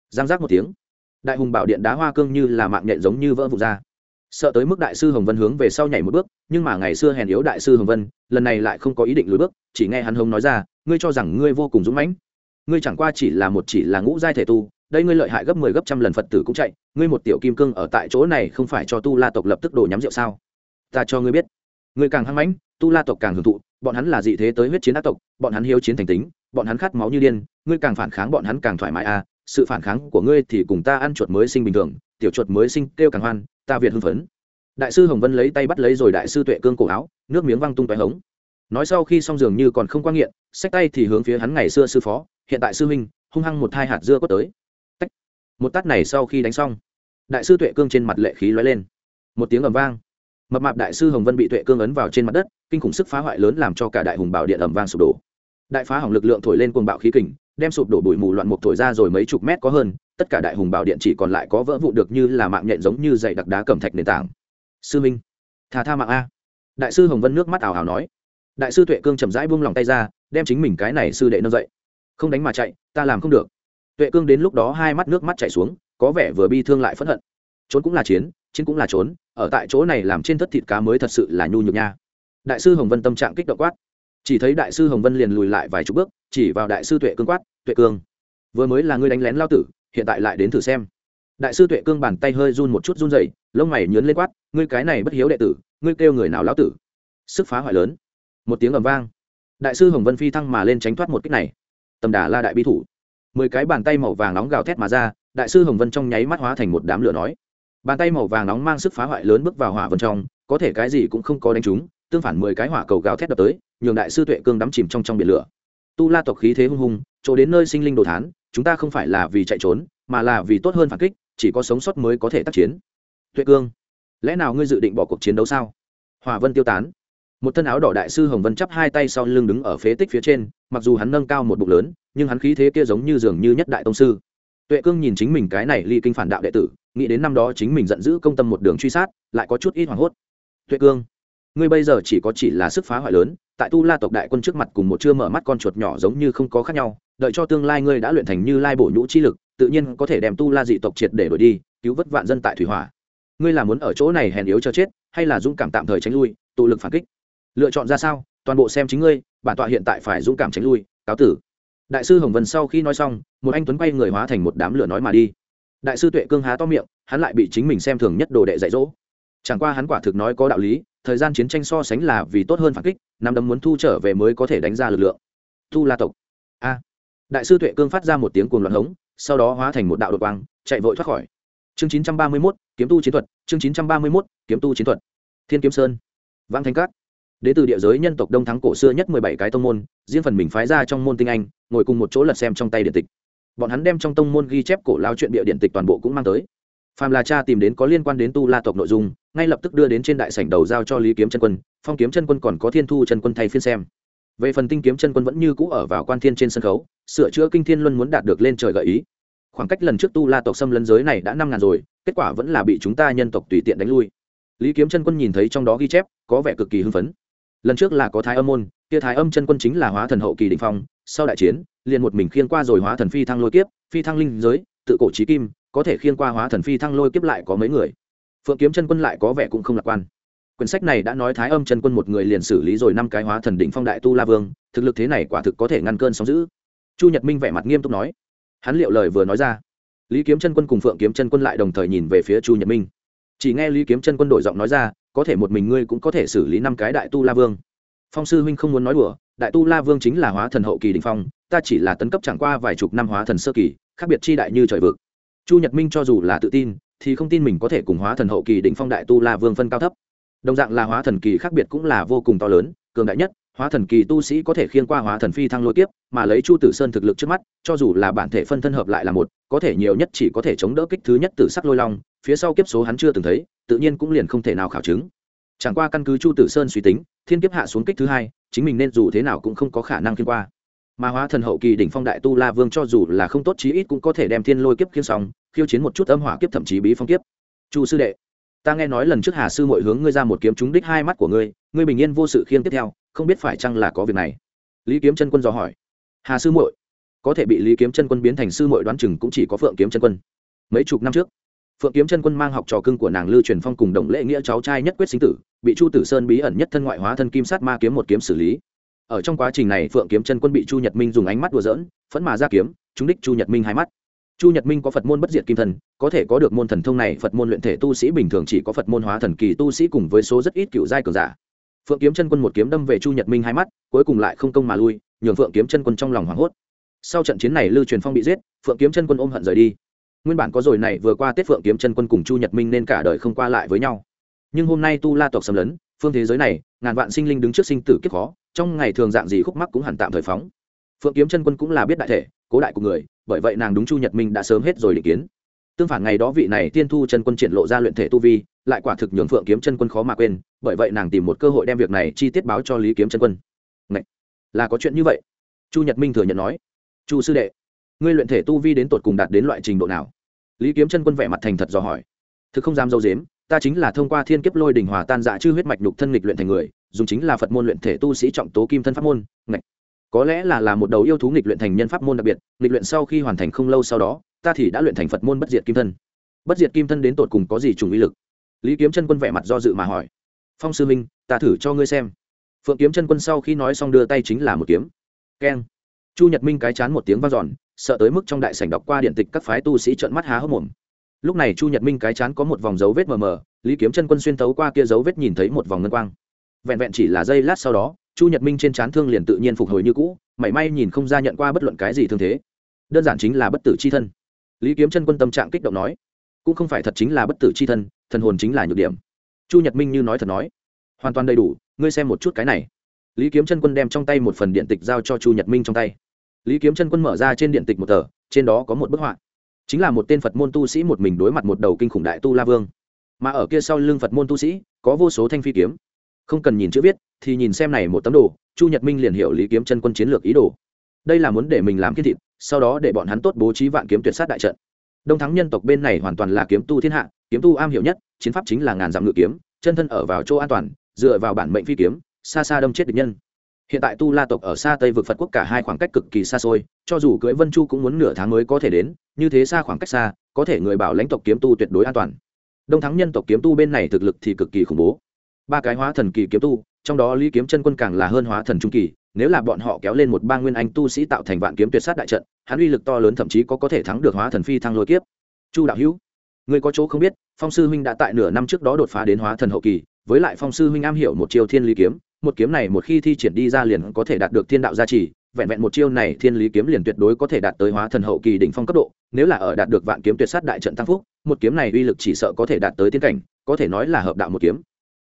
Giang giác một tiếng. Đại hùng bảo điện đá hoa cương như là mạng nhện giống như vỡ vụt ra sợ tới mức đại sư hồng vân hướng về sau nhảy một bước, nhưng mà ngày xưa hèn yếu đại sư hồng vân, lần này lại không có ý định lùi bước, chỉ nghe hắn hồng nói ra, ngươi cho rằng ngươi vô cùng dũng mãnh? Ngươi chẳng qua chỉ là một chỉ là ngũ giai thể tu, đây ngươi lợi hại gấp mười 10 gấp trăm lần phật tử cũng chạy, ngươi một tiểu kim cương ở tại chỗ này không phải cho tu la tộc lập tức đổ nhắm rượu sao? Ta cho ngươi biết, ngươi càng hăng mãnh, tu la tộc càng hưởng thụ, bọn hắn là dị thế tới huyết chiến ác tộc, bọn hắn hiếu chiến thành tính, bọn hắn khát máu như điên, ngươi càng phản kháng bọn hắn càng thoải mái à sự phản kháng của ngươi thì cùng ta ăn chuột mới sinh bình thường, tiểu chuột mới sinh kêu càng hoan ta việt hưng phấn. Đại sư hồng vân lấy tay bắt lấy rồi đại sư tuệ cương cổ áo, nước miếng văng tung tóe hống. Nói sau khi xong giường như còn không quan nghiện, xách tay thì hướng phía hắn ngày xưa sư phó, hiện tại sư huynh, hung hăng một hai hạt dưa có tới. Tách. một tát này sau khi đánh xong, đại sư tuệ cương trên mặt lệ khí lóe lên. Một tiếng ầm vang. Mập mạp đại sư hồng vân bị tuệ cương ấn vào trên mặt đất, kinh khủng sức phá hoại lớn làm cho cả đại hùng bảo điện ầm vang sụp đổ. Đại phá hỏng lực lượng thổi lên cuồng bạo khí kình, đem sụp đổ bụi mù loạn mục thổi ra rồi mấy chục mét có hơn tất cả đại hùng bảo điện chỉ còn lại có vỡ vụ được như là mạng nhện giống như dày đặc đá cẩm thạch nền tảng. Sư minh thà tha mạng a. Đại sư hồng vân nước mắt ảo ảo nói. Đại sư tuệ cương chậm rãi buông lòng tay ra, đem chính mình cái này sư đệ nâng dậy. Không đánh mà chạy, ta làm không được. Tuệ cương đến lúc đó hai mắt nước mắt chảy xuống, có vẻ vừa bi thương lại phẫn hận. Trốn cũng là chiến chiến cũng là trốn, ở tại chỗ này làm trên thất thịt cá mới thật sự là nhu nhược nha. Đại sư hồng vân tâm trạng kích động quát. Chỉ thấy đại sư hồng vân liền lùi lại vài chục bước, chỉ vào đại sư tuệ cương quát, tuệ cương, vừa mới là ngươi đánh lén lao tử hiện tại lại đến thử xem. Đại sư tuệ cương bàn tay hơi run một chút run dày lông mày nhớn lên quát, ngươi cái này bất hiếu đệ tử, ngươi kêu người nào lão tử? Sức phá hoại lớn. Một tiếng ầm vang. Đại sư hồng vân phi thăng mà lên tránh thoát một kích này. Tầm đà la đại bi thủ. Mười cái bàn tay màu vàng nóng gào thét mà ra, đại sư hồng vân trong nháy mắt hóa thành một đám lửa nói. Bàn tay màu vàng nóng mang sức phá hoại lớn bước vào hỏa vân trong, có thể cái gì cũng không có đánh trúng, tương phản mười cái hỏa cầu gào thét đập tới, nhường đại sư tuệ cương đắm chìm trong trong biển lửa. Tu la tộc khí thế hung hùng, chỗ đến nơi sinh linh đồ thán chúng ta không phải là vì chạy trốn, mà là vì tốt hơn phản kích, chỉ có sống sót mới có thể tác chiến. Tuệ cương, lẽ nào ngươi dự định bỏ cuộc chiến đấu sao? Hòa vân tiêu tán. Một thân áo đỏ đại sư hồng vân chắp hai tay sau lưng đứng ở phế tích phía trên, mặc dù hắn nâng cao một bụng lớn, nhưng hắn khí thế kia giống như dường như nhất đại tông sư. Tuệ cương nhìn chính mình cái này ly kinh phản đạo đệ tử, nghĩ đến năm đó chính mình giận dữ công tâm một đường truy sát, lại có chút ít hoảng hốt. Tuệ cương, ngươi bây giờ chỉ có chỉ là sức phá hoại lớn, tại tu la tộc đại quân trước mặt cùng một chưa mở mắt con chuột nhỏ giống như không có khác nhau đợi cho tương lai ngươi đã luyện thành như lai bổ nhũ chi lực, tự nhiên có thể đem tu la dị tộc triệt để đổi đi, cứu vất vạn dân tại thủy hỏa. Ngươi là muốn ở chỗ này hèn yếu cho chết, hay là dũng cảm tạm thời tránh lui, tụ lực phản kích? Lựa chọn ra sao? Toàn bộ xem chính ngươi, bản tọa hiện tại phải dũng cảm tránh lui, cáo tử. Đại sư hồng vân sau khi nói xong, một anh tuấn quay người hóa thành một đám lửa nói mà đi. Đại sư tuệ cương há to miệng, hắn lại bị chính mình xem thường nhất đồ đệ dạy dỗ. Chẳng qua hắn quả thực nói có đạo lý, thời gian chiến tranh so sánh là vì tốt hơn phản kích, năm đấm muốn thu trở về mới có thể đánh ra lực lượng. Thu la tộc. A đại sư tuệ cương phát ra một tiếng cuồng loạn hống sau đó hóa thành một đạo đột quang chạy vội thoát khỏi. Chương chín trăm ba mươi 931, kiếm tu chiến thuật chương chín trăm ba mươi 931, kiếm tu chiến thuật. Thiên kiếm sơn. Vang thanh cát. Đến từ địa giới nhân tộc đông thắng cổ xưa nhất mười bảy cái tông môn riêng phần mình phái ra trong môn tinh anh ngồi cùng một chỗ lật xem trong tay điện tịch. Bọn hắn đem trong tông môn ghi chép cổ lao chuyện địa điện tịch toàn bộ cũng mang tới. Phàm là cha tìm đến có liên quan đến tu la tộc nội dung ngay lập tức đưa đến trên đại sảnh đầu giao cho lý kiếm chân quân phong kiếm chân quân còn có thiên thu chân quân thay phiên xem về phần tinh kiếm chân quân vẫn như cũ ở vào quan thiên trên sân khấu, sửa chữa kinh thiên luân muốn đạt được lên trời gợi ý. Khoảng cách lần trước tu la tộc xâm lấn giới này đã năm ngàn rồi, kết quả vẫn là bị chúng ta nhân tộc tùy tiện đánh lui. Lý kiếm chân quân nhìn thấy trong đó ghi chép, có vẻ cực kỳ hưng phấn. Lần trước là có thái âm môn, kia thái âm chân quân chính là hóa thần hậu kỳ đình phong, sau đại chiến, liền một mình khiên qua rồi hóa thần phi thăng lôi kiếp, phi thăng linh giới, tự cổ trí kim, có thể khiên qua hóa thần phi thăng lôi kiếp lại có mấy người. Phượng kiếm chân quân lại có vẻ cũng không lạc quan quyển sách này đã nói thái âm chân quân một người liền xử lý rồi năm cái hóa thần đỉnh phong đại tu la vương, thực lực thế này quả thực có thể ngăn cơn sóng giữ chu nhật minh vẻ mặt nghiêm túc nói. Hắn liệu lời vừa nói ra. Lý kiếm chân quân cùng phượng kiếm chân quân lại đồng thời nhìn về phía chu nhật minh. Chỉ nghe lý kiếm chân quân đổi giọng nói ra, có thể một mình ngươi cũng có thể xử lý năm cái đại tu la vương. Phong sư huynh không muốn nói đùa, đại tu la vương chính là hóa thần hậu kỳ đình phong, ta chỉ là tấn cấp chẳng qua vài chục năm hóa thần sơ kỳ, khác biệt chi đại như trời vực. Chu nhật minh cho dù là tự tin, thì không tin mình có thể cùng hóa thần hậu kỳ đỉnh phong đại tu la vương phân cao thấp đồng dạng là hóa thần kỳ khác biệt cũng là vô cùng to lớn, cường đại nhất, hóa thần kỳ tu sĩ có thể khiên qua hóa thần phi thăng lôi kiếp, mà lấy chu tử sơn thực lực trước mắt, cho dù là bản thể phân thân hợp lại là một, có thể nhiều nhất chỉ có thể chống đỡ kích thứ nhất từ sắc lôi long, phía sau kiếp số hắn chưa từng thấy, tự nhiên cũng liền không thể nào khảo chứng. Chẳng qua căn cứ chu tử sơn suy tính, thiên kiếp hạ xuống kích thứ hai, chính mình nên dù thế nào cũng không có khả năng khiên qua. Mà hóa thần hậu kỳ đỉnh phong đại tu la vương cho dù là không tốt chí ít cũng có thể đem thiên lôi kiếp khiên xong, khiêu chiến một chút âm hỏa kiếp thậm chí bí phong kiếp. Chu sư đệ ta nghe nói lần trước hà sư mội hướng ngươi ra một kiếm trúng đích hai mắt của ngươi ngươi bình yên vô sự khiêng tiếp theo, không biết phải chăng là có việc này? Lý kiếm chân quân dò hỏi. Hà sư mội có thể bị lý kiếm chân quân biến thành sư mội đoán chừng cũng chỉ có phượng kiếm chân quân. Mấy chục năm trước, phượng kiếm chân quân mang học trò cưng của nàng lưu truyền phong cùng đồng lễ nghĩa cháu trai nhất quyết sinh tử, bị chu tử sơn bí ẩn nhất thân ngoại hóa thân kim sát ma kiếm một kiếm xử lý. Ở trong quá trình này, phượng kiếm chân quân bị chu nhật minh dùng ánh mắt đùa dỡn phẫn mà ra kiếm, trúng đích chu nhật minh hai mắt chu nhật minh có phật môn bất diệt kim thần, có thể có được môn thần thông này, phật môn luyện thể tu sĩ bình thường chỉ có phật môn hóa thần kỳ tu sĩ cùng với số rất ít cựu giai cường giả. Phượng kiếm chân quân một kiếm đâm về chu nhật minh hai mắt, cuối cùng lại không công mà lui, nhường phượng kiếm chân quân trong lòng hoảng hốt. Sau trận chiến này lưu truyền phong bị giết, phượng kiếm chân quân ôm hận rời đi. Nguyên bản có rồi này, vừa qua tết phượng kiếm chân quân cùng chu nhật minh nên cả đời không qua lại với nhau. Nhưng hôm nay tu la tộc xâm lấn, phương thế giới này, ngàn vạn sinh linh đứng trước sinh tử kiếp khó, trong ngày thường dạng gì khúc mắc cũng hẳn tạm thời phóng. Phượng kiếm chân quân cũng là biết đại thể, cố đại của người bởi vậy nàng đúng chu nhật minh đã sớm hết rồi định kiến. Tương phản ngày đó vị này tiên thu chân quân triển lộ ra luyện thể tu vi, lại quả thực nhường phượng kiếm chân quân khó mà quên, bởi vậy nàng tìm một cơ hội đem việc này chi tiết báo cho lý kiếm chân quân. Ngậy! là có chuyện như vậy? Chu nhật minh thừa nhận nói. Chu sư đệ, ngươi luyện thể tu vi đến tột cùng đạt đến loại trình độ nào? Lý kiếm chân quân vẻ mặt thành thật dò hỏi. Thực không dám dâu dếm, ta chính là thông qua thiên kiếp lôi đình hòa tan dạ chư huyết mạch nhục thân nghịch luyện thành người, dùng chính là phật môn luyện thể tu sĩ trọng tố kim thân pháp môn có lẽ là là một đầu yêu thú nghịch luyện thành nhân pháp môn đặc biệt, nghịch luyện sau khi hoàn thành không lâu sau đó, ta thì đã luyện thành phật môn bất diệt kim thân. Bất diệt kim thân đến tột cùng có gì trùng ý lực? Lý kiếm chân quân vẻ mặt do dự mà hỏi. Phong sư minh ta thử cho ngươi xem. Phượng kiếm chân quân sau khi nói xong đưa tay chính là một kiếm. Keng. Chu nhật minh cái chán một tiếng v a n giòn sợ tới mức trong đại sảnh đọc qua điện tịch các phái tu sĩ trợn mắt há hốc mồm. Lúc này chu nhật minh cái chán có một vòng dấu vết mờ mờ, lý kiếm chân quân xuyên tấu qua kia dấu vết nhìn thấy một vòng ngân quang. Vẹn vẹn chỉ là giây lát sau đó chu nhật minh trên chán thương liền tự nhiên phục hồi như cũ, mảy may nhìn không ra nhận qua bất luận cái gì thương thế. Đơn giản chính là bất tử c h i thân. Lý kiếm chân quân tâm trạng kích động nói, cũng không phải thật chính là bất tử c h i thân, thần hồn chính là nhược điểm. Chu nhật minh như nói thật nói, hoàn toàn đầy đủ, ngươi xem một chút cái này. Lý kiếm chân quân đem trong tay một phần điện tịch giao cho chu nhật minh trong tay. Lý kiếm chân quân mở ra trên điện tịch một tờ, trên đó có một bức họa. Chính là một tên phật môn tu sĩ một mình đối mặt một đầu kinh khủng đại tu la vương. Mà ở kia sau lưng phật môn tu sĩ, có vô số thanh phi kiếm. Không cần nhìn chữ viết thì nhìn xem này một tấm đồ, chu nhật minh liền hiểu lý kiếm chân quân chiến lược ý đồ. Đây là muốn để mình làm kiên thịt, sau đó để bọn hắn tốt bố trí vạn kiếm tuyệt sát đại trận. Đông thắng nhân tộc bên này hoàn toàn là kiếm tu thiên hạ, kiếm tu am hiểu nhất, chiến pháp chính là ngàn dặm ngự kiếm, chân thân ở vào chỗ an toàn, dựa vào bản mệnh phi kiếm, xa xa đâm chết địch nhân. Hiện tại tu la tộc ở xa tây vực phật quốc cả hai khoảng cách cực kỳ xa xôi, cho dù cưỡi vân chu cũng muốn nửa tháng mới có thể đến, như thế xa khoảng cách xa, có thể người bảo lãnh tộc kiếm tu tuyệt đối an toàn. Đông thắng nhân tộc kiếm tu bên này thực lực thì cực kỳ khủng bố. Ba cái hóa thần kỳ kiếm tu trong đó lý kiếm chân quân càng là hơn hóa thần trung kỳ, nếu là bọn họ kéo lên một ba nguyên anh tu sĩ tạo thành vạn kiếm tuyệt sát đại trận, hắn uy lực to lớn thậm chí có có thể thắng được hóa thần phi thăng lôi kiếp. Chu đạo hữu, người có chỗ không biết, phong sư huynh đã tại nửa năm trước đó đột phá đến hóa thần hậu kỳ, với lại phong sư huynh am hiểu một chiêu thiên lý kiếm, một kiếm này một khi thi triển đi ra liền có thể đạt được thiên đạo gia trì, vẹn vẹn một chiêu này thiên lý kiếm liền tuyệt đối có thể đạt tới hóa thần hậu kỳ đỉnh phong cấp độ, nếu là ở đạt được vạn kiếm tuyệt sát đại trận tăng phúc, một kiếm này uy lực chỉ sợ có thể đạt tới tiên cảnh, có thể nói là hợp đạo một kiếm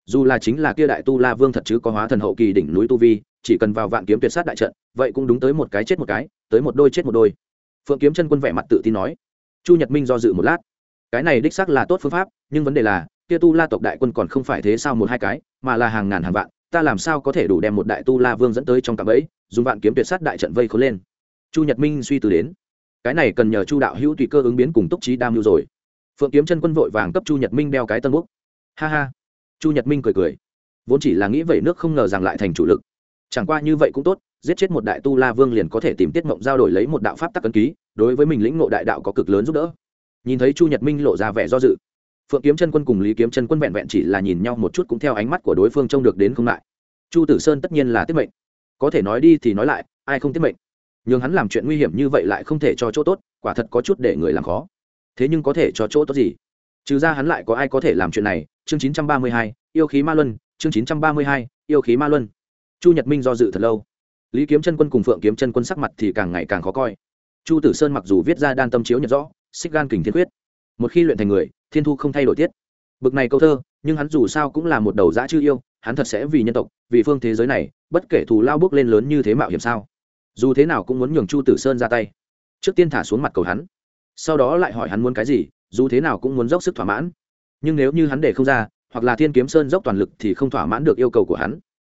dù là chính là kia đại tu la vương thật chứ có hóa thần hậu kỳ đỉnh núi tu vi, chỉ cần vào vạn kiếm tuyệt sát đại trận, vậy cũng đúng tới một cái chết một cái, tới một đôi chết một đôi. Phượng kiếm chân quân vẻ mặt tự tin nói. Chu nhật minh do dự một lát. Cái này đích xác là tốt phương pháp, nhưng vấn đề là, kia tu la tộc đại quân còn không phải thế sao một hai cái, mà là hàng ngàn hàng vạn, ta làm sao có thể đủ đem một đại tu la vương dẫn tới trong cạm ấy dùng vạn kiếm tuyệt sát đại trận vây khốn lên. Chu nhật minh suy từ đến. Cái này cần nhờ chu đạo hữu tùy cơ ứng biến cùng túc trí đam mưu rồi. Phượng kiếm chân quân vội vàng cấp chu nhật minh đeo cái tân búc ha ha chu nhật minh cười cười. Vốn chỉ là nghĩ vậy nước không ngờ rằng lại thành chủ lực. Chẳng qua như vậy cũng tốt, giết chết một đại tu la vương liền có thể tìm tiết mộng giao đổi lấy một đạo pháp tắc cân ký, đối với mình lĩnh ngộ đại đạo có cực lớn giúp đỡ. Nhìn thấy chu nhật minh lộ ra vẻ do dự. Phượng kiếm chân quân cùng lý kiếm chân quân vẹn vẹn chỉ là nhìn nhau một chút cũng theo ánh mắt của đối phương trông được đến không lại. Chu tử sơn tất nhiên là tiết mệnh. Có thể nói đi thì nói lại, ai không tiết mệnh? Nhưng hắn làm chuyện nguy hiểm như vậy lại không thể cho chỗ tốt, quả thật có chút để người làm khó. Thế nhưng có thể cho chỗ tốt gì? Trừ ra hắn lại có ai có thể làm chuyện này? Chương chín trăm ba mươi hai, yêu khí ma luân, chương chín trăm ba mươi hai, yêu khí ma luân. Chu nhật minh do dự thật lâu. Lý kiếm chân quân cùng phượng kiếm chân quân sắc mặt thì càng ngày càng khó coi. Chu tử sơn mặc dù viết ra đan tâm chiếu nhật rõ, xích gan kình thiên quyết, một khi luyện thành người, thiên thu không thay đổi tiết. Bực này câu thơ, nhưng hắn dù sao cũng là một đầu dã chư yêu, hắn thật sẽ vì nhân tộc, vì phương thế giới này, bất kể thù lao bước lên lớn như thế mạo hiểm sao? Dù thế nào cũng muốn nhường chu tử sơn ra tay. Trước tiên thả xuống mặt cầu hắn sau đó lại hỏi hắn muốn cái gì, dù thế nào cũng muốn dốc sức thỏa mãn. Nhưng nếu như hắn để không ra, hoặc là thiên kiếm sơn dốc toàn lực thì không thỏa mãn được yêu cầu của hắn.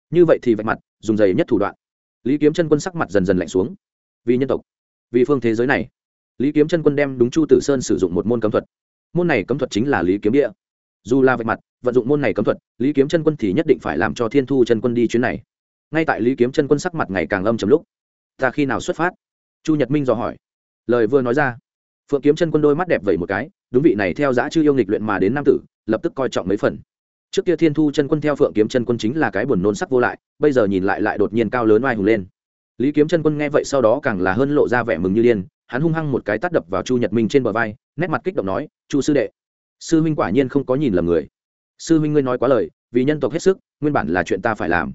Như vậy thì vạch mặt, dùng dày nhất thủ đoạn. Lý kiếm chân quân sắc mặt dần dần lạnh xuống. Vì nhân tộc, vì phương thế giới này. Lý kiếm chân quân đem đúng chu tử sơn sử dụng một môn cấm thuật. Môn này cấm thuật chính là lý kiếm địa. Dù là vạch mặt, vận dụng môn này cấm thuật, lý kiếm chân quân thì nhất định phải làm cho thiên thu chân quân đi chuyến này. Ngay tại lý kiếm chân quân sắc mặt ngày càng âm chầm lúc, ta khi nào xuất phát? Chu nhật minh dò hỏi. Lời vừa nói ra phượng kiếm chân quân đôi mắt đẹp vẩy một cái, đúng vị này theo dã chư yêu nghịch luyện mà đến nam tử, lập tức coi trọng mấy phần. Trước kia thiên thu chân quân theo phượng kiếm chân quân chính là cái buồn nôn sắc vô lại, bây giờ nhìn lại lại đột nhiên cao lớn oai hùng lên. Lý kiếm chân quân nghe vậy sau đó càng là hơn lộ ra vẻ mừng như điên, hắn hung hăng một cái tắt đập vào chu nhật minh trên bờ vai, nét mặt kích động nói, chu sư đệ, sư huynh quả nhiên không có nhìn lầm người. Sư huynh ngươi nói quá lời, vì nhân tộc hết sức, nguyên bản là chuyện ta phải làm.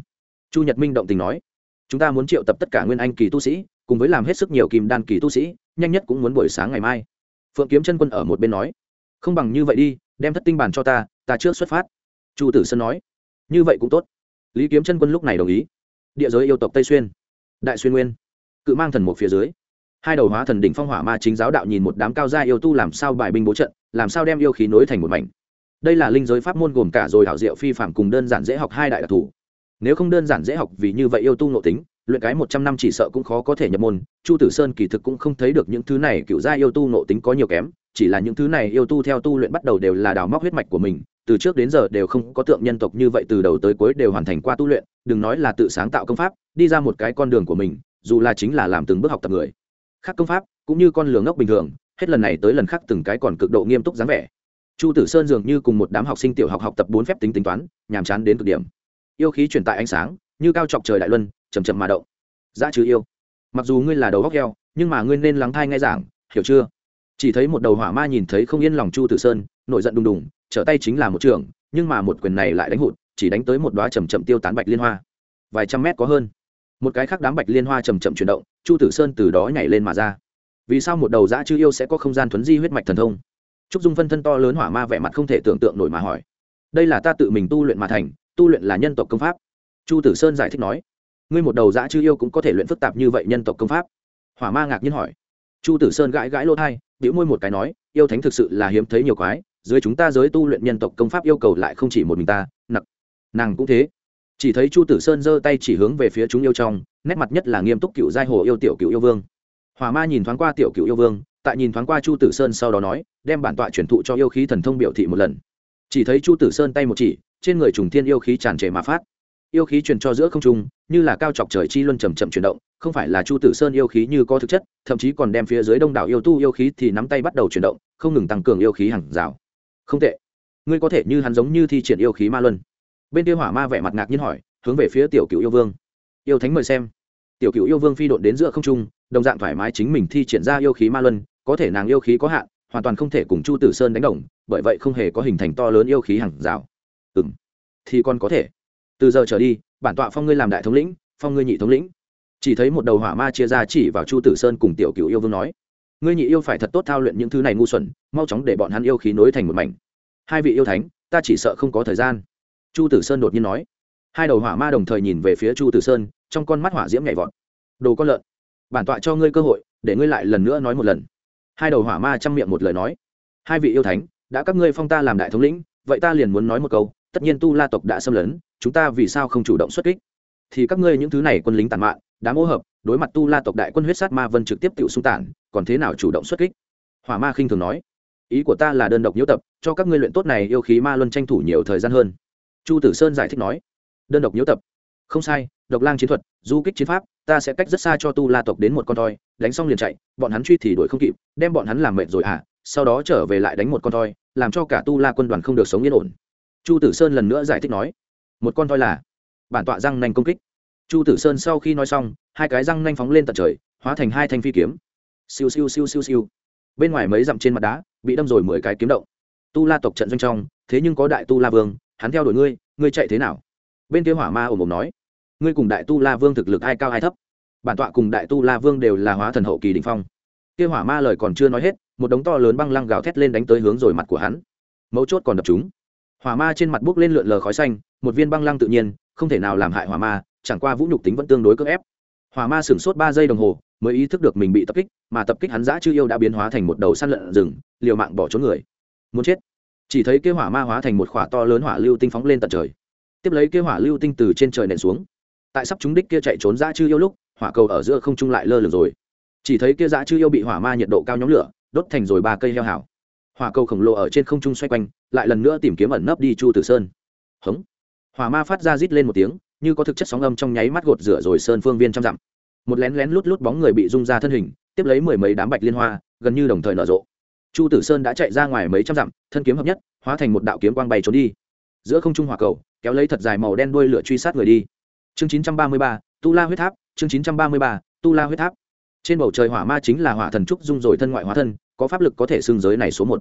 Chu nhật minh động tình nói, chúng ta muốn triệu tập tất cả nguyên anh kỳ tu sĩ cùng với làm hết sức nhiều kim đan kỳ tu sĩ, nhanh nhất cũng muốn buổi sáng ngày mai. Phượng kiếm chân quân ở một bên nói, không bằng như vậy đi, đem thất tinh bản cho ta ta trước xuất phát. Chu tử sơn nói, như vậy cũng tốt. Lý kiếm chân quân lúc này đồng ý. Địa giới yêu tộc tây xuyên, đại xuyên nguyên, cự mang thần một phía dưới. Hai đầu hóa thần đỉnh phong hỏa ma chính giáo đạo nhìn một đám cao gia yêu tu làm sao bài binh bố trận, làm sao đem yêu khí nối thành một mảnh. Đây là linh giới pháp môn gồm cả rồi hảo diệu phi phạm cùng đơn giản dễ học hai đại đặc thù. Nếu không đơn giản dễ học vì như vậy yêu tu nội tính luyện cái một trăm năm chỉ sợ cũng khó có thể nhập môn, chu tử sơn kỳ thực cũng không thấy được những thứ này cựu gia yêu tu nội tính có nhiều kém, chỉ là những thứ này yêu tu theo tu luyện bắt đầu đều là đào móc huyết mạch của mình, từ trước đến giờ đều không có tượng nhân tộc như vậy từ đầu tới cuối đều hoàn thành qua tu luyện, đừng nói là tự sáng tạo công pháp, đi ra một cái con đường của mình, dù là chính là làm từng bước học tập người. Khác công pháp, cũng như con lường ngốc bình thường, hết lần này tới lần khác từng cái còn cực độ nghiêm túc dáng vẻ. Chu tử sơn dường như cùng một đám học sinh tiểu học học tập bốn phép tính tính toán, nhàm chán đến cực điểm. Yêu khí truyền tại ánh sáng, như cao chọc trời đại luân chầm chậm mà động. Dã trừ yêu. Mặc dù ngươi là đầu góc heo, nhưng mà ngươi nên lắng thai nghe giảng, hiểu chưa? Chỉ thấy một đầu hỏa ma nhìn thấy không yên lòng chu tử sơn nổi giận đùng đùng, trở tay chính là một trường, nhưng mà một quyền này lại đánh hụt, chỉ đánh tới một đoá chầm chậm tiêu tán bạch liên hoa. Vài trăm mét có hơn. Một cái khác đám bạch liên hoa chầm chậm chuyển động, chu tử sơn từ đó nhảy lên mà ra. Vì sao một đầu dã chư yêu sẽ có không gian thuấn di huyết mạch thần thông? Trúc dung phân thân to lớn hỏa ma vẻ mặt không thể tưởng tượng nổi mà hỏi. Đây là ta tự mình tu luyện mà thành, tu luyện là nhân tộc công pháp. Chu tử sơn giải thích nói ngươi một đầu dã chư yêu cũng có thể luyện phức tạp như vậy nhân tộc công pháp. Hỏa ma ngạc nhiên hỏi. Chu tử sơn gãi gãi lỗ thai biểu môi một cái nói, yêu thánh thực sự là hiếm thấy nhiều quái, dưới chúng ta giới tu luyện nhân tộc công pháp yêu cầu lại không chỉ một mình ta nặc nàng cũng thế. Chỉ thấy chu tử sơn giơ tay chỉ hướng về phía chúng yêu trong, nét mặt nhất là nghiêm túc cựu giai hồ yêu tiểu cựu yêu vương. Hòa ma nhìn thoáng qua tiểu cựu yêu vương, tại nhìn thoáng qua chu tử sơn sau đó nói, đem bản tọa truyền thụ cho yêu khí thần thông biểu thị một lần. Chỉ thấy chu tử sơn tay một chỉ, trên người trùng thiên yêu khí tràn trề mà phát yêu khí truyền cho giữa không trung, như là cao chọc trời chi luân chầm chậm chuyển động, không phải là chu tử sơn yêu khí như có thực chất, thậm chí còn đem phía dưới đông đảo yêu tu yêu khí thì nắm tay bắt đầu chuyển động, không ngừng tăng cường yêu khí hàng rào. Không tệ. Ngươi có thể như hắn giống như thi triển yêu khí ma luân. Bên kia hỏa ma vẻ mặt ngạc nhiên hỏi, hướng về phía tiểu cựu yêu vương. Yêu thánh mời xem. Tiểu cựu yêu vương phi độn đến giữa không trung, đồng dạng thoải mái chính mình thi triển ra yêu khí ma luân, có thể nàng yêu khí có hạn, hoàn toàn không thể cùng chu tử sơn đánh đồng, bởi vậy không hề có hình thành to lớn yêu khí hàng rào. Ừ m thì còn có thể từ giờ trở đi, bản tọa phong ngươi làm đại thống lĩnh, phong ngươi nhị thống lĩnh. Chỉ thấy một đầu hỏa ma chia ra chỉ vào chu tử sơn cùng tiểu cựu yêu vương nói, ngươi nhị yêu phải thật tốt thao luyện những thứ này ngu xuẩn, mau chóng để bọn hắn yêu khí nối thành một mảnh. Hai vị yêu thánh, ta chỉ sợ không có thời gian. Chu tử sơn đột nhiên nói. Hai đầu hỏa ma đồng thời nhìn về phía chu tử sơn, trong con mắt hỏa diễm nhảy vọt. Đồ con lợn, bản tọa cho ngươi cơ hội, để ngươi lại lần nữa nói một lần. Hai đầu hỏa ma chăm miệng một lời nói. Hai vị yêu thánh, đã các ngươi phong ta làm đại thống lĩnh, vậy ta liền muốn nói một câu, tất nhiên tu la tộc đã xâm lấn chúng ta vì sao không chủ động xuất kích? Thì các ngươi những thứ này quân lính tàn mạn, đám ô hợp, đối mặt tu la tộc đại quân huyết sát ma vân trực tiếp tự xung tản, còn thế nào chủ động xuất kích? Hỏa ma khinh thường nói. Ý của ta là đơn độc nhiễu tập, cho các ngươi luyện tốt này yêu khí ma luân tranh thủ nhiều thời gian hơn. Chu tử sơn giải thích nói. Đơn độc nhiễu tập. Không sai, độc lang chiến thuật, du kích chiến pháp, ta sẽ cách rất xa cho tu la tộc đến một con thoi đánh xong liền chạy, bọn hắn truy thì đuổi không kịp, đem bọn hắn làm mệt rồi à sau đó trở về lại đánh một con thoi làm cho cả tu la quân đoàn không được sống yên ổn. Chu tử sơn lần nữa giải thích nói một con voi là bản tọa răng nanh công kích. Chu tử sơn sau khi nói xong, hai cái răng nanh phóng lên tận trời, hóa thành hai thanh phi kiếm. Siêu siêu siêu siêu siêu. Bên ngoài mấy dặm trên mặt đá, bị đâm rồi mười cái kiếm động. Tu la tộc trận doanh trong, thế nhưng có đại tu la vương, hắn theo đuổi ngươi ngươi chạy thế nào? Bên kia hỏa ma ồm ồm nói, ngươi cùng đại tu la vương thực lực ai cao ai thấp? Bản tọa cùng đại tu la vương đều là hóa thần hậu kỳ đình phong. Kia hỏa ma lời còn chưa nói hết, một đống to lớn băng lăng gào thét lên đánh tới hướng rồi mặt của hắn. Mấu chốt còn đập chúng hỏa ma trên mặt bốc lên lượn lờ khói xanh, một viên băng lăng tự nhiên, không thể nào làm hại hỏa ma, chẳng qua vũ nhục tính vẫn tương đối cưỡng ép. Hỏa ma sửng sốt ba giây đồng hồ, mới ý thức được mình bị tập kích, mà tập kích hắn giã chư yêu đã biến hóa thành một đầu săn lợn rừng, liều mạng bỏ trốn người. Muốn chết. Chỉ thấy kế hỏa ma hóa thành một khỏa to lớn hỏa lưu tinh phóng lên tận trời. Tiếp lấy kế hỏa lưu tinh từ trên trời nện xuống. Tại sắp chúng đích kia chạy trốn giã chư yêu lúc, hỏa cầu ở giữa không trung lại lơ lửng rồi. Chỉ thấy kia dã chư yêu bị hỏa ma nhiệt độ cao nhóm lửa, đốt thành rồi ba cây heo hảo hỏa cầu khổng lồ ở trên không trung xoay quanh lại lần nữa tìm kiếm ẩn nấp đi chu tử sơn. Hống. Hỏa ma phát ra rít lên một tiếng như có thực chất sóng âm trong nháy mắt gột rửa rồi sơn phương viên trăm dặm. Một lén lén lút lút bóng người bị rung ra thân hình tiếp lấy mười mấy đám bạch liên hoa gần như đồng thời nở rộ. Chu tử sơn đã chạy ra ngoài mấy trăm dặm thân kiếm hợp nhất hóa thành một đạo kiếm quang bay trốn đi. Giữa không trung hỏa cầu kéo lấy thật dài màu đen đuôi lửa truy sát người đi. Chương 933, tu la huyết tháp chương 933, tu la huyết tháp. Trên bầu trời hỏa ma chính là hỏa thần trúc dung rồi thân ngoại hóa thân có pháp lực có thể xưng giới này số một.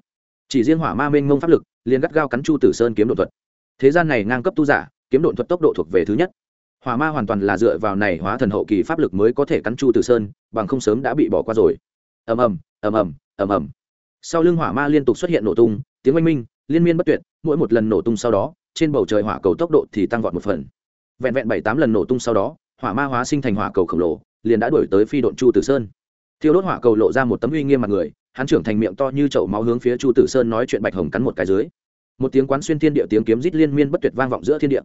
Chỉ riêng hỏa ma mênh ngông pháp lực, liền gắt gao cắn chu tử sơn kiếm đột thuật. Thế gian này ngang cấp tu giả, kiếm đột thuật tốc độ thuộc về thứ nhất. Hỏa ma hoàn toàn là dựa vào này hóa thần hậu kỳ pháp lực mới có thể cắn chu tử sơn, bằng không sớm đã bị bỏ qua rồi. Ầm ầm ầm ầm ầm ầm. Sau lưng hỏa ma liên tục xuất hiện nổ tung, tiếng oanh minh, liên miên bất tuyệt, mỗi một lần nổ tung sau đó, trên bầu trời hỏa cầu tốc độ thì tăng vọt một phần. Vẹn vẹn bảy tám lần nổ tung sau đó, hỏa ma hóa sinh thành hỏa cầu khổng lồ, liền đã đuổi tới phi độn chu tử sơn. Thiêu đốt hỏa cầu lộ ra một tấm uy nghiêm mặt người hắn trưởng thành miệng to như chậu máu hướng phía chu tử sơn nói chuyện bạch hồng cắn một cái dưới. Một tiếng quán xuyên thiên địa tiếng kiếm rít liên miên bất tuyệt vang vọng giữa thiên địa.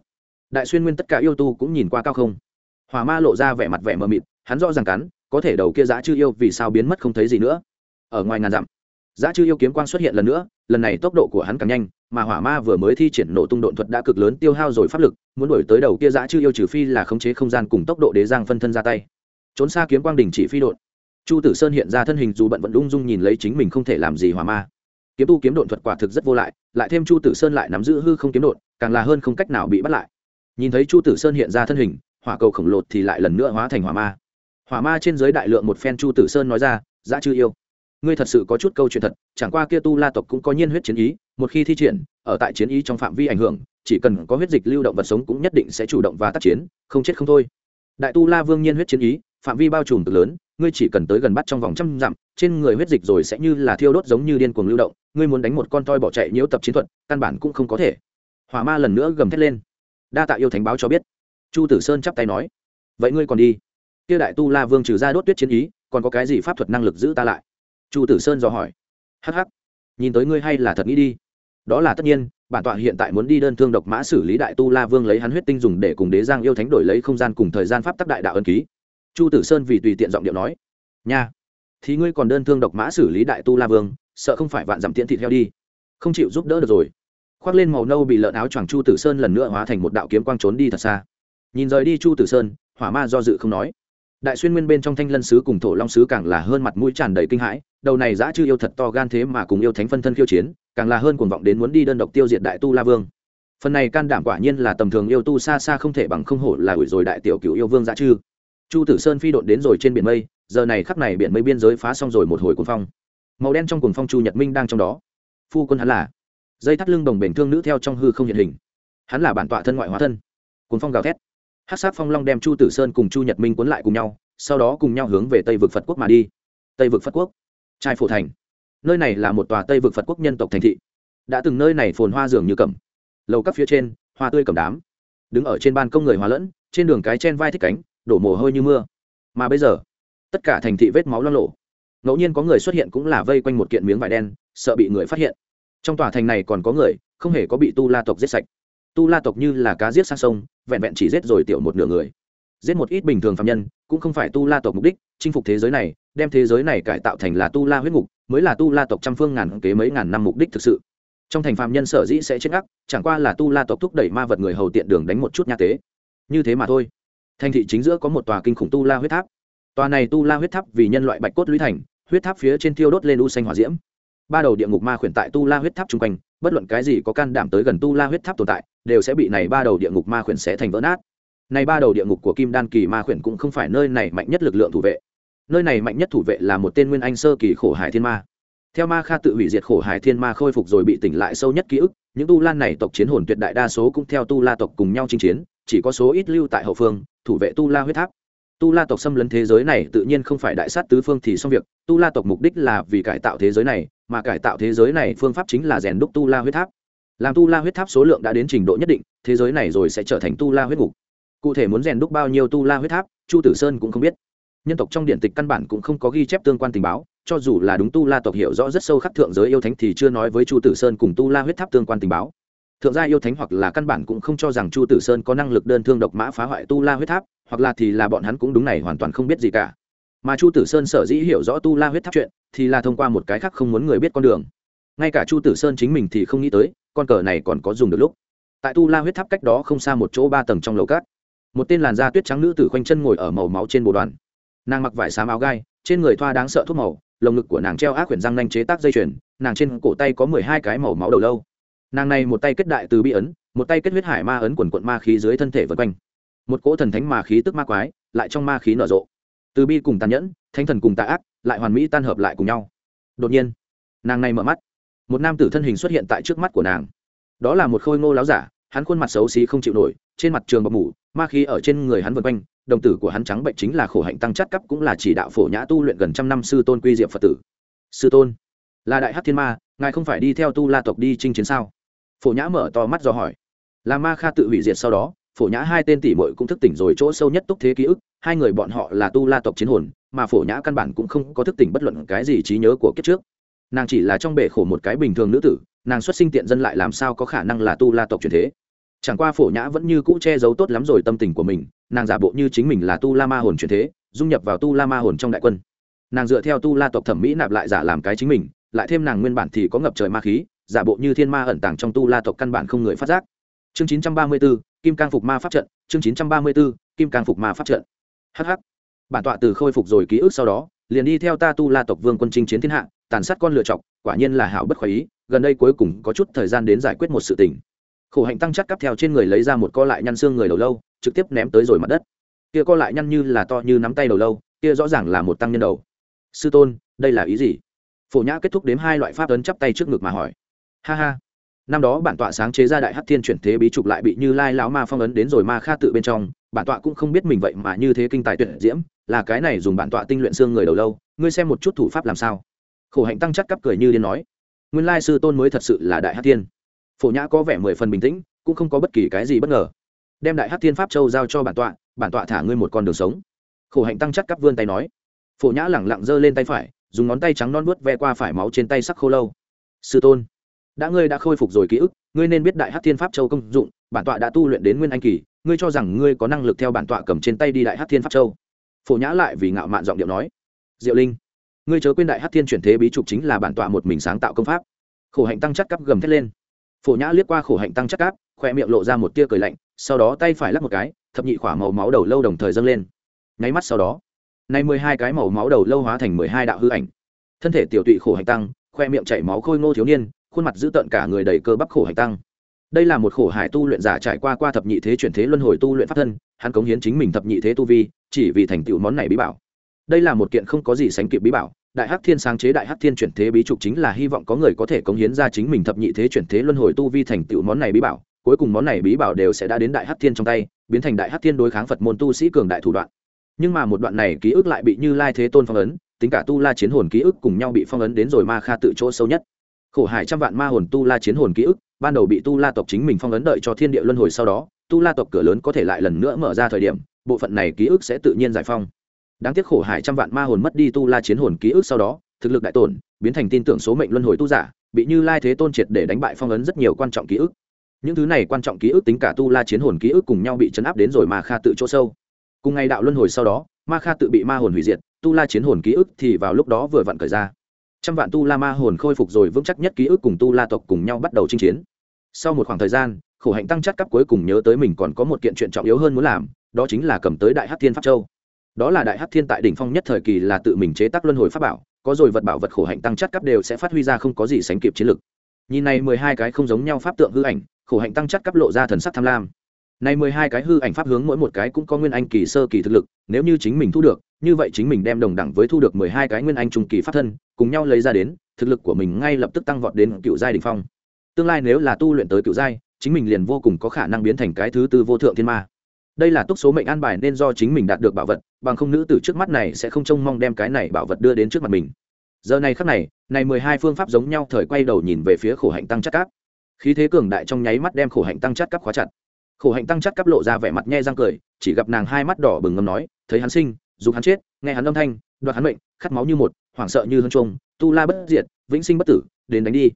Đại xuyên nguyên tất cả yêu tu cũng nhìn qua cao không. Hỏa ma lộ ra vẻ mặt vẻ mờ mịt, hắn rõ ràng cắn, có thể đầu kia giã chư yêu vì sao biến mất không thấy gì nữa. Ở ngoài ngàn dặm giã chư yêu kiếm quang xuất hiện lần nữa, lần này tốc độ của hắn càng nhanh, mà hỏa ma vừa mới thi triển nổ tung độn thuật đã cực lớn tiêu hao rồi pháp lực, muốn đổi tới đầu kia giã chư yêu trừ phi là khống chế không gian cùng tốc độ đế giang phân thân ra tay. Trốn xa kiếm quang đình chỉ phi độn chu tử sơn hiện ra thân hình dù bận vẫn ung dung nhìn lấy chính mình không thể làm gì hỏa ma. Kiếm tu kiếm độn thuật quả thực rất vô lại lại thêm chu tử sơn lại nắm giữ hư không kiếm độn, càng là hơn không cách nào bị bắt lại. Nhìn thấy chu tử sơn hiện ra thân hình, hỏa cầu khổng lồ thì lại lần nữa hóa thành hỏa ma. Hỏa ma trên giới đại lượng một phen chu tử sơn nói ra, dã chư yêu, ngươi thật sự có chút câu chuyện thật, chẳng qua kia tu la tộc cũng có nhiên huyết chiến ý, một khi thi triển, ở tại chiến ý trong phạm vi ảnh hưởng, chỉ cần có huyết dịch lưu động vật sống cũng nhất định sẽ chủ động và tác chiến, không chết không thôi. Đại tu la vương nhiên huyết chiến ý, phạm vi bao trùm cực lớn ngươi chỉ cần tới gần bắt trong vòng trăm dặm, trên người huyết dịch rồi sẽ như là thiêu đốt giống như điên cuồng lưu động, ngươi muốn đánh một con toi bỏ chạy nhiễu tập chiến thuật, căn bản cũng không có thể. Hỏa ma lần nữa gầm thét lên. Đa tạ yêu thánh báo cho biết. Chu tử sơn chắp tay nói, vậy ngươi còn đi? Kia đại tu la vương trừ ra đốt tuyết chiến ý, còn có cái gì pháp thuật năng lực giữ ta lại? Chu tử sơn dò hỏi. Hh nhìn tới ngươi hay là thật nghĩ đi. Đó là tất nhiên, bản tọa hiện tại muốn đi đơn thương độc mã xử lý đại tu la vương lấy hắn huyết tinh dùng để cùng đế giang yêu thánh đổi lấy không gian cùng thời gian pháp tắc đại đạo ân ký chu tử sơn vì tùy tiện giọng điệu nói, nha, thì ngươi còn đơn thương độc mã xử lý đại tu la vương, sợ không phải vạn dặm tiễn thịt theo đi. Không chịu giúp đỡ được rồi. Khoác lên màu nâu bị lợn áo choàng chu tử sơn lần nữa hóa thành một đạo kiếm quang trốn đi thật xa. Nhìn rời đi chu tử sơn, hỏa ma do dự không nói. Đại xuyên nguyên bên trong thanh lân sứ cùng thổ long sứ càng là hơn mặt mũi tràn đầy kinh hãi, đầu này dã chư yêu thật to gan thế mà cùng yêu thánh phân thân khiêu chiến, càng là hơn cuồng vọng đến muốn đi đơn độc tiêu diệt đại tu la vương. Phần này can đảm quả nhiên là tầm thường yêu tu xa xa không thể bằng không hổ là ủi rồi đại tiểu cựu yêu vương dã chư chu tử sơn phi độn đến rồi trên biển mây, giờ này khắp này biển mây biên giới phá xong rồi một hồi cuồng phong. Màu đen trong cuồng phong chu nhật minh đang trong đó. Phu quân hắn là dây thắt lưng đồng bền thương nữ theo trong hư không hiện hình. Hắn là bản tọa thân ngoại hóa thân. Cuồng phong gào thét. Hát sát phong long đem chu tử sơn cùng chu nhật minh cuốn lại cùng nhau, sau đó cùng nhau hướng về tây vực phật quốc mà đi. Tây vực phật quốc. Trai phổ thành. Nơi này là một tòa tây vực phật quốc nhân tộc thành thị. Đã từng nơi này phồn hoa dường như cẩm. Lầu các phía trên, hoa tươi cầm đám. Đứng ở trên ban công người hòa lẫn, trên đường cái chen vai thích cánh đổ mồ hôi như mưa. Mà bây giờ, tất cả thành thị vết máu lo lộ. Ngẫu nhiên có người xuất hiện cũng là vây quanh một kiện miếng vải đen, sợ bị người phát hiện. Trong tòa thành này còn có người, không hề có bị tu la tộc giết sạch. Tu la tộc như là cá giết sang sông, vẹn vẹn chỉ giết rồi tiểu một nửa người. Giết một ít bình thường phạm nhân, cũng không phải tu la tộc mục đích, chinh phục thế giới này, đem thế giới này cải tạo thành là tu la huyết ngục, mới là tu la tộc trăm phương ngàn kế mấy ngàn năm mục đích thực sự. Trong thành phạm nhân sở dĩ sẽ chết ngắc, chẳng qua là tu la tộc thúc đẩy ma vật người hầu tiện đường đánh một chút nha tế. Như thế mà thôi thành thị chính giữa có một tòa kinh khủng tu la huyết tháp. Tòa này tu la huyết tháp vì nhân loại bạch cốt lũy thành, huyết tháp phía trên thiêu đốt lên u xanh hỏa diễm. Ba đầu địa ngục ma khuyển tại tu la huyết tháp chung quanh, bất luận cái gì có can đảm tới gần tu la huyết tháp tồn tại, đều sẽ bị này ba đầu địa ngục ma khuyển sẽ thành vỡ nát. Này ba đầu địa ngục của kim đan kỳ ma khuyển cũng không phải nơi này mạnh nhất lực lượng thủ vệ. Nơi này mạnh nhất thủ vệ là một tên nguyên anh sơ kỳ khổ hải thiên ma. Theo ma kha tự hủy diệt khổ hải thiên ma khôi phục rồi bị tỉnh lại sâu nhất ký ức, những tu lan này tộc chiến hồn tuyệt đại đa số cũng theo tu la tộc cùng nhau chinh chiến chỉ có số ít lưu tại hậu phương, thủ vệ tu la huyết tháp. Tu la tộc xâm lấn thế giới này tự nhiên không phải đại sát tứ phương thì xong việc, tu la tộc mục đích là vì cải tạo thế giới này, mà cải tạo thế giới này phương pháp chính là rèn đúc tu la huyết tháp. Làm tu la huyết tháp số lượng đã đến trình độ nhất định, thế giới này rồi sẽ trở thành tu la huyết ngục. Cụ thể muốn rèn đúc bao nhiêu tu la huyết tháp, chu tử sơn cũng không biết. Nhân tộc trong điện tịch căn bản cũng không có ghi chép tương quan tình báo, cho dù là đúng tu la tộc hiểu rõ rất sâu khắc thượng giới yêu thánh thì chưa nói với chu tử sơn cùng tu la huyết tháp tương quan tình báo thượng gia yêu thánh hoặc là căn bản cũng không cho rằng chu tử sơn có năng lực đơn thương độc mã phá hoại tu la huyết tháp, hoặc là thì là bọn hắn cũng đúng này hoàn toàn không biết gì cả. Mà chu tử sơn sở dĩ hiểu rõ tu la huyết tháp chuyện, thì là thông qua một cái khác không muốn người biết con đường. Ngay cả chu tử sơn chính mình thì không nghĩ tới, con cờ này còn có dùng được lúc. Tại tu la huyết tháp cách đó không xa một chỗ ba tầng trong lầu cát, một tên làn da tuyết trắng nữ tử khoanh chân ngồi ở màu máu trên bồ đoàn. Nàng mặc vải xám áo gai, trên người thoa đáng sợ thuốc màu, lồng ngực của nàng treo ác quyển răng nanh chế tác dây chuyền, nàng trên cổ tay có mười hai cái màu máu đầu lâu nàng này một tay kết đại từ bi ấn, một tay kết huyết hải ma ấn quần quận ma khí dưới thân thể vân quanh. Một cỗ thần thánh ma khí tức ma quái, lại trong ma khí nở rộ. Từ bi cùng tàn nhẫn, thánh thần cùng tạ ác, lại hoàn mỹ tan hợp lại cùng nhau. Đột nhiên, nàng này mở mắt. Một nam tử thân hình xuất hiện tại trước mắt của nàng. Đó là một khôi ngô láo giả, hắn khuôn mặt xấu xí không chịu nổi, trên mặt trường bọc mủ, ma khí ở trên người hắn vân quanh, đồng tử của hắn trắng bệnh chính là khổ hạnh tăng chất cấp cũng là chỉ đạo phổ nhã tu luyện gần trăm năm sư tôn quy diệm phật tử. Sư tôn là đại hát thiên ma, ngài không phải đi theo tu la tộc đi chinh chiến sao? Phổ nhã mở to mắt do hỏi. Là ma kha tự hủy diệt sau đó, phổ nhã hai tên tỷ mội cũng thức tỉnh rồi chỗ sâu nhất túc thế ký ức, hai người bọn họ là tu la tộc chiến hồn, mà phổ nhã căn bản cũng không có thức tỉnh bất luận cái gì trí nhớ của kiếp trước. Nàng chỉ là trong bể khổ một cái bình thường nữ tử, nàng xuất sinh tiện dân lại làm sao có khả năng là tu la tộc truyền thế? Chẳng qua phổ nhã vẫn như cũ che giấu tốt lắm rồi tâm tình của mình, nàng giả bộ như chính mình là tu la ma hồn truyền thế, dung nhập vào tu la ma hồn trong đại quân. Nàng dựa theo tu la tộc thẩm mỹ nạp lại giả làm cái chính mình lại thêm nàng nguyên bản thì có ngập trời ma khí giả bộ như thiên ma ẩn tàng trong tu la tộc căn bản không người phát giác. Chương 934, kim cang phục ma pháp trận chương 934, kim cang phục ma pháp trận. Hh bản tọa từ khôi phục rồi ký ức sau đó liền đi theo ta tu la tộc vương quân chinh chiến thiên hạ tàn sát con lựa chọc quả nhiên là hảo bất khoái ý gần đây cuối cùng có chút thời gian đến giải quyết một sự tình. Khổ hạnh tăng chắc cắp theo trên người lấy ra một co lại nhăn xương người đầu lâu trực tiếp ném tới rồi mặt đất. Kia co lại nhăn như là to như nắm tay đầu lâu kia rõ ràng là một tăng nhân đầu. Sư tôn đây là ý gì? Phổ nhã kết thúc đếm hai loại pháp ấn chắp tay trước ngực mà hỏi. Ha ha. Năm đó bản tọa sáng chế ra đại hát thiên chuyển thế bí trục lại bị như lai lão ma phong ấn đến rồi ma kha tự bên trong, bản tọa cũng không biết mình vậy mà như thế kinh tài tuyệt diễm, là cái này dùng bản tọa tinh luyện xương người đầu lâu, ngươi xem một chút thủ pháp làm sao. Khổ hạnh tăng chắc cắp cười như điên nói. Nguyên lai sư tôn mới thật sự là đại hát thiên. Phổ nhã có vẻ mười phần bình tĩnh, cũng không có bất kỳ cái gì bất ngờ. Đem đại hát thiên pháp châu giao cho bản tọa bản tọa thả ngươi một con đường sống. Khổ hạnh tăng chắc cắp vươn tay nói. Phổ nhã lẳng lặng giơ lên tay phải dùng ngón tay trắng non vuốt ve qua phải máu trên tay sắc khô lâu. Sư tôn, đã ngươi đã khôi phục rồi ký ức, ngươi nên biết đại hát thiên pháp châu công dụng, bản tọa đã tu luyện đến nguyên anh kỳ, ngươi cho rằng ngươi có năng lực theo bản tọa cầm trên tay đi đại hát thiên pháp châu. Phổ nhã lại vì ngạo mạn giọng điệu nói, diệu linh, ngươi chớ quên đại hát thiên chuyển thế bí trục chính là bản tọa một mình sáng tạo công pháp. Khổ hạnh tăng chắc cắp gầm thét lên. Phổ nhã liếc qua khổ hạnh tăng chắc cáp khoe miệng lộ ra một tia cười lạnh, sau đó tay phải lắc một cái, thập nhị khỏa màu máu đầu lâu đồng thời dâng lên. Nháy mắt sau đó nay mười hai cái màu máu đầu lâu hóa thành mười hai đạo hư ảnh. Thân thể tiểu tụy khổ hạnh tăng, khoe miệng chảy máu khôi ngô thiếu niên, khuôn mặt dữ tợn cả người đầy cơ bắp khổ hạnh tăng. Đây là một khổ hải tu luyện giả trải qua qua thập nhị thế chuyển thế luân hồi tu luyện pháp thân, hắn cống hiến chính mình thập nhị thế tu vi, chỉ vì thành tựu món này bí bảo. Đây là một kiện không có gì sánh kịp bí bảo, đại hắc thiên sáng chế đại hắc thiên chuyển thế bí trục chính là hy vọng có người có thể cống hiến ra chính mình thập nhị thế chuyển thế luân hồi tu vi thành tựu món này bí bảo, cuối cùng món này bí bảo đều sẽ đã đến đại hắc thiên trong tay, biến thành đại hắc thiên đối kháng phật môn tu sĩ cường đại thủ đoạn nhưng mà một đoạn này ký ức lại bị như lai thế tôn phong ấn, tính cả tu la chiến hồn ký ức cùng nhau bị phong ấn đến rồi ma kha tự chỗ sâu nhất. Khổ hải trăm vạn ma hồn tu la chiến hồn ký ức, ban đầu bị tu la tộc chính mình phong ấn đợi cho thiên địa luân hồi sau đó, tu la tộc cửa lớn có thể lại lần nữa mở ra thời điểm, bộ phận này ký ức sẽ tự nhiên giải phong đáng tiếc khổ hải trăm vạn ma hồn mất đi tu la chiến hồn ký ức sau đó, thực lực đại tổn, biến thành tin tưởng số mệnh luân hồi tu giả, bị như lai thế tôn triệt để đánh bại phong ấn rất nhiều quan trọng ký ức. Những thứ này quan trọng ký ức tính cả tu la chiến hồn ký ức cùng nhau bị chấn áp đến rồi mà kha tự chỗ sâu cùng ngày đạo luân hồi sau đó, ma kha tự bị ma hồn hủy diệt, tu la chiến hồn ký ức thì vào lúc đó vừa vặn khởi ra. Trăm vạn tu la ma hồn khôi phục rồi vững chắc nhất ký ức cùng tu la tộc cùng nhau bắt đầu chinh chiến. Sau một khoảng thời gian, khổ hạnh tăng chắc cấp cuối cùng nhớ tới mình còn có một kiện chuyện trọng yếu hơn muốn làm, đó chính là cầm tới đại hát thiên pháp châu. Đó là đại hắc thiên tại đỉnh phong nhất thời kỳ là tự mình chế tác luân hồi pháp bảo, có rồi vật bảo vật khổ hạnh tăng chất cấp đều sẽ phát huy ra không có gì sánh kịp chiến lực. Nhìn này mười hai cái không giống nhau pháp tượng hư ảnh, khổ hạnh tăng chất cấp lộ ra thần sắc tham lam này mười hai cái hư ảnh pháp hướng mỗi một cái cũng có nguyên anh kỳ sơ kỳ thực lực, nếu như chính mình thu được, như vậy chính mình đem đồng đẳng với thu được mười hai cái nguyên anh trung kỳ pháp thân, cùng nhau lấy ra đến, thực lực của mình ngay lập tức tăng vọt đến cựu giai đỉnh phong. Tương lai nếu là tu luyện tới cựu giai, chính mình liền vô cùng có khả năng biến thành cái thứ tư vô thượng thiên ma. Đây là túc số mệnh an bài nên do chính mình đạt được bảo vật, bằng không nữ tử trước mắt này sẽ không trông mong đem cái này bảo vật đưa đến trước mặt mình. Giờ này khắc này này mười hai phương pháp giống nhau thời quay đầu nhìn về phía khổ hạnh tăng chắc cáp. Khí thế cường đại trong nháy mắt đem khổ hạnh tăng chắc cáp khóa chặt khổ hạnh tăng chắc cắp lộ ra vẻ mặt nhe răng cười, chỉ gặp nàng hai mắt đỏ bừng ngâm nói, thấy hắn sinh dù hắn chết, nghe hắn âm thanh, đoạt hắn mệnh, khát máu như một, hoảng sợ như hơn trông tu la bất diệt, vĩnh sinh bất tử, đến đánh đi.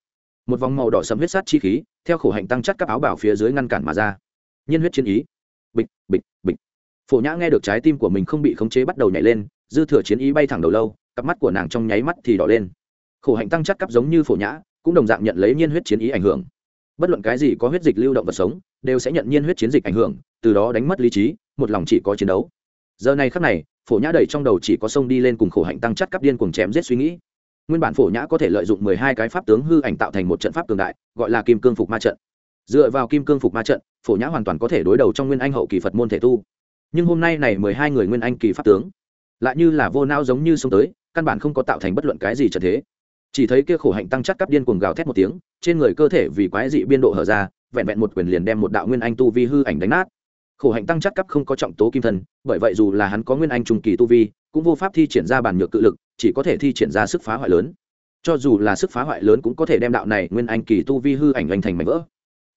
Một vòng màu đỏ sầm huyết sát chi khí, theo khổ hạnh tăng chắc các áo bảo phía dưới ngăn cản mà ra. Nhiên huyết chiến ý. Bịch bịch bịch. Phổ nhã nghe được trái tim của mình không bị khống chế bắt đầu nhảy lên, dư thừa chiến ý bay thẳng đầu lâu, cặp mắt của nàng trong nháy mắt thì đỏ lên. Khổ hạnh tăng chắc cắp giống như phổ nhã, cũng đồng dạng nhận lấy nhiên huyết chiến ý ảnh hưởng. Bất luận cái gì có huyết dịch lưu động vật sống đều sẽ nhận nhiên huyết chiến dịch ảnh hưởng, từ đó đánh mất lý trí, một lòng chỉ có chiến đấu. Giờ này khắc này, phổ nhã đầy trong đầu chỉ có sông đi lên cùng khổ hạnh tăng chắt cắp điên cùng chém giết suy nghĩ. Nguyên bản phổ nhã có thể lợi dụng mười hai cái pháp tướng hư ảnh tạo thành một trận pháp cường đại, gọi là kim cương phục ma trận. Dựa vào kim cương phục ma trận, phổ nhã hoàn toàn có thể đối đầu trong nguyên anh hậu kỳ phật môn thể tu. Nhưng hôm nay này mười hai người nguyên anh kỳ pháp tướng, lại như là vô nao giống như sông tới, căn bản không có tạo thành bất luận cái gì trận thế. Chỉ thấy kia khổ hạnh tăng chắc cắp điên cuồng gào thét một tiếng, trên người cơ thể vì quái dị biên độ hở ra vẹn vẹn một quyền liền đem một đạo nguyên anh tu vi hư ảnh đánh nát. Khổ hạnh tăng chắc cấp không có trọng tố kim thân, bởi vậy dù là hắn có nguyên anh trung kỳ tu vi, cũng vô pháp thi triển ra bản nhược cự lực, chỉ có thể thi triển ra sức phá hoại lớn. Cho dù là sức phá hoại lớn cũng có thể đem đạo này nguyên anh kỳ tu vi hư ảnh anh thành mảnh vỡ.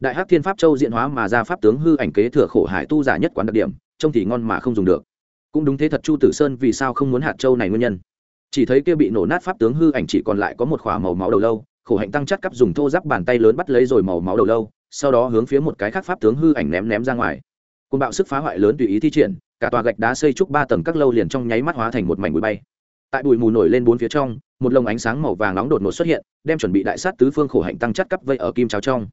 Đại hắc thiên pháp châu diện hóa mà ra pháp tướng hư ảnh kế thừa khổ hải tu giả nhất quán đặc điểm, trông thì ngon mà không dùng được. Cũng đúng thế thật chu tử sơn vì sao không muốn hạt châu này nguyên nhân. Chỉ thấy kia bị nổ nát pháp tướng hư ảnh chỉ còn lại có một khỏa màu máu đầu lâu, khổ hạnh tăng chắc cắp dùng thô giáp bàn tay lớn bắt lấy rồi màu máu đầu lâu sau đó hướng phía một cái khác pháp tướng hư ảnh ném ném ra ngoài. Côn bạo sức phá hoại lớn tùy ý thi triển cả tòa gạch đá xây trúc ba tầng các lâu liền trong nháy mắt hóa thành một mảnh bụi bay. Tại bụi mù nổi lên bốn phía trong một lồng ánh sáng màu vàng nóng đột ngột xuất hiện đem chuẩn bị đại sát tứ phương khổ hạnh tăng chất cắp vây ở kim cháo trong.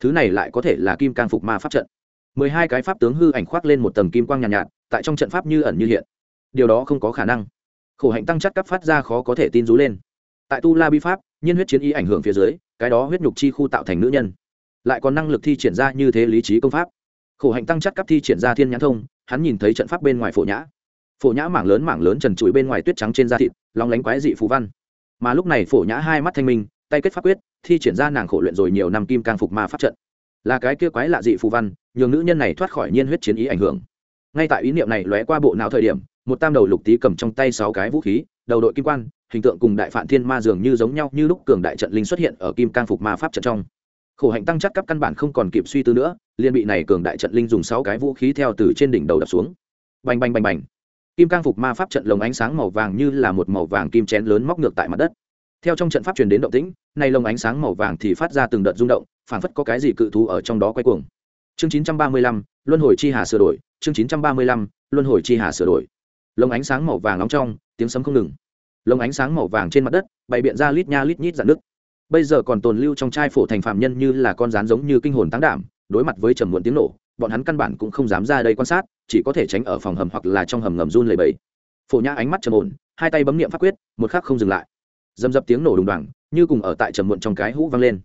Thứ này lại có thể là kim cang phục ma pháp trận. Mười hai cái pháp tướng hư ảnh khoác lên một tầng kim quang nhàn nhạt, nhạt tại trong trận pháp như ẩn như hiện. Điều đó không có khả năng. Khổ hạnh tăng chất cấp phát ra khó có thể tin rú lên. Tại tu la bi pháp nhiên huyết chiến y ảnh hưởng phía dưới cái đó huyết nhục chi khu tạo thành nữ nhân lại còn năng lực thi triển ra như thế lý trí công pháp. Khổ hạnh tăng chất cấp thi triển ra thiên nhãn thông, hắn nhìn thấy trận pháp bên ngoài phổ nhã. Phổ nhã mảng lớn mảng lớn trần trụi bên ngoài tuyết trắng trên da thịt lóng lánh quái dị phú văn. Mà lúc này phổ nhã hai mắt thanh minh, tay kết pháp quyết, thi triển ra nàng khổ luyện rồi nhiều năm kim càng phục ma pháp trận. Là cái kia quái lạ dị phù văn, nhường nữ nhân này thoát khỏi nhiên huyết chiến ý ảnh hưởng. Ngay tại ý niệm này lóe qua bộ não thời điểm, một tam đầu lục tý cầm trong tay sáu cái vũ khí, đầu đội kim quan, hình tượng cùng đại phản thiên ma dường như giống nhau như lúc cường đại trận linh xuất hiện ở kim cang phục ma pháp trận trong khổ hạnh tăng chắc cấp căn bản không còn kịp suy tư nữa liên bị này cường đại trận linh dùng sáu cái vũ khí theo từ trên đỉnh đầu đập xuống. Bành bành bành bành. Kim cang phục ma pháp trận lồng ánh sáng màu vàng như là một màu vàng kim chén lớn móc ngược tại mặt đất. Theo trong trận pháp truyền đến động tĩnh nay lồng ánh sáng màu vàng thì phát ra từng đợt rung động phản phất có cái gì cự thú ở trong đó quay cuồng. Chương 935, luân hồi chi hà sửa đổi. Chương 935, luân hồi chi hà sửa đổi. Lồng ánh sáng màu vàng nóng trong tiếng sấm không ngừng. Lồng ánh sáng màu vàng trên mặt đất bày biện ra lít nha lít nhít dạn nước bây giờ còn tồn lưu trong trai phổ thành phạm nhân như là con rán giống như kinh hồn táng đảm, đối mặt với trầm muộn tiếng nổ, bọn hắn căn bản cũng không dám ra đây quan sát, chỉ có thể tránh ở phòng hầm hoặc là trong hầm ngầm run lầy bẫy phổ nhã ánh mắt trầm ổn, hai tay bấm niệm pháp quyết, một khắc không dừng lại. Dầm dập tiếng nổ đùng đoàng, như cùng ở tại trầm muộn trong cái hũ vang lên.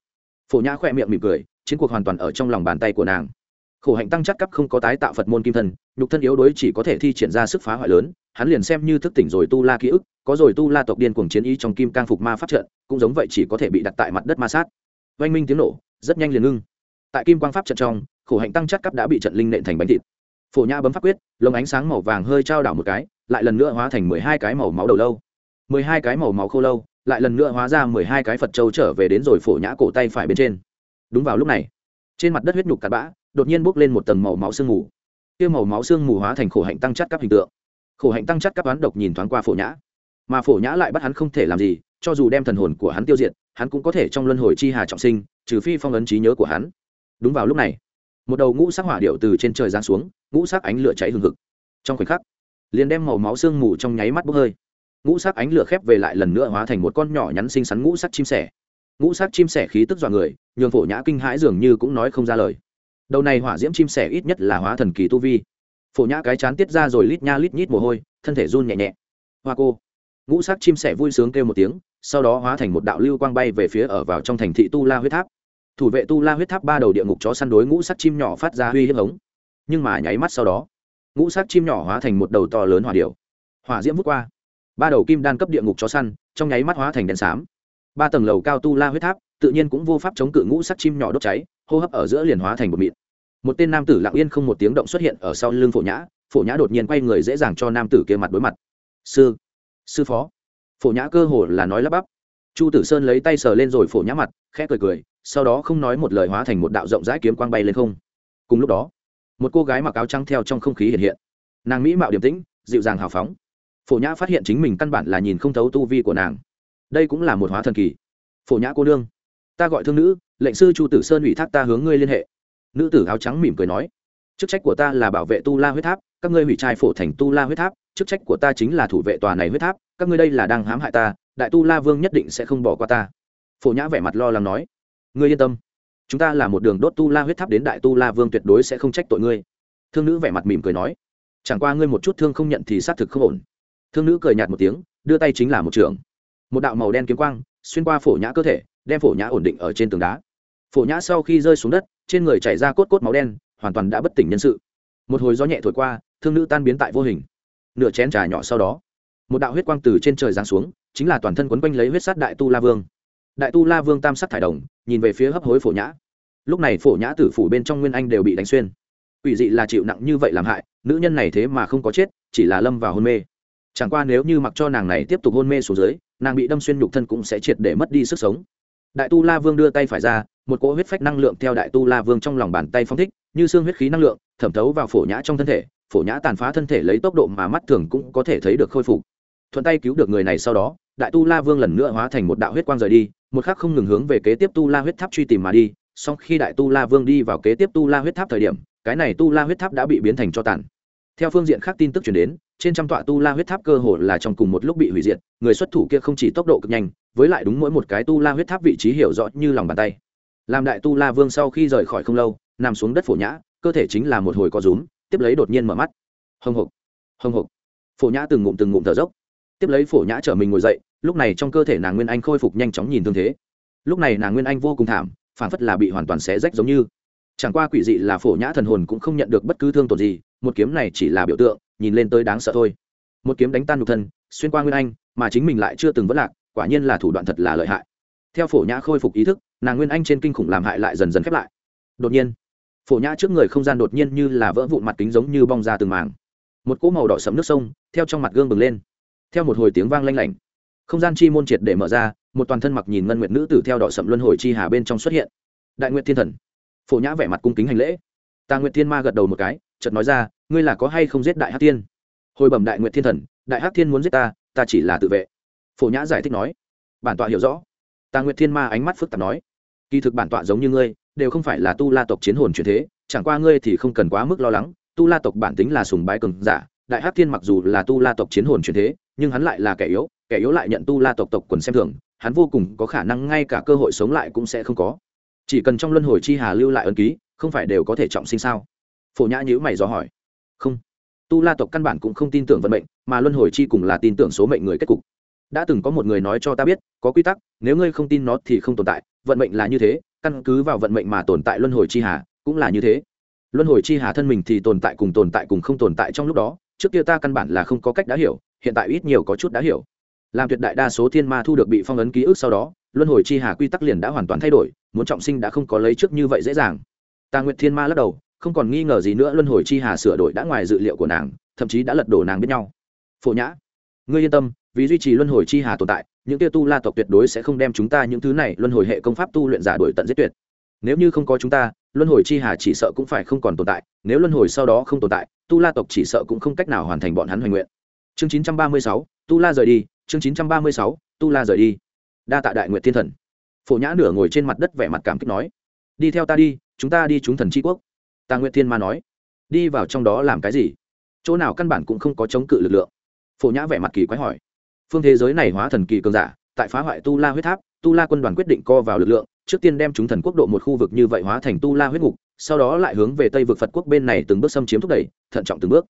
Phổ nhã khỏe miệng mỉm cười, chiến cuộc hoàn toàn ở trong lòng bàn tay của nàng. Khổ hạnh tăng chắc cấp không có tái tạo phật môn kim thân, nhục thân yếu đuối chỉ có thể thi triển ra sức phá hoại lớn, hắn liền xem như thức tỉnh rồi tu la ký ức có rồi tu la tộc điên cuồng chiến ý trong kim cang phục ma pháp trận, cũng giống vậy chỉ có thể bị đặt tại mặt đất ma sát. Oanh minh tiếng nổ, rất nhanh liền ngưng. Tại kim quang pháp trận trong, khổ hạnh tăng chắc cấp đã bị trận linh nện thành bánh thịt. Phổ nhã bấm pháp quyết lồng ánh sáng màu vàng hơi trao đảo một cái, lại lần nữa hóa thành mười hai cái màu máu đầu lâu. mười hai cái màu máu khô lâu, lại lần nữa hóa ra mười hai cái phật châu trở về đến rồi phổ nhã cổ tay phải bên trên. Đúng vào lúc này, trên mặt đất huyết nhục cặn bã, đột nhiên bốc lên một tầng màu máu sương mù. Kia màu máu sương mù hóa thành khổ hạnh tăng chất cấp hình tượng. Khổ hạnh tăng chất cấp toán độc nhìn thoáng qua phổ nhã mà phổ nhã lại bắt hắn không thể làm gì, cho dù đem thần hồn của hắn tiêu diệt, hắn cũng có thể trong luân hồi chi hà trọng sinh, trừ phi phong ấn trí nhớ của hắn. Đúng vào lúc này, một đầu ngũ sắc hỏa điệu từ trên trời giáng xuống, ngũ sắc ánh lửa cháy hừng hực. Trong khoảnh khắc, liền đem màu máu sương mù trong nháy mắt bốc hơi. Ngũ sắc ánh lửa khép về lại lần nữa hóa thành một con nhỏ nhắn xinh xắn ngũ sắc chim sẻ. Ngũ sắc chim sẻ khí tức dọa người, nhường phổ nhã kinh hãi dường như cũng nói không ra lời. Đầu này hỏa diễm chim sẻ ít nhất là hóa thần kỳ tu vi. Phổ nhã cái chán tiết ra rồi lít nha lít nhít mồ hôi, thân thể run nhẹ nhẹ. Hoa cô ngũ sắc chim sẻ vui sướng kêu một tiếng, sau đó hóa thành một đạo lưu quang bay về phía ở vào trong thành thị tu la huyết tháp. Thủ vệ tu la huyết tháp ba đầu địa ngục chó săn đối ngũ sắc chim nhỏ phát ra uy hiếp hống. Nhưng mà nháy mắt sau đó, ngũ sắc chim nhỏ hóa thành một đầu to lớn hỏa điệu hỏa diễm vút qua. Ba đầu kim đan cấp địa ngục chó săn, trong nháy mắt hóa thành đèn xám. Ba tầng lầu cao tu la huyết tháp, tự nhiên cũng vô pháp chống cự ngũ sắc chim nhỏ đốt cháy, hô hấp ở giữa liền hóa thành một mịn. Một tên nam tử lặng yên không một tiếng động xuất hiện ở sau lưng phổ nhã phổ nhã đột nhiên quay người dễ dàng cho nam tử kia mặt đối mặt. Sư sư phó. Phổ nhã cơ hồ là nói lắp bắp. Chu tử sơn lấy tay sờ lên rồi phổ nhã mặt, khẽ cười cười, sau đó không nói một lời hóa thành một đạo rộng rãi kiếm quang bay lên không. Cùng lúc đó, một cô gái mặc áo trắng theo trong không khí hiện hiện. Nàng mỹ mạo điềm tĩnh, dịu dàng hào phóng. Phổ nhã phát hiện chính mình căn bản là nhìn không thấu tu vi của nàng. Đây cũng là một hóa thần kỳ. Phổ nhã cô nương, ta gọi thương nữ, lệnh sư chu tử sơn ủy thác ta hướng ngươi liên hệ. Nữ tử áo trắng mỉm cười nói, chức trách của ta là bảo vệ tu la huyết tháp, các ngươi hủy trai phổ thành tu la huyết tháp chức trách của ta chính là thủ vệ tòa này huyết tháp, các ngươi đây là đang hãm hại ta, đại tu la vương nhất định sẽ không bỏ qua ta. Phổ nhã vẻ mặt lo lắng nói. Ngươi yên tâm, chúng ta là một đường đốt tu la huyết tháp đến đại tu la vương tuyệt đối sẽ không trách tội ngươi. Thương nữ vẻ mặt mỉm cười nói. Chẳng qua ngươi một chút thương không nhận thì xác thực không ổn. Thương nữ cười nhạt một tiếng, đưa tay chính là một trường. Một đạo màu đen kiếm quang xuyên qua phổ nhã cơ thể, đem phổ nhã ổn định ở trên tường đá. Phổ nhã sau khi rơi xuống đất, trên người chảy ra cốt cốt máu đen, hoàn toàn đã bất tỉnh nhân sự. Một hồi gió nhẹ thổi qua, thương nữ tan biến tại vô hình nửa chén trà nhỏ sau đó. Một đạo huyết quang từ trên trời giáng xuống, chính là toàn thân quấn quanh lấy huyết sát đại tu la vương. Đại tu la vương tam sắc thải đồng, nhìn về phía hấp hối phổ nhã. Lúc này phổ nhã tử phủ bên trong nguyên anh đều bị đánh xuyên. Ủy dị là chịu nặng như vậy làm hại, nữ nhân này thế mà không có chết, chỉ là lâm vào hôn mê. Chẳng qua nếu như mặc cho nàng này tiếp tục hôn mê xuống dưới, nàng bị đâm xuyên nhục thân cũng sẽ triệt để mất đi sức sống. Đại tu la vương đưa tay phải ra, một cỗ huyết phách năng lượng theo đại tu la vương trong lòng bàn tay phong thích, như xương huyết khí năng lượng, thẩm thấu vào phổ nhã trong thân thể phổ nhã tàn phá thân thể lấy tốc độ mà mắt thường cũng có thể thấy được khôi phục. Thuận tay cứu được người này sau đó, đại tu la vương lần nữa hóa thành một đạo huyết quang rời đi, một khắc không ngừng hướng về kế tiếp tu la huyết tháp truy tìm mà đi. Sau khi đại tu la vương đi vào kế tiếp tu la huyết tháp thời điểm, cái này tu la huyết tháp đã bị biến thành cho tàn. Theo phương diện khác tin tức chuyển đến, trên trăm tọa tu la huyết tháp cơ hồ là trong cùng một lúc bị hủy diệt, người xuất thủ kia không chỉ tốc độ cực nhanh, với lại đúng mỗi một cái tu la huyết tháp vị trí hiểu rõ như lòng bàn tay. Làm đại tu la vương sau khi rời khỏi không lâu, nằm xuống đất phổ nhã, cơ thể chính là một hồi có rúm tiếp lấy đột nhiên mở mắt. Hồng hộc hồng hộc. Phổ nhã từng ngụm từng ngụm thở dốc. Tiếp lấy phổ nhã trở mình ngồi dậy, lúc này trong cơ thể nàng nguyên anh khôi phục nhanh chóng nhìn thương thế. Lúc này nàng nguyên anh vô cùng thảm phản phất là bị hoàn toàn xé rách giống như. Chẳng qua quỷ dị là phổ nhã thần hồn cũng không nhận được bất cứ thương tổn gì, một kiếm này chỉ là biểu tượng, nhìn lên tới đáng sợ thôi. Một kiếm đánh tan nhục thân, xuyên qua nguyên anh, mà chính mình lại chưa từng vất lạc, quả nhiên là thủ đoạn thật là lợi hại. Theo phổ nhã khôi phục ý thức, nàng nguyên anh trên kinh khủng làm hại lại dần dần khép lại. Đột nhiên phổ nhã trước người không gian đột nhiên như là vỡ vụn mặt kính giống như bong ra từng màng một cỗ màu đỏ sẫm nước sông, theo trong mặt gương bừng lên. Theo một hồi tiếng vang lanh lảnh, không gian chi môn triệt để mở ra, một toàn thân mặc nhìn ngân nguyệt nữ tử theo đỏ sẫm luân hồi chi hà bên trong xuất hiện. Đại nguyệt thiên thần. Phổ nhã vẻ mặt cung kính hành lễ. Tà nguyệt thiên ma gật đầu một cái, chợt nói ra, ngươi là có hay không giết đại hắc thiên? Hồi bẩm đại nguyệt thiên thần, đại hắc thiên muốn giết ta ta chỉ là tự vệ. Phổ nhã giải thích nói. Bản tọa hiểu rõ. Tà nguyệt thiên ma ánh mắt phức tạp nói. Kỳ thực bản tọa giống như ngươi đều không phải là tu la tộc chiến hồn truyền thế, chẳng qua ngươi thì không cần quá mức lo lắng, tu la tộc bản tính là sùng bái cường giả, đại hắc thiên mặc dù là tu la tộc chiến hồn truyền thế, nhưng hắn lại là kẻ yếu kẻ yếu lại nhận tu la tộc tộc quần xem thường, hắn vô cùng có khả năng ngay cả cơ hội sống lại cũng sẽ không có. Chỉ cần trong luân hồi chi hà lưu lại ấn ký, không phải đều có thể trọng sinh sao? Phổ nhã nhữ mày dò hỏi. Không. Tu la tộc căn bản cũng không tin tưởng vận mệnh, mà luân hồi chi cùng là tin tưởng số mệnh người kết cục. Đã từng có một người nói cho ta biết, có quy tắc, nếu ngươi không tin nó thì không tồn tại vận mệnh là như thế, căn cứ vào vận mệnh mà tồn tại luân hồi chi hà, cũng là như thế. Luân hồi chi hà thân mình thì tồn tại cùng tồn tại cùng không tồn tại trong lúc đó, trước kia ta căn bản là không có cách đã hiểu, hiện tại ít nhiều có chút đã hiểu. Làm tuyệt đại đa số thiên ma thu được bị phong ấn ký ức sau đó, luân hồi chi hà quy tắc liền đã hoàn toàn thay đổi, muốn trọng sinh đã không có lấy trước như vậy dễ dàng. Ta nguyệt thiên ma lắc đầu, không còn nghi ngờ gì nữa luân hồi chi hà sửa đổi đã ngoài dự liệu của nàng, thậm chí đã lật đổ nàng biết nhau. Phổ nhã, ngươi yên tâm, vì duy trì luân hồi chi hà tồn tại những kia tu la tộc tuyệt đối sẽ không đem chúng ta những thứ này luân hồi hệ công pháp tu luyện giả đổi tận giết tuyệt. Nếu như không có chúng ta luân hồi chi hà chỉ sợ cũng phải không còn tồn tại nếu luân hồi sau đó không tồn tại tu la tộc chỉ sợ cũng không cách nào hoàn thành bọn hắn hoành nguyện. Chương 936, tu la rời đi chương 936, tu la rời đi. Đa tạ đại nguyệt thiên thần. Phổ nhã nửa ngồi trên mặt đất vẻ mặt cảm kích nói đi theo ta đi chúng ta đi chúng thần tri quốc. Tà nguyệt thiên ma nói đi vào trong đó làm cái gì? Chỗ nào căn bản cũng không có chống cự lực lượng. Phổ nhã vẻ mặt kỳ quái hỏi phương thế giới này hóa thần kỳ cường giả, tại phá hoại tu la huyết tháp, tu la quân đoàn quyết định co vào lực lượng, trước tiên đem chúng thần quốc độ một khu vực như vậy hóa thành tu la huyết ngục, sau đó lại hướng về tây vực phật quốc bên này từng bước xâm chiếm thúc đẩy, thận trọng từng bước.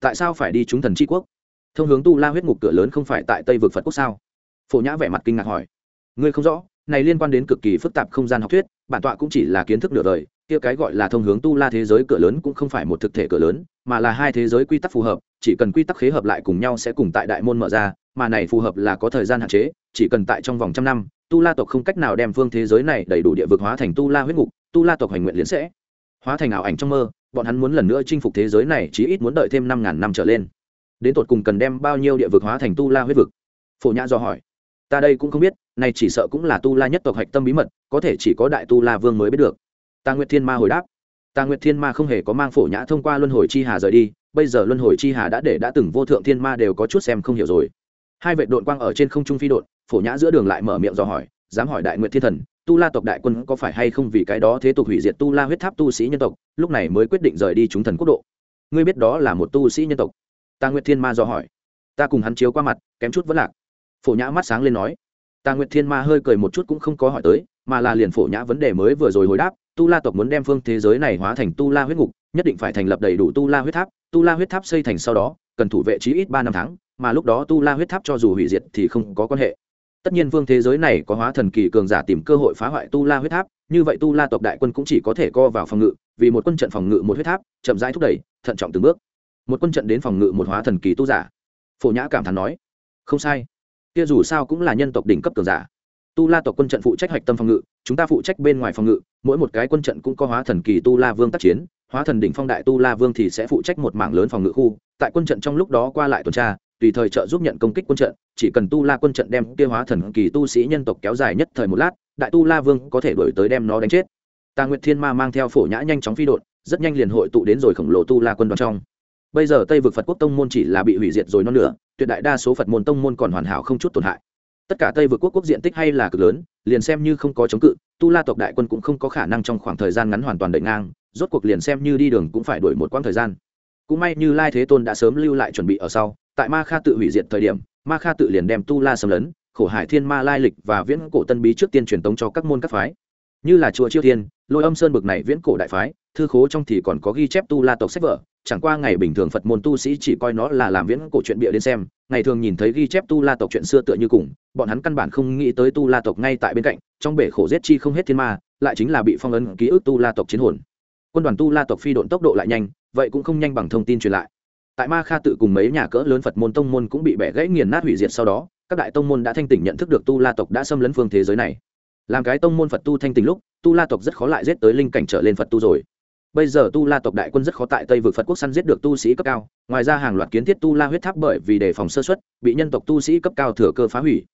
Tại sao phải đi chúng thần tri quốc? Thông hướng tu la huyết ngục cửa lớn không phải tại tây vực phật quốc sao? Phổ nhã vẻ mặt kinh ngạc hỏi. Ngươi không rõ, này liên quan đến cực kỳ phức tạp không gian học thuyết, bản tọa cũng chỉ là kiến thức nửa đời kia cái gọi là thông hướng tu la thế giới cửa lớn cũng không phải một thực thể cửa lớn, mà là hai thế giới quy tắc phù hợp, chỉ cần quy tắc khế hợp lại cùng nhau sẽ cùng tại đại môn mở ra, mà này phù hợp là có thời gian hạn chế, chỉ cần tại trong vòng trăm năm, tu la tộc không cách nào đem phương thế giới này đầy đủ địa vực hóa thành tu la huyết ngục, tu la tộc hành nguyện liễn sẽ hóa thành ảo ảnh trong mơ, bọn hắn muốn lần nữa chinh phục thế giới này chỉ ít muốn đợi thêm năm ngàn năm trở lên. Đến tột cùng cần đem bao nhiêu địa vực hóa thành tu la huyết vực? Phổ nhã do hỏi. Ta đây cũng không biết này chỉ sợ cũng là tu la nhất tộc hạch tâm bí mật, có thể chỉ có đại tu la vương mới biết được tà nguyệt thiên ma hồi đáp. Tà nguyệt thiên ma không hề có mang phổ nhã thông qua luân hồi chi hà rời đi, bây giờ luân hồi chi hà đã để đã từng vô thượng thiên ma đều có chút xem không hiểu rồi. Hai vệ đội quang ở trên không trung phi đội, phổ nhã giữa đường lại mở miệng dò hỏi, dám hỏi đại nguyệt thiên thần, tu la tộc đại quân có phải hay không vì cái đó thế tục hủy diệt tu la huyết tháp tu sĩ nhân tộc, lúc này mới quyết định rời đi chúng thần quốc độ? Ngươi biết đó là một tu sĩ nhân tộc. Ta nguyệt thiên ma dò hỏi. Ta cùng hắn chiếu qua mặt, kém chút vẫn lạc. Phổ nhã mắt sáng lên nói. Ta nguyệt thiên ma hơi cười một chút cũng không có hỏi tới, mà là liền phổ nhã vấn đề mới vừa rồi hồi đáp tu la tộc muốn đem phương thế giới này hóa thành tu la huyết ngục, nhất định phải thành lập đầy đủ tu la huyết tháp, tu la huyết tháp xây thành sau đó, cần thủ vệ chí ít ba năm tháng, mà lúc đó tu la huyết tháp cho dù hủy diệt thì không có quan hệ. Tất nhiên phương thế giới này có hóa thần kỳ cường giả tìm cơ hội phá hoại tu la huyết tháp, như vậy tu la tộc đại quân cũng chỉ có thể co vào phòng ngự, vì một quân trận phòng ngự một huyết tháp, chậm rãi thúc đẩy, thận trọng từng bước. Một quân trận đến phòng ngự một hóa thần kỳ tu giả. Phổ nhã cảm thán nói, không sai. Kia dù sao cũng là nhân tộc đỉnh cấp cường giả tu la tộc quân trận phụ trách hạch tâm phòng ngự, chúng ta phụ trách bên ngoài phòng ngự, mỗi một cái quân trận cũng có hóa thần kỳ tu la vương tác chiến, hóa thần đỉnh phong đại tu la vương thì sẽ phụ trách một mảng lớn phòng ngự khu, tại quân trận trong lúc đó qua lại tuần tra, tùy thời trợ giúp nhận công kích quân trận, chỉ cần tu la quân trận đem kia hóa thần kỳ tu sĩ nhân tộc kéo dài nhất thời một lát, đại tu la vương có thể đổi tới đem nó đánh chết. Tà nguyệt thiên ma mang theo phổ nhã nhanh chóng phi đột, rất nhanh liền hội tụ đến rồi khổng lồ tu la quân đoàn trong. Bây giờ tây vực phật quốc tông môn chỉ là bị hủy diệt rồi non lửa tuyệt đại đa số phật môn tông môn còn hoàn hảo không chút tổn hại tất cả tây vực quốc quốc diện tích hay là cực lớn, liền xem như không có chống cự, tu la tộc đại quân cũng không có khả năng trong khoảng thời gian ngắn hoàn toàn đợi ngang, rốt cuộc liền xem như đi đường cũng phải đổi một quãng thời gian. Cũng may như lai thế tôn đã sớm lưu lại chuẩn bị ở sau, tại ma kha tự hủy diệt thời điểm, ma kha tự liền đem tu la xâm lấn, khổ hải thiên ma lai lịch và viễn cổ tân bí trước tiên truyền tống cho các môn các phái. Như là chùa chiêu thiên, lôi âm sơn bực này viễn cổ đại phái, thư khố trong thì còn có ghi chép tu la tộc sách vở chẳng qua ngày bình thường phật môn tu sĩ chỉ coi nó là làm viễn cổ chuyện bịa đến xem, ngày thường nhìn thấy ghi chép tu la tộc chuyện xưa tựa như cùng, bọn hắn căn bản không nghĩ tới tu la tộc ngay tại bên cạnh, trong bể khổ giết chi không hết thiên ma, lại chính là bị phong ấn ký ức tu la tộc chiến hồn. Quân đoàn tu la tộc phi độn tốc độ lại nhanh, vậy cũng không nhanh bằng thông tin truyền lại. Tại ma kha tự cùng mấy nhà cỡ lớn phật môn tông môn cũng bị bẻ gãy nghiền nát hủy diệt sau đó, các đại tông môn đã thanh tỉnh nhận thức được tu la tộc đã xâm lấn phương thế giới này. Làm cái tông môn phật tu thanh tỉnh lúc, tu la tộc rất khó lại giết tới linh cảnh trở lên phật tu rồi bây giờ tu la tộc đại quân rất khó tại tây vực phật quốc săn giết được tu sĩ cấp cao. Ngoài ra hàng loạt kiến thiết tu la huyết tháp bởi vì đề phòng sơ xuất bị nhân tộc tu sĩ cấp cao thừa cơ phá hủy.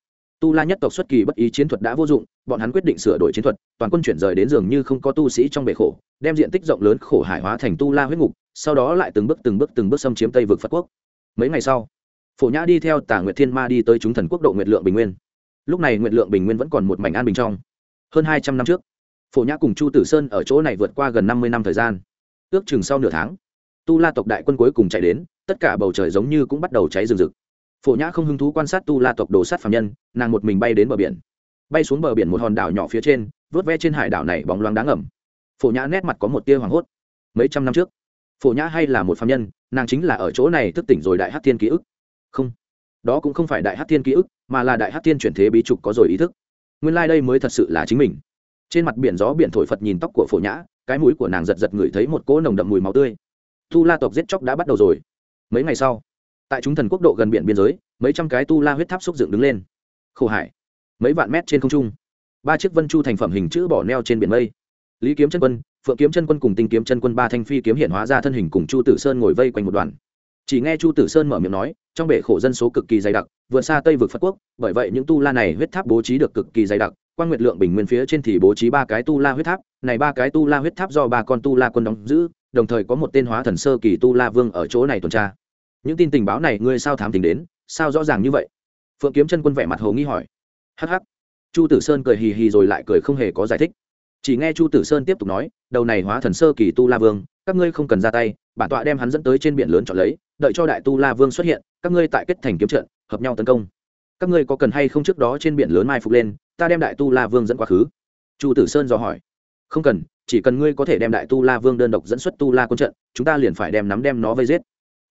Tu la nhất tộc xuất kỳ bất ý chiến thuật đã vô dụng, bọn hắn quyết định sửa đổi chiến thuật, toàn quân chuyển rời đến dường như không có tu sĩ trong bể khổ, đem diện tích rộng lớn khổ hải hóa thành tu la huyết ngục, sau đó lại từng bước từng bước từng bước xâm chiếm tây vực phật quốc. Mấy ngày sau, phổ nhã đi theo tả nguyệt thiên ma đi tới chúng thần quốc độ nguyệt lượng bình nguyên. Lúc này nguyệt lượng bình nguyên vẫn còn một mảnh an bình trong. Hơn hai trăm năm trước phổ nhã cùng chu tử sơn ở chỗ này vượt qua gần năm mươi năm thời gian. Ước chừng sau nửa tháng, tu la tộc đại quân cuối cùng chạy đến, tất cả bầu trời giống như cũng bắt đầu cháy rừng rực. Phổ nhã không hứng thú quan sát tu la tộc đồ sát phạm nhân, nàng một mình bay đến bờ biển. Bay xuống bờ biển một hòn đảo nhỏ phía trên, vớt ve trên hải đảo này bóng loáng đáng ẩm phổ nhã nét mặt có một tia hoảng hốt. Mấy trăm năm trước, phổ nhã hay là một phạm nhân, nàng chính là ở chỗ này thức tỉnh rồi đại hát thiên ký ức. Không, đó cũng không phải đại hát thiên ký ức, mà là đại hát thiên chuyển thế bí trục có rồi ý thức. Nguyên lai、like、đây mới thật sự là chính mình trên mặt biển gió biển thổi phật nhìn tóc của phổ nhã, cái mũi của nàng giật giật ngửi thấy một cỗ nồng đậm mùi máu tươi. Tu la tộc giết chóc đã bắt đầu rồi. Mấy ngày sau, tại chúng thần quốc độ gần biển biên giới, mấy trăm cái tu la huyết tháp xúc dựng đứng lên. Khổ hải, mấy vạn mét trên không trung, ba chiếc vân chu thành phẩm hình chữ bỏ neo trên biển mây. Lý kiếm chân quân, phượng kiếm chân quân cùng tinh kiếm chân quân ba thanh phi kiếm hiện hóa ra thân hình cùng chu tử sơn ngồi vây quanh một đoàn. Chỉ nghe chu tử sơn mở miệng nói, trong bể khổ dân số cực kỳ dày đặc, vượt xa tây vực phật quốc, bởi vậy những tu la này huyết tháp bố trí được cực kỳ dày đặc quan nguyệt lượng bình nguyên phía trên thì bố trí ba cái tu la huyết tháp, này ba cái tu la huyết tháp do ba con tu la quân đóng giữ, đồng thời có một tên hóa thần sơ kỳ tu la vương ở chỗ này tuần tra. Những tin tình báo này ngươi sao thám tính đến, sao rõ ràng như vậy? Phượng kiếm chân quân vẻ mặt hồ nghi hỏi. Hh chu tử sơn cười hì hì rồi lại cười không hề có giải thích. Chỉ nghe chu tử sơn tiếp tục nói, đầu này hóa thần sơ kỳ tu la vương, các ngươi không cần ra tay, bản tọa đem hắn dẫn tới trên biển lớn chọn lấy, đợi cho đại tu la vương xuất hiện, các ngươi tại kết thành kiếm trận, hợp nhau tấn công các ngươi có cần hay không trước đó trên biển lớn mai phục lên, ta đem đại tu la vương dẫn quá khứ? Chu tử sơn dò hỏi. Không cần, chỉ cần ngươi có thể đem đại tu la vương đơn độc dẫn xuất tu la quân trận, chúng ta liền phải đem nắm đem nó vây giết.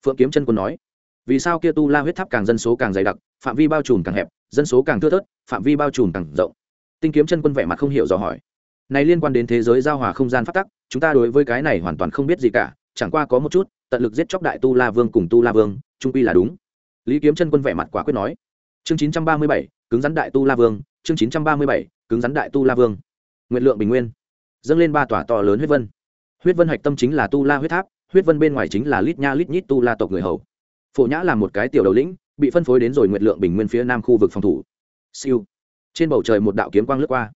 Phượng kiếm chân quân nói. Vì sao kia tu la huyết tháp càng dân số càng dày đặc, phạm vi bao trùm càng hẹp, dân số càng thưa thớt, phạm vi bao trùm càng rộng? Tinh kiếm chân quân vẻ mặt không hiểu dò hỏi. Này liên quan đến thế giới giao hòa không gian phát tắc, chúng ta đối với cái này hoàn toàn không biết gì cả, chẳng qua có một chút, tận lực giết chóc đại tu la vương cùng tu la vương, trung quy là đúng. Lý kiếm chân quân vẻ mặt quả quyết nói chương chín trăm ba mươi bảy, cứng rắn đại tu la vương, chương chín trăm ba mươi bảy, cứng rắn đại tu la vương. Nguyện lượng bình nguyên. Dâng lên ba tòa to lớn huyết vân. Huyết vân hạch tâm chính là tu la huyết tháp, huyết vân bên ngoài chính là lít nha lít nhít tu la tộc người hầu. Phổ nhã là một cái tiểu đầu lĩnh, bị phân phối đến rồi nguyện lượng bình nguyên phía nam khu vực phòng thủ. Siêu. Trên bầu trời một đạo kiếm quang lướt qua.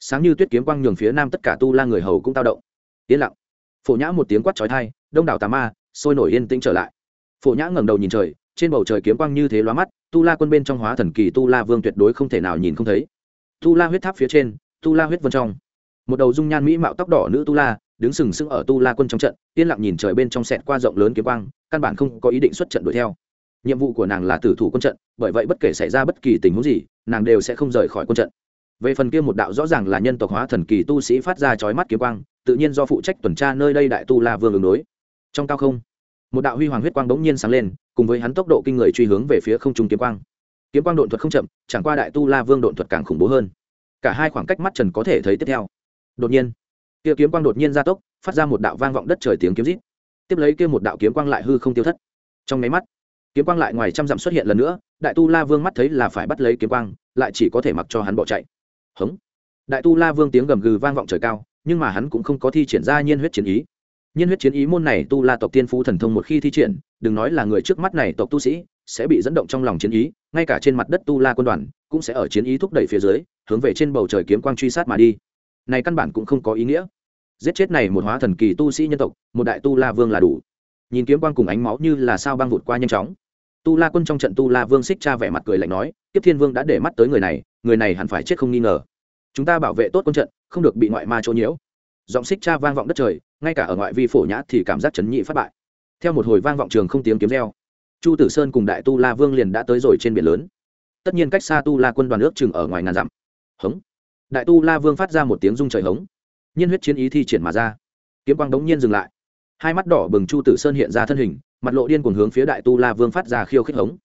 Sáng như tuyết kiếm quang nhường phía nam tất cả tu la người hầu cũng tao động. Yên lặng. Phổ nhã một tiếng quát trói thai đông đảo tà ma, sôi nổi yên tĩnh trở lại. Phổ nhã ngẩng đầu nhìn trời, trên bầu trời kiếm quang như thế lóa mắt tu la quân bên trong hóa thần kỳ tu la vương tuyệt đối không thể nào nhìn không thấy. Tu la huyết tháp phía trên, tu la huyết vân trong. Một đầu dung nhan mỹ mạo tóc đỏ nữ tu la, đứng sừng sững ở tu la quân trong trận, yên lặng nhìn trời bên trong sẹt qua rộng lớn kiếm quang, căn bản không có ý định xuất trận đuổi theo. Nhiệm vụ của nàng là tử thủ quân trận, bởi vậy bất kể xảy ra bất kỳ tình huống gì, nàng đều sẽ không rời khỏi quân trận. Về phần kia một đạo rõ ràng là nhân tộc hóa thần kỳ tu sĩ phát ra chói mắt kiếm quang, tự nhiên do phụ trách tuần tra nơi đây đại tu la vương ứng đối. Trong cao không, một đạo huy hoàng huyết quang bỗng nhiên sáng lên cùng với hắn tốc độ kinh người truy hướng về phía không trung kiếm quang. Kiếm quang độn thuật không chậm, chẳng qua đại tu la vương độn thuật càng khủng bố hơn. Cả hai khoảng cách mắt trần có thể thấy tiếp theo. Đột nhiên, kia kiếm quang đột nhiên gia tốc, phát ra một đạo vang vọng đất trời tiếng kiếm rít. Tiếp lấy kia một đạo kiếm quang lại hư không tiêu thất. Trong máy mắt, kiếm quang lại ngoài trăm dặm xuất hiện lần nữa, đại tu la vương mắt thấy là phải bắt lấy kiếm quang, lại chỉ có thể mặc cho hắn bỏ chạy. Hống. Đại tu la vương tiếng gầm gừ vang vọng trời cao, nhưng mà hắn cũng không có thi triển ra nhiên huyết chiến ý nhiên huyết chiến ý môn này tu la tộc tiên phú thần thông một khi thi triển, đừng nói là người trước mắt này tộc tu sĩ, sẽ bị dẫn động trong lòng chiến ý, ngay cả trên mặt đất tu la quân đoàn cũng sẽ ở chiến ý thúc đẩy phía dưới, hướng về trên bầu trời kiếm quang truy sát mà đi. Này căn bản cũng không có ý nghĩa. Giết chết này một hóa thần kỳ tu sĩ nhân tộc, một đại tu la vương là đủ. Nhìn kiếm quang cùng ánh máu như là sao băng vụt qua nhanh chóng. Tu la quân trong trận tu la vương xích cha vẻ mặt cười lạnh nói tiếp thiên vương đã để mắt tới người này người này hẳn phải chết không nghi ngờ. Chúng ta bảo vệ tốt quân trận, không được bị ngoại ma chỗ nhiễu giọng xích cha vang vọng đất trời, ngay cả ở ngoại vi phổ nhã thì cảm giác chấn nhị phát bại. Theo một hồi vang vọng trường không tiếng kiếm reo, chu tử sơn cùng đại tu la vương liền đã tới rồi trên biển lớn. Tất nhiên cách xa tu la quân đoàn ước chừng ở ngoài ngàn dặm. Hống! Đại tu la vương phát ra một tiếng rung trời hống. Nhiên huyết chiến ý thi triển mà ra. Kiếm quang đống nhiên dừng lại. Hai mắt đỏ bừng chu tử sơn hiện ra thân hình, mặt lộ điên cuồng hướng phía đại tu la vương phát ra khiêu khích hống.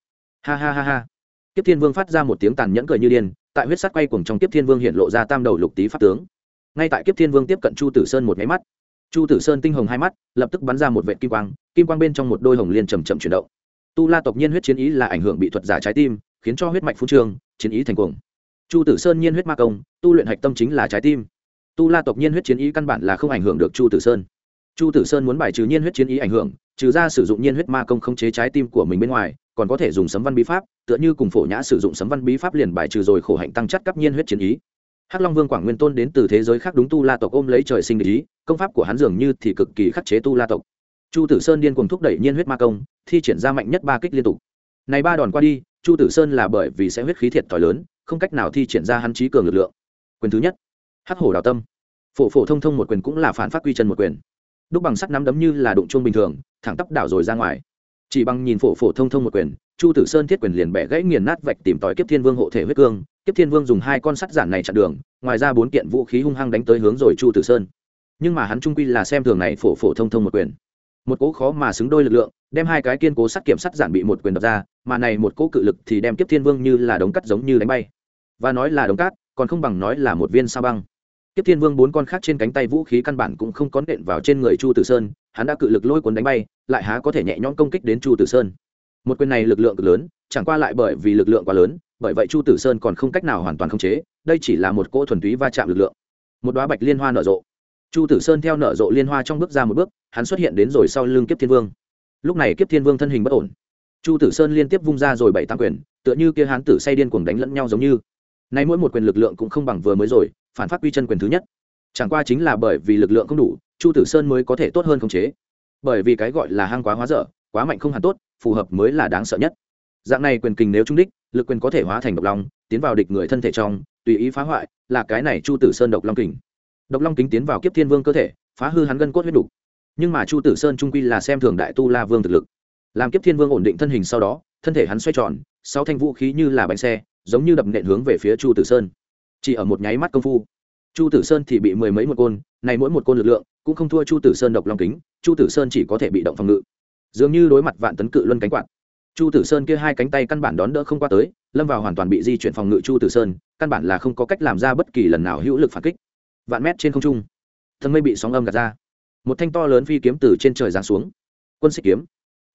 Ha ha ha ha. Tiếp thiên vương phát ra một tiếng tàn nhẫn cười như điên, tại huyết sắt quay cuồng trong tiếp thiên vương hiện lộ ra tam đầu lục tý pháp tướng ngay tại kiếp thiên vương tiếp cận chu tử sơn một máy mắt chu tử sơn tinh hồng hai mắt lập tức bắn ra một vệ kim quang kim quang bên trong một đôi hồng liên chầm chậm chuyển động tu la tộc nhiên huyết chiến ý là ảnh hưởng bị thuật giả trái tim khiến cho huyết mạch phú trương chiến ý thành cuồng chu tử sơn nhiên huyết ma công tu luyện hạch tâm chính là trái tim tu la tộc nhiên huyết chiến ý căn bản là không ảnh hưởng được chu tử sơn chu tử sơn muốn bài trừ nhiên huyết chiến ý ảnh hưởng trừ ra sử dụng nhiên huyết ma công khống chế trái tim của mình bên ngoài còn có thể dùng sấm văn bí pháp tựa như cùng phổ nhã sử dụng sấm văn bí pháp liền bài trừ rồi khổ hạnh tăng chất cấp nhiên huyết chiến ý hắc long vương quảng nguyên tôn đến từ thế giới khác đúng tu la tộc ôm lấy trời sinh ý, công pháp của hắn dường như thì cực kỳ khắc chế tu la tộc. Chu tử sơn điên cùng thúc đẩy nhiên huyết ma công, thi triển ra mạnh nhất ba kích liên tục. Này ba đòn qua đi, chu tử sơn là bởi vì sẽ huyết khí thiệt thòi lớn, không cách nào thi triển ra hắn trí cường lực lượng. Quyền thứ nhất, hắc hổ đào tâm. Phổ phổ thông thông một quyền cũng là phản phát quy chân một quyền. Đúc bằng sắt nắm đấm như là đụng chuông bình thường, thẳng tắp đảo rồi ra ngoài. Chỉ bằng nhìn phổ phổ thông thông một quyền chu tử sơn thiết quyền liền bẻ gãy nghiền nát vạch tìm tòi kiếp thiên vương hộ thể huyết cương, kiếp thiên vương dùng hai con sắt giản này chặn đường, ngoài ra bốn kiện vũ khí hung hăng đánh tới hướng rồi chu tử sơn. Nhưng mà hắn trung quy là xem thường này phổ phổ thông thông một quyền. Một cỗ khó mà xứng đôi lực lượng, đem hai cái kiên cố sắt kiểm sắt giản bị một quyền đập ra, mà này một cỗ cự lực thì đem kiếp thiên vương như là đống cắt giống như đánh bay. Và nói là đống cát, còn không bằng nói là một viên sa băng. Kiếp thiên vương bốn con khác trên cánh tay vũ khí căn bản cũng không có nện vào trên người chu tử sơn, hắn đã cự lực lôi cuốn đánh bay, lại há có thể nhẹ nhõm công kích đến chu tử sơn một quyền này lực lượng cực lớn, chẳng qua lại bởi vì lực lượng quá lớn, bởi vậy chu tử sơn còn không cách nào hoàn toàn khống chế, đây chỉ là một cỗ thuần túy va chạm lực lượng. Một đoá bạch liên hoa nở rộ. Chu tử sơn theo nở rộ liên hoa trong bước ra một bước, hắn xuất hiện đến rồi sau lưng kiếp thiên vương. Lúc này kiếp thiên vương thân hình bất ổn. Chu tử sơn liên tiếp vung ra rồi bảy tăng quyền, tựa như kia hán tử say điên cuồng đánh lẫn nhau giống như. Nay mỗi một quyền lực lượng cũng không bằng vừa mới rồi, phản phát quy chân quyền thứ nhất. Chẳng qua chính là bởi vì lực lượng không đủ, chu tử sơn mới có thể tốt hơn khống chế. Bởi vì cái gọi là hang quá hóa dở, quá mạnh không hẳn tốt phù hợp mới là đáng sợ nhất. Dạng này quyền kình nếu trung đích, lực quyền có thể hóa thành độc long, tiến vào địch người thân thể trong, tùy ý phá hoại, là cái này chu tử sơn độc long kình. Độc long kính tiến vào kiếp thiên vương cơ thể, phá hư hắn gân cốt huyết đục nhưng mà chu tử sơn trung quy là xem thường đại tu la vương thực lực. Làm kiếp thiên vương ổn định thân hình sau đó, thân thể hắn xoay tròn sau thanh vũ khí như là bánh xe, giống như đập nện hướng về phía chu tử sơn. Chỉ ở một nháy mắt công phu, chu tử sơn thì bị mười mấy một côn, này mỗi một côn lực lượng, cũng không thua chu tử sơn độc long kính, chu tử sơn chỉ có thể bị động phòng ngự dường như đối mặt vạn tấn cự luân cánh quạt. Chu tử sơn kia hai cánh tay căn bản đón đỡ không qua tới, lâm vào hoàn toàn bị di chuyển phòng ngự chu tử sơn, căn bản là không có cách làm ra bất kỳ lần nào hữu lực phản kích. Vạn mét trên không trung thân mây bị sóng âm gạt ra. Một thanh to lớn phi kiếm từ trên trời giáng xuống. Quân sĩ kiếm,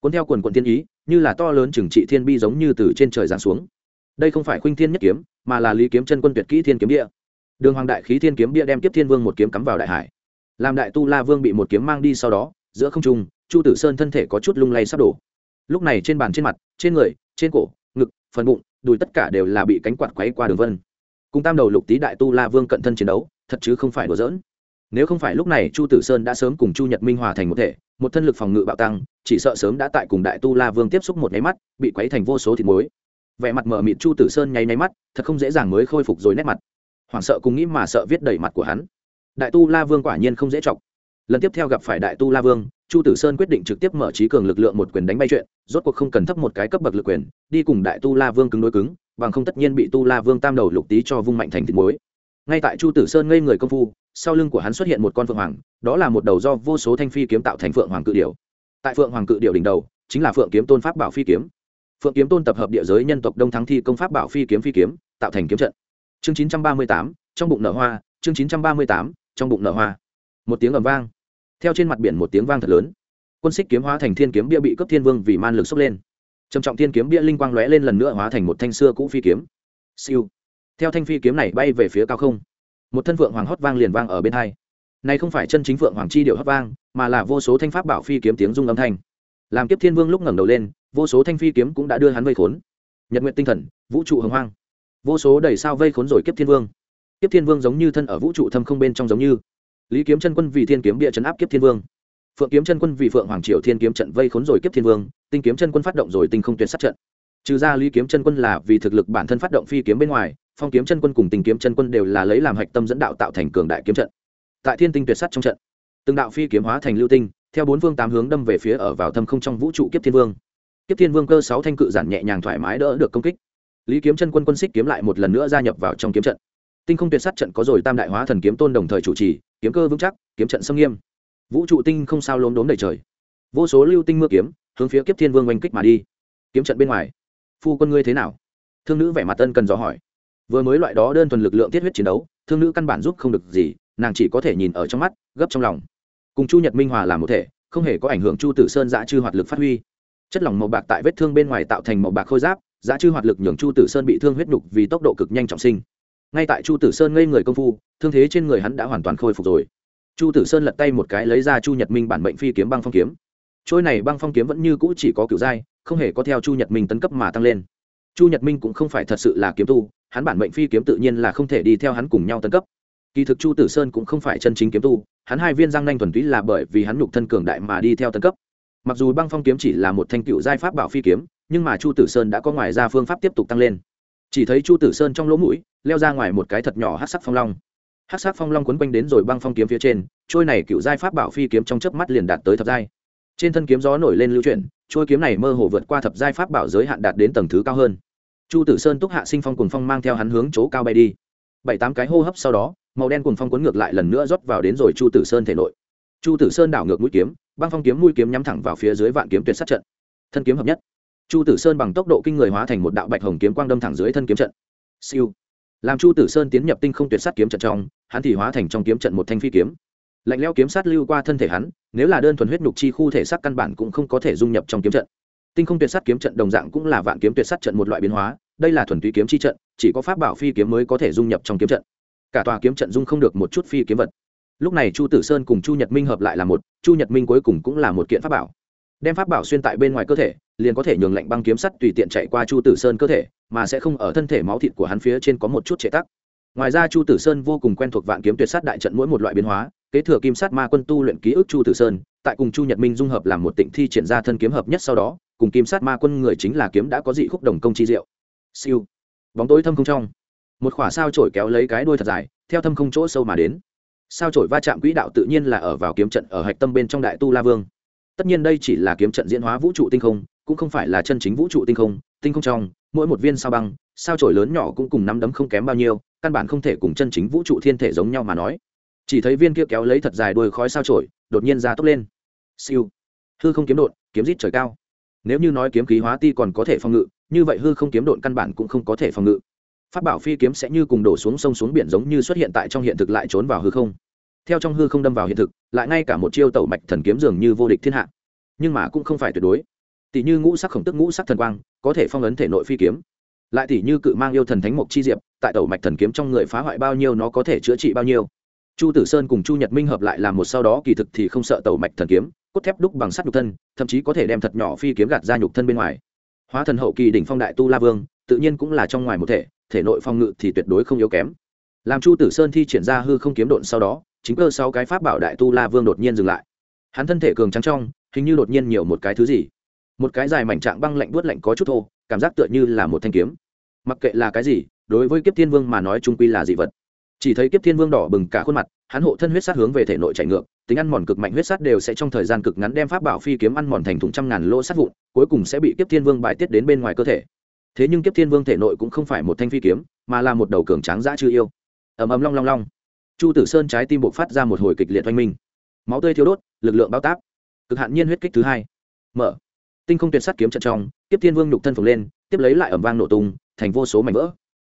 cuốn theo quần quận thiên ý, như là to lớn trừng trị thiên bi giống như từ trên trời giáng xuống. Đây không phải khuynh thiên nhất kiếm, mà là lý kiếm chân quân tuyệt kỹ thiên kiếm địa. Đường hoàng đại khí thiên kiếm địa đem tiếp thiên vương một kiếm cắm vào đại hải. Làm đại tu la vương bị một kiếm mang đi sau đó, giữa không trung chu tử sơn thân thể có chút lung lay sắp đổ. Lúc này trên bàn trên mặt, trên người, trên cổ, ngực, phần bụng, đùi tất cả đều là bị cánh quạt quấy qua đường vân. Cùng tam đầu lục tý đại tu la vương cận thân chiến đấu, thật chứ không phải đùa giỡn. Nếu không phải lúc này chu tử sơn đã sớm cùng chu nhật minh hòa thành một thể, một thân lực phòng ngự bạo tăng, chỉ sợ sớm đã tại cùng đại tu la vương tiếp xúc một nháy mắt, bị quấy thành vô số thịt muối. Vẻ mặt mở mịt chu tử sơn nháy nháy mắt, thật không dễ dàng mới khôi phục rồi nét mặt. Hoảng sợ cùng nghĩ mà sợ viết đầy mặt của hắn. Đại tu la vương quả nhiên không dễ chọc. Lần tiếp theo gặp phải đại tu la vương chu tử sơn quyết định trực tiếp mở trí cường lực lượng một quyền đánh bay chuyện, rốt cuộc không cần thấp một cái cấp bậc lực quyền, đi cùng đại tu la vương cứng đối cứng, bằng không tất nhiên bị tu la vương tam đầu lục tý cho vung mạnh thành thịt muối. Ngay tại chu tử sơn ngây người công phu, sau lưng của hắn xuất hiện một con phượng hoàng, đó là một đầu do vô số thanh phi kiếm tạo thành phượng hoàng cự điểu. Tại phượng hoàng cự điểu đỉnh đầu, chính là phượng kiếm tôn pháp bảo phi kiếm. Phượng kiếm tôn tập hợp địa giới nhân tộc đông thắng thi công pháp bảo phi kiếm phi kiếm, tạo thành kiếm trận. Chương chín trăm ba mươi tám, trong bụng nở hoa, chương chín trăm ba mươi tám, trong bụng nở hoa. Một tiếng ầm vang theo trên mặt biển một tiếng vang thật lớn. Quân xích kiếm hóa thành thiên kiếm bia bị cấp thiên vương vì man lực xốc lên. Trầm trọng thiên kiếm bia linh quang lóe lên lần nữa hóa thành một thanh xưa cũ phi kiếm. Siêu. Theo thanh phi kiếm này bay về phía cao không, một thân phượng hoàng hót vang liền vang ở bên hai. Này không phải chân chính phượng hoàng chi điệu hót vang, mà là vô số thanh pháp bảo phi kiếm tiếng rung âm thanh. Làm kiếp thiên vương lúc ngẩng đầu lên, vô số thanh phi kiếm cũng đã đưa hắn vây khốn. Nhật nguyện tinh thần, vũ trụ hồng hoang. Vô số đầy sao vây khốn rồi kiếp thiên vương. Kiếp thiên vương giống như thân ở vũ trụ thâm không bên trong giống như lý kiếm chân quân vì thiên kiếm địa chấn áp kiếp thiên vương. Phượng kiếm chân quân vì phượng hoàng triều thiên kiếm trận vây khốn rồi kiếp thiên vương, tinh kiếm chân quân phát động rồi tinh không tuyệt sát trận. Trừ ra lý kiếm chân quân là vì thực lực bản thân phát động phi kiếm bên ngoài, phong kiếm chân quân cùng tình kiếm chân quân đều là lấy làm hạch tâm dẫn đạo tạo thành cường đại kiếm trận. Tại thiên tinh tuyệt sát trong trận, từng đạo phi kiếm hóa thành lưu tinh, theo bốn phương tám hướng đâm về phía ở vào thâm không trong vũ trụ kiếp thiên vương. Kiếp thiên vương cơ sáu thanh cự giản nhẹ nhàng thoải mái đỡ được công kích. Lý kiếm chân quân quân xích kiếm lại một lần nữa gia nhập vào trong kiếm trận tinh không tuyệt sát trận có rồi tam đại hóa thần kiếm tôn đồng thời chủ trì, kiếm cơ vững chắc, kiếm trận xâm nghiêm. Vũ trụ tinh không sao lốm đốm đầy trời. Vô số lưu tinh mưa kiếm, hướng phía kiếp thiên vương oanh kích mà đi. Kiếm trận bên ngoài, phu quân ngươi thế nào? Thương nữ vẻ mặt tân cần dò hỏi. Vừa mới loại đó đơn thuần lực lượng tiết huyết chiến đấu, thương nữ căn bản giúp không được gì, nàng chỉ có thể nhìn ở trong mắt, gấp trong lòng. Cùng chu nhật minh hòa làm một thể, không hề có ảnh hưởng chu tử sơn giã chư hoạt lực phát huy. Chất lỏng màu bạc tại vết thương bên ngoài tạo thành màu bạc khôi giáp giã chư hoạt lực nhường chu tử sơn bị thương huyết nhục vì tốc độ cực nhanh trọng sinh ngay tại chu tử sơn ngây người công phu, thương thế trên người hắn đã hoàn toàn khôi phục rồi. Chu tử sơn lật tay một cái lấy ra chu nhật minh bản mệnh phi kiếm băng phong kiếm. Trôi này băng phong kiếm vẫn như cũ chỉ có kiểu giai không hề có theo chu nhật minh tấn cấp mà tăng lên. Chu nhật minh cũng không phải thật sự là kiếm tu, hắn bản mệnh phi kiếm tự nhiên là không thể đi theo hắn cùng nhau tấn cấp. Kỳ thực chu tử sơn cũng không phải chân chính kiếm tu, hắn hai viên răng nanh thuần túy là bởi vì hắn nhục thân cường đại mà đi theo tấn cấp. Mặc dù băng phong kiếm chỉ là một thanh cựu giai pháp bảo phi kiếm, nhưng mà chu tử sơn đã có ngoài ra phương pháp tiếp tục tăng lên chỉ thấy chu tử sơn trong lỗ mũi, leo ra ngoài một cái thật nhỏ hát sắc phong long. Hát sắc phong long quấn quanh đến rồi băng phong kiếm phía trên, trôi này cựu giai pháp bảo phi kiếm trong chớp mắt liền đạt tới thập giai. Trên thân kiếm gió nổi lên lưu chuyển, trôi kiếm này mơ hồ vượt qua thập giai pháp bảo giới hạn đạt đến tầng thứ cao hơn. Chu tử sơn túc hạ sinh phong cùng phong mang theo hắn hướng chỗ cao bay đi. Bảy tám cái hô hấp sau đó, màu đen cùng phong quấn ngược lại lần nữa rót vào đến rồi chu tử sơn thể nội. Chu tử sơn đảo ngược mũi kiếm, băng phong kiếm mũi kiếm nhắm thẳng vào phía dưới vạn kiếm tuyệt sát trận. Thân kiếm hợp nhất chu tử sơn bằng tốc độ kinh người hóa thành một đạo bạch hồng kiếm quang đâm thẳng dưới thân kiếm trận. Siêu. Làm chu tử sơn tiến nhập tinh không tuyệt sát kiếm trận trong, hắn thì hóa thành trong kiếm trận một thanh phi kiếm. Lạnh leo kiếm sát lưu qua thân thể hắn, nếu là đơn thuần huyết nhục chi khu thể sát căn bản cũng không có thể dung nhập trong kiếm trận. Tinh không tuyệt sát kiếm trận đồng dạng cũng là vạn kiếm tuyệt sát trận một loại biến hóa, đây là thuần túy kiếm chi trận, chỉ có pháp bảo phi kiếm mới có thể dung nhập trong kiếm trận. Cả tòa kiếm trận dung không được một chút phi kiếm vật. Lúc này chu tử sơn cùng chu nhật minh hợp lại là một, chu nhật minh cuối cùng cũng là một kiện pháp bảo, đem pháp bảo xuyên tại bên ngoài cơ thể liền có thể nhường lạnh băng kiếm sắt tùy tiện chạy qua chu tử sơn cơ thể, mà sẽ không ở thân thể máu thịt của hắn phía trên có một chút chế tắc. Ngoài ra chu tử sơn vô cùng quen thuộc vạn kiếm tuyệt sát đại trận mỗi một loại biến hóa, kế thừa kim sát ma quân tu luyện ký ức chu tử sơn, tại cùng chu nhật minh dung hợp làm một tịnh thi triển ra thân kiếm hợp nhất sau đó, cùng kim sát ma quân người chính là kiếm đã có dị khúc đồng công chi diệu. Siêu. Bóng tối thâm không trong. Một khỏa sao trổi kéo lấy cái đuôi thật dài, theo thâm không chỗ sâu mà đến. Sao trổi va chạm quỹ đạo tự nhiên là ở vào kiếm trận ở hạch tâm bên trong đại tu la vương. Tất nhiên đây chỉ là kiếm trận diễn hóa vũ trụ tinh không cũng không phải là chân chính vũ trụ tinh không tinh không trong, mỗi một viên sao băng, sao trổi lớn nhỏ cũng cùng nắm đấm không kém bao nhiêu, căn bản không thể cùng chân chính vũ trụ thiên thể giống nhau mà nói. Chỉ thấy viên kia kéo lấy thật dài đuôi khói sao trổi đột nhiên ra tốc lên. Siêu. Hư không kiếm đột kiếm rít trời cao. Nếu như nói kiếm khí hóa ti còn có thể phòng ngự, như vậy hư không kiếm đột căn bản cũng không có thể phòng ngự. Phát bảo phi kiếm sẽ như cùng đổ xuống sông xuống biển giống như xuất hiện tại trong hiện thực lại trốn vào hư không. Theo trong hư không đâm vào hiện thực, lại ngay cả một chiêu tẩu mạch thần kiếm dường như vô địch thiên hạ. Nhưng mà cũng không phải tuyệt đối tỷ như ngũ sắc khổng tức ngũ sắc thần quang, có thể phong ấn thể nội phi kiếm. Lại tỷ như cự mang yêu thần thánh mộc chi diệp, tại tẩu mạch thần kiếm trong người phá hoại bao nhiêu nó có thể chữa trị bao nhiêu. Chu tử sơn cùng chu nhật minh hợp lại làm một sau đó, kỳ thực thì không sợ tẩu mạch thần kiếm, cốt thép đúc bằng sắt nhục thân, thậm chí có thể đem thật nhỏ phi kiếm gạt ra nhục thân bên ngoài. Hóa thần hậu kỳ đỉnh phong đại tu la vương, tự nhiên cũng là trong ngoài một thể thể nội phong ngự thì tuyệt đối không yếu kém. Làm chu tử sơn thi triển ra hư không kiếm độn sau đó, chính cơ sau cái pháp bảo đại tu la vương đột nhiên dừng lại. Hắn thân thể cường trắng trong, hình như đột nhiên nhiều một cái thứ gì một cái dài mảnh trạng băng lạnh buốt lạnh có chút thô, cảm giác tựa như là một thanh kiếm. Mặc kệ là cái gì, đối với kiếp thiên vương mà nói trung quy là dị vật. Chỉ thấy kiếp thiên vương đỏ bừng cả khuôn mặt, hắn hộ thân huyết sát hướng về thể nội chạy ngược, tính ăn mòn cực mạnh huyết sát đều sẽ trong thời gian cực ngắn đem pháp bảo phi kiếm ăn mòn thành thùng trăm ngàn lỗ sát vụn, cuối cùng sẽ bị kiếp thiên vương bài tiết đến bên ngoài cơ thể. Thế nhưng kiếp thiên vương thể nội cũng không phải một thanh phi kiếm, mà là một đầu cường tráng dã chư yêu. Ầm ầm long long long. Chu tử sơn trái tim buộc phát ra một hồi kịch liệt oanh minh. Máu tươi thiếu đốt, lực lượng bao táp. Cực hạn nhiên huyết kích thứ hai. Mở tinh không tuyệt sắt kiếm trận trong, tiếp thiên vương nhục thân phồng lên, tiếp lấy lại ẩm vang nổ tung, thành vô số mảnh vỡ.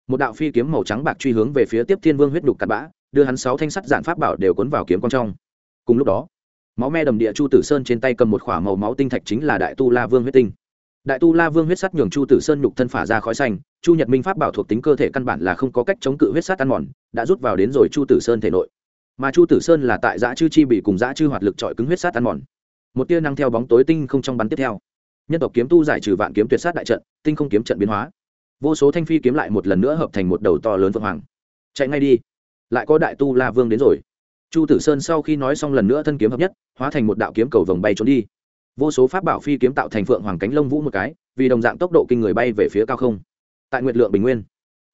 Một đạo phi kiếm màu trắng bạc truy hướng về phía tiếp thiên vương huyết nhục cặn bã, đưa hắn sáu thanh sắt giản pháp bảo đều cuốn vào kiếm con trong. Cùng lúc đó, máu me đầm địa chu tử sơn trên tay cầm một khỏa màu máu tinh thạch chính là đại tu la vương huyết tinh. Đại tu la vương huyết sắt nhường chu tử sơn nhục thân phả ra khói xanh, chu nhật minh pháp bảo thuộc tính cơ thể căn bản là không có cách chống cự huyết sắt ăn mòn, đã rút vào đến rồi chu tử sơn thể nội. Mà chu tử sơn là tại giã chư chi bị cùng giã chư hoạt lực trọi cứng huyết sát ăn mòn. Một tia năng theo bóng tối tinh không trong bắn tiếp theo nhân tộc kiếm tu giải trừ vạn kiếm tuyệt sát đại trận, tinh không kiếm trận biến hóa. Vô số thanh phi kiếm lại một lần nữa hợp thành một đầu to lớn vượng hoàng. Chạy ngay đi. Lại có đại tu la vương đến rồi. Chu tử sơn sau khi nói xong lần nữa thân kiếm hợp nhất, hóa thành một đạo kiếm cầu vồng bay trốn đi. Vô số pháp bảo phi kiếm tạo thành phượng hoàng cánh lông vũ một cái, vì đồng dạng tốc độ kinh người bay về phía cao không. Tại nguyệt lượng bình nguyên,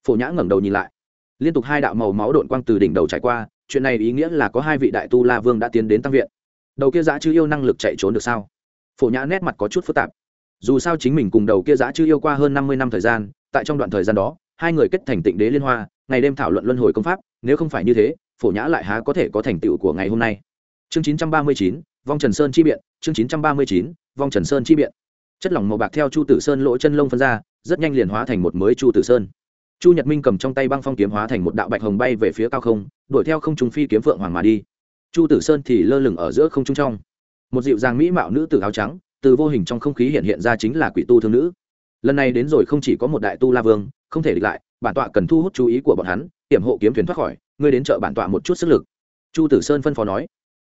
phổ nhã ngẩng đầu nhìn lại. Liên tục hai đạo màu máu đội quang từ đỉnh đầu trải qua, chuyện này ý nghĩa là có hai vị đại tu la vương đã tiến đến tăng viện. Đầu kia giã chứ yêu năng lực chạy trốn được sao? Phổ nhã nét mặt có chút phức tạp dù sao chính mình cùng đầu kia giã chưa yêu qua hơn năm mươi năm thời gian, tại trong đoạn thời gian đó, hai người kết thành tịnh đế liên hoa, ngày đêm thảo luận luân hồi công pháp, nếu không phải như thế, phổ nhã lại há có thể có thành tựu của ngày hôm nay. Chương chín trăm ba mươi chín, vong trần sơn chi biện, chương chín trăm ba mươi chín, vong trần sơn chi biện. Chất lỏng màu bạc theo chu tử sơn lỗ chân lông phân ra, rất nhanh liền hóa thành một mới chu tử sơn. Chu nhật minh cầm trong tay băng phong kiếm hóa thành một đạo bạch hồng bay về phía cao không, đuổi theo không trung phi kiếm phượng hoàng mà đi. Chu tử sơn thì lơ lửng ở giữa không trung trong. Một dịu dàng mỹ mạo nữ tử áo trắng từ vô hình trong không khí hiện hiện ra chính là quỷ tu thương nữ. Lần này đến rồi không chỉ có một đại tu la vương, không thể địch lại, bản tọa cần thu hút chú ý của bọn hắn, hiểm hộ kiếm thuyền thoát khỏi, ngươi đến chợ bản tọa một chút sức lực. Chu tử sơn phân phó nói.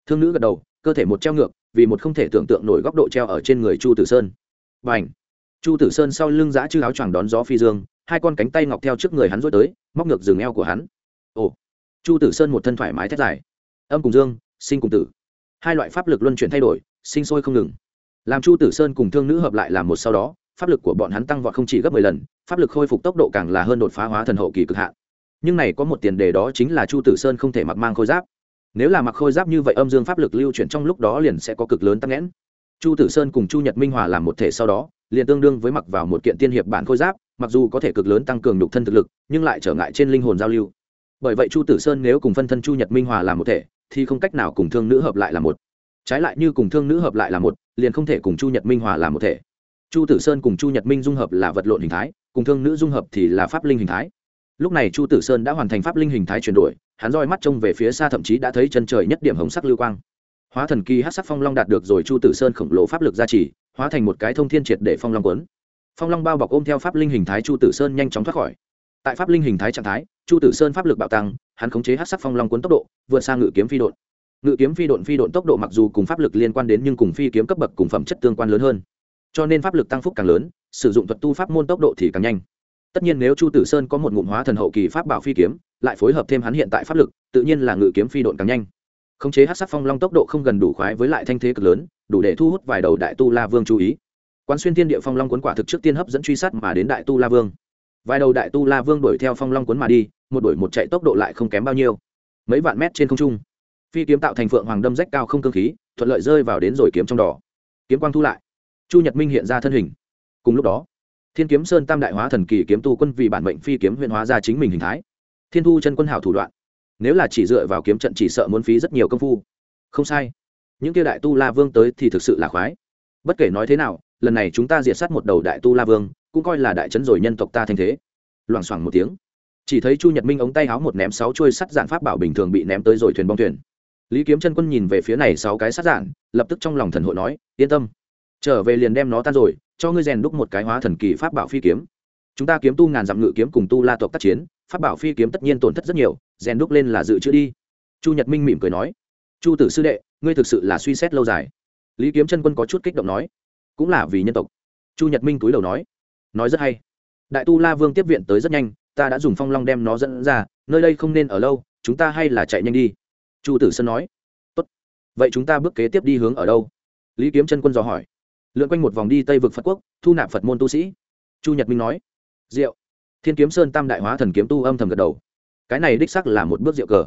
Thương nữ gật đầu, cơ thể một treo ngược, vì một không thể tưởng tượng nổi góc độ treo ở trên người chu tử sơn. B à n h chu tử sơn sau lưng giã chư áo choàng đón gió phi dương, hai con cánh tay ngọc theo trước người hắn rối tới, móc ngược rừng eo của hắn. Ồ! Chu tử sơn một thân thoải mái thét dài. Âm cùng dương, sinh cùng tử. Hai loại pháp lực luân chuyển thay đổi, sinh sôi không ngừng làm chu tử sơn cùng thương nữ hợp lại làm một sau đó, pháp lực của bọn hắn tăng vọt không chỉ gấp mười lần, pháp lực khôi phục tốc độ càng là hơn đột phá hóa thần hậu kỳ cực hạn. Nhưng này có một tiền đề đó chính là chu tử sơn không thể mặc mang khôi giáp. Nếu là mặc khôi giáp như vậy âm dương pháp lực lưu chuyển trong lúc đó liền sẽ có cực lớn tắc nghẽn. Chu tử sơn cùng chu nhật minh hòa làm một thể sau đó, liền tương đương với mặc vào một kiện tiên hiệp bản khôi giáp, mặc dù có thể cực lớn tăng cường nhục thân thực lực, nhưng lại trở ngại trên linh hồn giao lưu. Bởi vậy chu tử sơn nếu cùng phân thân chu nhật minh hòa làm một thể, thì không cách nào cùng thương nữ hợp lại là một trái lại như cùng thương nữ hợp lại là một, liền không thể cùng chu nhật minh hòa làm một thể. Chu tử sơn cùng chu nhật minh dung hợp là vật lộn hình thái, cùng thương nữ dung hợp thì là pháp linh hình thái. Lúc này chu tử sơn đã hoàn thành pháp linh hình thái chuyển đổi, hắn roi mắt trông về phía xa thậm chí đã thấy chân trời nhất điểm hồng sắc lưu quang. Hóa thần kỳ hát sắc phong long đạt được rồi chu tử sơn khổng lồ pháp lực gia trì, hóa thành một cái thông thiên triệt để phong long quấn phong long bao bọc ôm theo pháp linh hình thái chu tử sơn nhanh chóng thoát khỏi. Tại pháp linh hình thái trạng thái, chu tử sơn pháp lực bạo tăng, hắn khống chế hát sắc phong long quấn tốc độ, vượt sang ngự kiếm phi đột ngự kiếm phi độn phi độn tốc độ mặc dù cùng pháp lực liên quan đến nhưng cùng phi kiếm cấp bậc cùng phẩm chất tương quan lớn hơn. Cho nên pháp lực tăng phúc càng lớn, sử dụng thuật tu pháp môn tốc độ thì càng nhanh. Tất nhiên nếu chu tử sơn có một ngụm hóa thần hậu kỳ pháp bảo phi kiếm, lại phối hợp thêm hắn hiện tại pháp lực, tự nhiên là ngự kiếm phi độn càng nhanh. Khống chế hát sắc phong long tốc độ không gần đủ khoái với lại thanh thế cực lớn, đủ để thu hút vài đầu đại tu la vương chú ý. Quán xuyên thiên địa phong long cuốn quả thực trước tiên hấp dẫn truy sát mà đến đại tu la vương. Vài đầu đại tu la vương đuổi theo phong long cuốn mà đi, một đuổi một chạy tốc độ lại không kém bao nhiêu. Mấy vạn mét trên không trung phi kiếm tạo thành phượng hoàng đâm rách cao không cơ khí, thuận lợi rơi vào đến rồi kiếm trong đỏ kiếm quang thu lại. Chu nhật minh hiện ra thân hình. Cùng lúc đó, thiên kiếm sơn tam đại hóa thần kỳ kiếm tu quân vì bản mệnh phi kiếm huyện hóa ra chính mình hình thái. Thiên thu chân quân hảo thủ đoạn. Nếu là chỉ dựa vào kiếm trận chỉ sợ muốn phí rất nhiều công phu. Không sai. Những kia đại tu la vương tới thì thực sự là khoái. Bất kể nói thế nào, lần này chúng ta diệt sát một đầu đại tu la vương, cũng coi là đại chấn rồi nhân tộc ta thành thế. Loảng xoảng một tiếng. Chỉ thấy chu nhật minh ống tay háo một ném sáu chuôi sắt giản pháp bảo bình thường bị ném tới rồi thuyền bong thuyền lý kiếm chân quân nhìn về phía này sáu cái sát giản lập tức trong lòng thần hội nói, yên tâm, trở về liền đem nó tan rồi, cho ngươi rèn đúc một cái hóa thần kỳ pháp bảo phi kiếm. Chúng ta kiếm tu ngàn dặm ngự kiếm cùng tu la tộc tác chiến, pháp bảo phi kiếm tất nhiên tổn thất rất nhiều, rèn đúc lên là dự trữ đi. Chu nhật minh mỉm cười nói, chu tử sư đệ, ngươi thực sự là suy xét lâu dài. Lý kiếm chân quân có chút kích động nói, cũng là vì nhân tộc. Chu nhật minh túi đầu nói nói rất hay. Đại tu la vương tiếp viện tới rất nhanh, ta đã dùng phong long đem nó dẫn ra, nơi đây không nên ở lâu, chúng ta hay là chạy nhanh đi chu tử sơn nói, Tốt. vậy chúng ta bước kế tiếp đi hướng ở đâu? Lý kiếm chân quân dò hỏi, lượn quanh một vòng đi tây vực phật quốc, thu nạp phật môn tu sĩ. Chu nhật minh nói, diệu. Thiên kiếm sơn tam đại hóa thần kiếm tu âm thầm gật đầu, cái này đích sắc là một bước diệu cờ.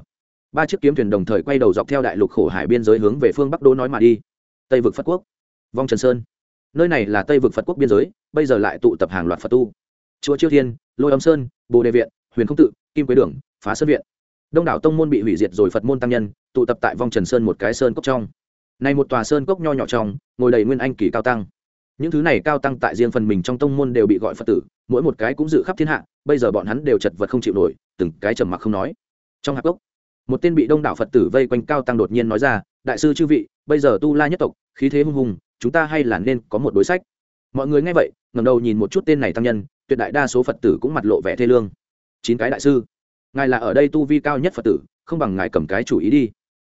Ba chiếc kiếm thuyền đồng thời quay đầu dọc theo đại lục khổ hải biên giới hướng về phương bắc đô nói mà đi. Tây vực phật quốc, vong trần sơn. Nơi này là tây vực phật quốc biên giới, bây giờ lại tụ tập hàng loạt phật tu. Chúa chiêu thiên, lôi âm sơn, bồ đề viện, huyền không tự, kim quế đường, phá sơn viện đông đảo tông môn bị hủy diệt rồi phật môn tăng nhân tụ tập tại vong trần sơn một cái sơn cốc trong. Này một tòa sơn cốc nho nhỏ trong ngồi đầy nguyên anh kỳ cao tăng. Những thứ này cao tăng tại riêng phần mình trong tông môn đều bị gọi phật tử mỗi một cái cũng dự khắp thiên hạ bây giờ bọn hắn đều chật vật không chịu nổi từng cái trầm mặc không nói. Trong hạp cốc, một tên bị đông đảo phật tử vây quanh cao tăng đột nhiên nói ra đại sư chư vị bây giờ tu la nhất tộc khí thế hung hùng chúng ta hay là nên có một đối sách. Mọi người nghe vậy ngẩng đầu nhìn một chút tên này tăng nhân tuyệt đại đa số phật tử cũng mặt lộ vẻ thê lương. Chín cái đại sư ngài là ở đây tu vi cao nhất phật tử, không bằng ngài cầm cái chủ ý đi.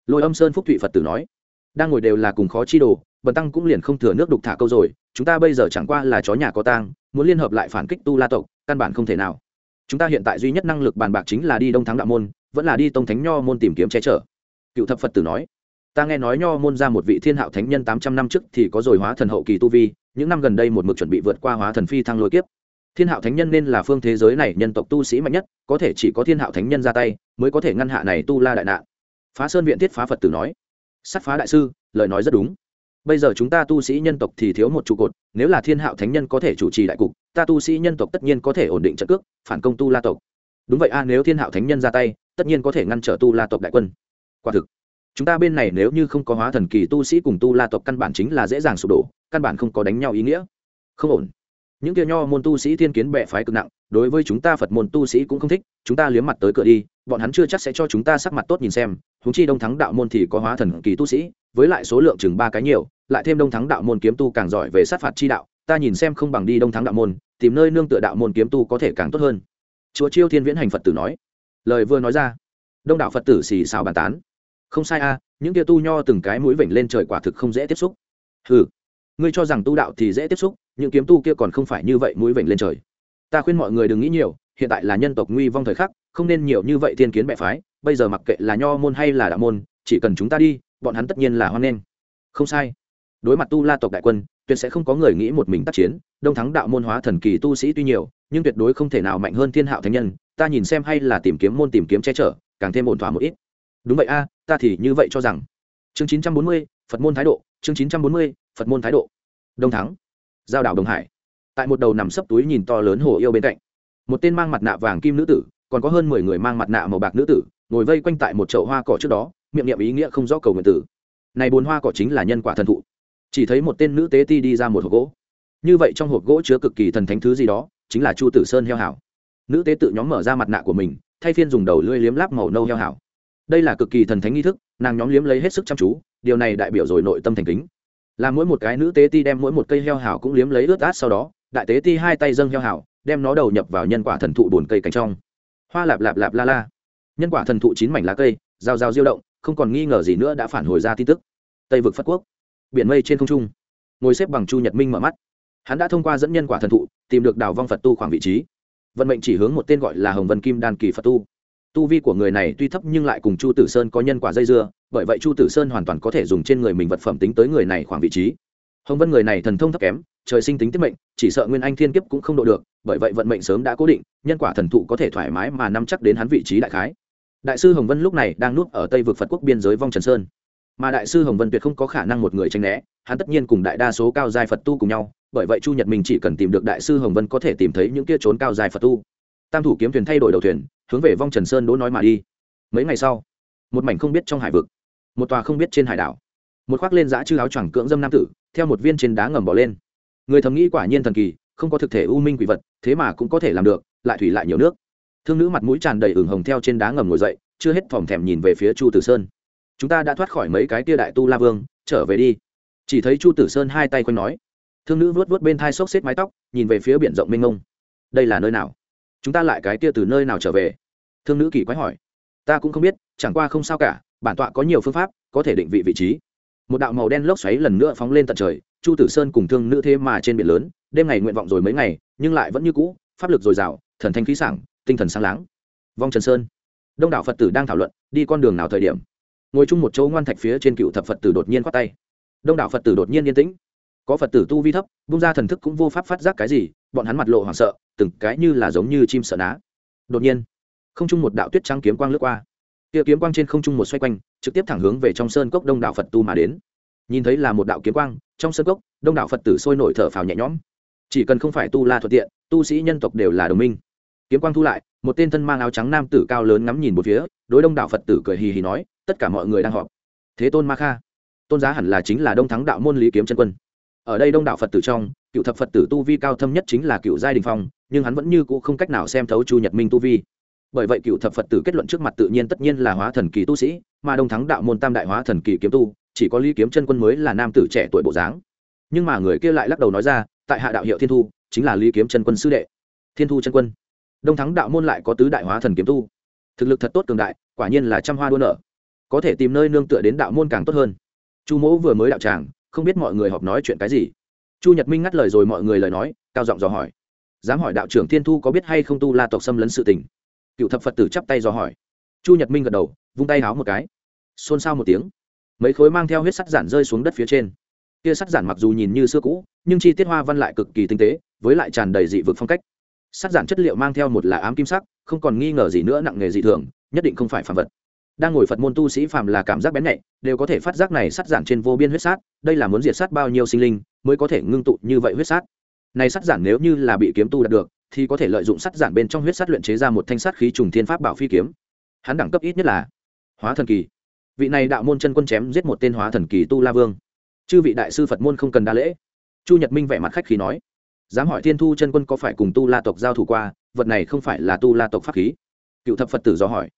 Lôi âm sơn phúc thụy phật tử nói, đang ngồi đều là cùng khó chi đồ, bần tăng cũng liền không thừa nước đục thả câu rồi, chúng ta bây giờ chẳng qua là chó nhà có tang, muốn liên hợp lại phản kích tu la tộc, căn bản không thể nào. Chúng ta hiện tại duy nhất năng lực bàn bạc chính là đi đông thắng đạo môn, vẫn là đi tông thánh nho môn tìm kiếm che chở. Cựu thập phật tử nói, ta nghe nói nho môn ra một vị thiên hạo thánh nhân tám trăm năm trước thì có rồi hóa thần hậu kỳ tu vi, những năm gần đây một mực chuẩn bị vượt qua hóa thần phi thăng lôi kiếp thiên hạo thánh nhân nên là phương thế giới này nhân tộc tu sĩ mạnh nhất, có thể chỉ có thiên hạo thánh nhân ra tay, mới có thể ngăn hạ này tu la đại nạn. Phá sơn viện thiết phá phật tử nói sắt phá đại sư, lời nói rất đúng. Bây giờ chúng ta tu sĩ nhân tộc thì thiếu một trụ cột, nếu là thiên hạo thánh nhân có thể chủ trì đại cục, ta tu sĩ nhân tộc tất nhiên có thể ổn định trận cước, phản công tu la tộc. Đúng vậy a, nếu thiên hạo thánh nhân ra tay, tất nhiên có thể ngăn trở tu la tộc đại quân. Quả thực, chúng ta bên này nếu như không có hóa thần kỳ tu sĩ cùng tu la tộc căn bản chính là dễ dàng sụp đổ, căn bản không có đánh nhau ý nghĩa. Không ổn những kia nho môn tu sĩ thiên kiến bệ phái cực nặng, đối với chúng ta phật môn tu sĩ cũng không thích, chúng ta liếm mặt tới cửa đi, bọn hắn chưa chắc sẽ cho chúng ta sắc mặt tốt nhìn xem húng chi đông thắng đạo môn thì có hóa thần kỳ tu sĩ, với lại số lượng chừng ba cái nhiều, lại thêm đông thắng đạo môn kiếm tu càng giỏi về sát phạt chi đạo, ta nhìn xem không bằng đi đông thắng đạo môn, tìm nơi nương tựa đạo môn kiếm tu có thể càng tốt hơn. Chúa chiêu thiên viễn hành phật tử nói. Lời vừa nói ra, đông đạo phật tử xì xào bàn tán. Không sai a, những kia tu nho từng cái mũi vểnh lên trời quả thực không dễ tiếp xúc. Ừ ngươi cho rằng tu đạo thì dễ tiếp xúc những kiếm tu kia còn không phải như vậy mũi vểnh lên trời. Ta khuyên mọi người đừng nghĩ nhiều, hiện tại là nhân tộc nguy vong thời khắc, không nên nhiều như vậy thiên kiến bệ phái, bây giờ mặc kệ là nho môn hay là đạo môn, chỉ cần chúng ta đi, bọn hắn tất nhiên là hoan nghênh. Không sai. Đối mặt tu la tộc đại quân, tuyệt sẽ không có người nghĩ một mình tác chiến, đông thắng đạo môn hóa thần kỳ tu sĩ tuy nhiều, nhưng tuyệt đối không thể nào mạnh hơn thiên hạo thánh nhân, ta nhìn xem hay là tìm kiếm môn tìm kiếm che chở, càng thêm ổn thỏa một ít. Đúng vậy a, ta thì như vậy cho rằng. Chương chín trăm bốn mươi, phật môn thái độ, chương chín trăm bốn mươi, phật môn thái độ. Đông thắng giao đảo Đồng hải. Tại một đầu nằm sấp túi nhìn to lớn hồ yêu bên cạnh. Một tên mang mặt nạ vàng kim nữ tử, còn có hơn mười người mang mặt nạ màu bạc nữ tử, ngồi vây quanh tại một chậu hoa cỏ trước đó, miệng niệm ý nghĩa không rõ cầu nguyện tử này bốn hoa cỏ chính là nhân quả thần thụ. Chỉ thấy một tên nữ tế ti đi ra một hộp gỗ. Như vậy trong hộp gỗ chứa cực kỳ thần thánh thứ gì đó, chính là chu tử sơn heo hảo. Nữ tế tự nhóm mở ra mặt nạ của mình, thay phiên dùng đầu lưỡi liếm láp màu nâu heo hảo. Đây là cực kỳ thần thánh nghi thức, nàng nhóm liếm lấy hết sức chăm chú, điều này đại biểu rồi nội tâm thành kính là mỗi một cái nữ tế ti đem mỗi một cây heo hảo cũng liếm lấy ướt át sau đó, đại tế ti hai tay dâng heo hảo đem nó đầu nhập vào nhân quả thần thụ bồn cây cánh trong. Hoa lạp lạp lạp la la. Nhân quả thần thụ chín mảnh lá cây, rào rào diêu động, không còn nghi ngờ gì nữa đã phản hồi ra tin tức. Tây vực phất quốc. Biển mây trên không trung. Ngồi xếp bằng chu nhật minh mở mắt. Hắn đã thông qua dẫn nhân quả thần thụ, tìm được đào vong phật tu khoảng vị trí. Vận mệnh chỉ hướng một tên gọi là hồng vân kim đan kỳ phật tu tu vi của người này tuy thấp nhưng lại cùng chu tử sơn có nhân quả dây dưa, bởi vậy chu tử sơn hoàn toàn có thể dùng trên người mình vật phẩm tính tới người này khoảng vị trí. Hồng vân người này thần thông thấp kém, trời sinh tính tiết mệnh, chỉ sợ nguyên anh thiên kiếp cũng không độ được, bởi vậy vận mệnh sớm đã cố định, nhân quả thần thụ có thể thoải mái mà nắm chắc đến hắn vị trí đại khái. Đại sư hồng vân lúc này đang nuốt ở tây vực phật quốc biên giới vong trần sơn. Mà đại sư hồng vân tuyệt không có khả năng một người tranh né, hắn tất nhiên cùng đại đa số cao giai phật tu cùng nhau, bởi vậy chu nhật mình chỉ cần tìm được đại sư hồng vân có thể tìm thấy những kia trốn cao giai phật tu. Tam thủ kiếm thuyền thay đổi đầu thuyền hướng về vong trần sơn đỗ nói mà đi mấy ngày sau một mảnh không biết trong hải vực một tòa không biết trên hải đảo một khoác lên giã chư áo choàng cưỡng dâm nam tử theo một viên trên đá ngầm bỏ lên người thầm nghĩ quả nhiên thần kỳ không có thực thể u minh quỷ vật thế mà cũng có thể làm được lại thủy lại nhiều nước thương nữ mặt mũi tràn đầy ửng hồng theo trên đá ngầm ngồi dậy chưa hết thòm thèm nhìn về phía chu tử sơn chúng ta đã thoát khỏi mấy cái tia đại tu la vương trở về đi chỉ thấy chu tử sơn hai tay quanh nói thương nữ vớt vớt bên thai xốc xếp mái tóc nhìn về phía biển rộng mênh mông đây là nơi nào chúng ta lại cái tia từ nơi nào trở về thương nữ kỳ quái hỏi. Ta cũng không biết, chẳng qua không sao cả, bản tọa có nhiều phương pháp, có thể định vị vị trí. Một đạo màu đen lốc xoáy lần nữa phóng lên tận trời, chu tử sơn cùng thương nữ thế mà trên biển lớn, đêm ngày nguyện vọng rồi mấy ngày, nhưng lại vẫn như cũ, pháp lực dồi dào, thần thanh khí sảng, tinh thần sáng láng. Vong trần sơn. Đông đảo phật tử đang thảo luận, đi con đường nào thời điểm. Ngồi chung một chỗ ngoan thạch phía trên cựu thập phật tử đột nhiên khoát tay. Đông đảo phật tử đột nhiên yên tĩnh. Có phật tử tu vi thấp bung ra thần thức cũng vô pháp phát giác cái gì, bọn hắn mặt lộ hoảng sợ, từng cái như là giống như chim sợ ná. Đột nhiên không chung một đạo tuyết trắng kiếm quang lướt qua. Kia kiếm quang trên không trung một xoay quanh, trực tiếp thẳng hướng về trong sơn cốc đông đạo phật tu mà đến. Nhìn thấy là một đạo kiếm quang, trong sơn cốc, đông đạo phật tử sôi nổi thở phào nhẹ nhõm. Chỉ cần không phải tu la thuận tiện, tu sĩ nhân tộc đều là đồng minh. Kiếm quang thu lại, một tên thân mang áo trắng nam tử cao lớn ngắm nhìn một phía, đối đông đạo phật tử cười hì hì nói, tất cả mọi người đang họp. Thế tôn ma kha, tôn giá hẳn là chính là đông thắng đạo môn lý kiếm chân quân. Ở đây đông đạo phật tử trong, cựu thập phật tử tu vi cao thâm nhất chính là cựu giai đình phong, nhưng hắn vẫn như cũ không cách nào xem thấu chu nhật minh tu vi bởi vậy cựu thập phật tử kết luận trước mặt tự nhiên tất nhiên là hóa thần kỳ tu sĩ, mà đông thắng đạo môn tam đại hóa thần kỳ kiếm tu, chỉ có lý kiếm chân quân mới là nam tử trẻ tuổi bộ dáng. Nhưng mà người kia lại lắc đầu nói ra, tại hạ đạo hiệu thiên thu, chính là lý kiếm chân quân sư đệ. Thiên thu chân quân. Đông thắng đạo môn lại có tứ đại hóa thần kiếm tu. Thực lực thật tốt cường đại, quả nhiên là trăm hoa đua nở. Có thể tìm nơi nương tựa đến đạo môn càng tốt hơn. Chu mỗ vừa mới đạo tràng, không biết mọi người họp nói chuyện cái gì. Chu nhật minh ngắt lời rồi mọi người lời nói, cao giọng dò hỏi. Dám hỏi đạo trưởng thiên thu có biết hay không tu la tộc xâm lấn sự tình? Cựu thập phật tử chắp tay dò hỏi chu nhật minh gật đầu vung tay háo một cái xôn xao một tiếng mấy khối mang theo huyết sắt giản rơi xuống đất phía trên kia sắt giản mặc dù nhìn như xưa cũ nhưng chi tiết hoa văn lại cực kỳ tinh tế với lại tràn đầy dị vực phong cách sắt giản chất liệu mang theo một là ám kim sắc không còn nghi ngờ gì nữa nặng nghề dị thường nhất định không phải phàm vật đang ngồi phật môn tu sĩ phàm là cảm giác bén nhạy đều có thể phát giác này sắt giản trên vô biên huyết sát đây là muốn diệt sát bao nhiêu sinh linh mới có thể ngưng tụ như vậy huyết sát này sắt giản nếu như là bị kiếm tu đạt được thì có thể lợi dụng sắt giản bên trong huyết sắt luyện chế ra một thanh sắt khí trùng thiên pháp bảo phi kiếm. Hắn đẳng cấp ít nhất là hóa thần kỳ. Vị này đạo môn chân quân chém giết một tên hóa thần kỳ tu la vương. Chư vị đại sư phật môn không cần đa lễ. Chu nhật minh vẻ mặt khách khí nói, dám hỏi thiên thu chân quân có phải cùng tu la tộc giao thủ qua, vật này không phải là tu la tộc pháp khí? Cựu thập phật tử do hỏi,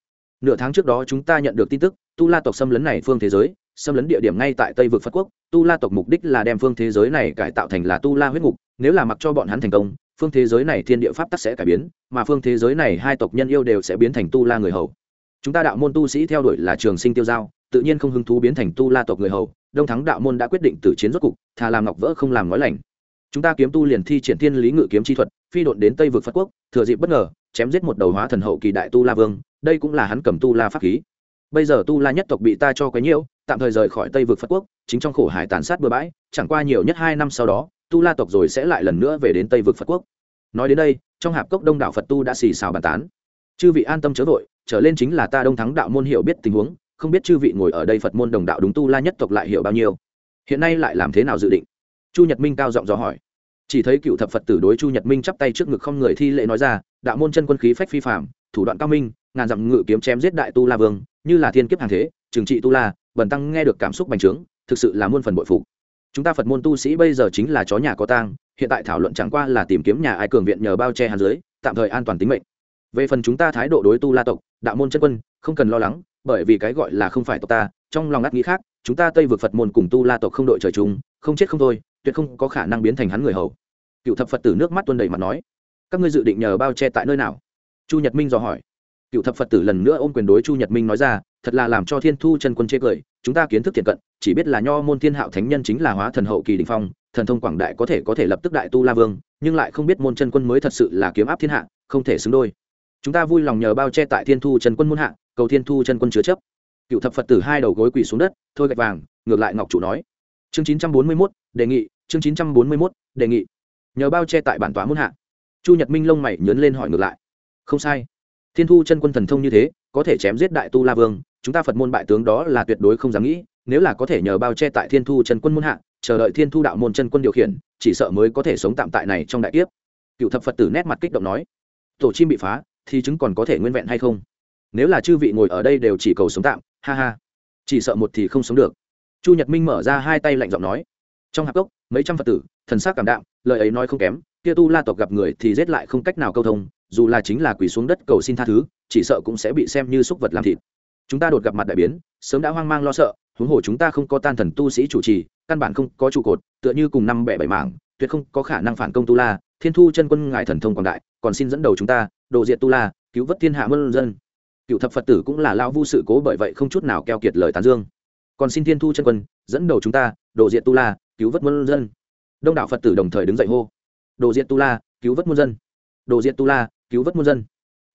nửa tháng trước đó chúng ta nhận được tin tức, tu la tộc xâm lấn này phương thế giới xâm lấn địa điểm ngay tại tây vực phật quốc, tu la tộc mục đích là đem phương thế giới này cải tạo thành là tu la huyết ngục, nếu là mặc cho bọn hắn thành công, phương thế giới này thiên địa pháp tắc sẽ cải biến, mà phương thế giới này hai tộc nhân yêu đều sẽ biến thành tu la người hầu. Chúng ta đạo môn tu sĩ theo đuổi là trường sinh tiêu giao, tự nhiên không hứng thú biến thành tu la tộc người hầu, đông thắng đạo môn đã quyết định từ chiến rốt cục, thà làm ngọc vỡ không làm nói lành. Chúng ta kiếm tu liền thi triển thiên lý ngự kiếm chi thuật, phi đột đến tây vực phật quốc, thừa dịp bất ngờ, chém giết một đầu hóa thần hậu kỳ đại tu la vương, đây cũng là hắn cầm tu la pháp khí bây giờ tu la nhất tộc bị ta cho quấy nhiễu, tạm thời rời khỏi tây vực phật quốc, chính trong khổ hải tàn sát bừa bãi, chẳng qua nhiều nhất hai năm sau đó, tu la tộc rồi sẽ lại lần nữa về đến tây vực phật quốc. Nói đến đây, trong hạp cốc đông đảo phật tu đã xì xào bàn tán. Chư vị an tâm chớ vội, trở lên chính là ta đông thắng đạo môn hiểu biết tình huống, không biết chư vị ngồi ở đây phật môn đồng đạo đúng tu la nhất tộc lại hiểu bao nhiêu. Hiện nay lại làm thế nào dự định? Chu nhật minh cao giọng dò hỏi. Chỉ thấy cựu thập phật tử đối chu nhật minh chắp tay trước ngực không người thi lễ nói ra, đạo môn chân quân khí phách phi phạm thủ đoạn cao minh, ngàn dặm ngự kiếm chém giết đại tu la vương như là thiên kiếp hàng thế, trừng trị tu la, bần tăng nghe được cảm xúc bành trướng, thực sự là muôn phần bội phục. Chúng ta phật môn tu sĩ bây giờ chính là chó nhà có tang, hiện tại thảo luận chẳng qua là tìm kiếm nhà ai cường viện nhờ bao che hàn dưới, tạm thời an toàn tính mệnh. Về phần chúng ta thái độ đối tu la tộc, đạo môn chân quân, không cần lo lắng, bởi vì cái gọi là không phải tộc ta, trong lòng ngắt nghĩ khác, chúng ta tây vượt phật môn cùng tu la tộc không đội trời chung, không chết không thôi, tuyệt không có khả năng biến thành hắn người hầu. Cựu thập phật tử nước mắt tuân đầy mặt nói, các ngươi dự định nhờ bao che tại nơi nào? Chu nhật minh dò hỏi cựu thập phật tử lần nữa ôm quyền đối chu nhật minh nói ra, thật là làm cho thiên thu chân quân chê cười, chúng ta kiến thức thiện cận, chỉ biết là nho môn thiên hạo thánh nhân chính là hóa thần hậu kỳ đình phong, thần thông quảng đại có thể có thể lập tức đại tu la vương, nhưng lại không biết môn chân quân mới thật sự là kiếm áp thiên hạ, không thể xứng đôi. Chúng ta vui lòng nhờ bao che tại thiên thu chân quân muôn hạ, cầu thiên thu chân quân chứa chấp. Cựu thập phật tử hai đầu gối quỳ xuống đất, thôi gạch vàng, ngược lại ngọc chủ nói. Chương chín trăm bốn mươi mốt, đề nghị, chương chín trăm bốn mươi mốt, đề nghị. Nhờ bao che tại bản tòa muôn hạ. Chu nhật minh lông mày nhớn lên hỏi ngược lại. Không sai thiên thu chân quân thần thông như thế, có thể chém giết đại tu la vương, chúng ta phật môn bại tướng đó là tuyệt đối không dám nghĩ, nếu là có thể nhờ bao che tại thiên thu chân quân muôn hạ, chờ đợi thiên thu đạo môn chân quân điều khiển, chỉ sợ mới có thể sống tạm tại này trong đại kiếp. Cựu thập phật tử nét mặt kích động nói, tổ chim bị phá, thì chứng còn có thể nguyên vẹn hay không? Nếu là chư vị ngồi ở đây đều chỉ cầu sống tạm, ha ha, chỉ sợ một thì không sống được. Chu nhật minh mở ra hai tay lạnh giọng nói, trong hạp cốc, mấy trăm phật tử, thần s á c cảm đạm, lời ấy nói không kém, kia tu la tộc gặp người thì giết lại không cách nào câu thông dù là chính là quỳ xuống đất cầu xin tha thứ, chỉ sợ cũng sẽ bị xem như súc vật làm thịt. Chúng ta đột gặp mặt đại biến, sớm đã hoang mang lo sợ, huống hồ chúng ta không có tan thần tu sĩ chủ trì, căn bản không có trụ cột, tựa như cùng năm bẻ bảy mảng, tuyệt không có khả năng phản công tu la, thiên thu chân quân ngài thần thông quảng đại, còn xin dẫn đầu chúng ta, đồ diện tu la, cứu vớt thiên hạ mân dân. Cựu thập phật tử cũng là lao vu sự cố bởi vậy không chút nào keo kiệt lời tán dương. Còn xin thiên thu chân quân, dẫn đầu chúng ta, đồ diện tu la, cứu vớt muôn dân. Đông đảo phật tử đồng thời đứng dậy hô. Đồ diện tu la, cứu vớt muôn dân. Đồ diện tu la cứu vớt muôn dân.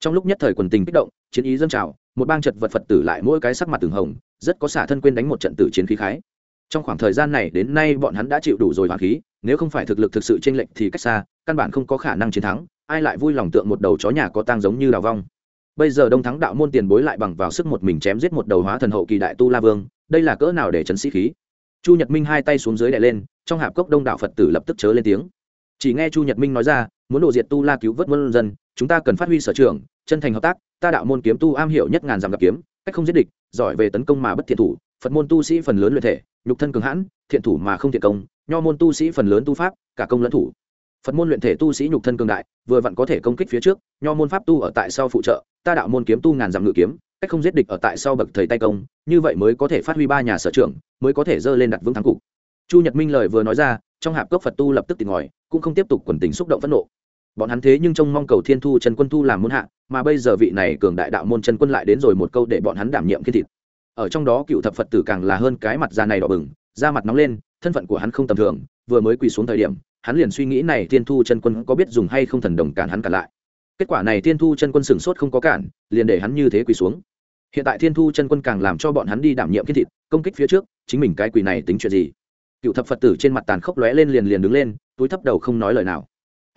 Trong lúc nhất thời quần tình kích động, chiến ý dâng trào, một bang chật vật phật tử lại mỗi cái sắc mặt từng hồng, rất có xả thân quên đánh một trận tử chiến khí khái. Trong khoảng thời gian này, đến nay bọn hắn đã chịu đủ rồi hoàng khí, nếu không phải thực lực thực sự chênh lệch thì cách xa, căn bản không có khả năng chiến thắng, ai lại vui lòng tượng một đầu chó nhà có tang giống như đào vong. Bây giờ đông thắng đạo môn tiền bối lại bằng vào sức một mình chém giết một đầu hóa thần hậu kỳ đại tu la vương, đây là cỡ nào để chấn sĩ khí? Chu nhật minh hai tay xuống dưới đè lên, trong hạp cốc đông đạo phật tử lập tức chớ lên tiếng. Chỉ nghe chu nhật minh nói ra, muốn đổ diệt tu la cứu vớt muôn dân chúng ta cần phát huy sở trường, chân thành hợp tác, ta đạo môn kiếm tu am hiểu nhất ngàn dặm gặp kiếm, cách không giết địch, giỏi về tấn công mà bất thiện thủ, phật môn tu sĩ phần lớn luyện thể, nhục thân cường hãn, thiện thủ mà không thiện công, nho môn tu sĩ phần lớn tu pháp, cả công lẫn thủ. Phật môn luyện thể tu sĩ nhục thân cường đại, vừa vặn có thể công kích phía trước, nho môn pháp tu ở tại sau phụ trợ, ta đạo môn kiếm tu ngàn dặm ngự kiếm, cách không giết địch ở tại sau bậc thầy tay công, như vậy mới có thể phát huy ba nhà sở trưởng mới có thể dơ lên đặt vững thắng cục. Chu nhật minh lời vừa nói ra, trong hạp cốc phật tu lập tức tìm ngòi cũng không tiếp tục quần tình xúc động phẫn nộ bọn hắn thế nhưng trông mong cầu thiên thu trần quân thu làm môn hạ, mà bây giờ vị này cường đại đạo môn trần quân lại đến rồi một câu để bọn hắn đảm nhiệm kiên thịt. Ở trong đó cựu thập phật tử càng là hơn cái mặt da này đỏ bừng, da mặt nóng lên, thân phận của hắn không tầm thường, vừa mới quỳ xuống thời điểm, hắn liền suy nghĩ này thiên thu chân quân có biết dùng hay không thần đồng cản hắn cản lại. Kết quả này thiên thu chân quân sửng sốt không có cản, liền để hắn như thế quỳ xuống. Hiện tại thiên thu chân quân càng làm cho bọn hắn đi đảm nhiệm kiên thịt, công kích phía trước, chính mình cái quỳ này tính chuyện gì? Cựu thập phật tử trên mặt tàn khốc lóe lên liền liền đứng lên, túi thấp đầu không nói lời nào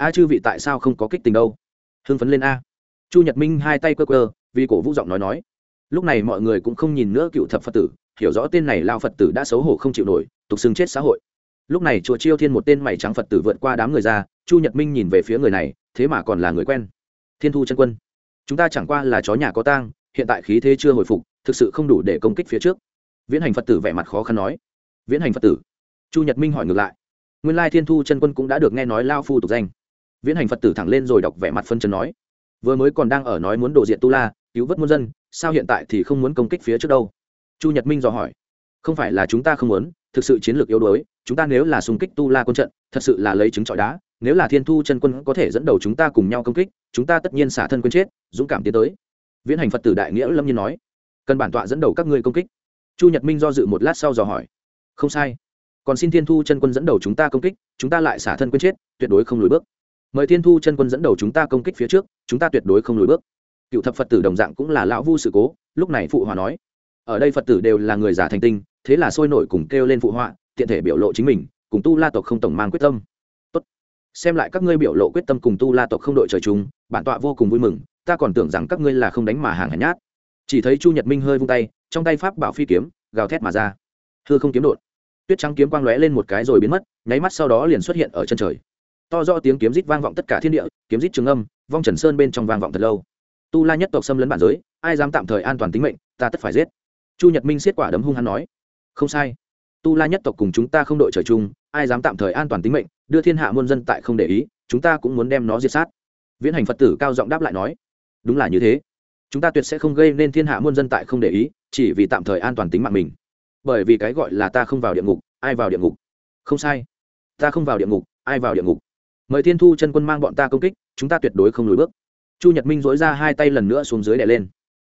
a chư vị tại sao không có kích tình đâu? Hưng phấn lên a. Chu nhật minh hai tay cơ cơ vì cổ vũ giọng nói nói. Lúc này mọi người cũng không nhìn nữa cựu thập phật tử, hiểu rõ tên này lao phật tử đã xấu hổ không chịu nổi, tục xưng chết xã hội. Lúc này chùa chiêu thiên một tên mày trắng phật tử vượt qua đám người ra, chu nhật minh nhìn về phía người này, thế mà còn là người quen. Thiên thu chân quân. Chúng ta chẳng qua là chó nhà có tang, hiện tại khí thế chưa hồi phục, thực sự không đủ để công kích phía trước. Viễn hành phật tử vẻ mặt khó khăn nói. Viễn hành phật tử. Chu nhật minh hỏi ngược lại. Nguyên lai thiên thu chân quân cũng đã được nghe nói lao phu tục danh viễn hành phật tử thẳng lên rồi đọc vẻ mặt phân chân nói, vừa mới còn đang ở nói muốn đổ diện tu la, cứu vớt muôn dân, sao hiện tại thì không muốn công kích phía trước đâu? Chu nhật minh dò hỏi, không phải là chúng ta không muốn, thực sự chiến lược yếu đuối, chúng ta nếu là xung kích tu la quân trận, thật sự là lấy trứng trọi đá, nếu là thiên thu chân quân có thể dẫn đầu chúng ta cùng nhau công kích, chúng ta tất nhiên xả thân quân chết, dũng cảm tiến tới. Viễn hành phật tử đại nghĩa lâm nhiên nói, cần bản tọa dẫn đầu các ngươi công kích. Chu nhật minh do dự một lát sau dò hỏi, không sai, còn xin thiên thu chân quân dẫn đầu chúng ta công kích, chúng ta lại xả thân quân chết, tuyệt đối không lùi bước mời thiên thu chân quân dẫn đầu chúng ta công kích phía trước, chúng ta tuyệt đối không lùi bước. Cựu thập phật tử đồng dạng cũng là lão vu sự cố, lúc này phụ hòa nói, ở đây phật tử đều là người giả thành tinh, thế là sôi nổi cùng kêu lên phụ họa, tiện thể biểu lộ chính mình, cùng tu la tộc không tổng mang quyết tâm. Tốt. xem lại các ngươi biểu lộ quyết tâm cùng tu la tộc không đội trời chung, bản tọa vô cùng vui mừng, ta còn tưởng rằng các ngươi là không đánh mà hàng hèn nhát. Chỉ thấy chu nhật minh hơi vung tay, trong tay pháp bảo phi kiếm, gào thét mà ra. Thưa không kiếm đột. Tuyết trắng kiếm quang lóe lên một cái rồi biến mất, nháy mắt sau đó liền xuất hiện ở chân trời to do tiếng kiếm rít vang vọng tất cả thiên địa, kiếm rít trường âm, vong trần sơn bên trong vang vọng thật lâu. Tu la nhất tộc xâm lấn bản giới, ai dám tạm thời an toàn tính mệnh, ta tất phải giết. Chu nhật minh xiết quả đấm hung hắn nói. Không sai. Tu la nhất tộc cùng chúng ta không đội trời chung, ai dám tạm thời an toàn tính mệnh, đưa thiên hạ muôn dân tại không để ý, chúng ta cũng muốn đem nó diệt sát. Viễn hành phật tử cao giọng đáp lại nói. Đúng là như thế. Chúng ta tuyệt sẽ không gây nên thiên hạ muôn dân tại không để ý, chỉ vì tạm thời an toàn tính mạng mình. Bởi vì cái gọi là ta không vào địa ngục, ai vào địa ngục? Không sai. Ta không vào địa ngục, ai vào địa ngục? Mời thiên thu chân quân mang bọn ta công kích, chúng ta tuyệt đối không lùi bước. Chu nhật minh dối ra hai tay lần nữa xuống dưới đè lên.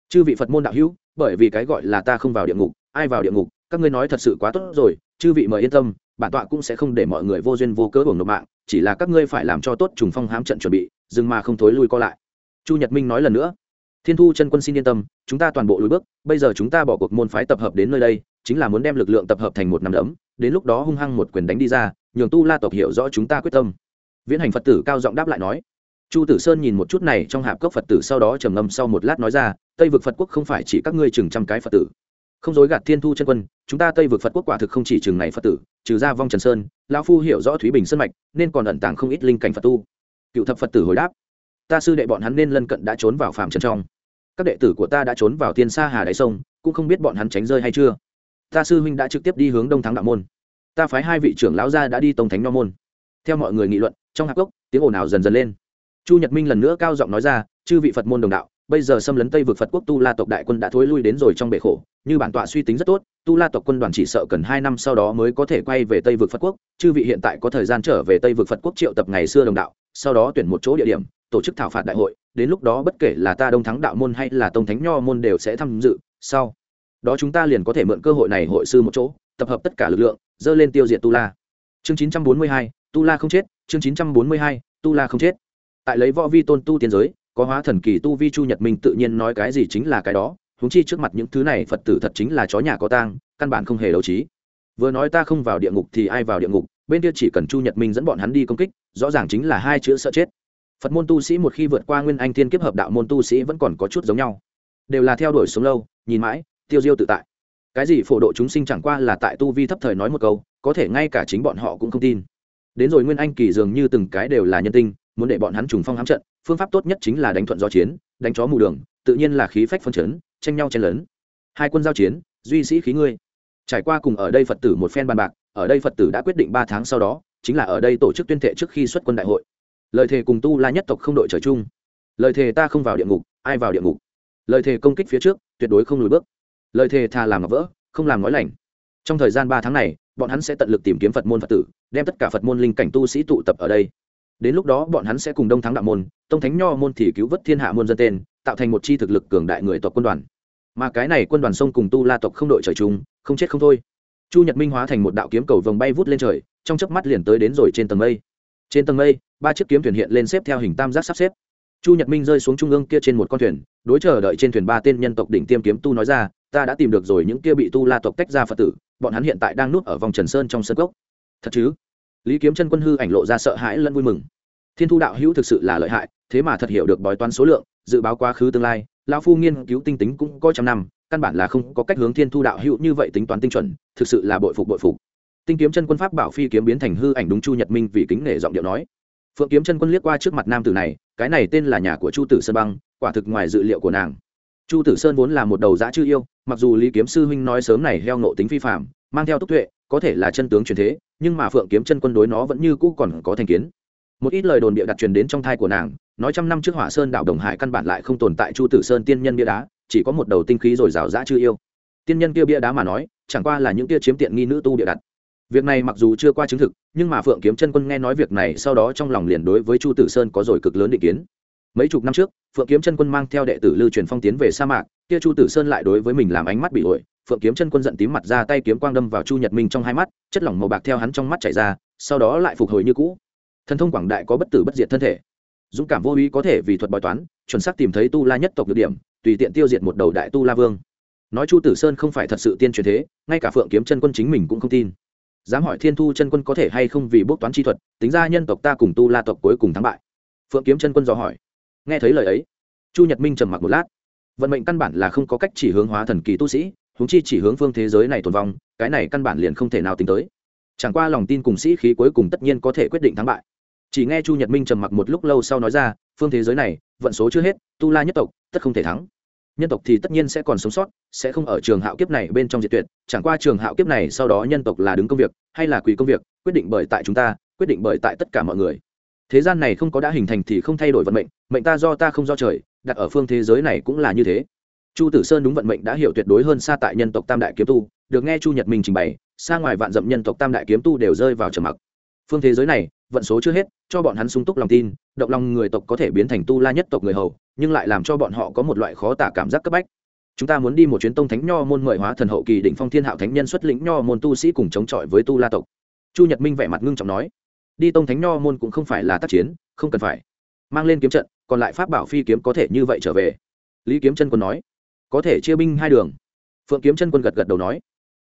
Chư vị phật môn đạo hữu, bởi vì cái gọi là ta không vào địa ngục, ai vào địa ngục, các ngươi nói thật sự quá tốt rồi, chư vị mời yên tâm, bản tọa cũng sẽ không để mọi người vô duyên vô cớ buồng nộp mạng, chỉ là các ngươi phải làm cho tốt trùng phong hám trận chuẩn bị, dừng mà không thối lui co lại. Chu nhật minh nói lần nữa. Thiên thu chân quân xin yên tâm, chúng ta toàn bộ lùi bước, bây giờ chúng ta bỏ cuộc môn phái tập hợp đến nơi đây, chính là muốn đem lực lượng tập hợp thành một nắm đấm, đến lúc đó hung hăng một quyền đánh đi ra, nhường tu la tộc hiểu rõ chúng ta quyết tâm viễn hành phật tử cao giọng đáp lại nói chu tử sơn nhìn một chút này trong hạp cốc phật tử sau đó trầm ngâm sau một lát nói ra tây vực phật quốc không phải chỉ các ngươi chừng trăm cái phật tử không dối gạt thiên thu chân quân chúng ta tây vực phật quốc quả thực không chỉ chừng này phật tử trừ ra vong trần sơn lão phu hiểu rõ thúy bình sân mạch nên còn ẩn tàng không ít linh cảnh phật tu cựu thập phật tử hồi đáp ta sư đệ bọn hắn nên lân cận đã trốn vào phạm trần trong các đệ tử của ta đã trốn vào tiên sa hà đáy sông cũng không biết bọn hắn tránh rơi hay chưa ta sư huynh đã trực tiếp đi hướng đông thắng đạo môn ta phái hai vị trưởng lão gia đã đi tông thánh nho môn theo mọi người nghị luận trong hạp cốc tiếng ồn ào dần dần lên. Chu nhật minh lần nữa cao giọng nói ra chư vị phật môn đồng đạo bây giờ xâm lấn tây vực phật quốc tu la tộc đại quân đã thối lui đến rồi trong bể khổ như bản tọa suy tính rất tốt tu la tộc quân đoàn chỉ sợ cần hai năm sau đó mới có thể quay về tây vực phật quốc. Chư vị hiện tại có thời gian trở về tây vực phật quốc triệu tập ngày xưa đồng đạo sau đó tuyển một chỗ địa điểm tổ chức thảo phạt đại hội đến lúc đó bất kể là ta đông thắng đạo môn hay là tông thánh nho môn đều sẽ tham dự. Sau đó chúng ta liền có thể mượn cơ hội này hội sư một chỗ tập hợp tất cả lực lượng dơ lên tiêu diệt tu la. Chương 942, tu la không chết chương 942, tu la không chết. Tại lấy võ vi tôn tu tiên giới có hóa thần kỳ tu vi chu nhật minh tự nhiên nói cái gì chính là cái đó húng chi trước mặt những thứ này phật tử thật chính là chó nhà có tang căn bản không hề đấu trí. Vừa nói ta không vào địa ngục thì ai vào địa ngục bên kia chỉ cần chu nhật minh dẫn bọn hắn đi công kích rõ ràng chính là hai chữ sợ chết. Phật môn tu sĩ một khi vượt qua nguyên anh thiên kiếp hợp đạo môn tu sĩ vẫn còn có chút giống nhau. Đều là theo đuổi sống lâu nhìn mãi tiêu diêu tự tại. Cái gì phổ độ chúng sinh chẳng qua là tại tu vi thấp thời nói một câu có thể ngay cả chính bọn họ cũng không tin đến rồi nguyên anh kỳ dường như từng cái đều là nhân tinh, muốn để bọn hắn trùng phong hám trận, phương pháp tốt nhất chính là đánh thuận do chiến, đánh chó mù đường, tự nhiên là khí phách phân chấn, tranh nhau chen lớn hai quân giao chiến, duy sĩ khí ngươi. Trải qua cùng ở đây phật tử một phen bàn bạc, ở đây phật tử đã quyết định ba tháng sau đó, chính là ở đây tổ chức tuyên thệ trước khi xuất quân đại hội. Lời thề cùng tu la nhất tộc không đội trời chung. Lời thề ta không vào địa ngục, ai vào địa ngục? Lời thề công kích phía trước, tuyệt đối không lùi bước. Lời thề thà làm ngọc vỡ, không làm nói lành. Trong thời gian ba tháng này bọn hắn sẽ tận lực tìm kiếm phật môn phật tử, đem tất cả phật môn linh cảnh tu sĩ tụ tập ở đây. Đến lúc đó bọn hắn sẽ cùng đông thắng đạo môn, tông thánh nho môn thì cứu vớt thiên hạ môn dân tên, tạo thành một chi thực lực cường đại người tộc quân đoàn. Mà cái này quân đoàn sông cùng tu la tộc không đội trời chung, không chết không thôi. Chu nhật minh hóa thành một đạo kiếm cầu vồng bay vút lên trời, trong chớp mắt liền tới đến rồi trên tầng mây. Trên tầng mây, ba chiếc kiếm thuyền hiện lên xếp theo hình tam giác sắp xếp. Chu nhật minh rơi xuống trung ương kia trên một con thuyền, đối chờ đợi trên thuyền ba tên nhân tộc đỉnh tiêm kiếm tu nói ra ta đã tìm được rồi những kia bị tu la tộc tách ra phật tử, bọn hắn hiện tại đang nuốt ở vòng trần sơn trong sân cốc. Thật chứ? Lý kiếm chân quân hư ảnh lộ ra sợ hãi lẫn vui mừng. Thiên thu đạo hữu thực sự là lợi hại, thế mà thật hiểu được bói toán số lượng, dự báo quá khứ tương lai, lão phu nghiên cứu tinh tính cũng có trăm năm, căn bản là không có cách hướng thiên thu đạo hữu như vậy tính toán tinh chuẩn, thực sự là bội phục bội phục. Tinh kiếm chân quân pháp bảo phi kiếm biến thành hư ảnh đúng chu nhật minh vì kính nể giọng điệu nói. Phượng kiếm chân quân liếc qua trước mặt nam tử này, cái này tên là nhà của chu tử sơn băng, quả thực ngoài dự liệu của nàng chu tử sơn vốn là một đầu dã chư yêu, mặc dù lý kiếm sư huynh nói sớm này heo nộ tính phi phạm mang theo tốc tuệ, có thể là chân tướng truyền thế, nhưng mà phượng kiếm chân quân đối nó vẫn như cũ còn có thành kiến. Một ít lời đồn bịa đặt truyền đến trong thai của nàng, nói trăm năm trước hỏa sơn đảo đồng hải căn bản lại không tồn tại chu tử sơn tiên nhân bia đá, chỉ có một đầu tinh khí rồi rào rã chưa yêu. Tiên nhân kia bia đá mà nói, chẳng qua là những kia chiếm tiện nghi nữ tu bịa đặt. Việc này mặc dù chưa qua chứng thực, nhưng mà phượng kiếm chân quân nghe nói việc này, sau đó trong lòng liền đối với chu tử sơn có rồi cực lớn định kiến. Mấy chục năm trước phượng kiếm chân quân mang theo đệ tử lưu truyền phong tiến về sa mạc, kia chu tử sơn lại đối với mình làm ánh mắt bị ổi. Phượng kiếm chân quân giận tím mặt ra, tay kiếm quang đâm vào chu nhật minh trong hai mắt, chất lỏng màu bạc theo hắn trong mắt chảy ra, sau đó lại phục hồi như cũ. Thần thông quảng đại có bất tử bất diệt thân thể. Dũng cảm vô ý có thể vì thuật bói toán, chuẩn xác tìm thấy tu la nhất tộc được điểm, tùy tiện tiêu diệt một đầu đại tu la vương. Nói chu tử sơn không phải thật sự tiên truyền thế, ngay cả phượng kiếm chân quân chính mình cũng không tin. Dám hỏi thiên thu chân quân có thể hay không vì bốc toán chi thuật, tính ra nhân tộc ta cùng tu la tộc cuối cùng thắng bại. Phượng kiếm chân quân dò hỏi nghe thấy lời ấy, chu nhật minh trầm mặc một lát. Vận mệnh căn bản là không có cách chỉ hướng hóa thần kỳ tu sĩ húng chi chỉ hướng phương thế giới này tồn vong, cái này căn bản liền không thể nào tính tới. Chẳng qua lòng tin cùng sĩ khí cuối cùng tất nhiên có thể quyết định thắng bại. Chỉ nghe chu nhật minh trầm mặc một lúc lâu sau nói ra, phương thế giới này, vận số chưa hết, tu la nhất tộc, tất không thể thắng. Nhân tộc thì tất nhiên sẽ còn sống sót, sẽ không ở trường hạo kiếp này bên trong diệt tuyệt, chẳng qua trường hạo kiếp này sau đó nhân tộc là đứng công việc, hay là quỳ công việc, quyết định bởi tại chúng ta, quyết định bởi tại tất cả mọi người thế gian này không có đã hình thành thì không thay đổi vận mệnh mệnh ta do ta không do trời, đặt ở phương thế giới này cũng là như thế. Chu tử sơn đúng vận mệnh đã hiểu tuyệt đối hơn xa tại nhân tộc tam đại kiếm tu, được nghe chu nhật minh trình bày, xa ngoài vạn dậm nhân tộc tam đại kiếm tu đều rơi vào trầm mặc. Phương thế giới này, vận số chưa hết, cho bọn hắn sung túc lòng tin, động lòng người tộc có thể biến thành tu la nhất tộc người hầu, nhưng lại làm cho bọn họ có một loại khó tả cảm giác cấp bách. Chúng ta muốn đi một chuyến tông thánh nho môn mời hóa thần hậu kỳ đỉnh phong thiên hạo thánh nhân xuất lĩnh nho môn tu sĩ cùng chống chọi với tu la tộc. Chu nhật minh vẻ mặt ngưng trọng nói đi tông thánh nho môn cũng không phải là tác chiến, không cần phải. Mang lên kiếm trận, còn lại pháp bảo phi kiếm có thể như vậy trở về. Lý kiếm chân quân nói, có thể chia binh hai đường. Phượng kiếm chân quân gật gật đầu nói,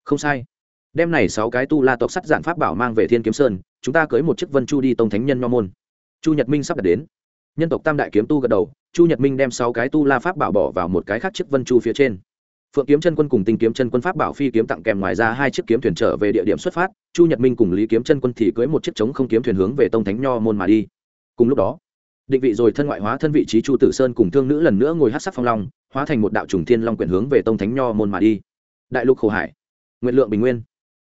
không sai. Đem này sáu cái tu la tộc sắt giản pháp bảo mang về thiên kiếm sơn, chúng ta cưới một chiếc vân chu đi tông thánh nhân nho môn. Chu nhật minh sắp đặt đến. Nhân tộc tam đại kiếm tu gật đầu, chu nhật minh đem sáu cái tu la pháp bảo bỏ vào một cái khác chiếc vân chu phía trên phượng kiếm chân quân cùng tinh kiếm chân quân pháp bảo phi kiếm tặng kèm ngoài ra hai chiếc kiếm thuyền trở về địa điểm xuất phát, chu nhật minh cùng lý kiếm chân quân thì cưới một chiếc trống không kiếm thuyền hướng về tông thánh nho môn mà đi. Cùng lúc đó, định vị rồi thân ngoại hóa thân vị trí chu tử sơn cùng thương nữ lần nữa ngồi hát sắc phong long, hóa thành một đạo trùng thiên long quyển hướng về tông thánh nho môn mà đi. Đại lục khổ hải nguyện lượng bình nguyên.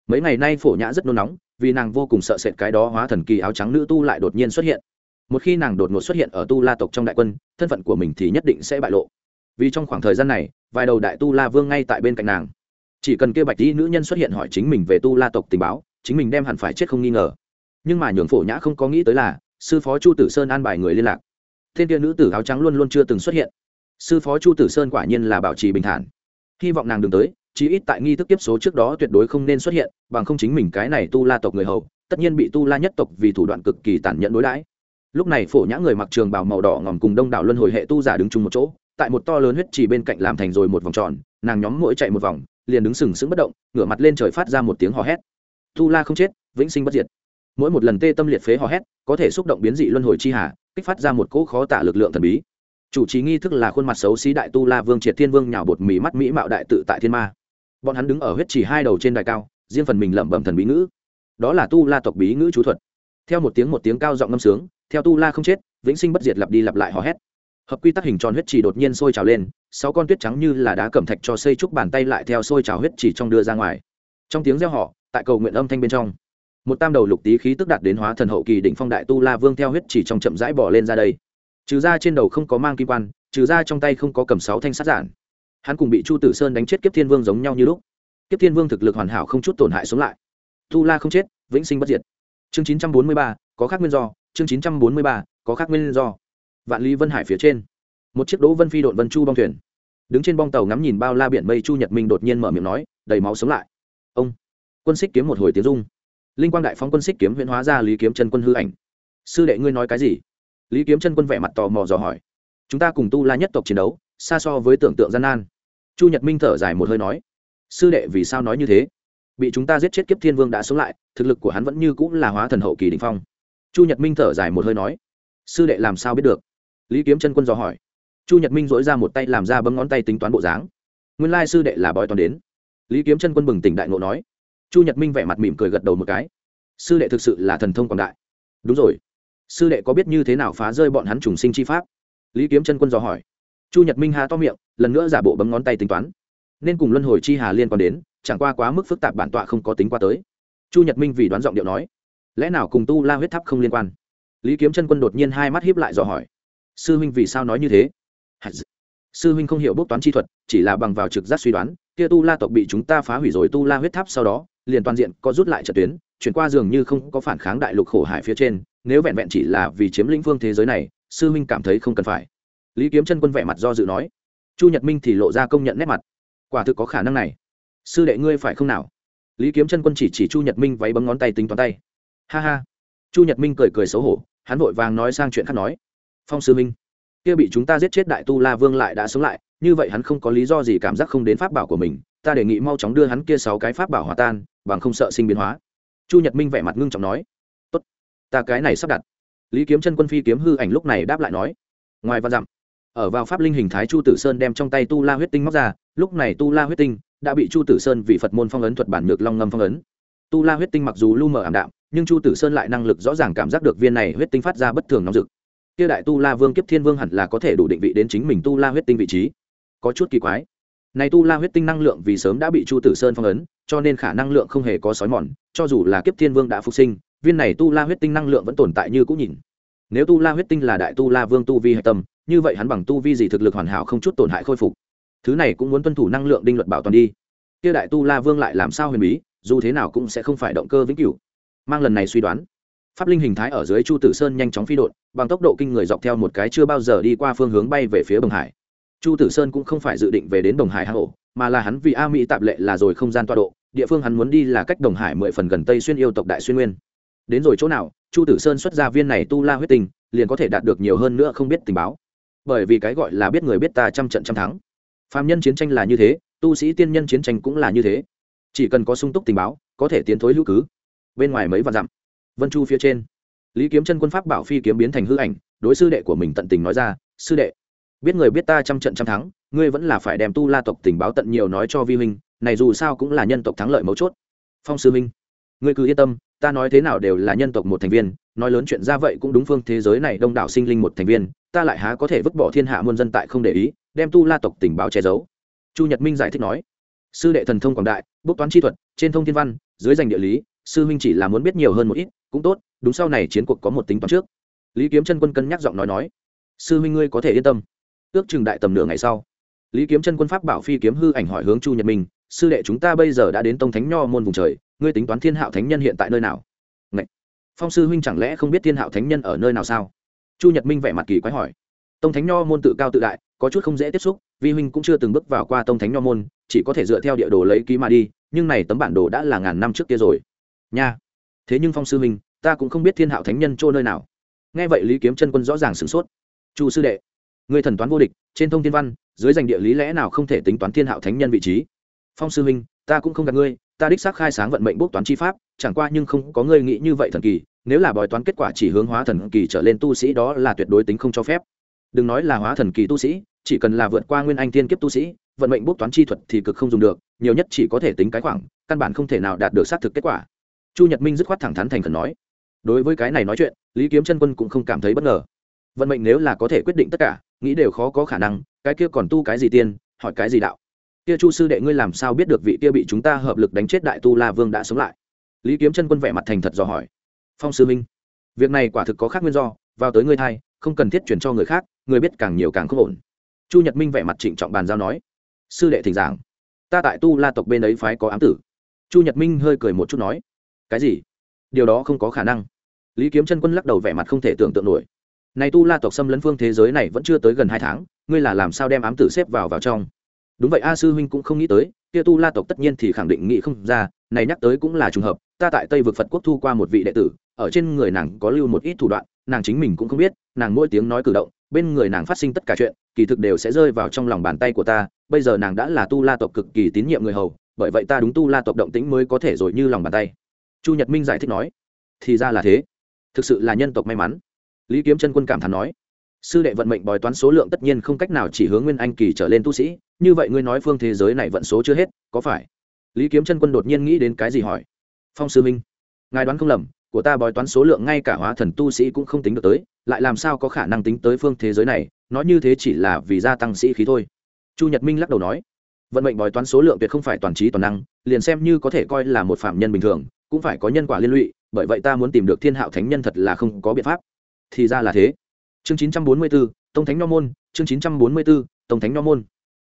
Mấy ngày nay phổ nhã rất nôn nóng, vì nàng vô cùng sợ sệt cái đó hóa thần kỳ áo trắng nữ tu lại đột nhiên xuất hiện. Một khi nàng đột ngột xuất hiện ở tu la tộc trong đại quân, thân phận của mình thì nhất định sẽ bại lộ vì trong khoảng thời gian này, vài đầu đại tu la vương ngay tại bên cạnh nàng. Chỉ cần kêu bạch y nữ nhân xuất hiện hỏi chính mình về tu la tộc tình báo, chính mình đem hẳn phải chết không nghi ngờ. Nhưng mà nhường phổ nhã không có nghĩ tới là, sư phó chu tử sơn an bài người liên lạc. Thiên kia nữ tử áo trắng luôn luôn chưa từng xuất hiện. Sư phó chu tử sơn quả nhiên là bảo trì bình thản. Hy vọng nàng đừng tới, chí ít tại nghi thức tiếp số trước đó tuyệt đối không nên xuất hiện, bằng không chính mình cái này tu la tộc người hầu, tất nhiên bị tu la nhất tộc vì thủ đoạn cực kỳ tàn nhẫn đối đãi. Lúc này phổ nhã người mặc trường bào màu đỏ ngòm cùng đông đảo luân hồi hệ tu giả đứng chung một chỗ tại một to lớn huyết trì bên cạnh làm thành rồi một vòng tròn, nàng nhóm mỗi chạy một vòng, liền đứng sừng sững bất động, ngửa mặt lên trời phát ra một tiếng hò hét. Tu la không chết, vĩnh sinh bất diệt. Mỗi một lần tê tâm liệt phế hò hét, có thể xúc động biến dị luân hồi chi hà, kích phát ra một cỗ khó tả lực lượng thần bí. Chủ trì nghi thức là khuôn mặt xấu xí đại tu la vương triệt thiên vương nhào bột mì mắt mỹ mạo đại tự tại thiên ma. Bọn hắn đứng ở huyết trì hai đầu trên đài cao, riêng phần mình lẩm bẩm thần bí ngữ. Đó là tu la tộc bí ngữ chú thuật. Theo một tiếng một tiếng cao giọng ngâm sướng, theo tu la không chết, vĩnh sinh bất diệt lặp đi lặp lại hò hét hợp quy tắc hình tròn huyết trì đột nhiên sôi trào lên, sáu con tuyết trắng như là đá cẩm thạch cho xây trúc bàn tay lại theo sôi trào huyết trì trong đưa ra ngoài. Trong tiếng reo họ tại cầu nguyện âm thanh bên trong, một tam đầu lục tý khí tức đạt đến hóa thần hậu kỳ đỉnh phong đại tu la vương theo huyết chỉ trong chậm rãi bỏ lên ra đây. Trừ ra trên đầu không có mang kim quan, trừ ra trong tay không có cầm sáu thanh sát giản. Hắn cùng bị chu tử sơn đánh chết kiếp thiên vương giống nhau như lúc. Kiếp thiên vương thực lực hoàn hảo không chút tổn hại sống lại. Tu la không chết, vĩnh sinh bất diệt. Chương chín trăm bốn mươi ba, có khác nguyên do. Chương chín trăm bốn mươi ba, có khác nguyên do vạn lý vân hải phía trên. Một chiếc đỗ vân phi đội vân chu bong thuyền. Đứng trên bong tàu ngắm nhìn bao la biển mây, chu nhật minh đột nhiên mở miệng nói, đầy máu sống lại. Ông. Quân xích kiếm một hồi tiếng rung. Linh quang đại phóng quân xích kiếm huyễn hóa ra lý kiếm chân quân hư ảnh. Sư đệ ngươi nói cái gì? Lý kiếm chân quân vẻ mặt tò mò dò hỏi. Chúng ta cùng tu la nhất tộc chiến đấu, xa so với tưởng tượng gian nan. Chu nhật minh thở dài một hơi nói. Sư đệ vì sao nói như thế? Bị chúng ta giết chết kiếp thiên vương đã sống lại, thực lực của hắn vẫn như cũng là hóa thần hậu kỳ đình phong. Chu nhật minh thở dài một hơi nói. Sư đệ làm sao biết được? Lý kiếm chân quân dò hỏi. Chu nhật minh dỗi ra một tay làm ra bấm ngón tay tính toán bộ dáng. Nguyên lai sư đệ là bói toán đến. Lý kiếm chân quân bừng tỉnh đại ngộ nói. Chu nhật minh vẻ mặt mỉm cười gật đầu một cái. Sư đệ thực sự là thần thông quảng đại. Đúng rồi. Sư đệ có biết như thế nào phá rơi bọn hắn trùng sinh chi pháp? Lý kiếm chân quân dò hỏi. Chu nhật minh hà to miệng, lần nữa giả bộ bấm ngón tay tính toán. Nên cùng luân hồi chi hà liên quan đến, chẳng qua quá mức phức tạp bản tọa không có tính qua tới. Chu nhật minh vì đoán giọng điệu nói. Lẽ nào cùng tu la huyết tháp không liên quan? Lý kiếm chân quân đột nhiên hai mắt hiếp lại dò hỏi sư huynh vì sao nói như thế? Sư huynh không hiểu bốc toán chi thuật, chỉ là bằng vào trực giác suy đoán, kia tu la tộc bị chúng ta phá hủy rồi tu la huyết tháp sau đó, liền toàn diện có rút lại trận tuyến, chuyển qua dường như không có phản kháng đại lục khổ hải phía trên, nếu vẹn vẹn chỉ là vì chiếm lĩnh phương thế giới này, sư huynh cảm thấy không cần phải. Lý kiếm chân quân vẻ mặt do dự nói. Chu nhật minh thì lộ ra công nhận nét mặt. Quả thực có khả năng này. Sư đệ ngươi phải không nào? Lý kiếm chân quân chỉ chỉ chu nhật minh váy bấm ngón tay tính toán tay. Ha ha. Chu nhật minh cười cười xấu hổ, hắn vội vàng nói sang chuyện khác nói phong sư minh, kia bị chúng ta giết chết đại tu la vương lại đã sống lại, như vậy hắn không có lý do gì cảm giác không đến pháp bảo của mình, ta đề nghị mau chóng đưa hắn kia sáu cái pháp bảo hòa tan, bằng không sợ sinh biến hóa. Chu nhật minh vẻ mặt ngưng trọng nói, tốt, ta cái này sắp đặt. Lý kiếm chân quân phi kiếm hư ảnh lúc này đáp lại nói, ngoài văn dặm, ở vào pháp linh hình thái chu tử sơn đem trong tay tu la huyết tinh móc ra, lúc này tu la huyết tinh đã bị chu tử sơn vì phật môn phong ấn thuật bản nhược long ngâm phong ấn. Tu la huyết tinh mặc dù lu mờ ảm đạm, nhưng chu tử sơn lại năng lực rõ ràng cảm giác được viên này huyết tinh phát ra bất thường nóng rực kia đại tu la vương kiếp thiên vương hẳn là có thể đủ định vị đến chính mình tu la huyết tinh vị trí. Có chút kỳ quái. Này tu la huyết tinh năng lượng vì sớm đã bị chu tử sơn phong ấn, cho nên khả năng lượng không hề có sói mòn, cho dù là kiếp thiên vương đã phục sinh, viên này tu la huyết tinh năng lượng vẫn tồn tại như cũ nhìn. Nếu tu la huyết tinh là đại tu la vương tu vi hạch tâm, như vậy hắn bằng tu vi gì thực lực hoàn hảo không chút tổn hại khôi phục. Thứ này cũng muốn tuân thủ năng lượng đinh luật bảo toàn đi. Kia đại tu la vương lại làm sao huyền bí, dù thế nào cũng sẽ không phải động cơ vĩnh cửu. Mang lần này suy đoán pháp linh hình thái ở dưới chu tử sơn nhanh chóng phi đột bằng tốc độ kinh người dọc theo một cái chưa bao giờ đi qua phương hướng bay về phía đồng hải. Chu tử sơn cũng không phải dự định về đến đồng hải Hà hộ mà là hắn vì a mỹ tạp lệ là rồi không gian toa độ, địa phương hắn muốn đi là cách đồng hải mười phần gần tây xuyên yêu tộc đại xuyên nguyên. Đến rồi chỗ nào, chu tử sơn xuất ra viên này tu la huyết tình liền có thể đạt được nhiều hơn nữa không biết tình báo. Bởi vì cái gọi là biết người biết ta trăm trận trăm thắng. Phạm nhân chiến tranh là như thế, tu sĩ tiên nhân chiến tranh cũng là như thế. Chỉ cần có sung túc tình báo, có thể tiến thối hữu cứ. Bên ngoài mấy vạn dặm vân chu phía trên. Lý kiếm chân quân pháp bảo phi kiếm biến thành hư ảnh, đối sư đệ của mình tận tình nói ra, sư đệ, biết người biết ta trăm trận trăm thắng, ngươi vẫn là phải đem tu la tộc tình báo tận nhiều nói cho vi huynh, này dù sao cũng là nhân tộc thắng lợi mấu chốt. Phong sư minh ngươi cứ yên tâm, ta nói thế nào đều là nhân tộc một thành viên, nói lớn chuyện ra vậy cũng đúng phương thế giới này đông đảo sinh linh một thành viên, ta lại há có thể vứt bỏ thiên hạ muôn dân tại không để ý, đem tu la tộc tình báo che giấu. Chu nhật minh giải thích nói. Sư đệ thần thông quảng đại bốc toán chi thuật, trên thông thiên văn, dưới danh địa lý sư huynh chỉ là muốn biết nhiều hơn một ít, cũng tốt, đúng sau này chiến cuộc có một tính toán trước. Lý kiếm chân quân cân nhắc giọng nói nói, sư huynh ngươi có thể yên tâm. Ước chừng đại tầm nửa ngày sau. Lý kiếm chân quân pháp bảo phi kiếm hư ảnh hỏi hướng chu nhật minh, sư đệ chúng ta bây giờ đã đến tông thánh nho môn vùng trời, ngươi tính toán thiên hạo thánh nhân hiện tại nơi nào? Ngậy! phong sư huynh chẳng lẽ không biết thiên hạo thánh nhân ở nơi nào sao? Chu nhật minh vẻ mặt kỳ quái hỏi. Tông thánh nho môn tự cao tự đại, có chút không dễ tiếp xúc, vi huynh cũng chưa từng bước vào qua tông thánh nho môn, chỉ có thể dựa theo địa đồ lấy ký mà đi, nhưng này tấm bản đồ đã là ngàn năm trước kia rồi nha. Thế nhưng phong sư huynh ta cũng không biết thiên hạo thánh nhân chỗ nơi nào. Nghe vậy lý kiếm chân quân rõ ràng sửng sốt. Chu sư đệ người thần toán vô địch, trên thông thiên văn, dưới danh địa lý lẽ nào không thể tính toán thiên hạo thánh nhân vị trí? Phong sư huynh ta cũng không gặp ngươi, ta đích xác khai sáng vận mệnh bốc toán chi pháp, chẳng qua nhưng không có ngươi nghĩ như vậy thần kỳ, nếu là bói toán kết quả chỉ hướng hóa thần kỳ trở lên tu sĩ đó là tuyệt đối tính không cho phép. Đừng nói là hóa thần kỳ tu sĩ, chỉ cần là vượt qua nguyên anh thiên kiếp tu sĩ, vận mệnh bốc toán chi thuật thì cực không dùng được, nhiều nhất chỉ có thể tính cái khoảng, căn bản không thể nào đạt được xác thực kết quả chu nhật minh dứt khoát thẳng thắn thành khẩn nói đối với cái này nói chuyện lý kiếm chân quân cũng không cảm thấy bất ngờ. Vận mệnh nếu là có thể quyết định tất cả nghĩ đều khó có khả năng cái kia còn tu cái gì tiên hỏi cái gì đạo? Kia chu sư đệ ngươi làm sao biết được vị kia bị chúng ta hợp lực đánh chết đại tu la vương đã sống lại? Lý kiếm chân quân vẻ mặt thành thật dò hỏi phong sư minh việc này quả thực có khác nguyên do vào tới ngươi thay, không cần thiết chuyển cho người khác người biết càng nhiều càng không ổn. Chu nhật minh vẻ mặt trịnh trọng bàn giao nói sư đệ thỉnh giảng ta tại tu la tộc bên ấy phái có ám tử. Chu nhật minh hơi cười một chút nói cái gì? Điều đó không có khả năng. Lý kiếm chân quân lắc đầu vẻ mặt không thể tưởng tượng nổi. Này tu la tộc xâm lấn phương thế giới này vẫn chưa tới gần hai tháng, ngươi là làm sao đem ám tử xếp vào vào trong? Đúng vậy a, sư huynh cũng không nghĩ tới, kia tu la tộc tất nhiên thì khẳng định nghĩ không ra, này nhắc tới cũng là trùng hợp, ta tại tây vực phật quốc thu qua một vị đệ tử, ở trên người nàng có lưu một ít thủ đoạn, nàng chính mình cũng không biết, nàng mỗi tiếng nói cử động, bên người nàng phát sinh tất cả chuyện, kỳ thực đều sẽ rơi vào trong lòng bàn tay của ta, bây giờ nàng đã là tu la tộc cực kỳ tín nhiệm người hầu, bởi vậy ta đúng tu la tộc động tĩnh mới có thể rồi như lòng bàn tay chu nhật minh giải thích nói, thì ra là thế. Thực sự là nhân tộc may mắn. Lý kiếm chân quân cảm thán nói, sư đệ vận mệnh bói toán số lượng tất nhiên không cách nào chỉ hướng nguyên anh kỳ trở lên tu sĩ, như vậy ngươi nói phương thế giới này vận số chưa hết, có phải? Lý kiếm chân quân đột nhiên nghĩ đến cái gì hỏi, phong sư minh, ngài đoán không lầm, của ta bói toán số lượng ngay cả hóa thần tu sĩ cũng không tính được tới, lại làm sao có khả năng tính tới phương thế giới này nó như thế chỉ là vì gia tăng sĩ khí thôi. Chu nhật minh lắc đầu nói vận mệnh bói toán số lượng tuyệt không phải toàn trí toàn năng liền xem như có thể coi là một phạm nhân bình thường cũng phải có nhân quả liên lụy bởi vậy ta muốn tìm được thiên hạo thánh nhân thật là không có biện pháp. Thì ra là thế. Chương chín trăm bốn mươi 944, tông thánh nho môn chương chín trăm bốn mươi 944, tông thánh nho môn.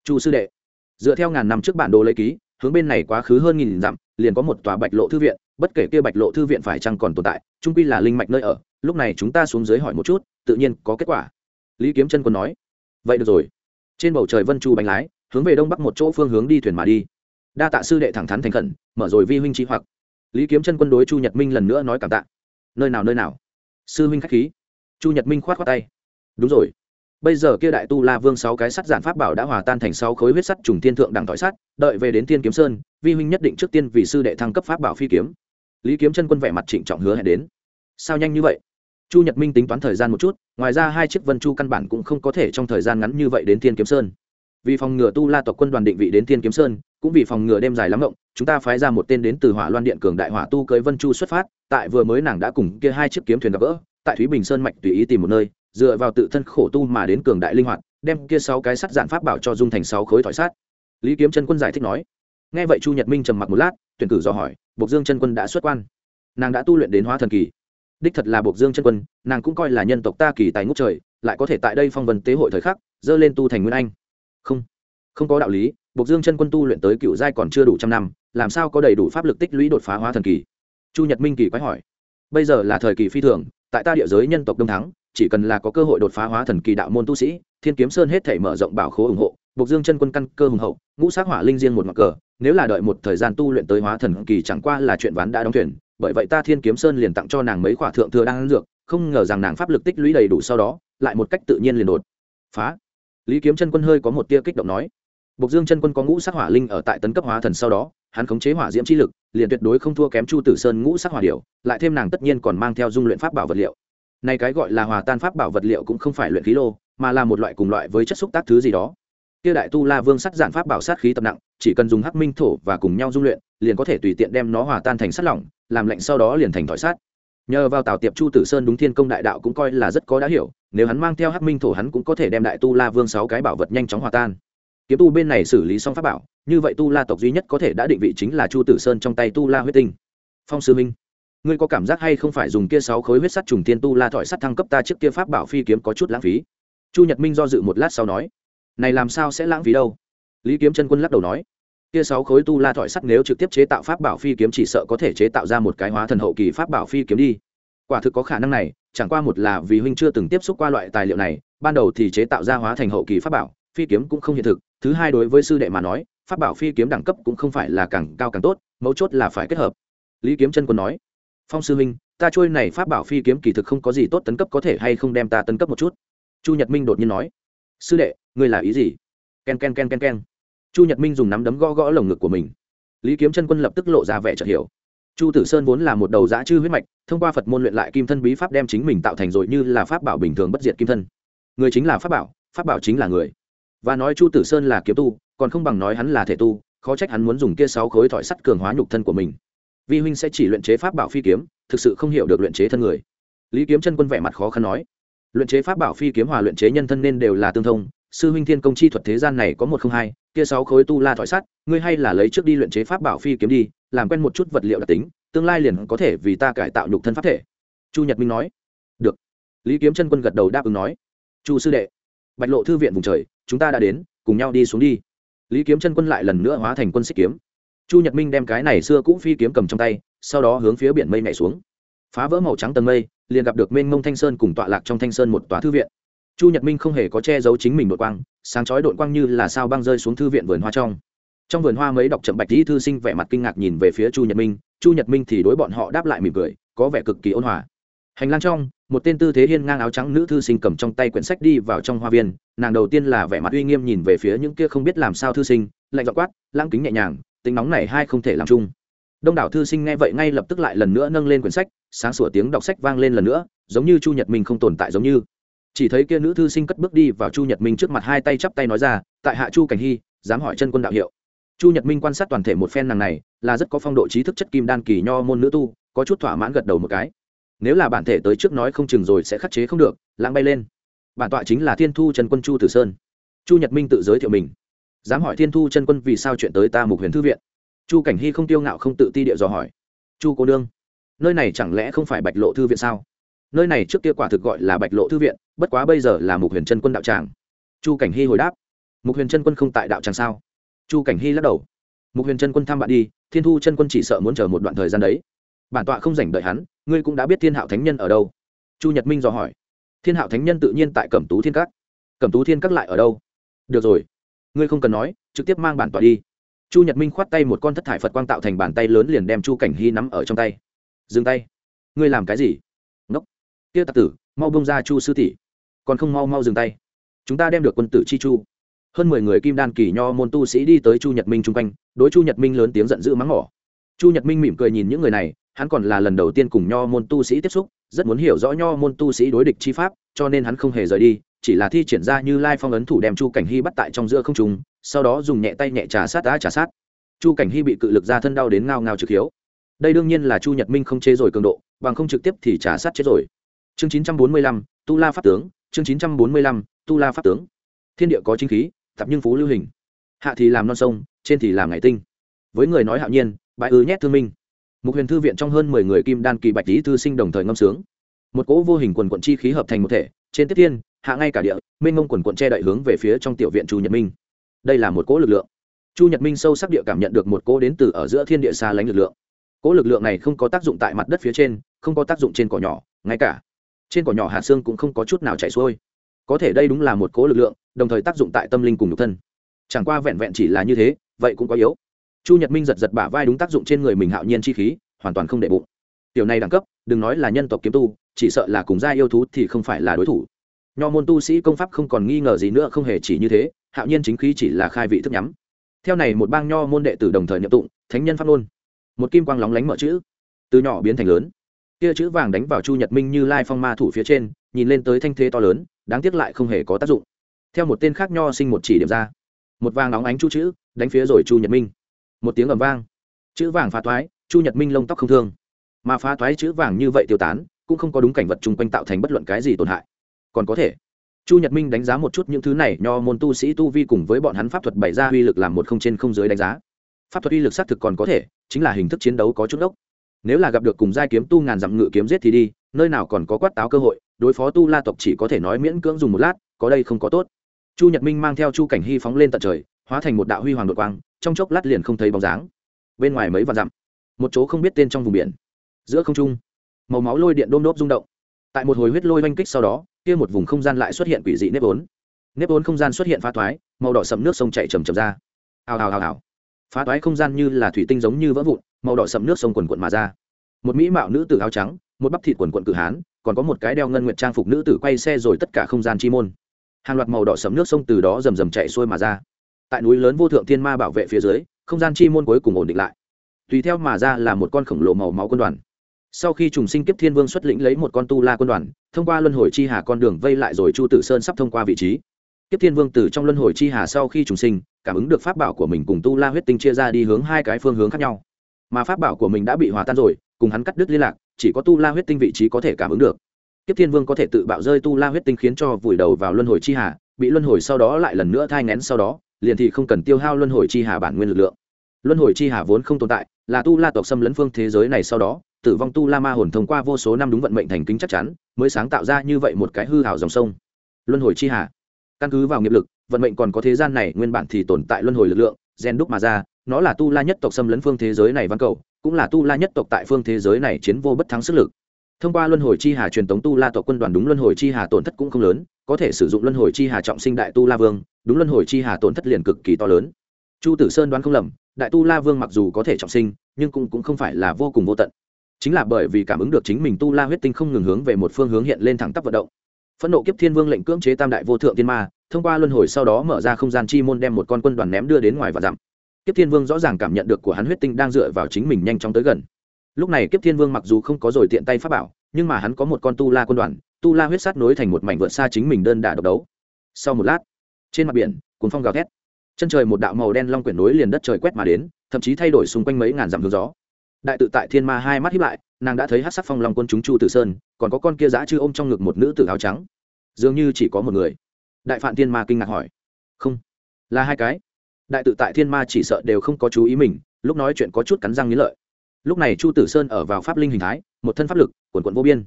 Chu sư đệ dựa theo ngàn năm trước bản đồ lấy ký hướng bên này quá khứ hơn nghìn dặm liền có một tòa bạch lộ thư viện bất kể kia bạch lộ thư viện phải chăng còn tồn tại trung quy là linh mạch nơi ở lúc này chúng ta xuống dưới hỏi một chút tự nhiên có kết quả. Lý kiếm chân quân nói vậy được rồi. Trên bầu trời vân chu bánh lái hướng về đông bắc một chỗ phương hướng đi thuyền mà đi. Đa tạ sư đệ thẳng thắn thành khẩn, mở rồi vi huynh trí hoặc. Lý kiếm chân quân đối chu nhật minh lần nữa nói cảm tạ. Nơi nào nơi nào? Sư huynh khách khí. Chu nhật minh khoát khoát tay. Đúng rồi. Bây giờ kia đại tu la vương sáu cái sắt giản pháp bảo đã hòa tan thành sáu khối huyết sắt trùng thiên thượng đẳng thỏi sắt, đợi về đến thiên kiếm sơn, vi huynh nhất định trước tiên vì sư đệ thăng cấp pháp bảo phi kiếm. Lý kiếm chân quân vẻ mặt trịnh trọng hứa hẹn đến. Sao nhanh như vậy? Chu nhật minh tính toán thời gian một chút, ngoài ra hai chiếc vân chu căn bản cũng không có thể trong thời gian ngắn như vậy đến thiên kiếm sơn vì phòng ngừa tu la tộc quân đoàn định vị đến thiên kiếm sơn, cũng vì phòng ngừa đêm dài lắm rộng chúng ta phái ra một tên đến từ hỏa loan điện cường đại hỏa tu cưới vân chu xuất phát, tại vừa mới nàng đã cùng kia hai chiếc kiếm thuyền gặp gỡ, tại thúy bình sơn mạch tùy ý tìm một nơi, dựa vào tự thân khổ tu mà đến cường đại linh hoạt, đem kia sáu cái sắt dạn pháp bảo cho dung thành sáu khối thỏi sát lý kiếm chân quân giải thích nói. Nghe vậy chu nhật minh trầm mặc một lát, tuyển cử dò hỏi, bộc dương chân quân đã xuất quan? Nàng đã tu luyện đến hóa thần kỳ. Đích thật là bộc dương chân quân, nàng cũng coi là nhân tộc ta kỳ tài ngút trời, lại có thể tại đây phong vân tế hội thời khắc, dơ lên tu thành nguyên anh không không có đạo lý, bộc dương chân quân tu luyện tới cựu giai còn chưa đủ trăm năm, làm sao có đầy đủ pháp lực tích lũy đột phá hóa thần kỳ? Chu nhật minh kỳ quái hỏi. Bây giờ là thời kỳ phi thường, tại ta địa giới nhân tộc đông thắng, chỉ cần là có cơ hội đột phá hóa thần kỳ đạo môn tu sĩ, thiên kiếm sơn hết thể mở rộng bảo khố ủng hộ, Bộc dương chân quân căn cơ hùng hậu, ngũ sát hỏa linh riêng một mặt cờ, nếu là đợi một thời gian tu luyện tới hóa thần kỳ chẳng qua là chuyện ván đã đóng thuyền, bởi vậy ta thiên kiếm sơn liền tặng cho nàng mấy khỏa thượng thừa đang dược, không ngờ rằng nàng pháp lực tích lũy đầy đủ sau đó, lại một cách tự nhiên liền đột phá lý kiếm chân quân hơi có một tia kích động nói Bộc Dương chân quân có ngũ sắc hỏa linh ở tại tấn cấp hóa thần sau đó, hắn khống chế hỏa diễm chi lực, liền tuyệt đối không thua kém Chu Tử Sơn ngũ sắc hỏa điểu, lại thêm nàng tất nhiên còn mang theo dung luyện pháp bảo vật liệu. Này cái gọi là hòa tan pháp bảo vật liệu cũng không phải luyện khí lô, mà là một loại cùng loại với chất xúc tác thứ gì đó. Kia đại tu La Vương sắt giản pháp bảo sát khí tập nặng, chỉ cần dùng hắc minh thổ và cùng nhau dung luyện, liền có thể tùy tiện đem nó hòa tan thành sắt lỏng, làm lạnh sau đó liền thành thỏi sắt. Nhờ vào Tào Tiệp Chu Tử Sơn đúng thiên công đại đạo cũng coi là rất có đã hiểu, nếu hắn mang theo hắc minh thổ hắn cũng có thể đem đại tu La Vương sáu cái bảo vật nhanh chóng hòa tan. Kiếm tu bên này xử lý xong pháp bảo như vậy tu la tộc duy nhất có thể đã định vị chính là chu tử sơn trong tay tu la huyết tinh. Phong sư minh ngươi có cảm giác hay không phải dùng kia sáu khối huyết sắt trùng tiên tu la thỏi sắt thăng cấp ta trước kia pháp bảo phi kiếm có chút lãng phí? Chu nhật minh do dự một lát sau nói này làm sao sẽ lãng phí đâu? Lý kiếm chân quân lắc đầu nói kia sáu khối tu la thỏi sắt nếu trực tiếp chế tạo pháp bảo phi kiếm chỉ sợ có thể chế tạo ra một cái hóa thần hậu kỳ pháp bảo phi kiếm đi. Quả thực có khả năng này, chẳng qua một là vì huynh chưa từng tiếp xúc qua loại tài liệu này, ban đầu thì chế tạo ra hóa thành hậu kỳ pháp bảo, phi kiếm cũng không hiện thực. Thứ hai đối với sư đệ mà nói, pháp bảo phi kiếm đẳng cấp cũng không phải là càng cao càng tốt, mấu chốt là phải kết hợp. Lý kiếm chân quân nói, phong sư huynh, ta trôi này pháp bảo phi kiếm kỳ thực không có gì tốt tấn cấp có thể hay không đem ta tấn cấp một chút. Chu nhật minh đột nhiên nói, sư đệ, ngươi là ý gì? K e n k e n k e n k e n k e n chu nhật minh dùng nắm đấm gõ gõ lồng ngực của mình. Lý kiếm chân quân lập tức lộ ra vẻ chợt hiểu. Chu tử sơn vốn là một đầu dã chư huyết mạch, thông qua phật môn luyện lại kim thân bí pháp đem chính mình tạo thành rồi như là pháp bảo bình thường bất diệt kim thân. Người chính là pháp bảo pháp bảo chính là người. Và nói chu tử sơn là kiếm tu, còn không bằng nói hắn là thể tu, khó trách hắn muốn dùng kia sáu khối thỏi sắt cường hóa nhục thân của mình. Vi huynh sẽ chỉ luyện chế pháp bảo phi kiếm, thực sự không hiểu được luyện chế thân người. Lý kiếm chân quân vẻ mặt khó khăn nói, luyện chế pháp bảo phi kiếm hòa luyện chế nhân thân nên đều là tương thông, sư huynh thiên công chi thuật thế gian này có một không hai kia sáu khối tu la thỏi sắt, ngươi hay là lấy trước đi luyện chế pháp bảo phi kiếm đi, làm quen một chút vật liệu đặc tính, tương lai liền có thể vì ta cải tạo nhục thân pháp thể. Chu nhật minh nói. Được. Lý kiếm chân quân gật đầu đáp ứng nói. Chu sư đệ, bạch lộ thư viện vùng trời, chúng ta đã đến, cùng nhau đi xuống đi. Lý kiếm chân quân lại lần nữa hóa thành quân xích kiếm. Chu nhật minh đem cái này xưa cũ phi kiếm cầm trong tay, sau đó hướng phía biển mây nhảy xuống. Phá vỡ màu trắng tầng mây, liền gặp được mênh mông thanh sơn cùng tọa lạc trong thanh sơn một tòa thư viện chu nhật minh không hề có che giấu chính mình đội quang, sáng chói đội quang như là sao băng rơi xuống thư viện vườn hoa trong. Trong vườn hoa mấy đọc chậm bạch lý thư sinh vẻ mặt kinh ngạc nhìn về phía chu nhật minh, chu nhật minh thì đối bọn họ đáp lại mỉm cười, có vẻ cực kỳ ôn hòa. Hành lang trong, một tên tư thế hiên ngang áo trắng nữ thư sinh cầm trong tay quyển sách đi vào trong hoa viên, nàng đầu tiên là vẻ mặt uy nghiêm nhìn về phía những kia không biết làm sao thư sinh, lạnh dọ quát, lãng kính nhẹ nhàng, tính nóng này hai không thể làm chung. Đông đảo thư sinh nghe vậy ngay lập tức lại lần nữa nâng lên quyển sách, sáng sủa tiếng đọc sách vang lên lần nữa, giống như chu nhật minh không tồn tại giống như chỉ thấy kia nữ thư sinh cất bước đi vào chu nhật minh trước mặt hai tay chắp tay nói ra, tại hạ chu cảnh hy, dám hỏi chân quân đạo hiệu. Chu nhật minh quan sát toàn thể một phen nàng này, là rất có phong độ trí thức chất kim đan kỳ nho môn nữ tu, có chút thỏa mãn gật đầu một cái. Nếu là bản thể tới trước nói không chừng rồi sẽ khắc chế không được, lãng bay lên. Bản tọa chính là thiên thu trần quân chu tử sơn. Chu nhật minh tự giới thiệu mình. Dám hỏi thiên thu chân quân vì sao chuyện tới ta mục huyền thư viện? Chu cảnh hy không tiêu ngạo không tự ti địa dò hỏi. Chu cô đương nơi này chẳng lẽ không phải bạch lộ thư viện sao? Nơi này trước kia quả thực gọi là bạch lộ thư viện, bất quá bây giờ là mục huyền chân quân đạo tràng. Chu cảnh hy hồi đáp, mục huyền chân quân không tại đạo tràng sao? Chu cảnh hy lắc đầu, mục huyền chân quân thăm bạn đi, thiên thu chân quân chỉ sợ muốn chờ một đoạn thời gian đấy. Bản tọa không dành đợi hắn, ngươi cũng đã biết thiên hạo thánh nhân ở đâu. Chu nhật minh dò hỏi, thiên hạo thánh nhân tự nhiên tại cẩm tú thiên các. Cẩm tú thiên các lại ở đâu? Được rồi, ngươi không cần nói, trực tiếp mang bản tọa đi. Chu nhật minh khoát tay một con thất thải phật quang tạo thành bàn tay lớn liền đem chu cảnh hy nắm ở trong tay. Dừng tay. Ngươi làm cái gì? Kia tặc tử, mau bông ra chu sư tỷ. Còn không mau mau dừng tay. Chúng ta đem được quân tử chi chu. Hơn mười người kim đan kỳ nho môn tu sĩ đi tới chu nhật minh chung quanh, đối chu nhật minh lớn tiếng giận dữ mắng mỏ. Chu nhật minh mỉm cười nhìn những người này, hắn còn là lần đầu tiên cùng nho môn tu sĩ tiếp xúc, rất muốn hiểu rõ nho môn tu sĩ đối địch chi pháp, cho nên hắn không hề rời đi, chỉ là thi triển ra như lai phong ấn thủ đem chu cảnh hy bắt tại trong giữa không trùng sau đó dùng nhẹ tay nhẹ trà sát đã trà sát. Chu cảnh hy bị cự lực ra thân đau đến ngao ngao trực hiếu. Đây đương nhiên là chu nhật minh không chế rồi cường độ, bằng không trực tiếp thì trà sát chết rồi chương chín trăm bốn mươi lăm, tu la pháp tướng. Chương chín trăm bốn mươi lăm, tu la pháp tướng. Thiên địa có chính khí tập nhưng phú lưu hình. Hạ thì làm non sông, trên thì làm ngày tinh. Với người nói hạo nhiên bại ư nhét thương minh. Mục huyền thư viện trong hơn mười người kim đan kỳ bạch lý thư sinh đồng thời ngâm sướng. Một cỗ vô hình quần quận chi khí hợp thành một thể, trên tiếp thiên, hạ ngay cả địa, mênh mông quần quận che đậy hướng về phía trong tiểu viện chu nhật minh. Đây là một cỗ lực lượng. Chu nhật minh sâu sắc địa cảm nhận được một cỗ đến từ ở giữa thiên địa xa lánh lực lượng. Cỗ lực lượng này không có tác dụng tại mặt đất phía trên, không có tác dụng trên cỏ nhỏ, ngay cả trên cỏ nhỏ hạt xương cũng không có chút nào chảy xuôi. Có thể đây đúng là một cố lực lượng, đồng thời tác dụng tại tâm linh cùng nhục thân. Chẳng qua vẹn vẹn chỉ là như thế, vậy cũng có yếu. Chu nhật minh giật giật bả vai đúng tác dụng trên người mình hạo nhiên chi khí, hoàn toàn không để bụng. Tiểu này đẳng cấp, đừng nói là nhân tộc kiếm tu, chỉ sợ là cùng gia yêu thú thì không phải là đối thủ. Nho môn tu sĩ công pháp không còn nghi ngờ gì nữa, không hề chỉ như thế, hạo nhiên chính khí chỉ là khai vị thức nhắm. Theo này một bang nho môn đệ tử đồng thời nhập tụng, thánh nhân pháp ngôn. Một kim quang lóng lánh mở chữ, từ nhỏ biến thành lớn kia chữ vàng đánh vào chu nhật minh như lai phong ma thủ phía trên, nhìn lên tới thanh thế to lớn, đáng tiếc lại không hề có tác dụng. Theo một tên khác nho sinh một chỉ điểm ra. Một vàng óng ánh chu chữ, đánh phía rồi chu nhật minh. Một tiếng ầm vang. Chữ vàng phá thoái, chu nhật minh lông tóc không thương. Mà phá thoái chữ vàng như vậy tiêu tán, cũng không có đúng cảnh vật chung quanh tạo thành bất luận cái gì tổn hại. Còn có thể, chu nhật minh đánh giá một chút những thứ này nho môn tu sĩ tu vi cùng với bọn hắn pháp thuật bày ra uy lực làm một không trên không dưới đánh giá. Pháp thuật uy lực xác thực còn có thể, chính là hình thức chiến đấu có chút ốc nếu là gặp được cùng giai kiếm tu ngàn dặm ngự kiếm giết thì đi, nơi nào còn có quát táo cơ hội, đối phó tu la tộc chỉ có thể nói miễn cưỡng dùng một lát, có đây không có tốt. Chu nhật minh mang theo chu cảnh hy phóng lên tận trời, hóa thành một đạo huy hoàng đội quang, trong chốc lát liền không thấy bóng dáng. Bên ngoài mấy vạn dặm, một chỗ không biết tên trong vùng biển, giữa không trung, màu máu lôi điện đôm đốp rung động. Tại một hồi huyết lôi oanh kích sau đó, kia một vùng không gian lại xuất hiện quỷ dị nếp ốn nếp ốn không gian xuất hiện phá thoái, màu đỏ sậm nước sông chảy trầm trầm ra. Ào hào hào hào phá toái không gian như là thủy tinh giống như vỡ vụn, màu đỏ sậm nước sông quần quận mà ra. Một mỹ mạo nữ tử áo trắng, một bắp thịt quần quận cử hán, còn có một cái đeo ngân nguyện trang phục nữ tử quay xe rồi tất cả không gian chi môn. Hàng loạt màu đỏ sẫm nước sông từ đó rầm rầm chạy xuôi mà ra. Tại núi lớn vô thượng thiên ma bảo vệ phía dưới, không gian chi môn cuối cùng ổn định lại. Tùy theo mà ra là một con khổng lồ màu máu quân đoàn. Sau khi trùng sinh kiếp thiên vương xuất lĩnh lấy một con tu la quân đoàn, thông qua luân hồi chi hà con đường vây lại rồi chu tử sơn sắp thông qua vị trí kiếp thiên vương từ trong luân hồi chi hà sau khi trùng sinh, cảm ứng được pháp bảo của mình cùng tu la huyết tinh chia ra đi hướng hai cái phương hướng khác nhau. Mà pháp bảo của mình đã bị hòa tan rồi, cùng hắn cắt đứt liên lạc, chỉ có tu la huyết tinh vị trí có thể cảm ứng được. Kiếp thiên vương có thể tự bạo rơi tu la huyết tinh khiến cho vùi đầu vào luân hồi chi hà, bị luân hồi sau đó lại lần nữa thai ngén sau đó, liền thì không cần tiêu hao luân hồi chi hà bản nguyên lực lượng. Luân hồi chi hà vốn không tồn tại, là tu la tộc xâm lấn phương thế giới này sau đó, tử vong tu la ma hồn thông qua vô số năm đúng vận mệnh thành kính chắc chắn, mới sáng tạo ra như vậy một cái hư hảo dòng sông. Luân hồi chi hà căn cứ vào nghiệp lực vận mệnh còn có thế gian này nguyên bản thì tồn tại luân hồi lực lượng gen đúc mà ra nó là tu la nhất tộc xâm lấn phương thế giới này văn cầu cũng là tu la nhất tộc tại phương thế giới này chiến vô bất thắng sức lực. Thông qua luân hồi chi hà truyền thống tu la tộc quân đoàn đúng luân hồi chi hà tổn thất cũng không lớn có thể sử dụng luân hồi chi hà trọng sinh đại tu la vương đúng luân hồi chi hà tổn thất liền cực kỳ to lớn. Chu tử sơn đoán không lầm đại tu la vương mặc dù có thể trọng sinh nhưng cũng, cũng không phải là vô cùng vô tận. Chính là bởi vì cảm ứng được chính mình tu la huyết tinh không ngừng hướng về một phương hướng hiện lên thẳng tắp vận động phẫn nộ kiếp thiên vương lệnh cưỡng chế tam đại vô thượng tiên ma, thông qua luân hồi sau đó mở ra không gian chi môn đem một con quân đoàn ném đưa đến ngoài và dặm. Kiếp thiên vương rõ ràng cảm nhận được của hắn huyết tinh đang dựa vào chính mình nhanh chóng tới gần. Lúc này kiếp thiên vương mặc dù không có rồi tiện tay pháp bảo, nhưng mà hắn có một con tu la quân đoàn, tu la huyết sát nối thành một mảnh vượt xa chính mình đơn đả độc đấu. Sau một lát, trên mặt biển cuốn phong gào thét. Chân trời một đạo màu đen long quyển nối liền đất trời quét mà đến, thậm chí thay đổi xung quanh mấy ngàn dặm hướng gió. Đại tự tại thiên ma hai mắt hiếp lại, nàng đã thấy hát sắc phong long quân chúng chu tử sơn còn có con kia dã chư ôm trong ngực một nữ tử áo trắng. Dường như chỉ có một người. Đại phạm thiên ma kinh ngạc hỏi. Không, là hai cái. Đại tự tại thiên ma chỉ sợ đều không có chú ý mình, lúc nói chuyện có chút cắn răng nghĩ lợi. Lúc này chu tử sơn ở vào pháp linh hình thái, một thân pháp lực, quần quận vô biên.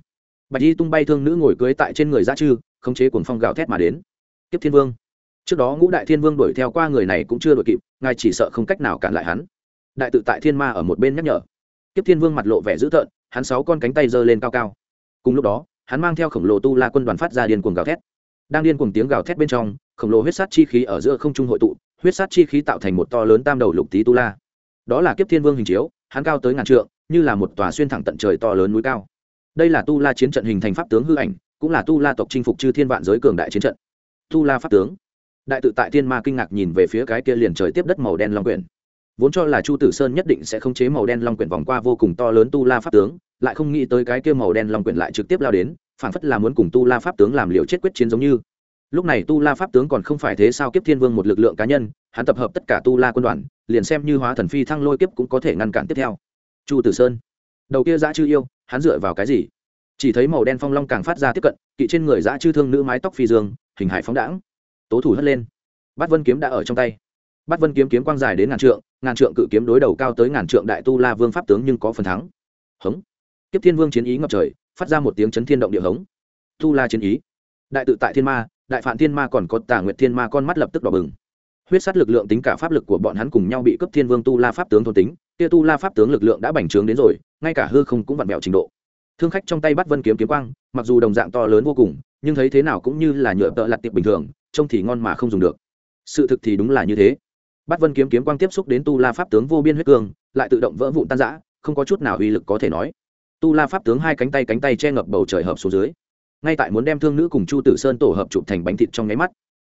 Bạch y tung bay thương nữ ngồi cưới tại trên người dã chư, khống chế cuồng phong gào thét mà đến. Kiếp thiên vương. Trước đó ngũ đại thiên vương đuổi theo qua người này cũng chưa đuổi kịp, ngài chỉ sợ không cách nào cản lại hắn. Đại tự tại thiên ma ở một bên nhắc nhở. Kiếp thiên vương mặt lộ vẻ dữ tợn, hắn sáu con cánh tay giơ lên cao cao cùng lúc đó, hắn mang theo khổng lồ tu la quân đoàn phát ra điên cuồng gào thét. Đang điên cuồng tiếng gào thét bên trong, khổng lồ huyết sát chi khí ở giữa không trung hội tụ, huyết sát chi khí tạo thành một to lớn tam đầu lục tý tu la. Đó là kiếp thiên vương hình chiếu, hắn cao tới ngàn trượng, như là một tòa xuyên thẳng tận trời to lớn núi cao. Đây là tu la chiến trận hình thành pháp tướng hư ảnh, cũng là tu la tộc chinh phục chư thiên vạn giới cường đại chiến trận. Tu la pháp tướng. Đại tự tại thiên ma kinh ngạc nhìn về phía cái kia liền trời tiếp đất màu đen long quyển. Vốn cho là chu tử sơn nhất định sẽ không chế màu đen long quyển vòng qua vô cùng to lớn tu la pháp tướng lại không nghĩ tới cái kia màu đen long quyển lại trực tiếp lao đến phản phất là muốn cùng tu la pháp tướng làm liều chết quyết chiến giống như. Lúc này tu la pháp tướng còn không phải thế sao kiếp thiên vương một lực lượng cá nhân, hắn tập hợp tất cả tu la quân đoàn, liền xem như hóa thần phi thăng lôi kiếp cũng có thể ngăn cản tiếp theo. Chu tử sơn. Đầu kia dã chư yêu, hắn dựa vào cái gì? Chỉ thấy màu đen phong long càng phát ra tiếp cận, kỵ trên người dã chư thương nữ mái tóc phi dương, hình hải phóng đãng. Tố thủ hất lên. Bát vân kiếm đã ở trong tay. Bát vân kiếm kiếm quang dài đến ngàn trượng ngàn trượng cự kiếm đối đầu cao tới ngàn trượng đại tu la vương pháp tướng nhưng có phần thắng. Hống tiếp thiên vương chiến ý ngập trời, phát ra một tiếng chấn thiên động địa hống. Tu la chiến ý. Đại tự tại thiên ma, đại phạn thiên ma còn có tà nguyệt thiên ma con mắt lập tức đỏ bừng. Huyết sát lực lượng tính cả pháp lực của bọn hắn cùng nhau bị cấp thiên vương tu la pháp tướng thôn tính, kia tu la pháp tướng lực lượng đã bành trướng đến rồi, ngay cả hư không cũng vặn vẹo trình độ. Thương khách trong tay bắt vân kiếm kiếm quang, mặc dù đồng dạng to lớn vô cùng, nhưng thấy thế nào cũng như là nhựa tợ lật tiệp bình thường, trông thì ngon mà không dùng được. Sự thực thì đúng là như thế. Bắt vân kiếm kiếm quang tiếp xúc đến tu la pháp tướng vô biên huyết cương, lại tự động vỡ vụn tan rã, không có chút nào uy lực có thể nói tu la pháp tướng hai cánh tay cánh tay che ngập bầu trời hợp xuống dưới. Ngay tại muốn đem thương nữ cùng chu tử sơn tổ hợp chụp thành bánh thịt trong nháy mắt,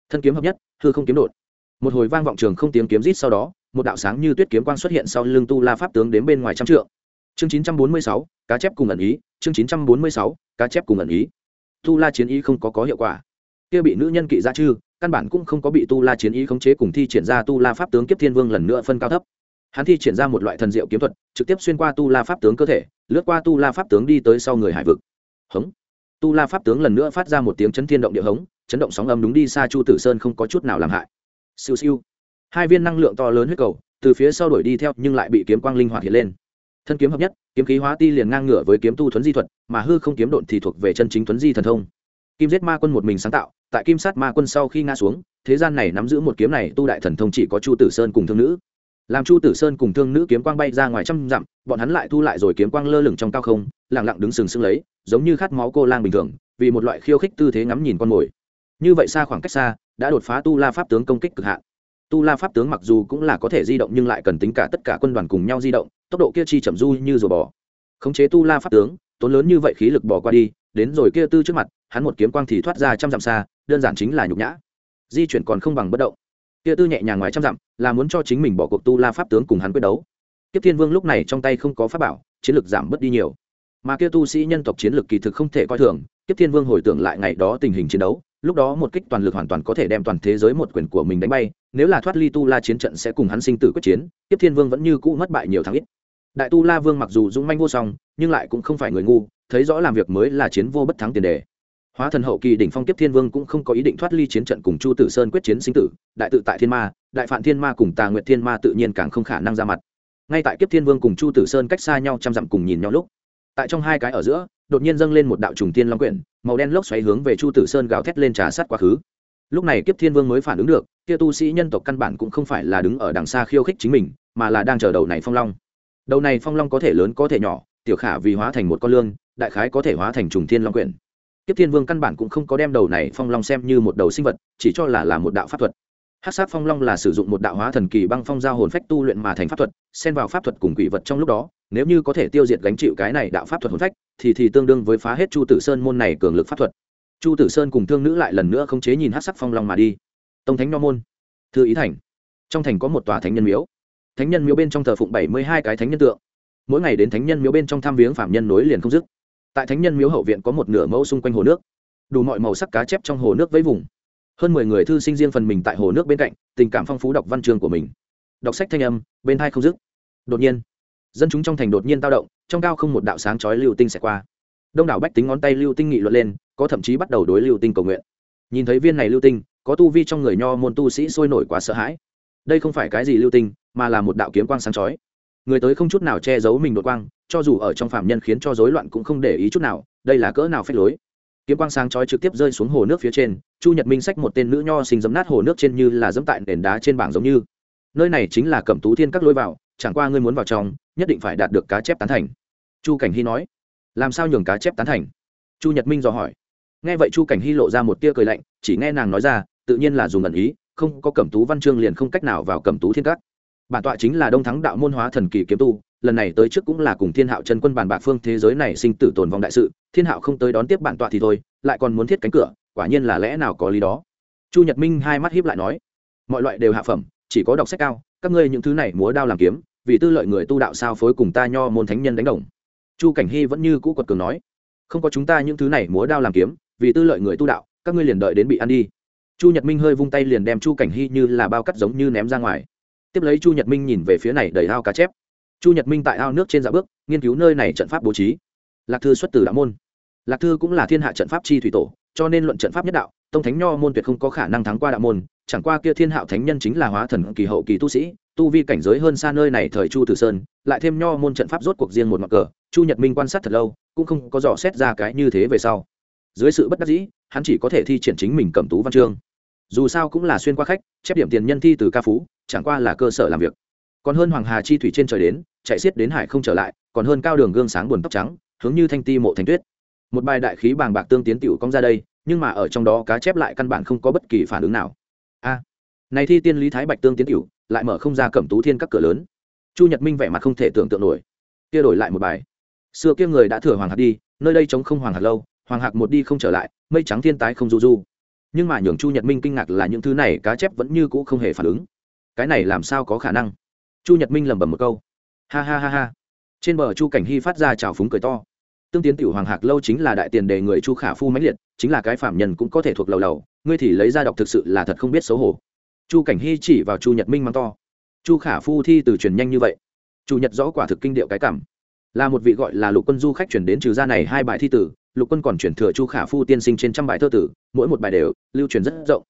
thân kiếm hợp nhất, hư không kiếm đột. Một hồi vang vọng trường không tiếng kiếm rít sau đó, một đạo sáng như tuyết kiếm quang xuất hiện sau lưng tu la pháp tướng đến bên ngoài trăm trượng. Chương chín trăm bốn mươi sáu, cá chép cùng ẩn ý, chương chín trăm bốn mươi sáu, cá chép cùng ẩn ý. Tu la chiến ý không có có hiệu quả. Kia bị nữ nhân kỵ ra chư, căn bản cũng không có bị tu la chiến ý khống chế cùng thi triển ra tu la pháp tướng kiếp thiên vương lần nữa phân cao thấp hắn thi triển ra một loại thần diệu kiếm thuật, trực tiếp xuyên qua tu la pháp tướng cơ thể, lướt qua tu la pháp tướng đi tới sau người hải vực. Hống. Tu la pháp tướng lần nữa phát ra một tiếng chấn thiên động địa hống, chấn động sóng âm đúng đi xa chu tử sơn không có chút nào làm hại. Siêu siêu. Hai viên năng lượng to lớn huyết cầu, từ phía sau đuổi đi theo nhưng lại bị kiếm quang linh hoạt hiện lên. Thân kiếm hợp nhất, kiếm khí hóa ti liền ngang ngửa với kiếm tu thuấn di thuật, mà hư không kiếm độn thì thuộc về chân chính thuấn di thần thông. Kim giết ma quân một mình sáng tạo, tại kim sát ma quân sau khi ngã xuống, thế gian này nắm giữ một kiếm này tu đại thần thông chỉ có chu tử sơn cùng thương nữ làm chu tử sơn cùng thương nữ kiếm quang bay ra ngoài trăm dặm, bọn hắn lại thu lại rồi kiếm quang lơ lửng trong cao không lẳng lặng đứng sừng sững lấy, giống như khát máu cô lang bình thường, vì một loại khiêu khích tư thế ngắm nhìn con mồi. Như vậy xa khoảng cách xa, đã đột phá tu la pháp tướng công kích cực hạn. Tu la pháp tướng mặc dù cũng là có thể di động nhưng lại cần tính cả tất cả quân đoàn cùng nhau di động, tốc độ kia chi chậm du như rùa bò. Khống chế tu la pháp tướng, tốn lớn như vậy khí lực bỏ qua đi, đến rồi kia tư trước mặt, hắn một kiếm quang thì thoát ra trăm dặm xa, đơn giản chính là nhục nhã. Di chuyển còn không bằng bất động kia tư nhẹ nhàng ngoài trăm dặm, là muốn cho chính mình bỏ cuộc tu la pháp tướng cùng hắn quyết đấu. Tiếp thiên vương lúc này trong tay không có pháp bảo, chiến lược giảm bớt đi nhiều. Mà kia tu sĩ nhân tộc chiến lược kỳ thực không thể coi thường tiếp thiên vương hồi tưởng lại ngày đó tình hình chiến đấu, lúc đó một kích toàn lực hoàn toàn có thể đem toàn thế giới một quyền của mình đánh bay, nếu là thoát ly tu la chiến trận sẽ cùng hắn sinh tử quyết chiến tiếp thiên vương vẫn như cũ mất bại nhiều tháng. ít. Đại tu la vương mặc dù dũng manh vô song, nhưng lại cũng không phải người ngu, thấy rõ làm việc mới là chiến vô bất thắng tiền đề hóa thần hậu kỳ đỉnh phong kiếp thiên vương cũng không có ý định thoát ly chiến trận cùng chu tử sơn quyết chiến sinh tử, đại tự tại thiên ma, đại phạn thiên ma cùng tà nguyệt thiên ma tự nhiên càng không khả năng ra mặt. Ngay tại kiếp thiên vương cùng chu tử sơn cách xa nhau trăm dặm cùng nhìn nhau lúc, tại trong hai cái ở giữa, đột nhiên dâng lên một đạo trùng tiên long quyển, màu đen lốc xoáy hướng về chu tử sơn gào thét lên trà sát quá khứ. Lúc này kiếp thiên vương mới phản ứng được, kia tu sĩ nhân tộc căn bản cũng không phải là đứng ở đằng xa khiêu khích chính mình, mà là đang chờ đầu này phong long. Đầu này phong long có thể lớn có thể nhỏ, tiểu khả vì hóa thành một con lương đại khái có thể hóa thành trùng thiên long quyển kiếp thiên vương căn bản cũng không có đem đầu này phong long xem như một đầu sinh vật, chỉ cho là là một đạo pháp thuật. Hát sát phong long là sử dụng một đạo hóa thần kỳ băng phong giao hồn phách tu luyện mà thành pháp thuật, xen vào pháp thuật cùng quỷ vật trong lúc đó, nếu như có thể tiêu diệt gánh chịu cái này đạo pháp thuật hồn phách, thì thì tương đương với phá hết chu tử sơn môn này cường lực pháp thuật. Chu tử sơn cùng thương nữ lại lần nữa không chế nhìn hát sắc phong long mà đi. Tông thánh nho môn, thư ý thành. Trong thành có một tòa thánh nhân miếu. Thánh nhân miếu bên trong thờ phụng bảy mươi hai cái thánh nhân tượng. Mỗi ngày đến thánh nhân miếu bên trong thăm viếng phạm nhân nối liền không dứt tại thánh nhân miếu hậu viện có một nửa mẫu xung quanh hồ nước. Đủ mọi màu sắc cá chép trong hồ nước với vùng. Hơn mười người thư sinh riêng phần mình tại hồ nước bên cạnh, tình cảm phong phú đọc văn chương của mình. Đọc sách thanh âm, bên thai không dứt. Đột nhiên, dân chúng trong thành đột nhiên tao động, trong cao không một đạo sáng chói lưu tinh sẽ qua. Đông đảo bách tính ngón tay lưu tinh nghị luận lên, có thậm chí bắt đầu đối lưu tinh cầu nguyện. Nhìn thấy viên này lưu tinh, có tu vi trong người nho môn tu sĩ sôi nổi quá sợ hãi. Đây không phải cái gì lưu tinh, mà là một đạo kiếm quang sáng chói. Người tới không chút nào che giấu mình đột quang cho dù ở trong phạm nhân khiến cho rối loạn cũng không để ý chút nào, đây là cỡ nào phép lối. Kiếm quang sáng chói trực tiếp rơi xuống hồ nước phía trên, chu nhật minh sách một tên nữ nho sinh dấm nát hồ nước trên như là dẫm tại nền đá trên bảng giống như. Nơi này chính là cẩm tú thiên các lối vào, chẳng qua ngươi muốn vào trong, nhất định phải đạt được cá chép tán thành. Chu cảnh hy nói. Làm sao nhường cá chép tán thành? Chu nhật minh dò hỏi. Nghe vậy chu cảnh hy lộ ra một tia cười lạnh, chỉ nghe nàng nói ra, tự nhiên là dùng ẩn ý, không có cẩm tú văn chương liền không cách nào vào cẩm tú thiên các. Bản tọa chính là đông thắng đạo môn hóa thần kỳ kiếm tu lần này tới trước cũng là cùng thiên hạo chân quân bàn bạc phương thế giới này sinh tử tồn vong đại sự, thiên hạo không tới đón tiếp bản tọa thì thôi, lại còn muốn thiết cánh cửa, quả nhiên là lẽ nào có lý đó. Chu nhật minh hai mắt hiếp lại nói, mọi loại đều hạ phẩm, chỉ có đọc sách cao, các ngươi những thứ này múa đao làm kiếm, vì tư lợi người tu đạo sao phối cùng ta nho môn thánh nhân đánh đồng? Chu cảnh hy vẫn như cũ quật cường nói, không có chúng ta những thứ này múa đao làm kiếm, vì tư lợi người tu đạo, các ngươi liền đợi đến bị ăn đi. Chu nhật minh hơi vung tay liền đem chu cảnh hy như là bao cắt giống như ném ra ngoài. Tiếp lấy chu nhật minh nhìn về phía này đầy ao cá chép chu nhật minh tại ao nước trên dạ bước, nghiên cứu nơi này trận pháp bố trí. Lạc thư xuất từ đạo môn. Lạc thư cũng là thiên hạ trận pháp chi thủy tổ, cho nên luận trận pháp nhất đạo, tông thánh nho môn tuyệt không có khả năng thắng qua đạo môn, chẳng qua kia thiên hạo thánh nhân chính là hóa thần kỳ hậu kỳ tu sĩ, tu vi cảnh giới hơn xa nơi này thời chu tử sơn, lại thêm nho môn trận pháp rốt cuộc riêng một mặt cờ, chu nhật minh quan sát thật lâu, cũng không có dò xét ra cái như thế về sau. Dưới sự bất đắc dĩ, hắn chỉ có thể thi triển chính mình cầm tú văn chương. Dù sao cũng là xuyên qua khách, chép điểm tiền nhân thi từ ca phú, chẳng qua là cơ sở làm việc còn hơn hoàng hà chi thủy trên trời đến, chạy xiết đến hải không trở lại, còn hơn cao đường gương sáng buồn tóc trắng, hướng như thanh ti mộ thành tuyết. Một bài đại khí bàng bạc tương tiến tiểu cong ra đây, nhưng mà ở trong đó cá chép lại căn bản không có bất kỳ phản ứng nào. A, này thi tiên lý thái bạch tương tiến tiểu, lại mở không ra cẩm tú thiên các cửa lớn. Chu nhật minh vẻ mặt không thể tưởng tượng nổi. Kia đổi lại một bài. Xưa kia người đã thừa hoàng hạc đi, nơi đây chống không hoàng hạc lâu, hoàng hạc một đi không trở lại, mây trắng thiên tái không du du. Nhưng mà nhường chu nhật minh kinh ngạc là những thứ này cá chép vẫn như cũ không hề phản ứng. Cái này làm sao có khả năng? Chu nhật minh lẩm bẩm một câu. Ha ha ha ha. Trên bờ chu cảnh hy phát ra trào phúng cười to. Tương tiến tiểu hoàng hạc lâu chính là đại tiền đề người chu khả phu mãnh liệt, chính là cái phạm nhân cũng có thể thuộc lầu lầu, ngươi thì lấy ra đọc thực sự là thật không biết xấu hổ. Chu cảnh hy chỉ vào chu nhật minh mắng to. Chu khả phu thi từ truyền nhanh như vậy. Chu nhật rõ quả thực kinh điệu cái cảm. Là một vị gọi là lục quân du khách chuyển đến trừ ra này hai bài thi tử lục quân còn chuyển thừa chu khả phu tiên sinh trên trăm bài thơ tử, mỗi một bài đều lưu truyền rất rộng.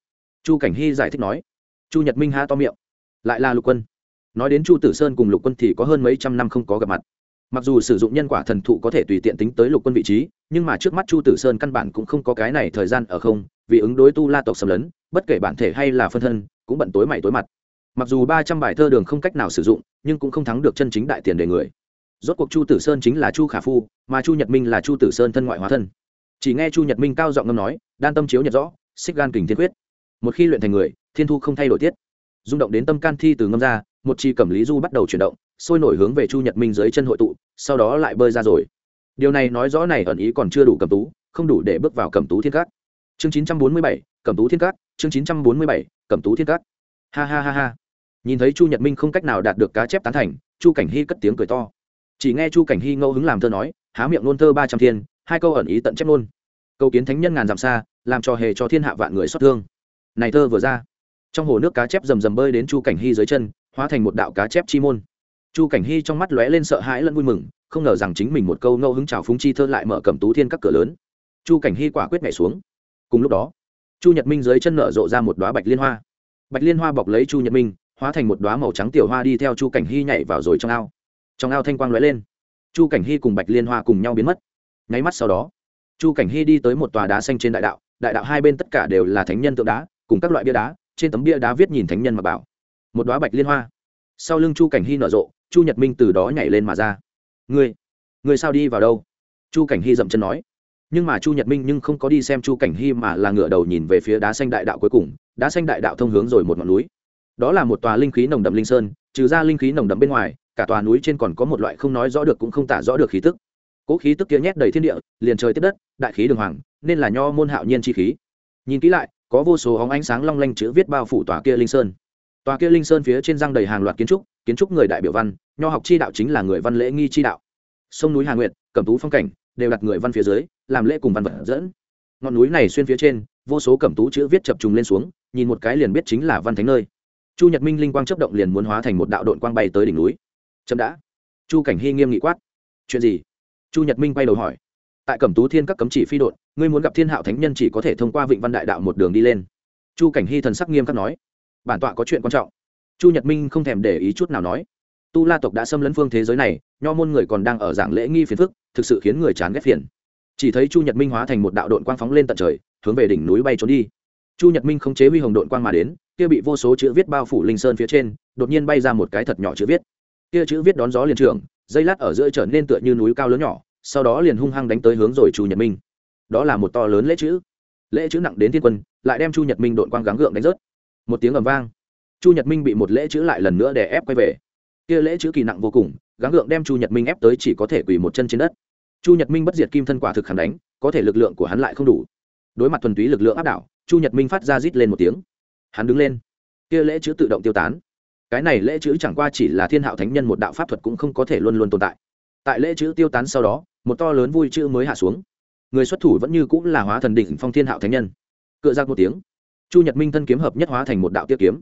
Chu cảnh hy giải thích nói. Chu nhật minh ha to miệng. Lại là lục quân nói đến chu tử sơn cùng lục quân thì có hơn mấy trăm năm không có gặp mặt. Mặc dù sử dụng nhân quả thần thụ có thể tùy tiện tính tới lục quân vị trí, nhưng mà trước mắt chu tử sơn căn bản cũng không có cái này thời gian ở không, vì ứng đối tu la tộc xâm lấn, bất kể bản thể hay là phân thân, cũng bận tối mày tối mặt. Mặc dù ba trăm bài thơ đường không cách nào sử dụng, nhưng cũng không thắng được chân chính đại tiền đề người. Rốt cuộc chu tử sơn chính là chu khả phu, mà chu nhật minh là chu tử sơn thân ngoại hóa thân. Chỉ nghe chu nhật minh cao giọng ngâm nói, đan tâm chiếu nhật rõ, xích gan kình thiên quyết. Một khi luyện thành người, thiên thu không thay đổi tiết. Rung động đến tâm can thi từ ngâm ra một chi cẩm lý du bắt đầu chuyển động, sôi nổi hướng về chu nhật minh dưới chân hội tụ, sau đó lại bơi ra rồi. Điều này nói rõ này ẩn ý còn chưa đủ cầm tú, không đủ để bước vào cầm tú thiên cát. Chương chín trăm bốn mươi bảy cầm tú thiên cát, chương chín trăm bốn mươi bảy cầm tú thiên cát. Ha ha ha ha. Nhìn thấy chu nhật minh không cách nào đạt được cá chép tán thành, chu cảnh hy cất tiếng cười to. Chỉ nghe chu cảnh hy ngẫu hứng làm thơ nói, há miệng nôn thơ ba trăm thiên, hai câu ẩn ý tận chép nôn câu kiến thánh nhân ngàn dặm xa, làm cho hề cho thiên hạ vạn người xót thương. Này thơ vừa ra. Trong hồ nước cá chép rầm rầm bơi đến chu cảnh hy dưới chân hóa thành một đạo cá chép chi môn. Chu cảnh hy trong mắt lóe lên sợ hãi lẫn vui mừng, không ngờ rằng chính mình một câu ngâu hứng trào phúng chi thơ lại mở cầm tú thiên các cửa lớn. Chu cảnh hy quả quyết nhảy xuống. Cùng lúc đó, chu nhật minh dưới chân nở rộ ra một đoá bạch liên hoa. Bạch liên hoa bọc lấy chu nhật minh, hóa thành một đoá màu trắng tiểu hoa đi theo chu cảnh hy nhảy vào rồi trong ao. Trong ao thanh quang lóe lên. Chu cảnh hy cùng bạch liên hoa cùng nhau biến mất. Nháy mắt sau đó, chu cảnh hy đi tới một tòa đá xanh trên đại đạo đại đạo hai bên tất cả đều là thánh nhân tượng đá, cùng các loại bia đá, trên tấm bia đá viết nhìn thánh nhân mà bảo một đoá bạch liên hoa. Sau lưng chu cảnh hy nở rộ, chu nhật minh từ đó nhảy lên mà ra. Ngươi ngươi sao đi vào đâu? Chu cảnh hy dậm chân nói. Nhưng mà chu nhật minh nhưng không có đi xem chu cảnh hy mà là ngửa đầu nhìn về phía đá xanh đại đạo cuối cùng, đá xanh đại đạo thông hướng rồi một ngọn núi. Đó là một tòa linh khí nồng đậm linh sơn, trừ ra linh khí nồng đậm bên ngoài, cả tòa núi trên còn có một loại không nói rõ được cũng không tả rõ được khí tức. Cỗ khí tức kia nhét đầy thiên địa, liền trời tiếp đất, đại khí đường hoàng, nên là nho môn hạo nhiên chi khí. Nhìn kỹ lại, có vô số hóng ánh sáng long lanh chữ viết bao phủ tòa kia linh sơn tòa kia linh sơn phía trên răng đầy hàng loạt kiến trúc kiến trúc người đại biểu văn, nho học chi đạo chính là người văn lễ nghi chi đạo. Sông núi hà nguyệt, cẩm tú phong cảnh, đều đặt người văn phía dưới, làm lễ cùng văn vật dẫn. Ngọn núi này xuyên phía trên, vô số cẩm tú chữ viết chập trùng lên xuống, nhìn một cái liền biết chính là văn thánh nơi. Chu nhật minh linh quang chấp động liền muốn hóa thành một đạo đội quang bay tới đỉnh núi. Chậm đã. Chu cảnh hy nghiêm nghị quát. Chuyện gì? Chu nhật minh bay đầu hỏi. Tại cẩm tú thiên các cấm chỉ phi đột ngươi muốn gặp thiên hạo thánh nhân chỉ có thể thông qua vịnh văn đại đạo một đường đi lên. Chu cảnh hy thần sắc nghiêm khắc nói bản tọa có chuyện quan trọng. Chu nhật minh không thèm để ý chút nào nói. Tu la tộc đã xâm lấn phương thế giới này, nho môn người còn đang ở dạng lễ nghi phiền phức, thực sự khiến người chán ghét phiền. Chỉ thấy chu nhật minh hóa thành một đạo đội quang phóng lên tận trời, hướng về đỉnh núi bay trốn đi. Chu nhật minh không chế huy hồng đội quang mà đến, kia bị vô số chữ viết bao phủ linh sơn phía trên, đột nhiên bay ra một cái thật nhỏ chữ viết. Kia chữ viết đón gió liền trường dây lát ở giữa trở nên tựa như núi cao lớn nhỏ, sau đó liền hung hăng đánh tới hướng rồi chu nhật minh. Đó là một to lớn lễ chữ. Lễ chữ nặng đến thiên quân, lại đem chu nhật minh đội quang gắng gượng đánh rớt một tiếng ầm vang. Chu nhật minh bị một lễ chữ lại lần nữa để ép quay về. Kia lễ chữ kỳ nặng vô cùng, gắng gượng đem chu nhật minh ép tới chỉ có thể quỳ một chân trên đất. Chu nhật minh bất diệt kim thân quả thực khẳng đánh, có thể lực lượng của hắn lại không đủ. Đối mặt thuần túy lực lượng áp đảo, chu nhật minh phát ra rít lên một tiếng. Hắn đứng lên. Kia lễ chữ tự động tiêu tán. Cái này lễ chữ chẳng qua chỉ là thiên hạo thánh nhân một đạo pháp thuật cũng không có thể luôn luôn tồn tại. Tại lễ chữ tiêu tán sau đó, một to lớn vui chữ mới hạ xuống. Người xuất thủ vẫn như cũng là hóa thần đỉnh phong thiên hạo thánh nhân. Cựa ra một tiếng chu nhật minh thân kiếm hợp nhất hóa thành một đạo tiết kiếm.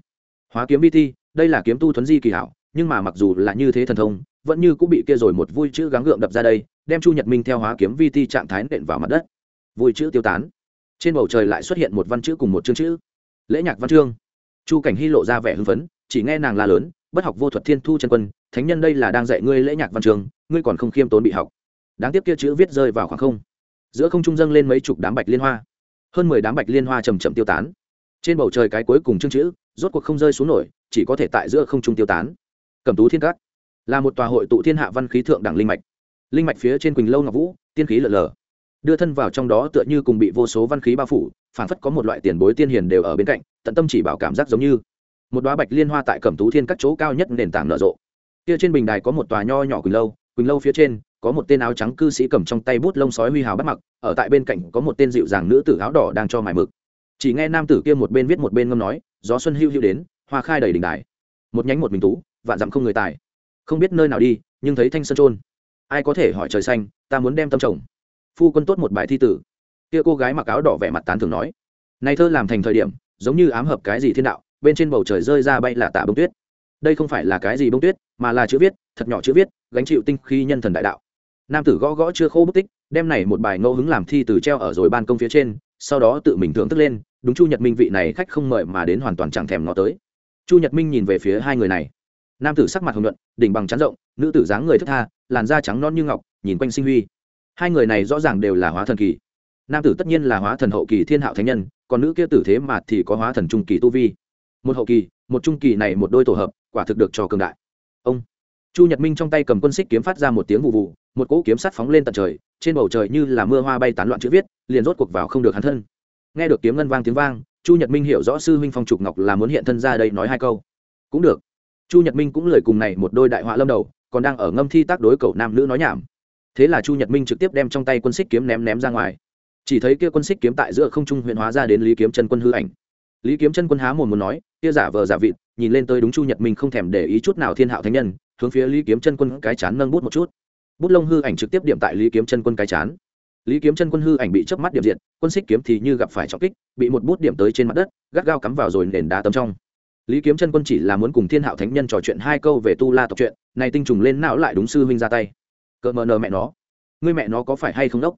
Hóa kiếm vi thi, đây là kiếm tu thuấn di kỳ hảo, nhưng mà mặc dù là như thế thần thông, vẫn như cũng bị kia rồi một vui chữ gắng gượng đập ra đây, đem chu nhật minh theo hóa kiếm vi ti trạng thái nện vào mặt đất. Vui chữ tiêu tán. Trên bầu trời lại xuất hiện một văn chữ cùng một chương chữ. Lễ nhạc văn chương. Chu cảnh hy lộ ra vẻ hưng phấn, chỉ nghe nàng la lớn, bất học vô thuật thiên thu chân quân, thánh nhân đây là đang dạy ngươi lễ nhạc văn chương, ngươi còn không khiêm tốn bị học. Đáng tiếc kia chữ viết rơi vào khoảng không. Giữa không trung dâng lên mấy chục đám bạch liên hoa. Hơn mười đám bạch liên hoa chầm chậm tiêu tán trên bầu trời cái cuối cùng chương chữ, rốt cuộc không rơi xuống nổi, chỉ có thể tại giữa không trung tiêu tán. Cầm tú thiên cát là một tòa hội tụ thiên hạ văn khí thượng đẳng linh mạch. Linh mạch phía trên quỳnh lâu ngọc vũ, tiên khí lở lở đưa thân vào trong đó tựa như cùng bị vô số văn khí bao phủ phản phất có một loại tiền bối tiên hiền đều ở bên cạnh, tận tâm chỉ bảo cảm giác giống như một đoá bạch liên hoa tại cẩm tú thiên các chỗ cao nhất nền tảng nở rộ. Kia trên bình đài có một tòa nho nhỏ quỳnh lâu quỳnh lâu phía trên có một tên áo trắng cư sĩ cầm trong tay bút lông sói huy hào bắt mặc, ở tại bên cạnh có một tên dịu dàng nữ tử áo đỏ đang cho mải mực chỉ nghe nam tử kia một bên viết một bên ngâm nói, gió xuân hưu hưu đến, hoa khai đầy đỉnh đài. Một nhánh một mình tú, vạn dặm không người tài. Không biết nơi nào đi, nhưng thấy thanh sơn trôn ai có thể hỏi trời xanh, ta muốn đem tâm chồng. Phu quân tốt một bài thi tử. Kia cô gái mặc áo đỏ vẻ mặt tán thường nói nay thơ làm thành thời điểm, giống như ám hợp cái gì thiên đạo, bên trên bầu trời rơi ra bay là tạ bông tuyết. Đây không phải là cái gì bông tuyết, mà là chữ viết, thật nhỏ chữ viết, gánh chịu tinh khi nhân thần đại đạo. Nam tử gõ gõ chưa khô bút tích, đem này một bài ngẫu hứng làm thi từ treo ở rồi ban công phía trên sau đó tự mình thưởng thức lên, đúng chu nhật minh vị này khách không mời mà đến hoàn toàn chẳng thèm nó tới. Chu nhật minh nhìn về phía hai người này. Nam tử sắc mặt hồng nhuận, đỉnh bằng chắn rộng, nữ tử dáng người thức tha, làn da trắng non như ngọc, nhìn quanh sinh huy. Hai người này rõ ràng đều là hóa thần kỳ. Nam tử tất nhiên là hóa thần hậu kỳ thiên hạo thánh nhân, còn nữ kia tử thế mà thì có hóa thần trung kỳ tu vi. Một hậu kỳ, một trung kỳ này một đôi tổ hợp, quả thực được cho cường đại. Ông chu nhật minh trong tay cầm quân xích kiếm phát ra một tiếng vụ vụ một cỗ kiếm sắt phóng lên tận trời, trên bầu trời như là mưa hoa bay tán loạn chữ viết, liền rốt cuộc vào không được hắn thân. Nghe được kiếm ngân vang tiếng vang, chu nhật minh hiểu rõ sư huynh phong trục ngọc là muốn hiện thân ra đây nói hai câu. Cũng được. Chu nhật minh cũng lời cùng này một đôi đại họa lâm đầu, còn đang ở ngâm thi tác đối cầu nam nữ nói nhảm. Thế là chu nhật minh trực tiếp đem trong tay quân xích kiếm ném ném ra ngoài. Chỉ thấy kia quân xích kiếm tại giữa không trung huyện hóa ra đến lý kiếm chân quân hư ảnh. Lý kiếm chân quân há mồm muốn nói, kia giả vờ giả vịt, nhìn lên tới đúng chu nhật minh không thèm để ý chút nào thiên hạo thánh nhân. Hướng phía lý kiếm chân quân cái chán nâng bút một chút bút lông hư ảnh trực tiếp điểm tại lý kiếm chân quân cái chán. Lý kiếm chân quân hư ảnh bị chớp mắt điểm diện quân xích kiếm thì như gặp phải trọng kích, bị một bút điểm tới trên mặt đất, gắt gao cắm vào rồi nền đá tấm trong. Lý kiếm chân quân chỉ là muốn cùng thiên hạo thánh nhân trò chuyện hai câu về tu la tộc chuyện, này tinh trùng lên não lại đúng sư huynh ra tay. Cỡ mờ nờ mẹ nó. Ngươi mẹ nó có phải hay không đốc?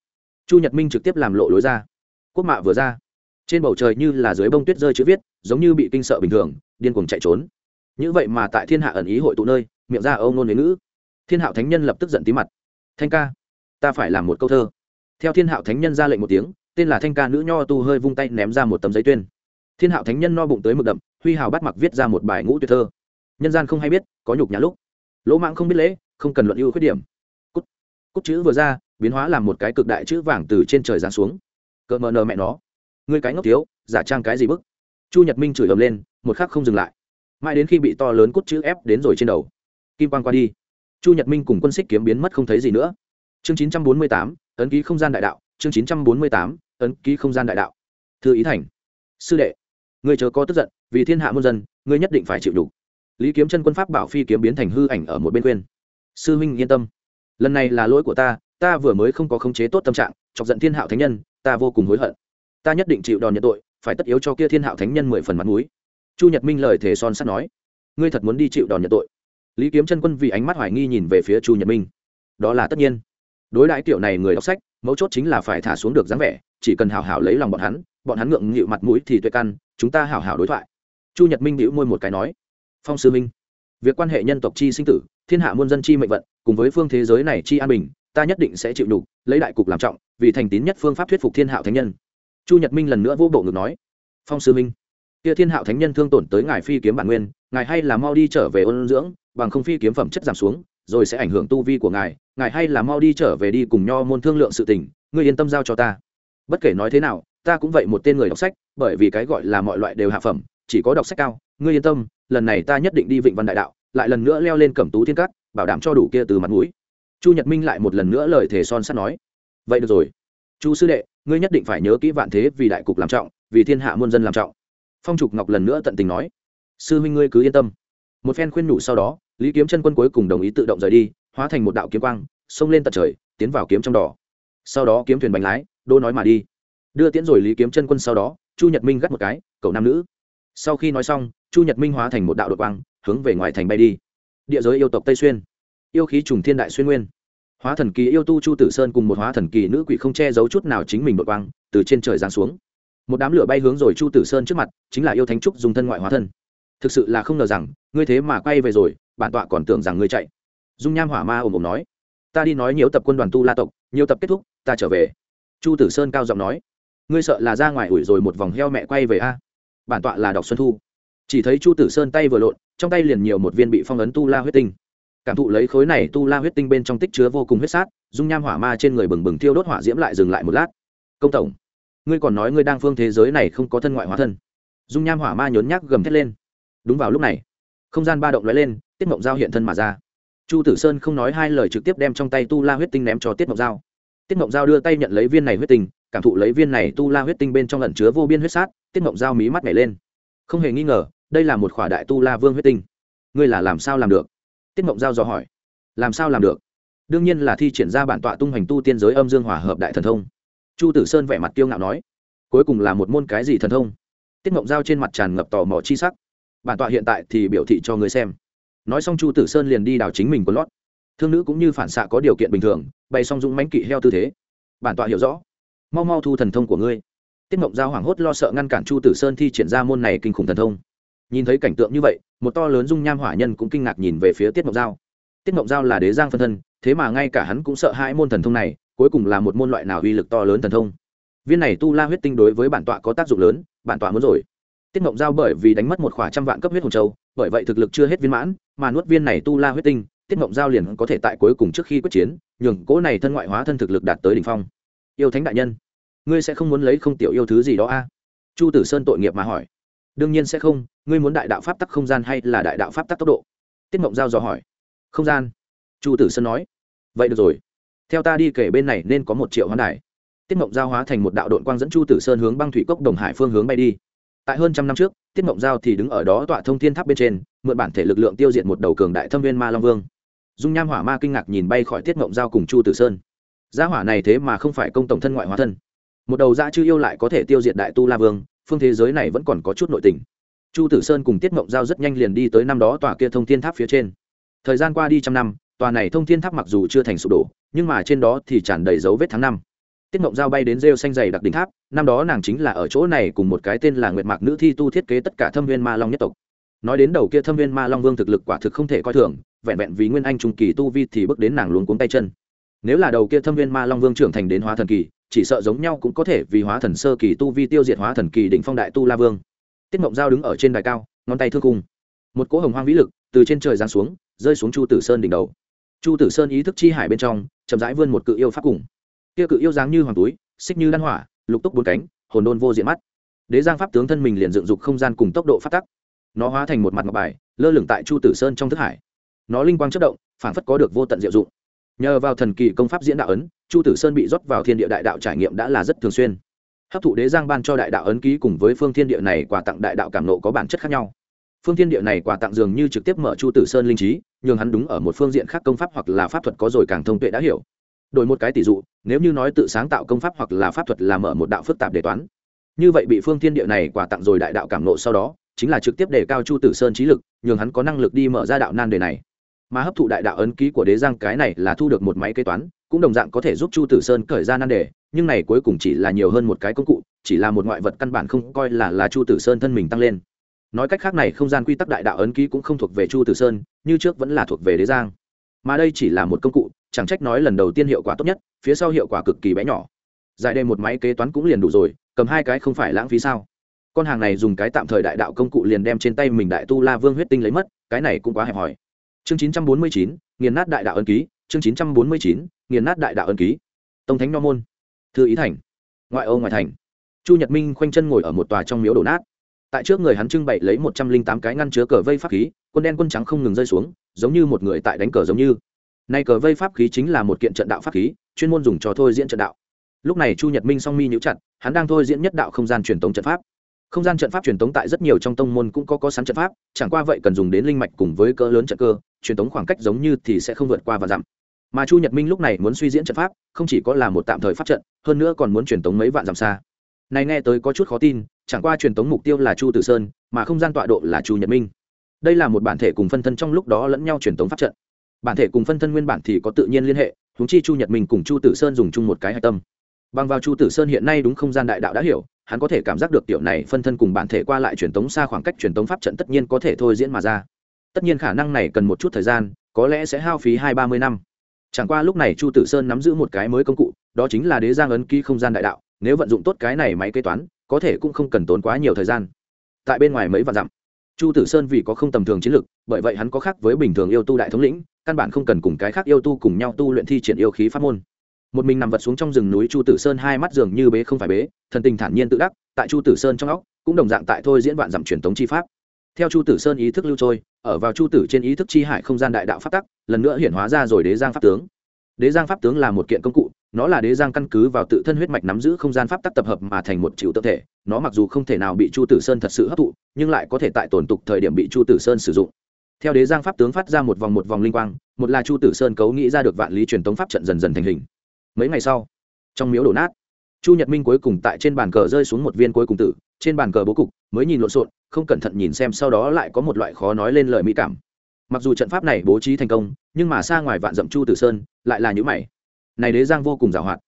Chu nhật minh trực tiếp làm lộ lối ra. Quốc mạ vừa ra. Trên bầu trời như là dưới bông tuyết rơi chữ viết, giống như bị kinh sợ bình thường, điên cuồng chạy trốn. Như vậy mà tại thiên hạ ẩn ý hội tụ nơi, miệng ra âu nôn huế ngữ thiên hạo thánh nhân lập tức giận tí mặt. Thanh ca, ta phải làm một câu thơ. Theo thiên hạo thánh nhân ra lệnh một tiếng, tên là thanh ca nữ nho tu hơi vung tay ném ra một tấm giấy tuyên. Thiên hạo thánh nhân no bụng tới mực đậm, huy hào bắt mặc viết ra một bài ngũ tuyệt thơ. Nhân gian không hay biết, có nhục nhà lúc. Lỗ mạng không biết lễ, không cần luận ưu khuyết điểm. Cút cút chữ vừa ra, biến hóa làm một cái cực đại chữ vàng từ trên trời giáng xuống. Cỡ mờ nờ mẹ nó. Ngươi cái ngốc thiếu, giả trang cái gì bức? Chu nhật minh chửi ầm lên, một khắc không dừng lại. Mãi đến khi bị to lớn cút chữ ép đến rồi trên đầu. Kim quang qua đi chu nhật minh cùng quân xích kiếm biến mất không thấy gì nữa. Chương chín trăm bốn mươi tám, ấn ký không gian đại đạo. Chương chín trăm bốn mươi tám, ấn ký không gian đại đạo. Thư ý thành. Sư đệ, ngươi chờ có tức giận, vì thiên hạ muôn dân, ngươi nhất định phải chịu đủ. Lý kiếm chân quân pháp bảo phi kiếm biến thành hư ảnh ở một bên quên sư huynh yên tâm. Lần này là lỗi của ta ta vừa mới không có khống chế tốt tâm trạng, chọc giận thiên hạo thánh nhân, ta vô cùng hối hận. Ta nhất định chịu đòn nhận tội, phải tất yếu cho kia thiên hạo thánh nhân mười phần mặt mũi. Chu nhật minh lời thề son sắt nói. Ngươi thật muốn đi chịu đòn nhận tội lý kiếm chân quân vì ánh mắt hoài nghi nhìn về phía chu nhật minh. Đó là tất nhiên. Đối đãi kiểu này người đọc sách, mấu chốt chính là phải thả xuống được dáng vẻ, chỉ cần hào hảo lấy lòng bọn hắn bọn hắn ngượng nghịu mặt mũi thì tuệ căn, chúng ta hảo hảo đối thoại. Chu nhật minh bĩu môi một cái nói, phong sư minh, việc quan hệ nhân tộc chi sinh tử, thiên hạ muôn dân chi mệnh vận, cùng với phương thế giới này chi an bình, ta nhất định sẽ chịu đủ lấy đại cục làm trọng, vì thành tín nhất phương pháp thuyết phục thiên hạo thánh nhân. Chu nhật minh lần nữa vô bộ ngực nói, phong sư minh kia thiên hạo thánh nhân thương tổn tới ngài phi kiếm bản nguyên, ngài hay là mau đi trở về ôn dưỡng, bằng không phi kiếm phẩm chất giảm xuống, rồi sẽ ảnh hưởng tu vi của ngài ngài hay là mau đi trở về đi cùng nho môn thương lượng sự tình, ngươi yên tâm giao cho ta. Bất kể nói thế nào, ta cũng vậy một tên người đọc sách, bởi vì cái gọi là mọi loại đều hạ phẩm, chỉ có đọc sách cao, ngươi yên tâm, lần này ta nhất định đi vịnh văn đại đạo, lại lần nữa leo lên cẩm tú thiên cát, bảo đảm cho đủ kia từ mặt mũi. Chu nhật minh lại một lần nữa lời thề son sắt nói. Vậy được rồi. Chu sư đệ, ngươi nhất định phải nhớ kỹ vạn thế vì đại cục làm trọng, vì thiên hạ muôn dân làm trọng phong trục ngọc lần nữa tận tình nói, sư huynh ngươi cứ yên tâm. Một phen khuyên nhủ sau đó, lý kiếm chân quân cuối cùng đồng ý tự động rời đi, hóa thành một đạo kiếm quang, xông lên tận trời, tiến vào kiếm trong đỏ. Sau đó kiếm thuyền bánh lái, đô nói mà đi. Đưa tiễn rồi lý kiếm chân quân sau đó, chu nhật minh gắt một cái, cậu nam nữ. Sau khi nói xong, chu nhật minh hóa thành một đạo đội quang, hướng về ngoài thành bay đi. Địa giới yêu tộc tây xuyên, yêu khí trùng thiên đại xuyên nguyên. Hóa thần kỳ yêu tu chu tử sơn cùng một hóa thần kỳ nữ quỷ không che giấu chút nào chính mình đội quang, từ trên trời giáng xuống một đám lửa bay hướng rồi chu tử sơn trước mặt chính là yêu thánh trúc dùng thân ngoại hóa thân thực sự là không ngờ rằng ngươi thế mà quay về rồi bản tọa còn tưởng rằng ngươi chạy dung nham hỏa ma ồm ồm nói ta đi nói nhiều tập quân đoàn tu la tộc nhiều tập kết thúc ta trở về chu tử sơn cao giọng nói ngươi sợ là ra ngoài ủi rồi một vòng heo mẹ quay về a bản tọa là đọc xuân thu chỉ thấy chu tử sơn tay vừa lộn trong tay liền nhiều một viên bị phong ấn tu la huyết tinh cảm thụ lấy khối này tu la huyết tinh bên trong tích chứa vô cùng huyết sát dung nham hỏa ma trên người bừng bừng thiêu đốt hỏa diễm lại dừng lại một lát công tổng ngươi còn nói ngươi đang phương thế giới này không có thân ngoại hóa thân. Dung nham hỏa ma nhốn nhác gầm thét lên. Đúng vào lúc này, không gian ba động lóe lên, tiết mộng giao hiện thân mà ra. Chu tử sơn không nói hai lời trực tiếp đem trong tay tu la huyết tinh ném cho tiết mộng giao. Tiết mộng giao đưa tay nhận lấy viên này huyết tinh, cảm thụ lấy viên này tu la huyết tinh bên trong lẩn chứa vô biên huyết sát, tiết mộng giao mí mắt nhảy lên. Không hề nghi ngờ, đây là một khỏa đại tu la vương huyết tinh. Ngươi là làm sao làm được? Tiết mộng giao dò hỏi. Làm sao làm được? Đương nhiên là thi triển ra bản tọa tung hoành tu tiên giới âm dương hòa hợp đại thần thông chu tử sơn vẻ mặt kiêu ngạo nói, cuối cùng là một môn cái gì thần thông? Tiết mộng giao trên mặt tràn ngập tò mò chi sắc. Bản tọa hiện tại thì biểu thị cho người xem. Nói xong chu tử sơn liền đi đào chính mình quần lót. Thương nữ cũng như phản xạ có điều kiện bình thường, bày xong dũng mánh kỵ heo tư thế. Bản tọa hiểu rõ. Mau mau thu thần thông của ngươi. Tiết mộng giao hoảng hốt lo sợ ngăn cản chu tử sơn thi triển ra môn này kinh khủng thần thông. Nhìn thấy cảnh tượng như vậy, một to lớn dung nham hỏa nhân cũng kinh ngạc nhìn về phía tiết mộng giao. Tiết mộng giao là đế giang phân thân, thế mà ngay cả hắn cũng sợ hai môn thần thông này cuối cùng là một môn loại nào uy lực to lớn thần thông. Viên này tu la huyết tinh đối với bản tọa có tác dụng lớn, bản tọa muốn rồi. Tiết mộng giao bởi vì đánh mất một khoảng trăm vạn cấp huyết hồn châu, bởi vậy thực lực chưa hết viên mãn, mà nuốt viên này tu la huyết tinh, tiết mộng giao liền có thể tại cuối cùng trước khi quyết chiến, nhường cỗ này thân ngoại hóa thân thực lực đạt tới đ ỉ n h phong. Yêu thánh đại nhân, ngươi sẽ không muốn lấy không tiểu yêu thứ gì đó a? Chu tử sơn tội nghiệp mà hỏi. Đương nhiên sẽ không, ngươi muốn đại đạo pháp tắc không gian hay là đại đạo pháp tắc tốc độ? Tiết mộng giao dò hỏi. Không gian, chu tử sơn nói. Vậy được rồi theo ta đi kể bên này nên có một triệu hoán đài. Tiết mộng giao hóa thành một đạo đội quang dẫn chu tử sơn hướng băng thủy cốc đồng hải phương hướng bay đi. Tại hơn trăm năm trước, tiết mộng giao thì đứng ở đó tọa thông thiên tháp bên trên, mượn bản thể lực lượng tiêu diệt một đầu cường đại thâm viên ma long vương. Dung nham hỏa ma kinh ngạc nhìn bay khỏi tiết mộng giao cùng chu tử sơn. Gia hỏa này thế mà không phải công tổng thân ngoại hóa thân. Một đầu dã chư yêu lại có thể tiêu diệt đại tu la vương, phương thế giới này vẫn còn có chút nội tình. Chu tử sơn cùng tiết mộng giao rất nhanh liền đi tới năm đó tòa kia thông thiên tháp phía trên. Thời gian qua đi trăm năm tòa này thông thiên tháp mặc dù chưa thành sụp đổ, nhưng mà trên đó thì tràn đầy dấu vết tháng năm. Tiết mộng giao bay đến rêu xanh dày đặc đỉnh tháp, năm đó nàng chính là ở chỗ này cùng một cái tên là nguyệt mạc nữ thi tu thiết kế tất cả thâm viên ma long nhất tộc. Nói đến đầu kia thâm viên ma long vương thực lực quả thực không thể coi thường, vẹn vẹn vì nguyên anh trung kỳ tu vi thì bước đến nàng luống cuống tay chân. Nếu là đầu kia thâm viên ma long vương trưởng thành đến hóa thần kỳ, chỉ sợ giống nhau cũng có thể vì hóa thần sơ kỳ tu vi tiêu diệt hóa thần kỳ đỉnh phong đại tu la vương. Tiết mộng giao đứng ở trên đài cao, ngón tay thương cung một cỗ hồng hoang vĩ lực từ trên trời giáng xuống, rơi xuống chu tử sơn đỉnh đầu chu tử sơn ý thức chi hải bên trong, chậm rãi vươn một cự yêu pháp cùng. Kia cự yêu dáng như hoàng túi, xích như đan hỏa, lục túc bốn cánh, hồn đôn vô diện mắt. Đế giang pháp tướng thân mình liền dựng dục không gian cùng tốc độ phát tắc. Nó hóa thành một mặt ngọc bài, lơ lửng tại chu tử sơn trong thức hải. Nó linh quang chất động phản phất có được vô tận diệu dụng. Nhờ vào thần kỳ công pháp diễn đạo ấn, chu tử sơn bị rót vào thiên địa đại đạo trải nghiệm đã là rất thường xuyên. Hấp thụ đế giang ban cho đại đạo ấn ký cùng với phương thiên địa này quà tặng đại đạo cảm nộ có bản chất khác nhau phương thiên địa này quà tặng dường như trực tiếp mở chu tử sơn linh trí, nhường hắn đúng ở một phương diện khác công pháp hoặc là pháp thuật có rồi càng thông tuệ đã hiểu. Đổi một cái tỷ dụ, nếu như nói tự sáng tạo công pháp hoặc là pháp thuật là mở một đạo phức tạp đề toán. Như vậy bị phương thiên địa này quà tặng rồi đại đạo cảm nộ sau đó, chính là trực tiếp đề cao chu tử sơn trí lực, nhường hắn có năng lực đi mở ra đạo nan đề này. Mà hấp thụ đại đạo ấn ký của đế giang cái này là thu được một máy kế toán, cũng đồng dạng có thể giúp chu tử sơn khởi ra nan đề, nhưng này cuối cùng chỉ là nhiều hơn một cái công cụ, chỉ là một ngoại vật căn bản không coi là là chu tử sơn thân mình tăng lên nói cách khác này không gian quy tắc đại đạo ấn ký cũng không thuộc về chu tử sơn, như trước vẫn là thuộc về đế giang. Mà đây chỉ là một công cụ, chẳng trách nói lần đầu tiên hiệu quả tốt nhất, phía sau hiệu quả cực kỳ bé nhỏ. Giải đề một máy kế toán cũng liền đủ rồi, cầm hai cái không phải lãng phí sao? Con hàng này dùng cái tạm thời đại đạo công cụ liền đem trên tay mình đại tu la vương huyết tinh lấy mất, cái này cũng quá hẹp hòi. Chương chín trăm bốn mươi chín, nghiền nát đại đạo ân ký, chương chín trăm bốn mươi chín, nghiền nát đại đạo ân ký. Tông thánh nho môn. Thư ý thành. Ngoại ô ngoại thành. Chu nhật minh khoanh chân ngồi ở một tòa trong miếu đổ nát tại trước người hắn trưng bày lấy một trăm linh tám cái ngăn chứa cờ vây pháp khí, quân đen quân trắng không ngừng rơi xuống, giống như một người tại đánh cờ giống như. Nay cờ vây pháp khí chính là một kiện trận đạo pháp khí, chuyên môn dùng cho thôi diễn trận đạo. Lúc này chu nhật minh song mi nhũ chặt, hắn đang thôi diễn nhất đạo không gian truyền tống trận pháp. Không gian trận pháp truyền tống tại rất nhiều trong tông môn cũng có có sẵn trận pháp, chẳng qua vậy cần dùng đến linh mạch cùng với cỡ lớn trận cơ, truyền tống khoảng cách giống như thì sẽ không vượt qua và dặm. Mà chu nhật minh lúc này muốn suy diễn trận pháp, không chỉ có là một tạm thời pháp trận, hơn nữa còn muốn truyền tống mấy vạn dặm xa. Này nghe tới có chút khó tin chẳng qua truyền tống mục tiêu là chu tử sơn, mà không gian tọa độ là chu nhật minh. Đây là một bản thể cùng phân thân trong lúc đó lẫn nhau truyền tống pháp trận. Bản thể cùng phân thân nguyên bản thì có tự nhiên liên hệ húng chi chu nhật minh cùng chu tử sơn dùng chung một cái hạch tâm. Bằng vào chu tử sơn hiện nay đúng không gian đại đạo đã hiểu, hắn có thể cảm giác được tiểu này phân thân cùng bản thể qua lại truyền tống xa khoảng cách truyền tống pháp trận tất nhiên có thể thôi diễn mà ra. Tất nhiên khả năng này cần một chút thời gian, có lẽ sẽ hao phí hai ba mươi năm. Chẳng qua lúc này chu tử sơn nắm giữ một cái mới công cụ, đó chính là đế giang ấn ký không gian đại đạo, nếu vận dụng tốt cái này máy kế toán có thể cũng không cần tốn quá nhiều thời gian. Tại bên ngoài mấy vạn dặm, chu tử sơn vì có không tầm thường chiến lược bởi vậy hắn có khác với bình thường yêu tu đại thống lĩnh, căn bản không cần cùng cái khác yêu tu cùng nhau tu luyện thi triển yêu khí pháp môn. Một mình nằm vật xuống trong rừng núi chu tử sơn hai mắt dường như bế không phải bế, thần tình thản nhiên tự đắc, tại chu tử sơn trong óc, cũng đồng dạng tại thôi diễn vạn dặm truyền tống chi pháp. Theo chu tử sơn ý thức lưu trôi, ở vào chu tử trên ý thức chi hải không gian đại đạo pháp tắc, lần nữa hiển hóa ra rồi đế giang pháp tướng. Đế giang pháp tướng là một kiện công cụ nó là đế giang căn cứ vào tự thân huyết mạch nắm giữ không gian pháp tắc tập hợp mà thành một chịu tự thể. Nó mặc dù không thể nào bị chu tử sơn thật sự hấp thụ, nhưng lại có thể tại tổn tục thời điểm bị chu tử sơn sử dụng. Theo đế giang pháp tướng phát ra một vòng một vòng linh quang, một là chu tử sơn cấu nghĩ ra được vạn lý truyền tống pháp trận dần dần thành hình. Mấy ngày sau, trong miếu đổ nát, chu nhật minh cuối cùng tại trên bàn cờ rơi xuống một viên cuối cùng tử, trên bàn cờ bố cục mới nhìn lộn xộn, không cẩn thận nhìn xem sau đó lại có một loại khó nói lên lời mỹ cảm. Mặc dù trận pháp này bố trí thành công, nhưng mà xa ngoài vạn dậm chu tử sơn, lại là những mày này đế giang vô cùng giàu hoạt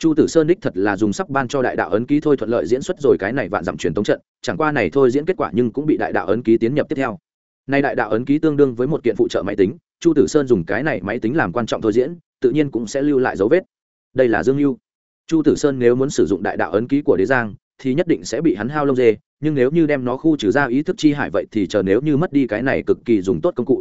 chu tử sơn đích thật là dùng sắc ban cho đại đạo ấn ký thôi thuận lợi diễn xuất rồi cái này vạn dặm truyền tống trận, chẳng qua này thôi diễn kết quả nhưng cũng bị đại đạo ấn ký tiến nhập tiếp theo. Nay đại đạo ấn ký tương đương với một kiện phụ trợ máy tính, chu tử sơn dùng cái này máy tính làm quan trọng thôi diễn, tự nhiên cũng sẽ lưu lại dấu vết. Đây là dương lưu chu tử sơn nếu muốn sử dụng đại đạo ấn ký của đế giang, thì nhất định sẽ bị hắn hao lông dê, nhưng nếu như đem nó khu trừ ra ý thức chi hải vậy thì chờ nếu như mất đi cái này cực kỳ dùng tốt công cụ.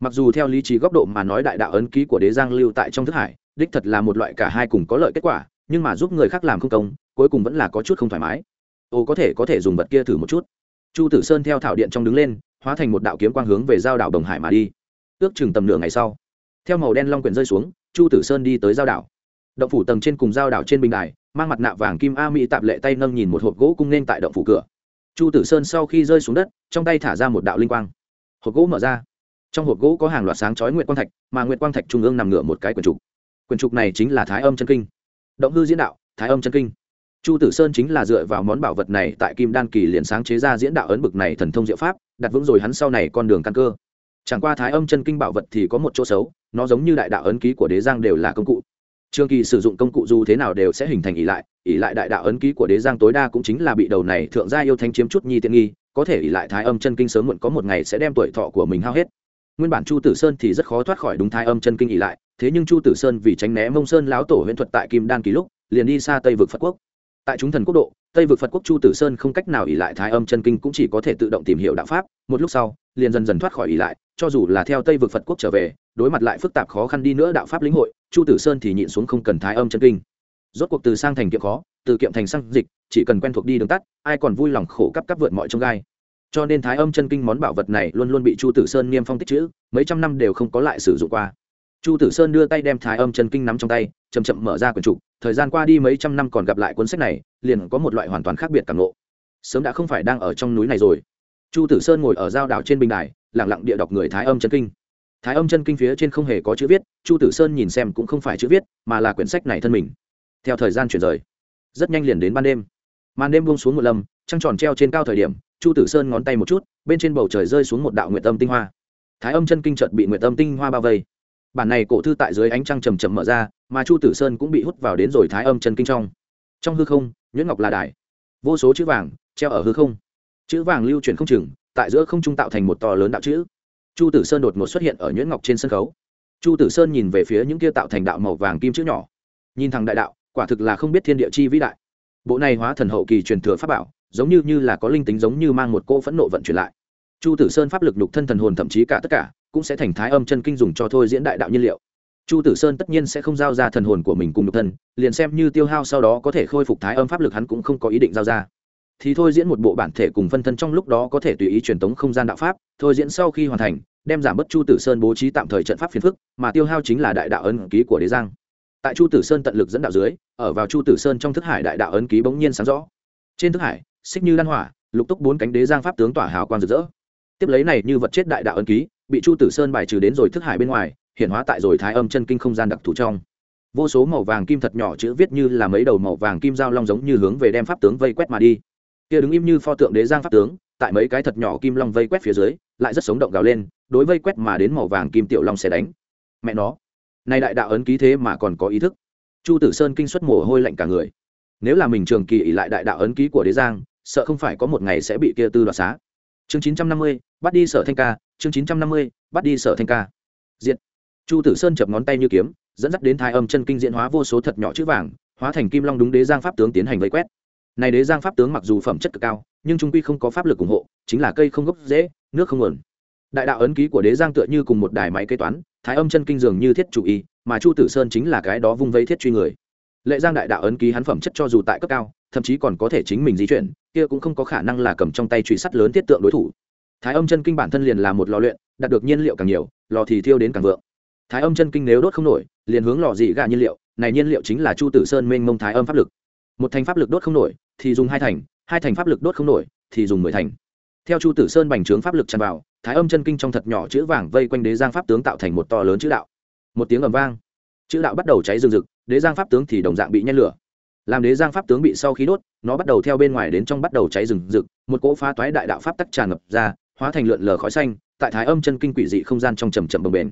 Mặc dù theo lý trí góc độ mà nói đại đạo ấn ký của đế giang lưu tại trong thức hải đích thật là một loại cả hai cùng có lợi kết quả, nhưng mà giúp người khác làm không công, cuối cùng vẫn là có chút không thoải mái. Ô, có thể có thể dùng vật kia thử một chút. Chu tử sơn theo thảo điện trong đứng lên, hóa thành một đạo kiếm quang hướng về giao đảo đồng hải mà đi. Ước chừng tầm nửa ngày sau, theo màu đen long quyển rơi xuống, chu tử sơn đi tới giao đảo. Động phủ tầng trên cùng giao đảo trên bình đài, mang mặt nạ vàng kim a mỹ tạp lệ tay nâng nhìn một hộp gỗ cung nên tại động phủ cửa. Chu tử sơn sau khi rơi xuống đất, trong tay thả ra một đạo linh quang. Hộp gỗ mở ra. Trong hộp gỗ có hàng loạt sáng chói nguyện quang thạch, mà nguyện quang thạch trung ương nằm ngửa một cái quần trục quyển trục này chính là thái âm chân kinh. Động hư diễn đạo, thái âm chân kinh. Chu tử sơn chính là dựa vào món bảo vật này tại kim đan kỳ liền sáng chế ra diễn đạo ấn bực này thần thông diệu pháp, đặt vững rồi hắn sau này con đường căn cơ. Chẳng qua thái âm chân kinh bảo vật thì có một chỗ xấu, nó giống như đại đạo ấn ký của đế giang đều là công cụ. Trường kỳ sử dụng công cụ dù thế nào đều sẽ hình thành ỷ lại ỷ lại đại đạo ấn ký của đế giang tối đa cũng chính là bị đầu này thượng gia yêu thanh chiếm chút nhi tiện nghi, có thể ỷ lại thái âm chân kinh sớm muộn có một ngày sẽ đem tuổi thọ của mình hao hết. Nguyên bản chu tử sơn thì rất khó thoát khỏi đúng thái âm chân kinh ỷ lại thế nhưng chu tử sơn vì tránh né mông sơn lão tổ huyễn thuật tại kim đan kỳ lúc, liền đi xa tây vực phật quốc. Tại chúng thần quốc độ, tây vực phật quốc chu tử sơn không cách nào ỉ lại thái âm chân kinh cũng chỉ có thể tự động tìm hiểu đạo pháp, một lúc sau, liền dần dần thoát khỏi ỉ lại, cho dù là theo tây vực phật quốc trở về, đối mặt lại phức tạp khó khăn đi nữa đạo pháp lĩnh hội, chu tử sơn thì nhịn xuống không cần thái âm chân kinh. Rốt cuộc từ sang thành kiệm khó, từ kiệm thành sang dịch, chỉ cần quen thuộc đi đường tắt, ai còn vui lòng khổ cấp cấp vượt mọi trông gai. Cho nên thái âm chân kinh món bảo vật này luôn luôn bị chu tử sơn niêm phong tích chữ, mấy trăm năm đều không có lại sử dụng qua chu tử sơn đưa tay đem thái âm chân kinh nắm trong tay chầm chậm mở ra quyển trục, thời gian qua đi mấy trăm năm còn gặp lại cuốn sách này, liền có một loại hoàn toàn khác biệt cảm ngộ. Sớm đã không phải đang ở trong núi này rồi. Chu tử sơn ngồi ở giao đảo trên bình đài lẳng lặng địa đọc người thái âm chân kinh. Thái âm chân kinh phía trên không hề có chữ viết, chu tử sơn nhìn xem cũng không phải chữ viết, mà là quyển sách này thân mình. Theo thời gian chuyển rời, rất nhanh liền đến ban đêm. Màn đêm buông xuống một lâm trăng tròn treo trên cao thời điểm, chu tử sơn ngón tay một chút, bên trên bầu trời rơi xuống một đạo nguyện tâm tinh hoa. Thái âm chân kinh trợt bị nguyện tâm tinh hoa bao vây bản này cổ thư tại dưới ánh trăng trầm trầm mở ra, mà chu tử sơn cũng bị hút vào đến rồi thái âm chân kinh trong. Trong hư không, nhuyễn ngọc là đài. Vô số chữ vàng treo ở hư không. Chữ vàng lưu chuyển không chừng, tại giữa không trung tạo thành một to lớn đạo chữ. Chu tử sơn đột ngột xuất hiện ở nhuyễn ngọc trên sân khấu. Chu tử sơn nhìn về phía những kia tạo thành đạo màu vàng kim chữ nhỏ. Nhìn thằng đại đạo, quả thực là không biết thiên địa chi vĩ đại. Bộ này hóa thần hậu kỳ truyền thừa pháp bảo, giống như như là có linh tính giống như mang một cô phẫn nộ vận chuyển lại. Chu tử sơn pháp lực nhục thân thần hồn thậm chí cả tất cả cũng sẽ thành thái âm chân kinh dùng cho thôi diễn đại đạo nhiên liệu. Chu tử sơn tất nhiên sẽ không giao ra thần hồn của mình cùng nhục thân, liền xem như tiêu hao sau đó có thể khôi phục thái âm pháp lực hắn cũng không có ý định giao ra. Thì thôi diễn một bộ bản thể cùng phân thân trong lúc đó có thể tùy ý truyền tống không gian đạo pháp, thôi diễn sau khi hoàn thành, đem giảm bớt chu tử sơn bố trí tạm thời trận pháp phiền phức, mà tiêu hao chính là đại đạo ấn ký của đế giang. Tại chu tử sơn tận lực dẫn đạo dưới, ở vào chu tử sơn trong thức hải đại đạo ấn ký bỗng nhiên sáng rõ. Trên thức hải, xích như đan hỏa, lục túc bốn cánh đế giang pháp tướng tỏa hào quang rực rỡ. Tiếp lấy này như vật chết đại đạo ấn ký bị chu tử sơn bài trừ đến rồi thức hải bên ngoài hiện hóa tại rồi thái âm chân kinh không gian đặc thù trong. Vô số màu vàng kim thật nhỏ chữ viết như là mấy đầu màu vàng kim giao long giống như hướng về đem pháp tướng vây quét mà đi. Kia đứng im như pho tượng đế giang pháp tướng, tại mấy cái thật nhỏ kim long vây quét phía dưới, lại rất sống động gào lên, đối vây quét mà đến màu vàng kim tiểu long sẽ đánh. Mẹ nó, nay đại đạo ấn ký thế mà còn có ý thức. Chu tử sơn kinh xuất mồ hôi lạnh cả người. Nếu là mình trường kỳ ỉ lại đại đạo ấn ký của đế giang, sợ không phải có một ngày sẽ bị kia tư đoạt xá. Chương chín trăm năm mươi, bắt đi sở thanh ca chương chín trăm năm mươi, bắt đi sở thanh ca. Diện chu tử sơn chập ngón tay như kiếm, dẫn dắt đến thái âm chân kinh diễn hóa vô số thật nhỏ chữ vàng, hóa thành kim long đúng đế giang pháp tướng tiến hành vây quét. Này đế giang pháp tướng mặc dù phẩm chất cực cao, nhưng trung quy không có pháp lực ủng hộ, chính là cây không gốc dễ, nước không nguồn. Đại đạo ấn ký của đế giang tựa như cùng một đài máy kế toán thái âm chân kinh dường như thiết chủ y, mà chu tử sơn chính là cái đó vung vây thiết truy người. Lệ giang đại đạo ấn ký hắn phẩm chất cho dù tại cấp cao, thậm chí còn có thể chính mình di chuyển, kia cũng không có khả năng là cầm trong tay truy sắt lớn thiết tượng đối thủ thái âm chân kinh bản thân liền là một lò luyện, đạt được nhiên liệu càng nhiều, lò thì thiêu đến càng vượng. Thái âm chân kinh nếu đốt không nổi, liền hướng lò dị gà nhiên liệu, này nhiên liệu chính là chu tử sơn mênh mông thái âm pháp lực. Một thành pháp lực đốt không nổi, thì dùng hai thành hai thành pháp lực đốt không nổi, thì dùng mười thành. Theo chu tử sơn bành trướng pháp lực tràn vào, thái âm chân kinh trong thật nhỏ chữ vàng vây quanh đế giang pháp tướng tạo thành một to lớn chữ đạo. Một tiếng ầm vang. Chữ đạo bắt đầu cháy rừng rực, đế giang pháp tướng thì đồng dạng bị nhen lửa. Làm đế giang pháp tướng bị sau khí đốt, nó bắt đầu theo bên ngoài đến trong bắt đầu cháy rừng rực, một cỗ phá toái đại đạo pháp tắc tràn ngập ra hóa thành lượn lờ khói xanh, tại thái âm chân kinh quỷ dị không gian trong trầm trầm bồng bền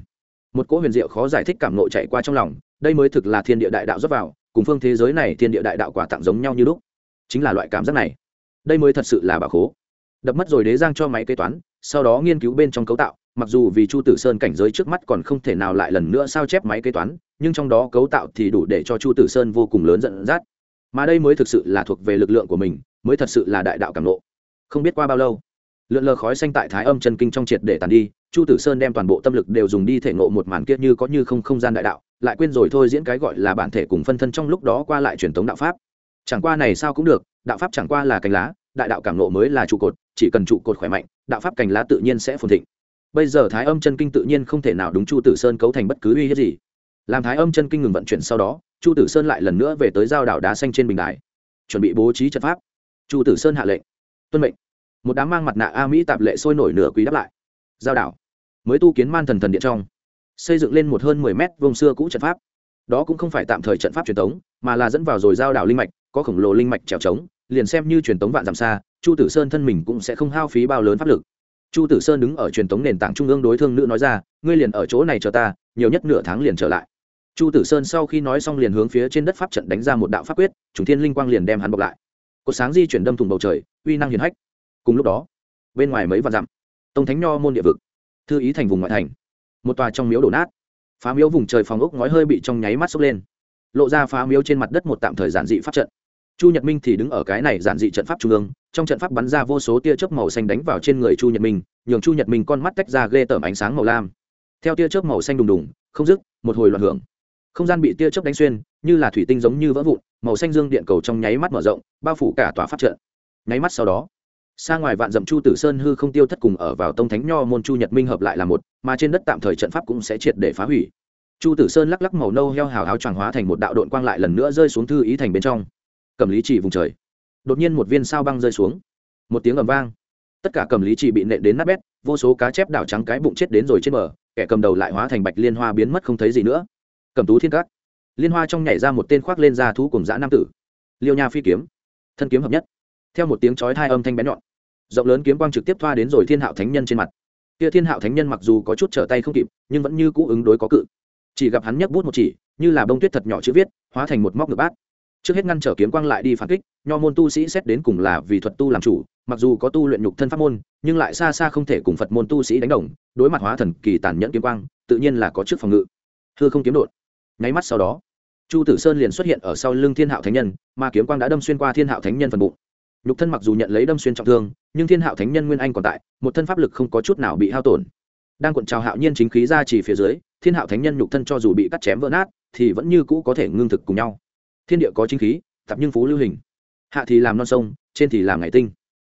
một cỗ huyền diệu khó giải thích cảm nộ chạy qua trong lòng, đây mới thực là thiên địa đại đạo dốc vào, cùng phương thế giới này thiên địa đại đạo quả tặng giống nhau như lúc. Chính là loại cảm giác này. Đây mới thật sự là bà khố. Đập mất rồi đế giang cho máy kế toán, sau đó nghiên cứu bên trong cấu tạo, mặc dù vì chu tử sơn cảnh giới trước mắt còn không thể nào lại lần nữa sao chép máy kế toán, nhưng trong đó cấu tạo thì đủ để cho chu tử sơn vô cùng lớn dẫn dắt. Mà đây mới thực sự là thuộc về lực lượng của mình, mới thật sự là đại đạo cảm nộ không biết qua bao lâu lượn lờ khói xanh tại thái âm chân kinh trong triệt để tàn đi, chu tử sơn đem toàn bộ tâm lực đều dùng đi thể ngộ một màn kia như có như không không gian đại đạo, lại quên rồi thôi diễn cái gọi là bản thể cùng phân thân trong lúc đó qua lại truyền thống đạo pháp. Chẳng qua này sao cũng được, đạo pháp chẳng qua là cành lá, đại đạo cảm nộ mới là trụ cột, chỉ cần trụ cột khỏe mạnh, đạo pháp cành lá tự nhiên sẽ phồn thịnh. Bây giờ thái âm chân kinh tự nhiên không thể nào đúng chu tử sơn cấu thành bất cứ uy hiếp gì. Làm thái âm chân kinh ngừng vận chuyển sau đó, chu tử sơn lại lần nữa về tới giao đảo đá xanh trên bình đài, chuẩn bị bố trí trận pháp. Chu tử sơn hạ lệnh. Tuân mệnh một đám mang mặt nạ a mỹ tạp lệ sôi nổi nửa quý đáp lại. Giao đảo. Mới tu kiến man thần thần điện trong. Xây dựng lên một hơn mười mét vùng xưa cũ trận pháp. Đó cũng không phải tạm thời trận pháp truyền thống mà là dẫn vào rồi giao đảo linh mạch, có khổng lồ linh mạch trèo trống, liền xem như truyền thống vạn dặm xa, chu tử sơn thân mình cũng sẽ không hao phí bao lớn pháp lực. Chu tử sơn đứng ở truyền thống nền tảng trung ương đối thương nữ nói ra, ngươi liền ở chỗ này chờ ta, nhiều nhất nửa tháng liền trở lại. Chu tử sơn sau khi nói xong liền hướng phía trên đất pháp trận đánh ra một đạo pháp quyết chủ thiên linh quang liền đem hắn bọc lại. Cột sáng di chuyển đâm thùng bầu trời, uy năng hiền hách cùng lúc đó, bên ngoài mấy vạn dặm, tông thánh nho môn địa vực, thư ý thành vùng ngoại thành, một tòa trong miếu đổ nát. Phá miếu vùng trời phòng ốc ngói hơi bị trong nháy mắt sốc lên, lộ ra phá miếu trên mặt đất một tạm thời giản dị pháp trận. Chu nhật minh thì đứng ở cái này giản dị trận pháp trung ương, trong trận pháp bắn ra vô số tia chớp màu xanh đánh vào trên người chu nhật minh, nhường chu nhật minh con mắt tách ra ghê tởm ánh sáng màu lam. Theo tia chớp màu xanh đùng đùng, không dứt, một hồi loạn hưởng. Không gian bị tia chớp đánh xuyên, như là thủy tinh giống như vỡ vụn, màu xanh dương điện cầu trong nháy mắt mở rộng, bao phủ cả tòa pháp trận. Nháy mắt sau đó xa ngoài vạn dậm chu tử sơn hư không tiêu thất cùng ở vào tông thánh nho môn chu nhật minh hợp lại là một, mà trên đất tạm thời trận pháp cũng sẽ triệt để phá hủy. Chu tử sơn lắc lắc màu nâu heo hào áo tràng hóa thành một đạo đội quang lại lần nữa rơi xuống thư ý thành bên trong. Cầm lý chỉ vùng trời. Đột nhiên một viên sao băng rơi xuống. Một tiếng ầm vang. Tất cả cầm lý chỉ bị nện đến nát bét, vô số cá chép đảo trắng cái bụng chết đến rồi trên bờ, kẻ cầm đầu lại hóa thành bạch liên hoa biến mất không thấy gì nữa. Cầm tú thiên cát. Liên hoa trong nhảy ra một tên khoác lên ra thú cùng dã nam tử. Liêu nha phi kiếm. Thân kiếm hợp nhất. Theo một tiếng chói thai âm thanh bén nhọn rộng lớn kiếm quang trực tiếp thoa đến rồi thiên hạo thánh nhân trên mặt. Kia thiên hạo thánh nhân mặc dù có chút trở tay không kịp, nhưng vẫn như cũ ứng đối có cự. Chỉ gặp hắn nhấc bút một chỉ, như là bông tuyết thật nhỏ chữ viết, hóa thành một móc ngược bát. Trước hết ngăn trở kiếm quang lại đi phản kích, nho môn tu sĩ xét đến cùng là vì thuật tu làm chủ, mặc dù có tu luyện nhục thân pháp môn, nhưng lại xa xa không thể cùng phật môn tu sĩ đánh đồng, đối mặt hóa thần kỳ tàn nhẫn kiếm quang, tự nhiên là có trước phòng ngự. Thưa không kiếm đột. Nháy mắt sau đó, chu tử sơn liền xuất hiện ở sau lưng thiên hạo thánh nhân, mà kiếm quang đã đâm xuyên qua thiên hạo thánh nhân phần bụng nhục thân mặc dù nhận lấy đâm xuyên trọng thương, nhưng thiên hạo thánh nhân nguyên anh còn tại, một thân pháp lực không có chút nào bị hao tổn. Đang cuộn trào hạo nhiên chính khí ra chỉ phía dưới, thiên hạo thánh nhân nhục thân cho dù bị cắt chém vỡ nát, thì vẫn như cũ có thể ngưng thực cùng nhau. Thiên địa có chính khí tập nhưng phú lưu hình. Hạ thì làm non sông, trên thì làm ngày tinh.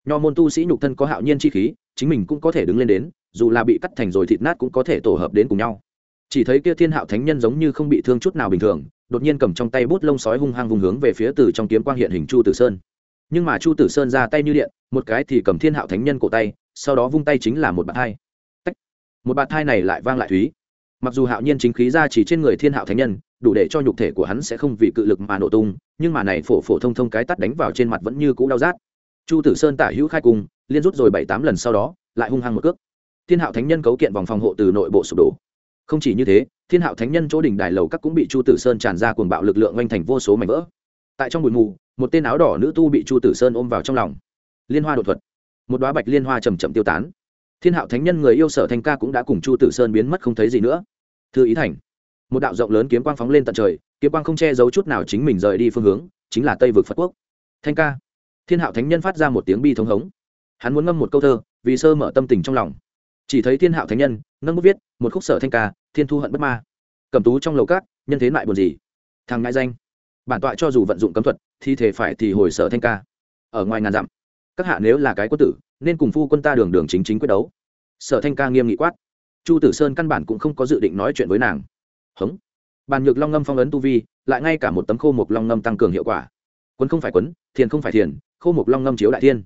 Nho môn tu sĩ nhục thân có hạo nhiên chi khí, chính mình cũng có thể đứng lên đến, dù là bị cắt thành rồi thịt nát cũng có thể tổ hợp đến cùng nhau. Chỉ thấy kia thiên hạo thánh nhân giống như không bị thương chút nào bình thường, đột nhiên cầm trong tay bút lông sói hung hăng vùng hướng về phía từ trong kiếm quang hiện hình chu tử sơn nhưng mà chu tử sơn ra tay như điện, một cái thì cầm thiên hạo thánh nhân cổ tay, sau đó vung tay chính là một bạt thai. Tách. một bạt thai này lại vang lại thúy. Mặc dù hạo nhiên chính khí ra chỉ trên người thiên hạo thánh nhân, đủ để cho nhục thể của hắn sẽ không vì cự lực mà nổ tung, nhưng mà này phổ phổ thông thông cái tắt đánh vào trên mặt vẫn như cũ đau rát. Chu tử sơn tả hữu khai cung, liên rút rồi bảy tám lần sau đó, lại hung hăng một cước. Thiên hạo thánh nhân cấu kiện vòng phòng hộ từ nội bộ sụp đổ. Không chỉ như thế, thiên hạo thánh nhân chỗ đỉnh đài lầu các cũng bị chu tử sơn tràn ra cuồng bạo lực lượng oanh thành vô số mảnh vỡ. Tại trong bụi mù một tên áo đỏ nữ tu bị chu tử sơn ôm vào trong lòng liên hoa đột thuật một đoá bạch liên hoa chầm chậm tiêu tán thiên hạo thánh nhân người yêu sở thanh ca cũng đã cùng chu tử sơn biến mất không thấy gì nữa thư ý thành một đạo rộng lớn kiếm quang phóng lên tận trời kiếm quang không che giấu chút nào chính mình rời đi phương hướng chính là tây vực phật quốc thanh ca thiên hạo thánh nhân phát ra một tiếng bi thống hống hắn muốn ngâm một câu thơ vì sơ mở tâm tình trong lòng chỉ thấy thiên hạo thánh nhân nâng bút viết một khúc sở thanh ca thiên thu hận bất ma cầm tú trong lầu cát nhân thế lại buồn gì thằng ngại danh bản tọa cho dù vận dụng cấm thuật thì thể phải thì hồi sở thanh ca. Ở ngoài ngàn dặm, các hạ nếu là cái quân tử, nên cùng phu quân ta đường đường chính chính quyết đấu. Sở thanh ca nghiêm nghị quát. Chu tử sơn căn bản cũng không có dự định nói chuyện với nàng. Hống. Bàn nhược long ngâm phong ấn tu vi, lại ngay cả một tấm khô mục long ngâm tăng cường hiệu quả. Quân không phải quấn, thiền không phải thiền, khô mục long ngâm chiếu đại thiên.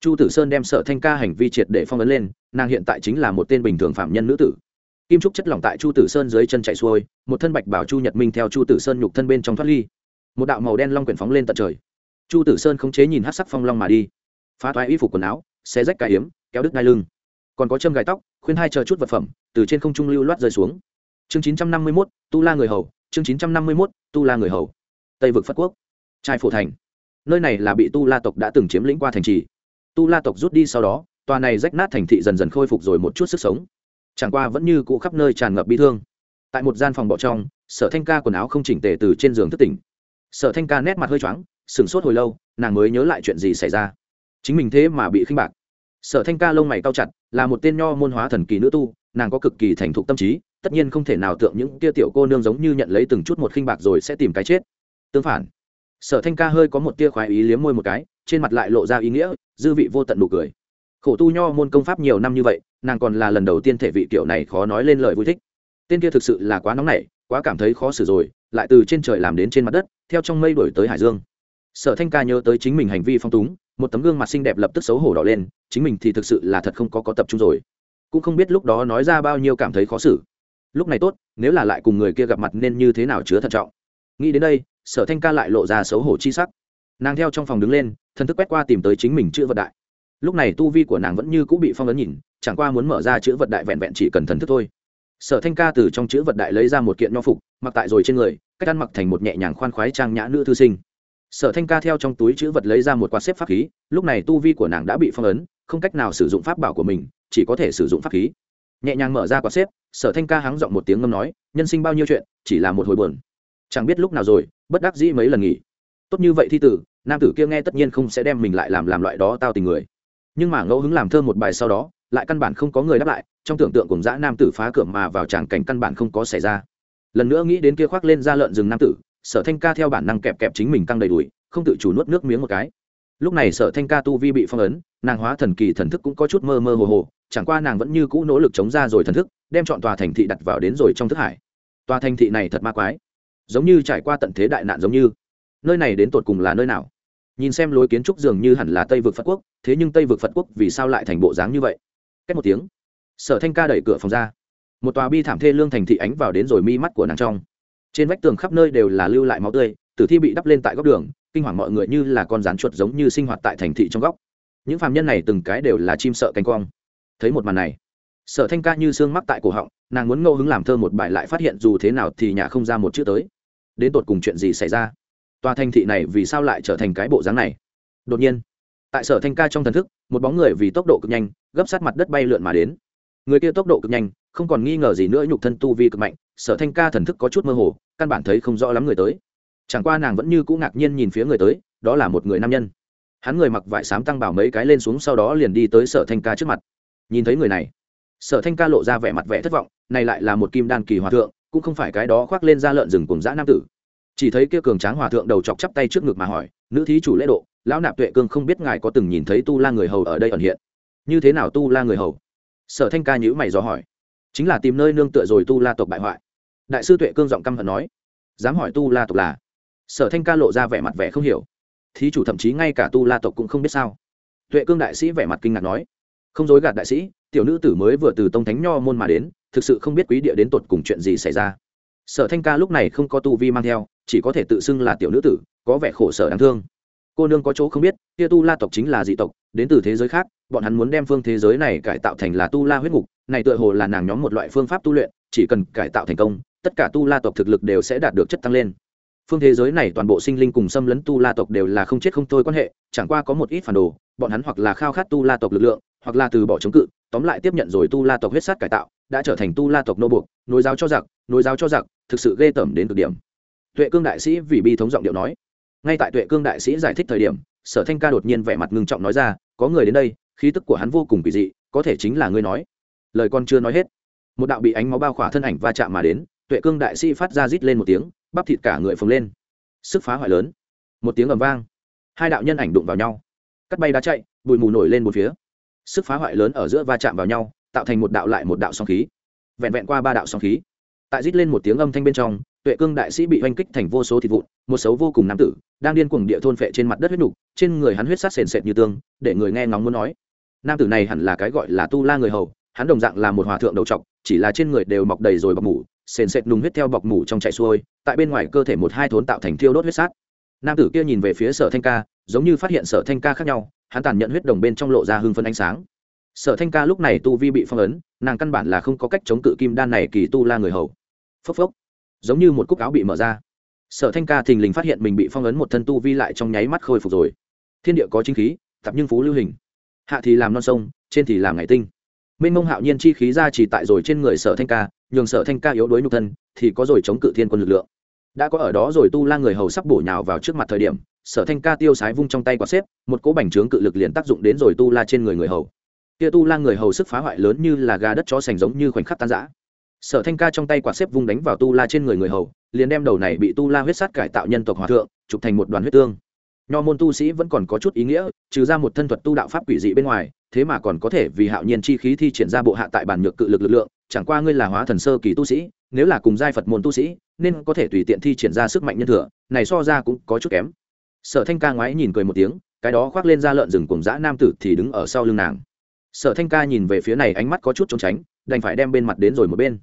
Chu tử sơn đem sở thanh ca hành vi triệt để phong ấn lên, nàng hiện tại chính là một tên bình thường phạm nhân nữ tử. Kim trúc chất lỏng tại chu tử sơn dưới chân chạy xuôi, một thân bạch bảo chu nhật minh theo chu tử sơn nhục thân bên trong thoát ly một đạo màu đen long quyển phóng lên tận trời. Chu tử sơn khống chế nhìn hát sắc phong long mà đi. Phá thoái y phục quần áo, xé rách cà hiếm kéo đứt ngai lưng. Còn có châm gài tóc, khuyên hai chờ chút vật phẩm, từ trên không trung lưu loát rơi xuống. Chương chín trăm năm mươi mốt, tu la người hầu. Chương chín trăm năm mươi mốt, tu la người hầu. Tây vực phất quốc. Trai phổ thành. Nơi này là bị tu la tộc đã từng chiếm lĩnh qua thành trì. Tu la tộc rút đi sau đó, tòa này rách nát thành thị dần dần khôi phục rồi một chút sức sống. Chẳng qua vẫn như cũ khắp nơi tràn ngập bi thương. Tại một gian phòng bọ trong, sở thanh ca quần áo không chỉnh tề từ trên giường thất tỉnh sở thanh ca nét mặt hơi choáng, sửng sốt hồi lâu, nàng mới nhớ lại chuyện gì xảy ra. Chính mình thế mà bị khinh bạc. Sở thanh ca lông mày cao chặt, là một tên nho môn hóa thần kỳ nữ tu, nàng có cực kỳ thành thục tâm trí, tất nhiên không thể nào tượng những tia tiểu cô nương giống như nhận lấy từng chút một khinh bạc rồi sẽ tìm cái chết. Tương phản, sở thanh ca hơi có một tia khoái ý liếm môi một cái, trên mặt lại lộ ra ý nghĩa, dư vị vô tận nụ cười. Khổ tu nho môn công pháp nhiều năm như vậy, nàng còn là lần đầu tiên thể vị kiểu này khó nói lên lời vui thích. Tên kia thực sự là quá nóng nảy quá cảm thấy khó xử rồi, lại từ trên trời làm đến trên mặt đất, theo trong mây đổi tới hải dương. Sở thanh ca nhớ tới chính mình hành vi phong túng, một tấm gương mặt xinh đẹp lập tức xấu hổ đỏ lên, chính mình thì thực sự là thật không có có tập trung rồi. Cũng không biết lúc đó nói ra bao nhiêu cảm thấy khó xử. Lúc này tốt, nếu là lại cùng người kia gặp mặt nên như thế nào chứa thận trọng. Nghĩ đến đây, sở thanh ca lại lộ ra xấu hổ chi sắc. Nàng theo trong phòng đứng lên, thần thức quét qua tìm tới chính mình chữ vật đại. Lúc này tu vi của nàng vẫn như cũng bị phong ấn nhìn, chẳng qua muốn mở ra chữ vật đại vẹn vẹn chỉ cần thần thức thôi sở thanh ca từ trong chữ vật đại lấy ra một kiện nho phục, mặc tại rồi trên người, cách ăn mặc thành một nhẹ nhàng khoan khoái trang nhã nữ thư sinh. Sở thanh ca theo trong túi chữ vật lấy ra một quạt xếp pháp khí, lúc này tu vi của nàng đã bị phong ấn, không cách nào sử dụng pháp bảo của mình, chỉ có thể sử dụng pháp khí. Nhẹ nhàng mở ra quạt xếp, sở thanh ca hắng giọng một tiếng ngâm nói, nhân sinh bao nhiêu chuyện, chỉ là một hồi buồn. Chẳng biết lúc nào rồi, bất đắc dĩ mấy lần nghỉ. Tốt như vậy thi tử, nam tử kia nghe tất nhiên không sẽ đem mình lại làm làm loại đó tao tình người. Nhưng mà ngẫu hứng làm thơ một bài sau đó, lại căn bản không có người đáp lại trong tưởng tượng cùng dã nam tử phá cửa mà vào tràng cảnh căn bản không có xảy ra. Lần nữa nghĩ đến kia khoác lên da lợn rừng nam tử, sở thanh ca theo bản năng kẹp kẹp chính mình căng đầy đùi, không tự chủ nuốt nước miếng một cái. Lúc này sở thanh ca tu vi bị phong ấn, nàng hóa thần kỳ thần thức cũng có chút mơ mơ hồ hồ, chẳng qua nàng vẫn như cũ nỗ lực chống ra rồi thần thức, đem chọn tòa thành thị đặt vào đến rồi trong thức hải. Tòa thành thị này thật ma quái, giống như trải qua tận thế đại nạn giống như. Nơi này đến tột cùng là nơi nào? Nhìn xem lối kiến trúc dường như hẳn là tây vực phật quốc, thế nhưng tây vực phật quốc vì sao lại thành bộ dáng như vậy? Cách một tiếng sở thanh ca đẩy cửa phòng ra. Một tòa bi thảm thê lương thành thị ánh vào đến rồi mi mắt của nàng trong. Trên vách tường khắp nơi đều là lưu lại máu tươi, tử thi bị đắp lên tại góc đường, kinh hoàng mọi người như là con rán chuột giống như sinh hoạt tại thành thị trong góc. Những phạm nhân này từng cái đều là chim sợ canh quang. Thấy một màn này, sở thanh ca như xương mắc tại cổ họng, nàng muốn ngẫu hứng làm thơ một bài lại phát hiện dù thế nào thì nhà không ra một chữ tới. Đến tột cùng chuyện gì xảy ra? Tòa thành thị này vì sao lại trở thành cái bộ dáng này? Đột nhiên, tại sở thanh ca trong thần thức, một bóng người vì tốc độ cực nhanh, gấp sát mặt đất bay lượn mà đến người kia tốc độ cực nhanh, không còn nghi ngờ gì nữa nhục thân tu vi cực mạnh, sở thanh ca thần thức có chút mơ hồ, căn bản thấy không rõ lắm người tới. Chẳng qua nàng vẫn như cũng ngạc nhiên nhìn phía người tới, đó là một người nam nhân. Hắn người mặc vải sám tăng bảo mấy cái lên xuống sau đó liền đi tới sở thanh ca trước mặt. Nhìn thấy người này, sở thanh ca lộ ra vẻ mặt vẻ thất vọng, này lại là một kim đan kỳ hòa thượng, cũng không phải cái đó khoác lên da lợn rừng cùng dã nam tử. Chỉ thấy kia cường tráng hòa thượng đầu chọc chắp tay trước ngực mà hỏi, nữ thí chủ lễ độ, lão nạp tuệ cương không biết ngài có từng nhìn thấy tu la người hầu ở đây ẩn hiện? Như thế nào tu la người hầu? Sở thanh ca nhữ mày dò hỏi. Chính là tìm nơi nương tựa rồi tu la tộc bại hoại. Đại sư tuệ cương giọng căm hận nói. Dám hỏi tu la tộc là? Sở thanh ca lộ ra vẻ mặt vẻ không hiểu. Thí chủ thậm chí ngay cả tu la tộc cũng không biết sao. Tuệ cương đại sĩ vẻ mặt kinh ngạc nói. Không dối gạt đại sĩ, tiểu nữ tử mới vừa từ tông thánh nho môn mà đến, thực sự không biết quý địa đến tột cùng chuyện gì xảy ra. Sở thanh ca lúc này không có tu vi mang theo, chỉ có thể tự xưng là tiểu nữ tử, có vẻ khổ sở đáng thương. Cô nương có chỗ không biết, kia tu la tộc chính là dị tộc, đến từ thế giới khác bọn hắn muốn đem phương thế giới này cải tạo thành là tu la huyết ngục, này tựa hồ là nàng nhóm một loại phương pháp tu luyện, chỉ cần cải tạo thành công, tất cả tu la tộc thực lực đều sẽ đạt được chất tăng lên. Phương thế giới này toàn bộ sinh linh cùng xâm lấn tu la tộc đều là không chết không thôi quan hệ, chẳng qua có một ít phản đồ, bọn hắn hoặc là khao khát tu la tộc lực lượng, hoặc là từ bỏ chống cự, tóm lại tiếp nhận rồi tu la tộc huyết sát cải tạo, đã trở thành tu la tộc nô buộc, nối giáo cho giặc, nối giáo cho giặc, thực sự ghê tởm đến cực điểm. Tuệ cương đại sĩ vì bi thống giọng điệu nói. Ngay tại tuệ cương đại sĩ giải thích thời điểm, sở thanh ca đột nhiên vẻ mặt ngưng trọng nói ra, có người đến đây khí tức của hắn vô cùng kỳ dị, có thể chính là ngươi nói. Lời con chưa nói hết, một đạo bị ánh máu bao khỏa thân ảnh va chạm mà đến, tuệ cương đại sĩ phát ra rít lên một tiếng, bắp thịt cả người phồng lên. Sức phá hoại lớn. Một tiếng ầm vang, hai đạo nhân ảnh đụng vào nhau. Cắt bay đá chạy, bụi mù nổi lên một phía. Sức phá hoại lớn ở giữa va chạm vào nhau, tạo thành một đạo lại một đạo song khí. Vẹn vẹn qua ba đạo song khí, tại rít lên một tiếng âm thanh bên trong, tuệ cương đại sĩ bị oanh kích thành vô số thịt vụn, một số vô cùng nam tử, đang điên cuồng địa thôn phệ trên mặt đất huyết nục, trên người hắn huyết sát sền sệt như tương, để người nghe ngóng muốn nói nam tử này hẳn là cái gọi là tu la người hầu, hắn đồng dạng là một hòa thượng đầu trọc, chỉ là trên người đều mọc đầy rồi bọc mủ, sền sệt nùng huyết theo bọc mủ trong chạy xuôi, tại bên ngoài cơ thể một hai thốn tạo thành thiêu đốt huyết sát. Nam tử kia nhìn về phía sở thanh ca, giống như phát hiện sở thanh ca khác nhau, hắn tàn nhận huyết đồng bên trong lộ ra hưng phân ánh sáng. Sở thanh ca lúc này tu vi bị phong ấn, nàng căn bản là không có cách chống cự kim đan này kỳ tu la người hầu. Phốc phốc. Giống như một cúc áo bị mở ra. Sở thanh ca thình lình phát hiện mình bị phong ấn một thân tu vi lại trong nháy mắt khôi phục rồi. Thiên địa có chính khí tập nhưng phú lưu hình hạ thì làm non sông, trên thì làm ngày tinh. Minh mông hạo nhiên chi khí ra chỉ tại rồi trên người sở thanh ca, nhường sở thanh ca yếu đuối nhục thân, thì có rồi chống cự thiên quân lực lượng. Đã có ở đó rồi tu la người hầu sắp bổ nhào vào trước mặt thời điểm, sở thanh ca tiêu sái vung trong tay quả xếp, một cỗ bành trướng cự lực liền tác dụng đến rồi tu la trên người người hầu. Kia tu la người hầu sức phá hoại lớn như là gà đất chó sành giống như khoảnh khắc tan giã sở thanh ca trong tay quả xếp vung đánh vào tu la trên người người hầu, liền đem đầu này bị tu la huyết sát cải tạo nhân tộc hòa thượng, chụp thành một đoàn huyết tương nho môn tu sĩ vẫn còn có chút ý nghĩa, trừ ra một thân thuật tu đạo pháp quỷ dị bên ngoài, thế mà còn có thể vì hạo nhiên chi khí thi triển ra bộ hạ tại bản nhược cự lực lực lượng, chẳng qua ngươi là hóa thần sơ kỳ tu sĩ, nếu là cùng giai phật môn tu sĩ, nên có thể tùy tiện thi triển ra sức mạnh nhân thừa, này so ra cũng có chút kém. Sở thanh ca ngoái nhìn cười một tiếng, cái đó khoác lên ra lợn rừng cùng dã nam tử thì đứng ở sau lưng nàng. Sở thanh ca nhìn về phía này ánh mắt có chút trốn tránh, đành phải đem bên mặt đến rồi một bên.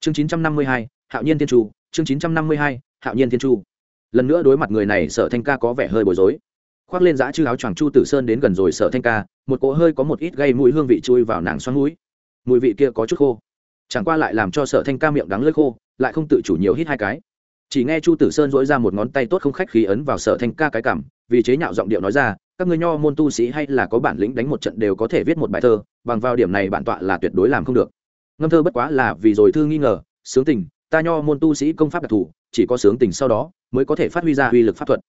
Chương chín trăm năm mươi hai, hạo nhiên thiên chu, chương chín trăm năm mươi hai, hạo nhiên thiên chu lần nữa đối mặt người này, sở thanh ca có vẻ hơi bối rối. Khoác lên giã chư áo choàng chu tử sơn đến gần rồi, sở thanh ca, một cỗ hơi có một ít gây mũi hương vị chui vào nàng xoắn mũi. Mùi vị kia có chút khô. Chẳng qua lại làm cho sở thanh ca miệng đắng lơi khô, lại không tự chủ nhiều hít hai cái. Chỉ nghe chu tử sơn dỗi ra một ngón tay tốt không khách khí ấn vào sở thanh ca cái cảm, vì chế nhạo giọng điệu nói ra, các người nho môn tu sĩ hay là có bản lĩnh đánh một trận đều có thể viết một bài thơ, bằng vào điểm này bản tọa là tuyệt đối làm không được. Ngâm thơ bất quá là vì rồi thư nghi ngờ, sướng tình, ta nho môn tu sĩ công pháp đặc thù chỉ có sướng tình sau đó mới có thể phát huy ra uy lực pháp thuật.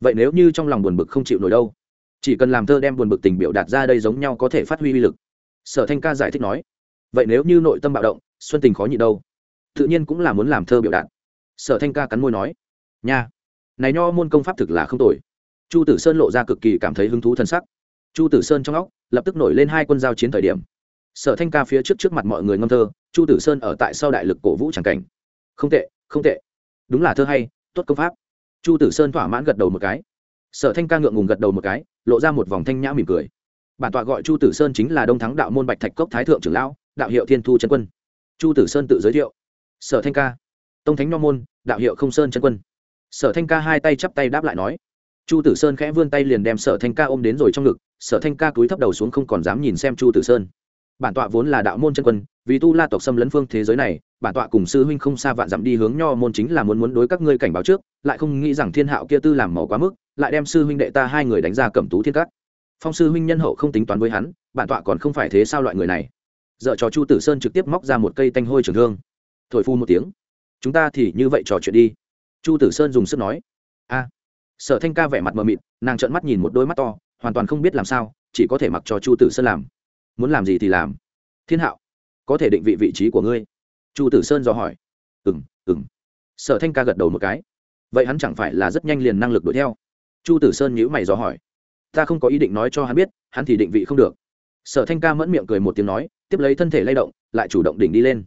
Vậy nếu như trong lòng buồn bực không chịu nổi đâu, chỉ cần làm thơ đem buồn bực tình biểu đạt ra đây giống nhau có thể phát huy uy lực. Sở thanh ca giải thích nói, vậy nếu như nội tâm bạo động, xuân tình khó nhịn đâu, tự nhiên cũng là muốn làm thơ biểu đạt. Sở thanh ca cắn môi nói, nha, này nho môn công pháp thực là không tồi. Chu tử sơn lộ ra cực kỳ cảm thấy hứng thú t sắc. Chu tử sơn trong óc lập tức nổi lên hai quân giao chiến thời điểm. Sở thanh ca phía trước trước mặt mọi người ngâm thơ, chu tử sơn ở tại sau đại lực cổ vũ tràng cảnh. Không tệ không tệ đúng là thơ hay, tốt công pháp. Chu tử sơn thỏa mãn gật đầu một cái. Sở thanh ca ngượng ngùng gật đầu một cái, lộ ra một vòng thanh nhã mỉm cười. Bản tọa gọi chu tử sơn chính là đông thắng đạo môn bạch thạch cốc thái thượng trưởng lão, đạo hiệu thiên thu trân quân. Chu tử sơn tự giới thiệu. Sở thanh ca. Tông thánh nho môn, đạo hiệu không sơn trân quân. Sở thanh ca hai tay chắp tay đáp lại nói. Chu tử sơn khẽ vươn tay liền đem sở thanh ca ôm đến rồi trong ngực, sở thanh ca cúi thấp đầu xuống không còn dám nhìn xem chu tử sơn bản tọa vốn là đạo môn chân quân, vì tu la tộc xâm lấn phương thế giới này, bản tọa cùng sư huynh không xa vạn dặm đi hướng nho môn chính là muốn muốn đối các ngươi cảnh báo trước, lại không nghĩ rằng thiên hạo kia tư làm màu quá mức, lại đem sư huynh đệ ta hai người đánh ra cẩm tú thiên cát. Phong sư huynh nhân hậu không tính toán với hắn, bản tọa còn không phải thế sao loại người này. Dợ cho chu tử sơn trực tiếp móc ra một cây tanh hôi trường thương. Thổi phu một tiếng. Chúng ta thì như vậy trò chuyện đi. Chu tử sơn dùng sức nói. A. Sở thanh ca vẻ mặt mờ mịt, nàng trợn mắt nhìn một đôi mắt to, hoàn toàn không biết làm sao, chỉ có thể mặc cho chu tử sơn làm muốn làm gì thì làm. Thiên hạo, có thể định vị vị trí của ngươi? Chu tử sơn dò hỏi. Ừng ừng sở thanh ca gật đầu một cái. Vậy hắn chẳng phải là rất nhanh liền năng lực đuổi theo? Chu tử sơn nhữ mày dò hỏi. Ta không có ý định nói cho hắn biết, hắn thì định vị không được. Sở thanh ca mẫn miệng cười một tiếng nói, tiếp lấy thân thể lay động, lại chủ động đỉnh đi lên.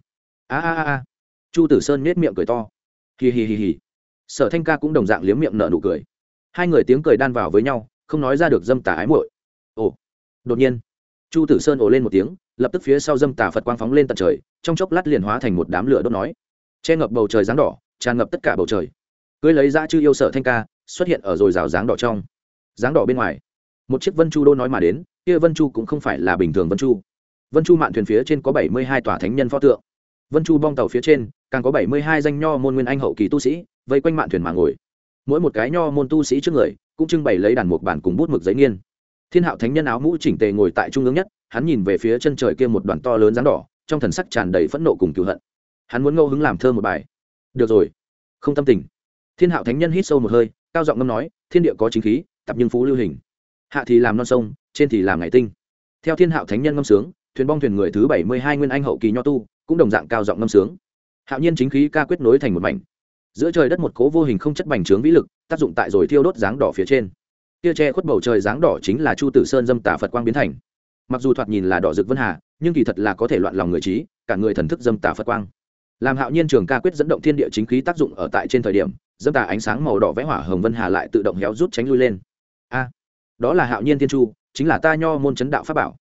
A a a chu tử sơn nết miệng cười to. Hì hì hì hì sở thanh ca cũng đồng dạng liếm miệng nở nụ cười. Hai người tiếng cười đan vào với nhau, không nói ra được dâm tà ái muội. Ồ, đột nhiên chu tử sơn ồ lên một tiếng, lập tức phía sau dâm tà phật quang phóng lên tận trời, trong chốc lát liền hóa thành một đám lửa đốt nói. Che ngập bầu trời dáng đỏ, tràn ngập tất cả bầu trời. Cưới lấy ra chư yêu sở thanh ca, xuất hiện ở rồi rào dáng đỏ trong. Dáng đỏ bên ngoài, một chiếc vân chu đô nói mà đến, kia vân chu cũng không phải là bình thường vân chu. Vân chu mạn thuyền phía trên có bảy mươi hai tòa thánh nhân pho tượng. Vân chu bong tàu phía trên, càng có bảy mươi hai danh nho môn nguyên anh hậu kỳ tu sĩ, vây quanh mạn thuyền mà ngồi. Mỗi một cái nho môn tu sĩ trước người, cũng trưng bày lấy đàn mục bản cùng bút mực giấy nghiên thiên hạo thánh nhân áo mũ chỉnh tề ngồi tại trung ương nhất, hắn nhìn về phía chân trời kia một đoàn to lớn rắn đỏ, trong thần sắc tràn đầy phẫn nộ cùng cựu hận. Hắn muốn ngẫu hứng làm thơ một bài. Được rồi, không tâm tình. Thiên hạo thánh nhân hít sâu một hơi, cao giọng ngâm nói, thiên địa có chính khí, tập nhưng phú lưu hình. Hạ thì làm non sông, trên thì làm ngày tinh. Theo thiên hạo thánh nhân ngâm sướng, thuyền bong thuyền người thứ bảy mươi hai nguyên anh hậu kỳ nho tu, cũng đồng dạng cao giọng ngâm sướng. Hạo nhiên chính khí ca quyết nối thành một mảnh. Giữa trời đất một cố vô hình không chất bành trướng vĩ lực, tác dụng tại rồi thiêu đốt dáng đỏ phía trên kia che khuất bầu trời dáng đỏ chính là chu tử sơn dâm tà phật quang biến thành. Mặc dù thoạt nhìn là đỏ rực vân hà, nhưng kỳ thật là có thể loạn lòng người trí, cả người thần thức dâm tà phật quang. Làm hạo nhiên trường ca quyết dẫn động thiên địa chính khí tác dụng ở tại trên thời điểm, dâm tà ánh sáng màu đỏ vẽ hỏa hồng vân hà lại tự động héo rút tránh lui lên. A, đó là hạo nhiên thiên chu, chính là ta nho môn chấn đạo pháp bảo.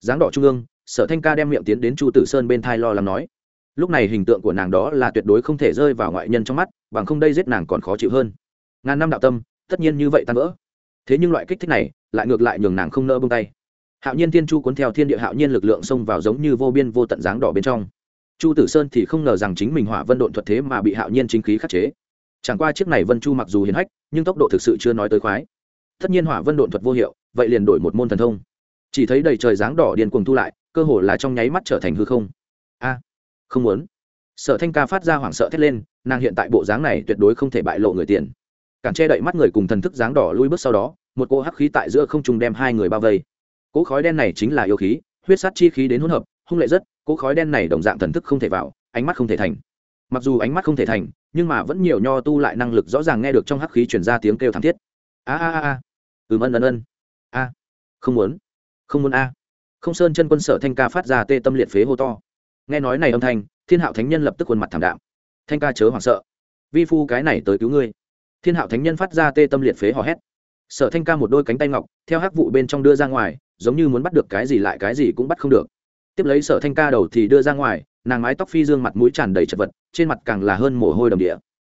Dáng đỏ trung ương, sở thanh ca đem miệng tiến đến chu tử sơn bên thai lo làm nói. Lúc này hình tượng của nàng đó là tuyệt đối không thể rơi vào ngoại nhân trong mắt, bằng không đây giết nàng còn khó chịu hơn. Ngàn năm đạo tâm, tất nhiên như vậy tan vỡ thế nhưng loại kích thích này lại ngược lại nhường nàng không nỡ bông tay. Hạo nhiên thiên chu cuốn theo thiên địa hạo nhiên lực lượng xông vào giống như vô biên vô tận dáng đỏ bên trong. Chu tử sơn thì không ngờ rằng chính mình hỏa vân độn thuật thế mà bị hạo nhiên chính khí khắc chế. Chẳng qua chiếc này vân chu mặc dù hiền hách, nhưng tốc độ thực sự chưa nói tới khoái. Tất nhiên hỏa vân độn thuật vô hiệu, vậy liền đổi một môn thần thông. Chỉ thấy đầy trời dáng đỏ điên cuồng thu lại, cơ hồ là trong nháy mắt trở thành hư không. A, không muốn. Sở thanh ca phát ra hoảng sợ thét lên, nàng hiện tại bộ dáng này tuyệt đối không thể bại lộ người tiền cản che đậy mắt người cùng thần thức dáng đỏ lui bước sau đó, một cỗ hắc khí tại giữa không trung đem hai người bao vây. Cỗ khói đen này chính là yêu khí, huyết sát chi khí đến hỗn hợp, hung lệ rất, cỗ khói đen này đồng dạng thần thức không thể vào, ánh mắt không thể thành. Mặc dù ánh mắt không thể thành, nhưng mà vẫn nhiều nho tu lại năng lực rõ ràng nghe được trong hắc khí chuyển ra tiếng kêu thảm thiết. A a a a. Ừm ân ân ân. A. Không muốn. Không muốn a. Không sơn chân quân sở thanh ca phát ra tê tâm liệt phế hô to. Nghe nói này âm thanh, thiên hạo thánh nhân lập tức khuôn mặt thảm đạm. Thanh ca chớ hoảng sợ. Vi phu cái này tới cứu ngươi thiên hạo thánh nhân phát ra tê tâm liệt phế hò hét. Sở thanh ca một đôi cánh tay ngọc, theo hắc vụ bên trong đưa ra ngoài, giống như muốn bắt được cái gì lại cái gì cũng bắt không được. Tiếp lấy sở thanh ca đầu thì đưa ra ngoài, nàng mái tóc phi dương mặt mũi tràn đầy chật vật, trên mặt càng là hơn mồ hôi đầm địa.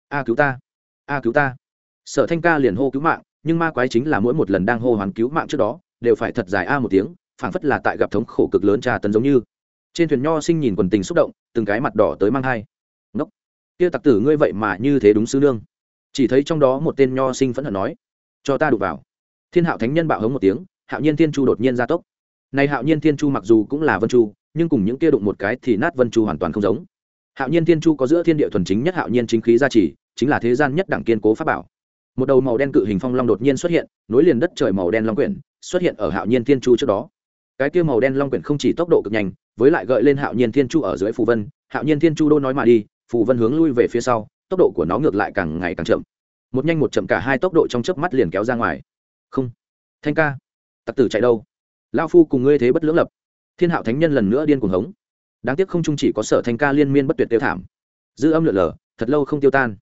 A cứu ta, a cứu ta. Sở thanh ca liền hô cứu mạng, nhưng ma quái chính là mỗi một lần đang hô hoán cứu mạng trước đó, đều phải thật dài a một tiếng, phảng phất là tại gặp thống khổ cực lớn trà tấn giống như. Trên thuyền nho sinh nhìn quần tình xúc động, từng cái mặt đỏ tới mang hai ngốc, kia tặc tử ngươi vậy mà như thế đúng sư nương chỉ thấy trong đó một tên nho sinh phẫn hận nói, cho ta đụng vào. Thiên hạo thánh nhân bạo hống một tiếng, hạo nhiên thiên chu đột nhiên ra tốc. Này hạo nhiên thiên chu mặc dù cũng là vân chu, nhưng cùng những kia đụng một cái thì nát vân chu hoàn toàn không giống. Hạo nhiên thiên chu có giữa thiên địa thuần chính nhất hạo nhiên chính khí gia trì, chính là thế gian nhất đẳng kiên cố pháp bảo. Một đầu màu đen cự hình phong long đột nhiên xuất hiện, nối liền đất trời màu đen long quyển, xuất hiện ở hạo nhiên thiên chu trước đó. Cái kia màu đen long quyển không chỉ tốc độ cực nhanh, với lại gợi lên hạo nhiên thiên chu ở dưới phù vân, hạo nhiên thiên chu đô nói mà đi, phù vân hướng lui về phía sau tốc độ của nó ngược lại càng ngày càng chậm. Một nhanh một chậm cả hai tốc độ trong chớp mắt liền kéo ra ngoài. Không. Thanh ca. Tặc tử chạy đâu? Lao phu cùng ngươi thế bất lưỡng lập. Thiên hạo thánh nhân lần nữa điên cuồng hống. Đáng tiếc không chung chỉ có sở thanh ca liên miên bất tuyệt tiêu thảm. Dư âm lượn lờ, thật lâu không tiêu tan.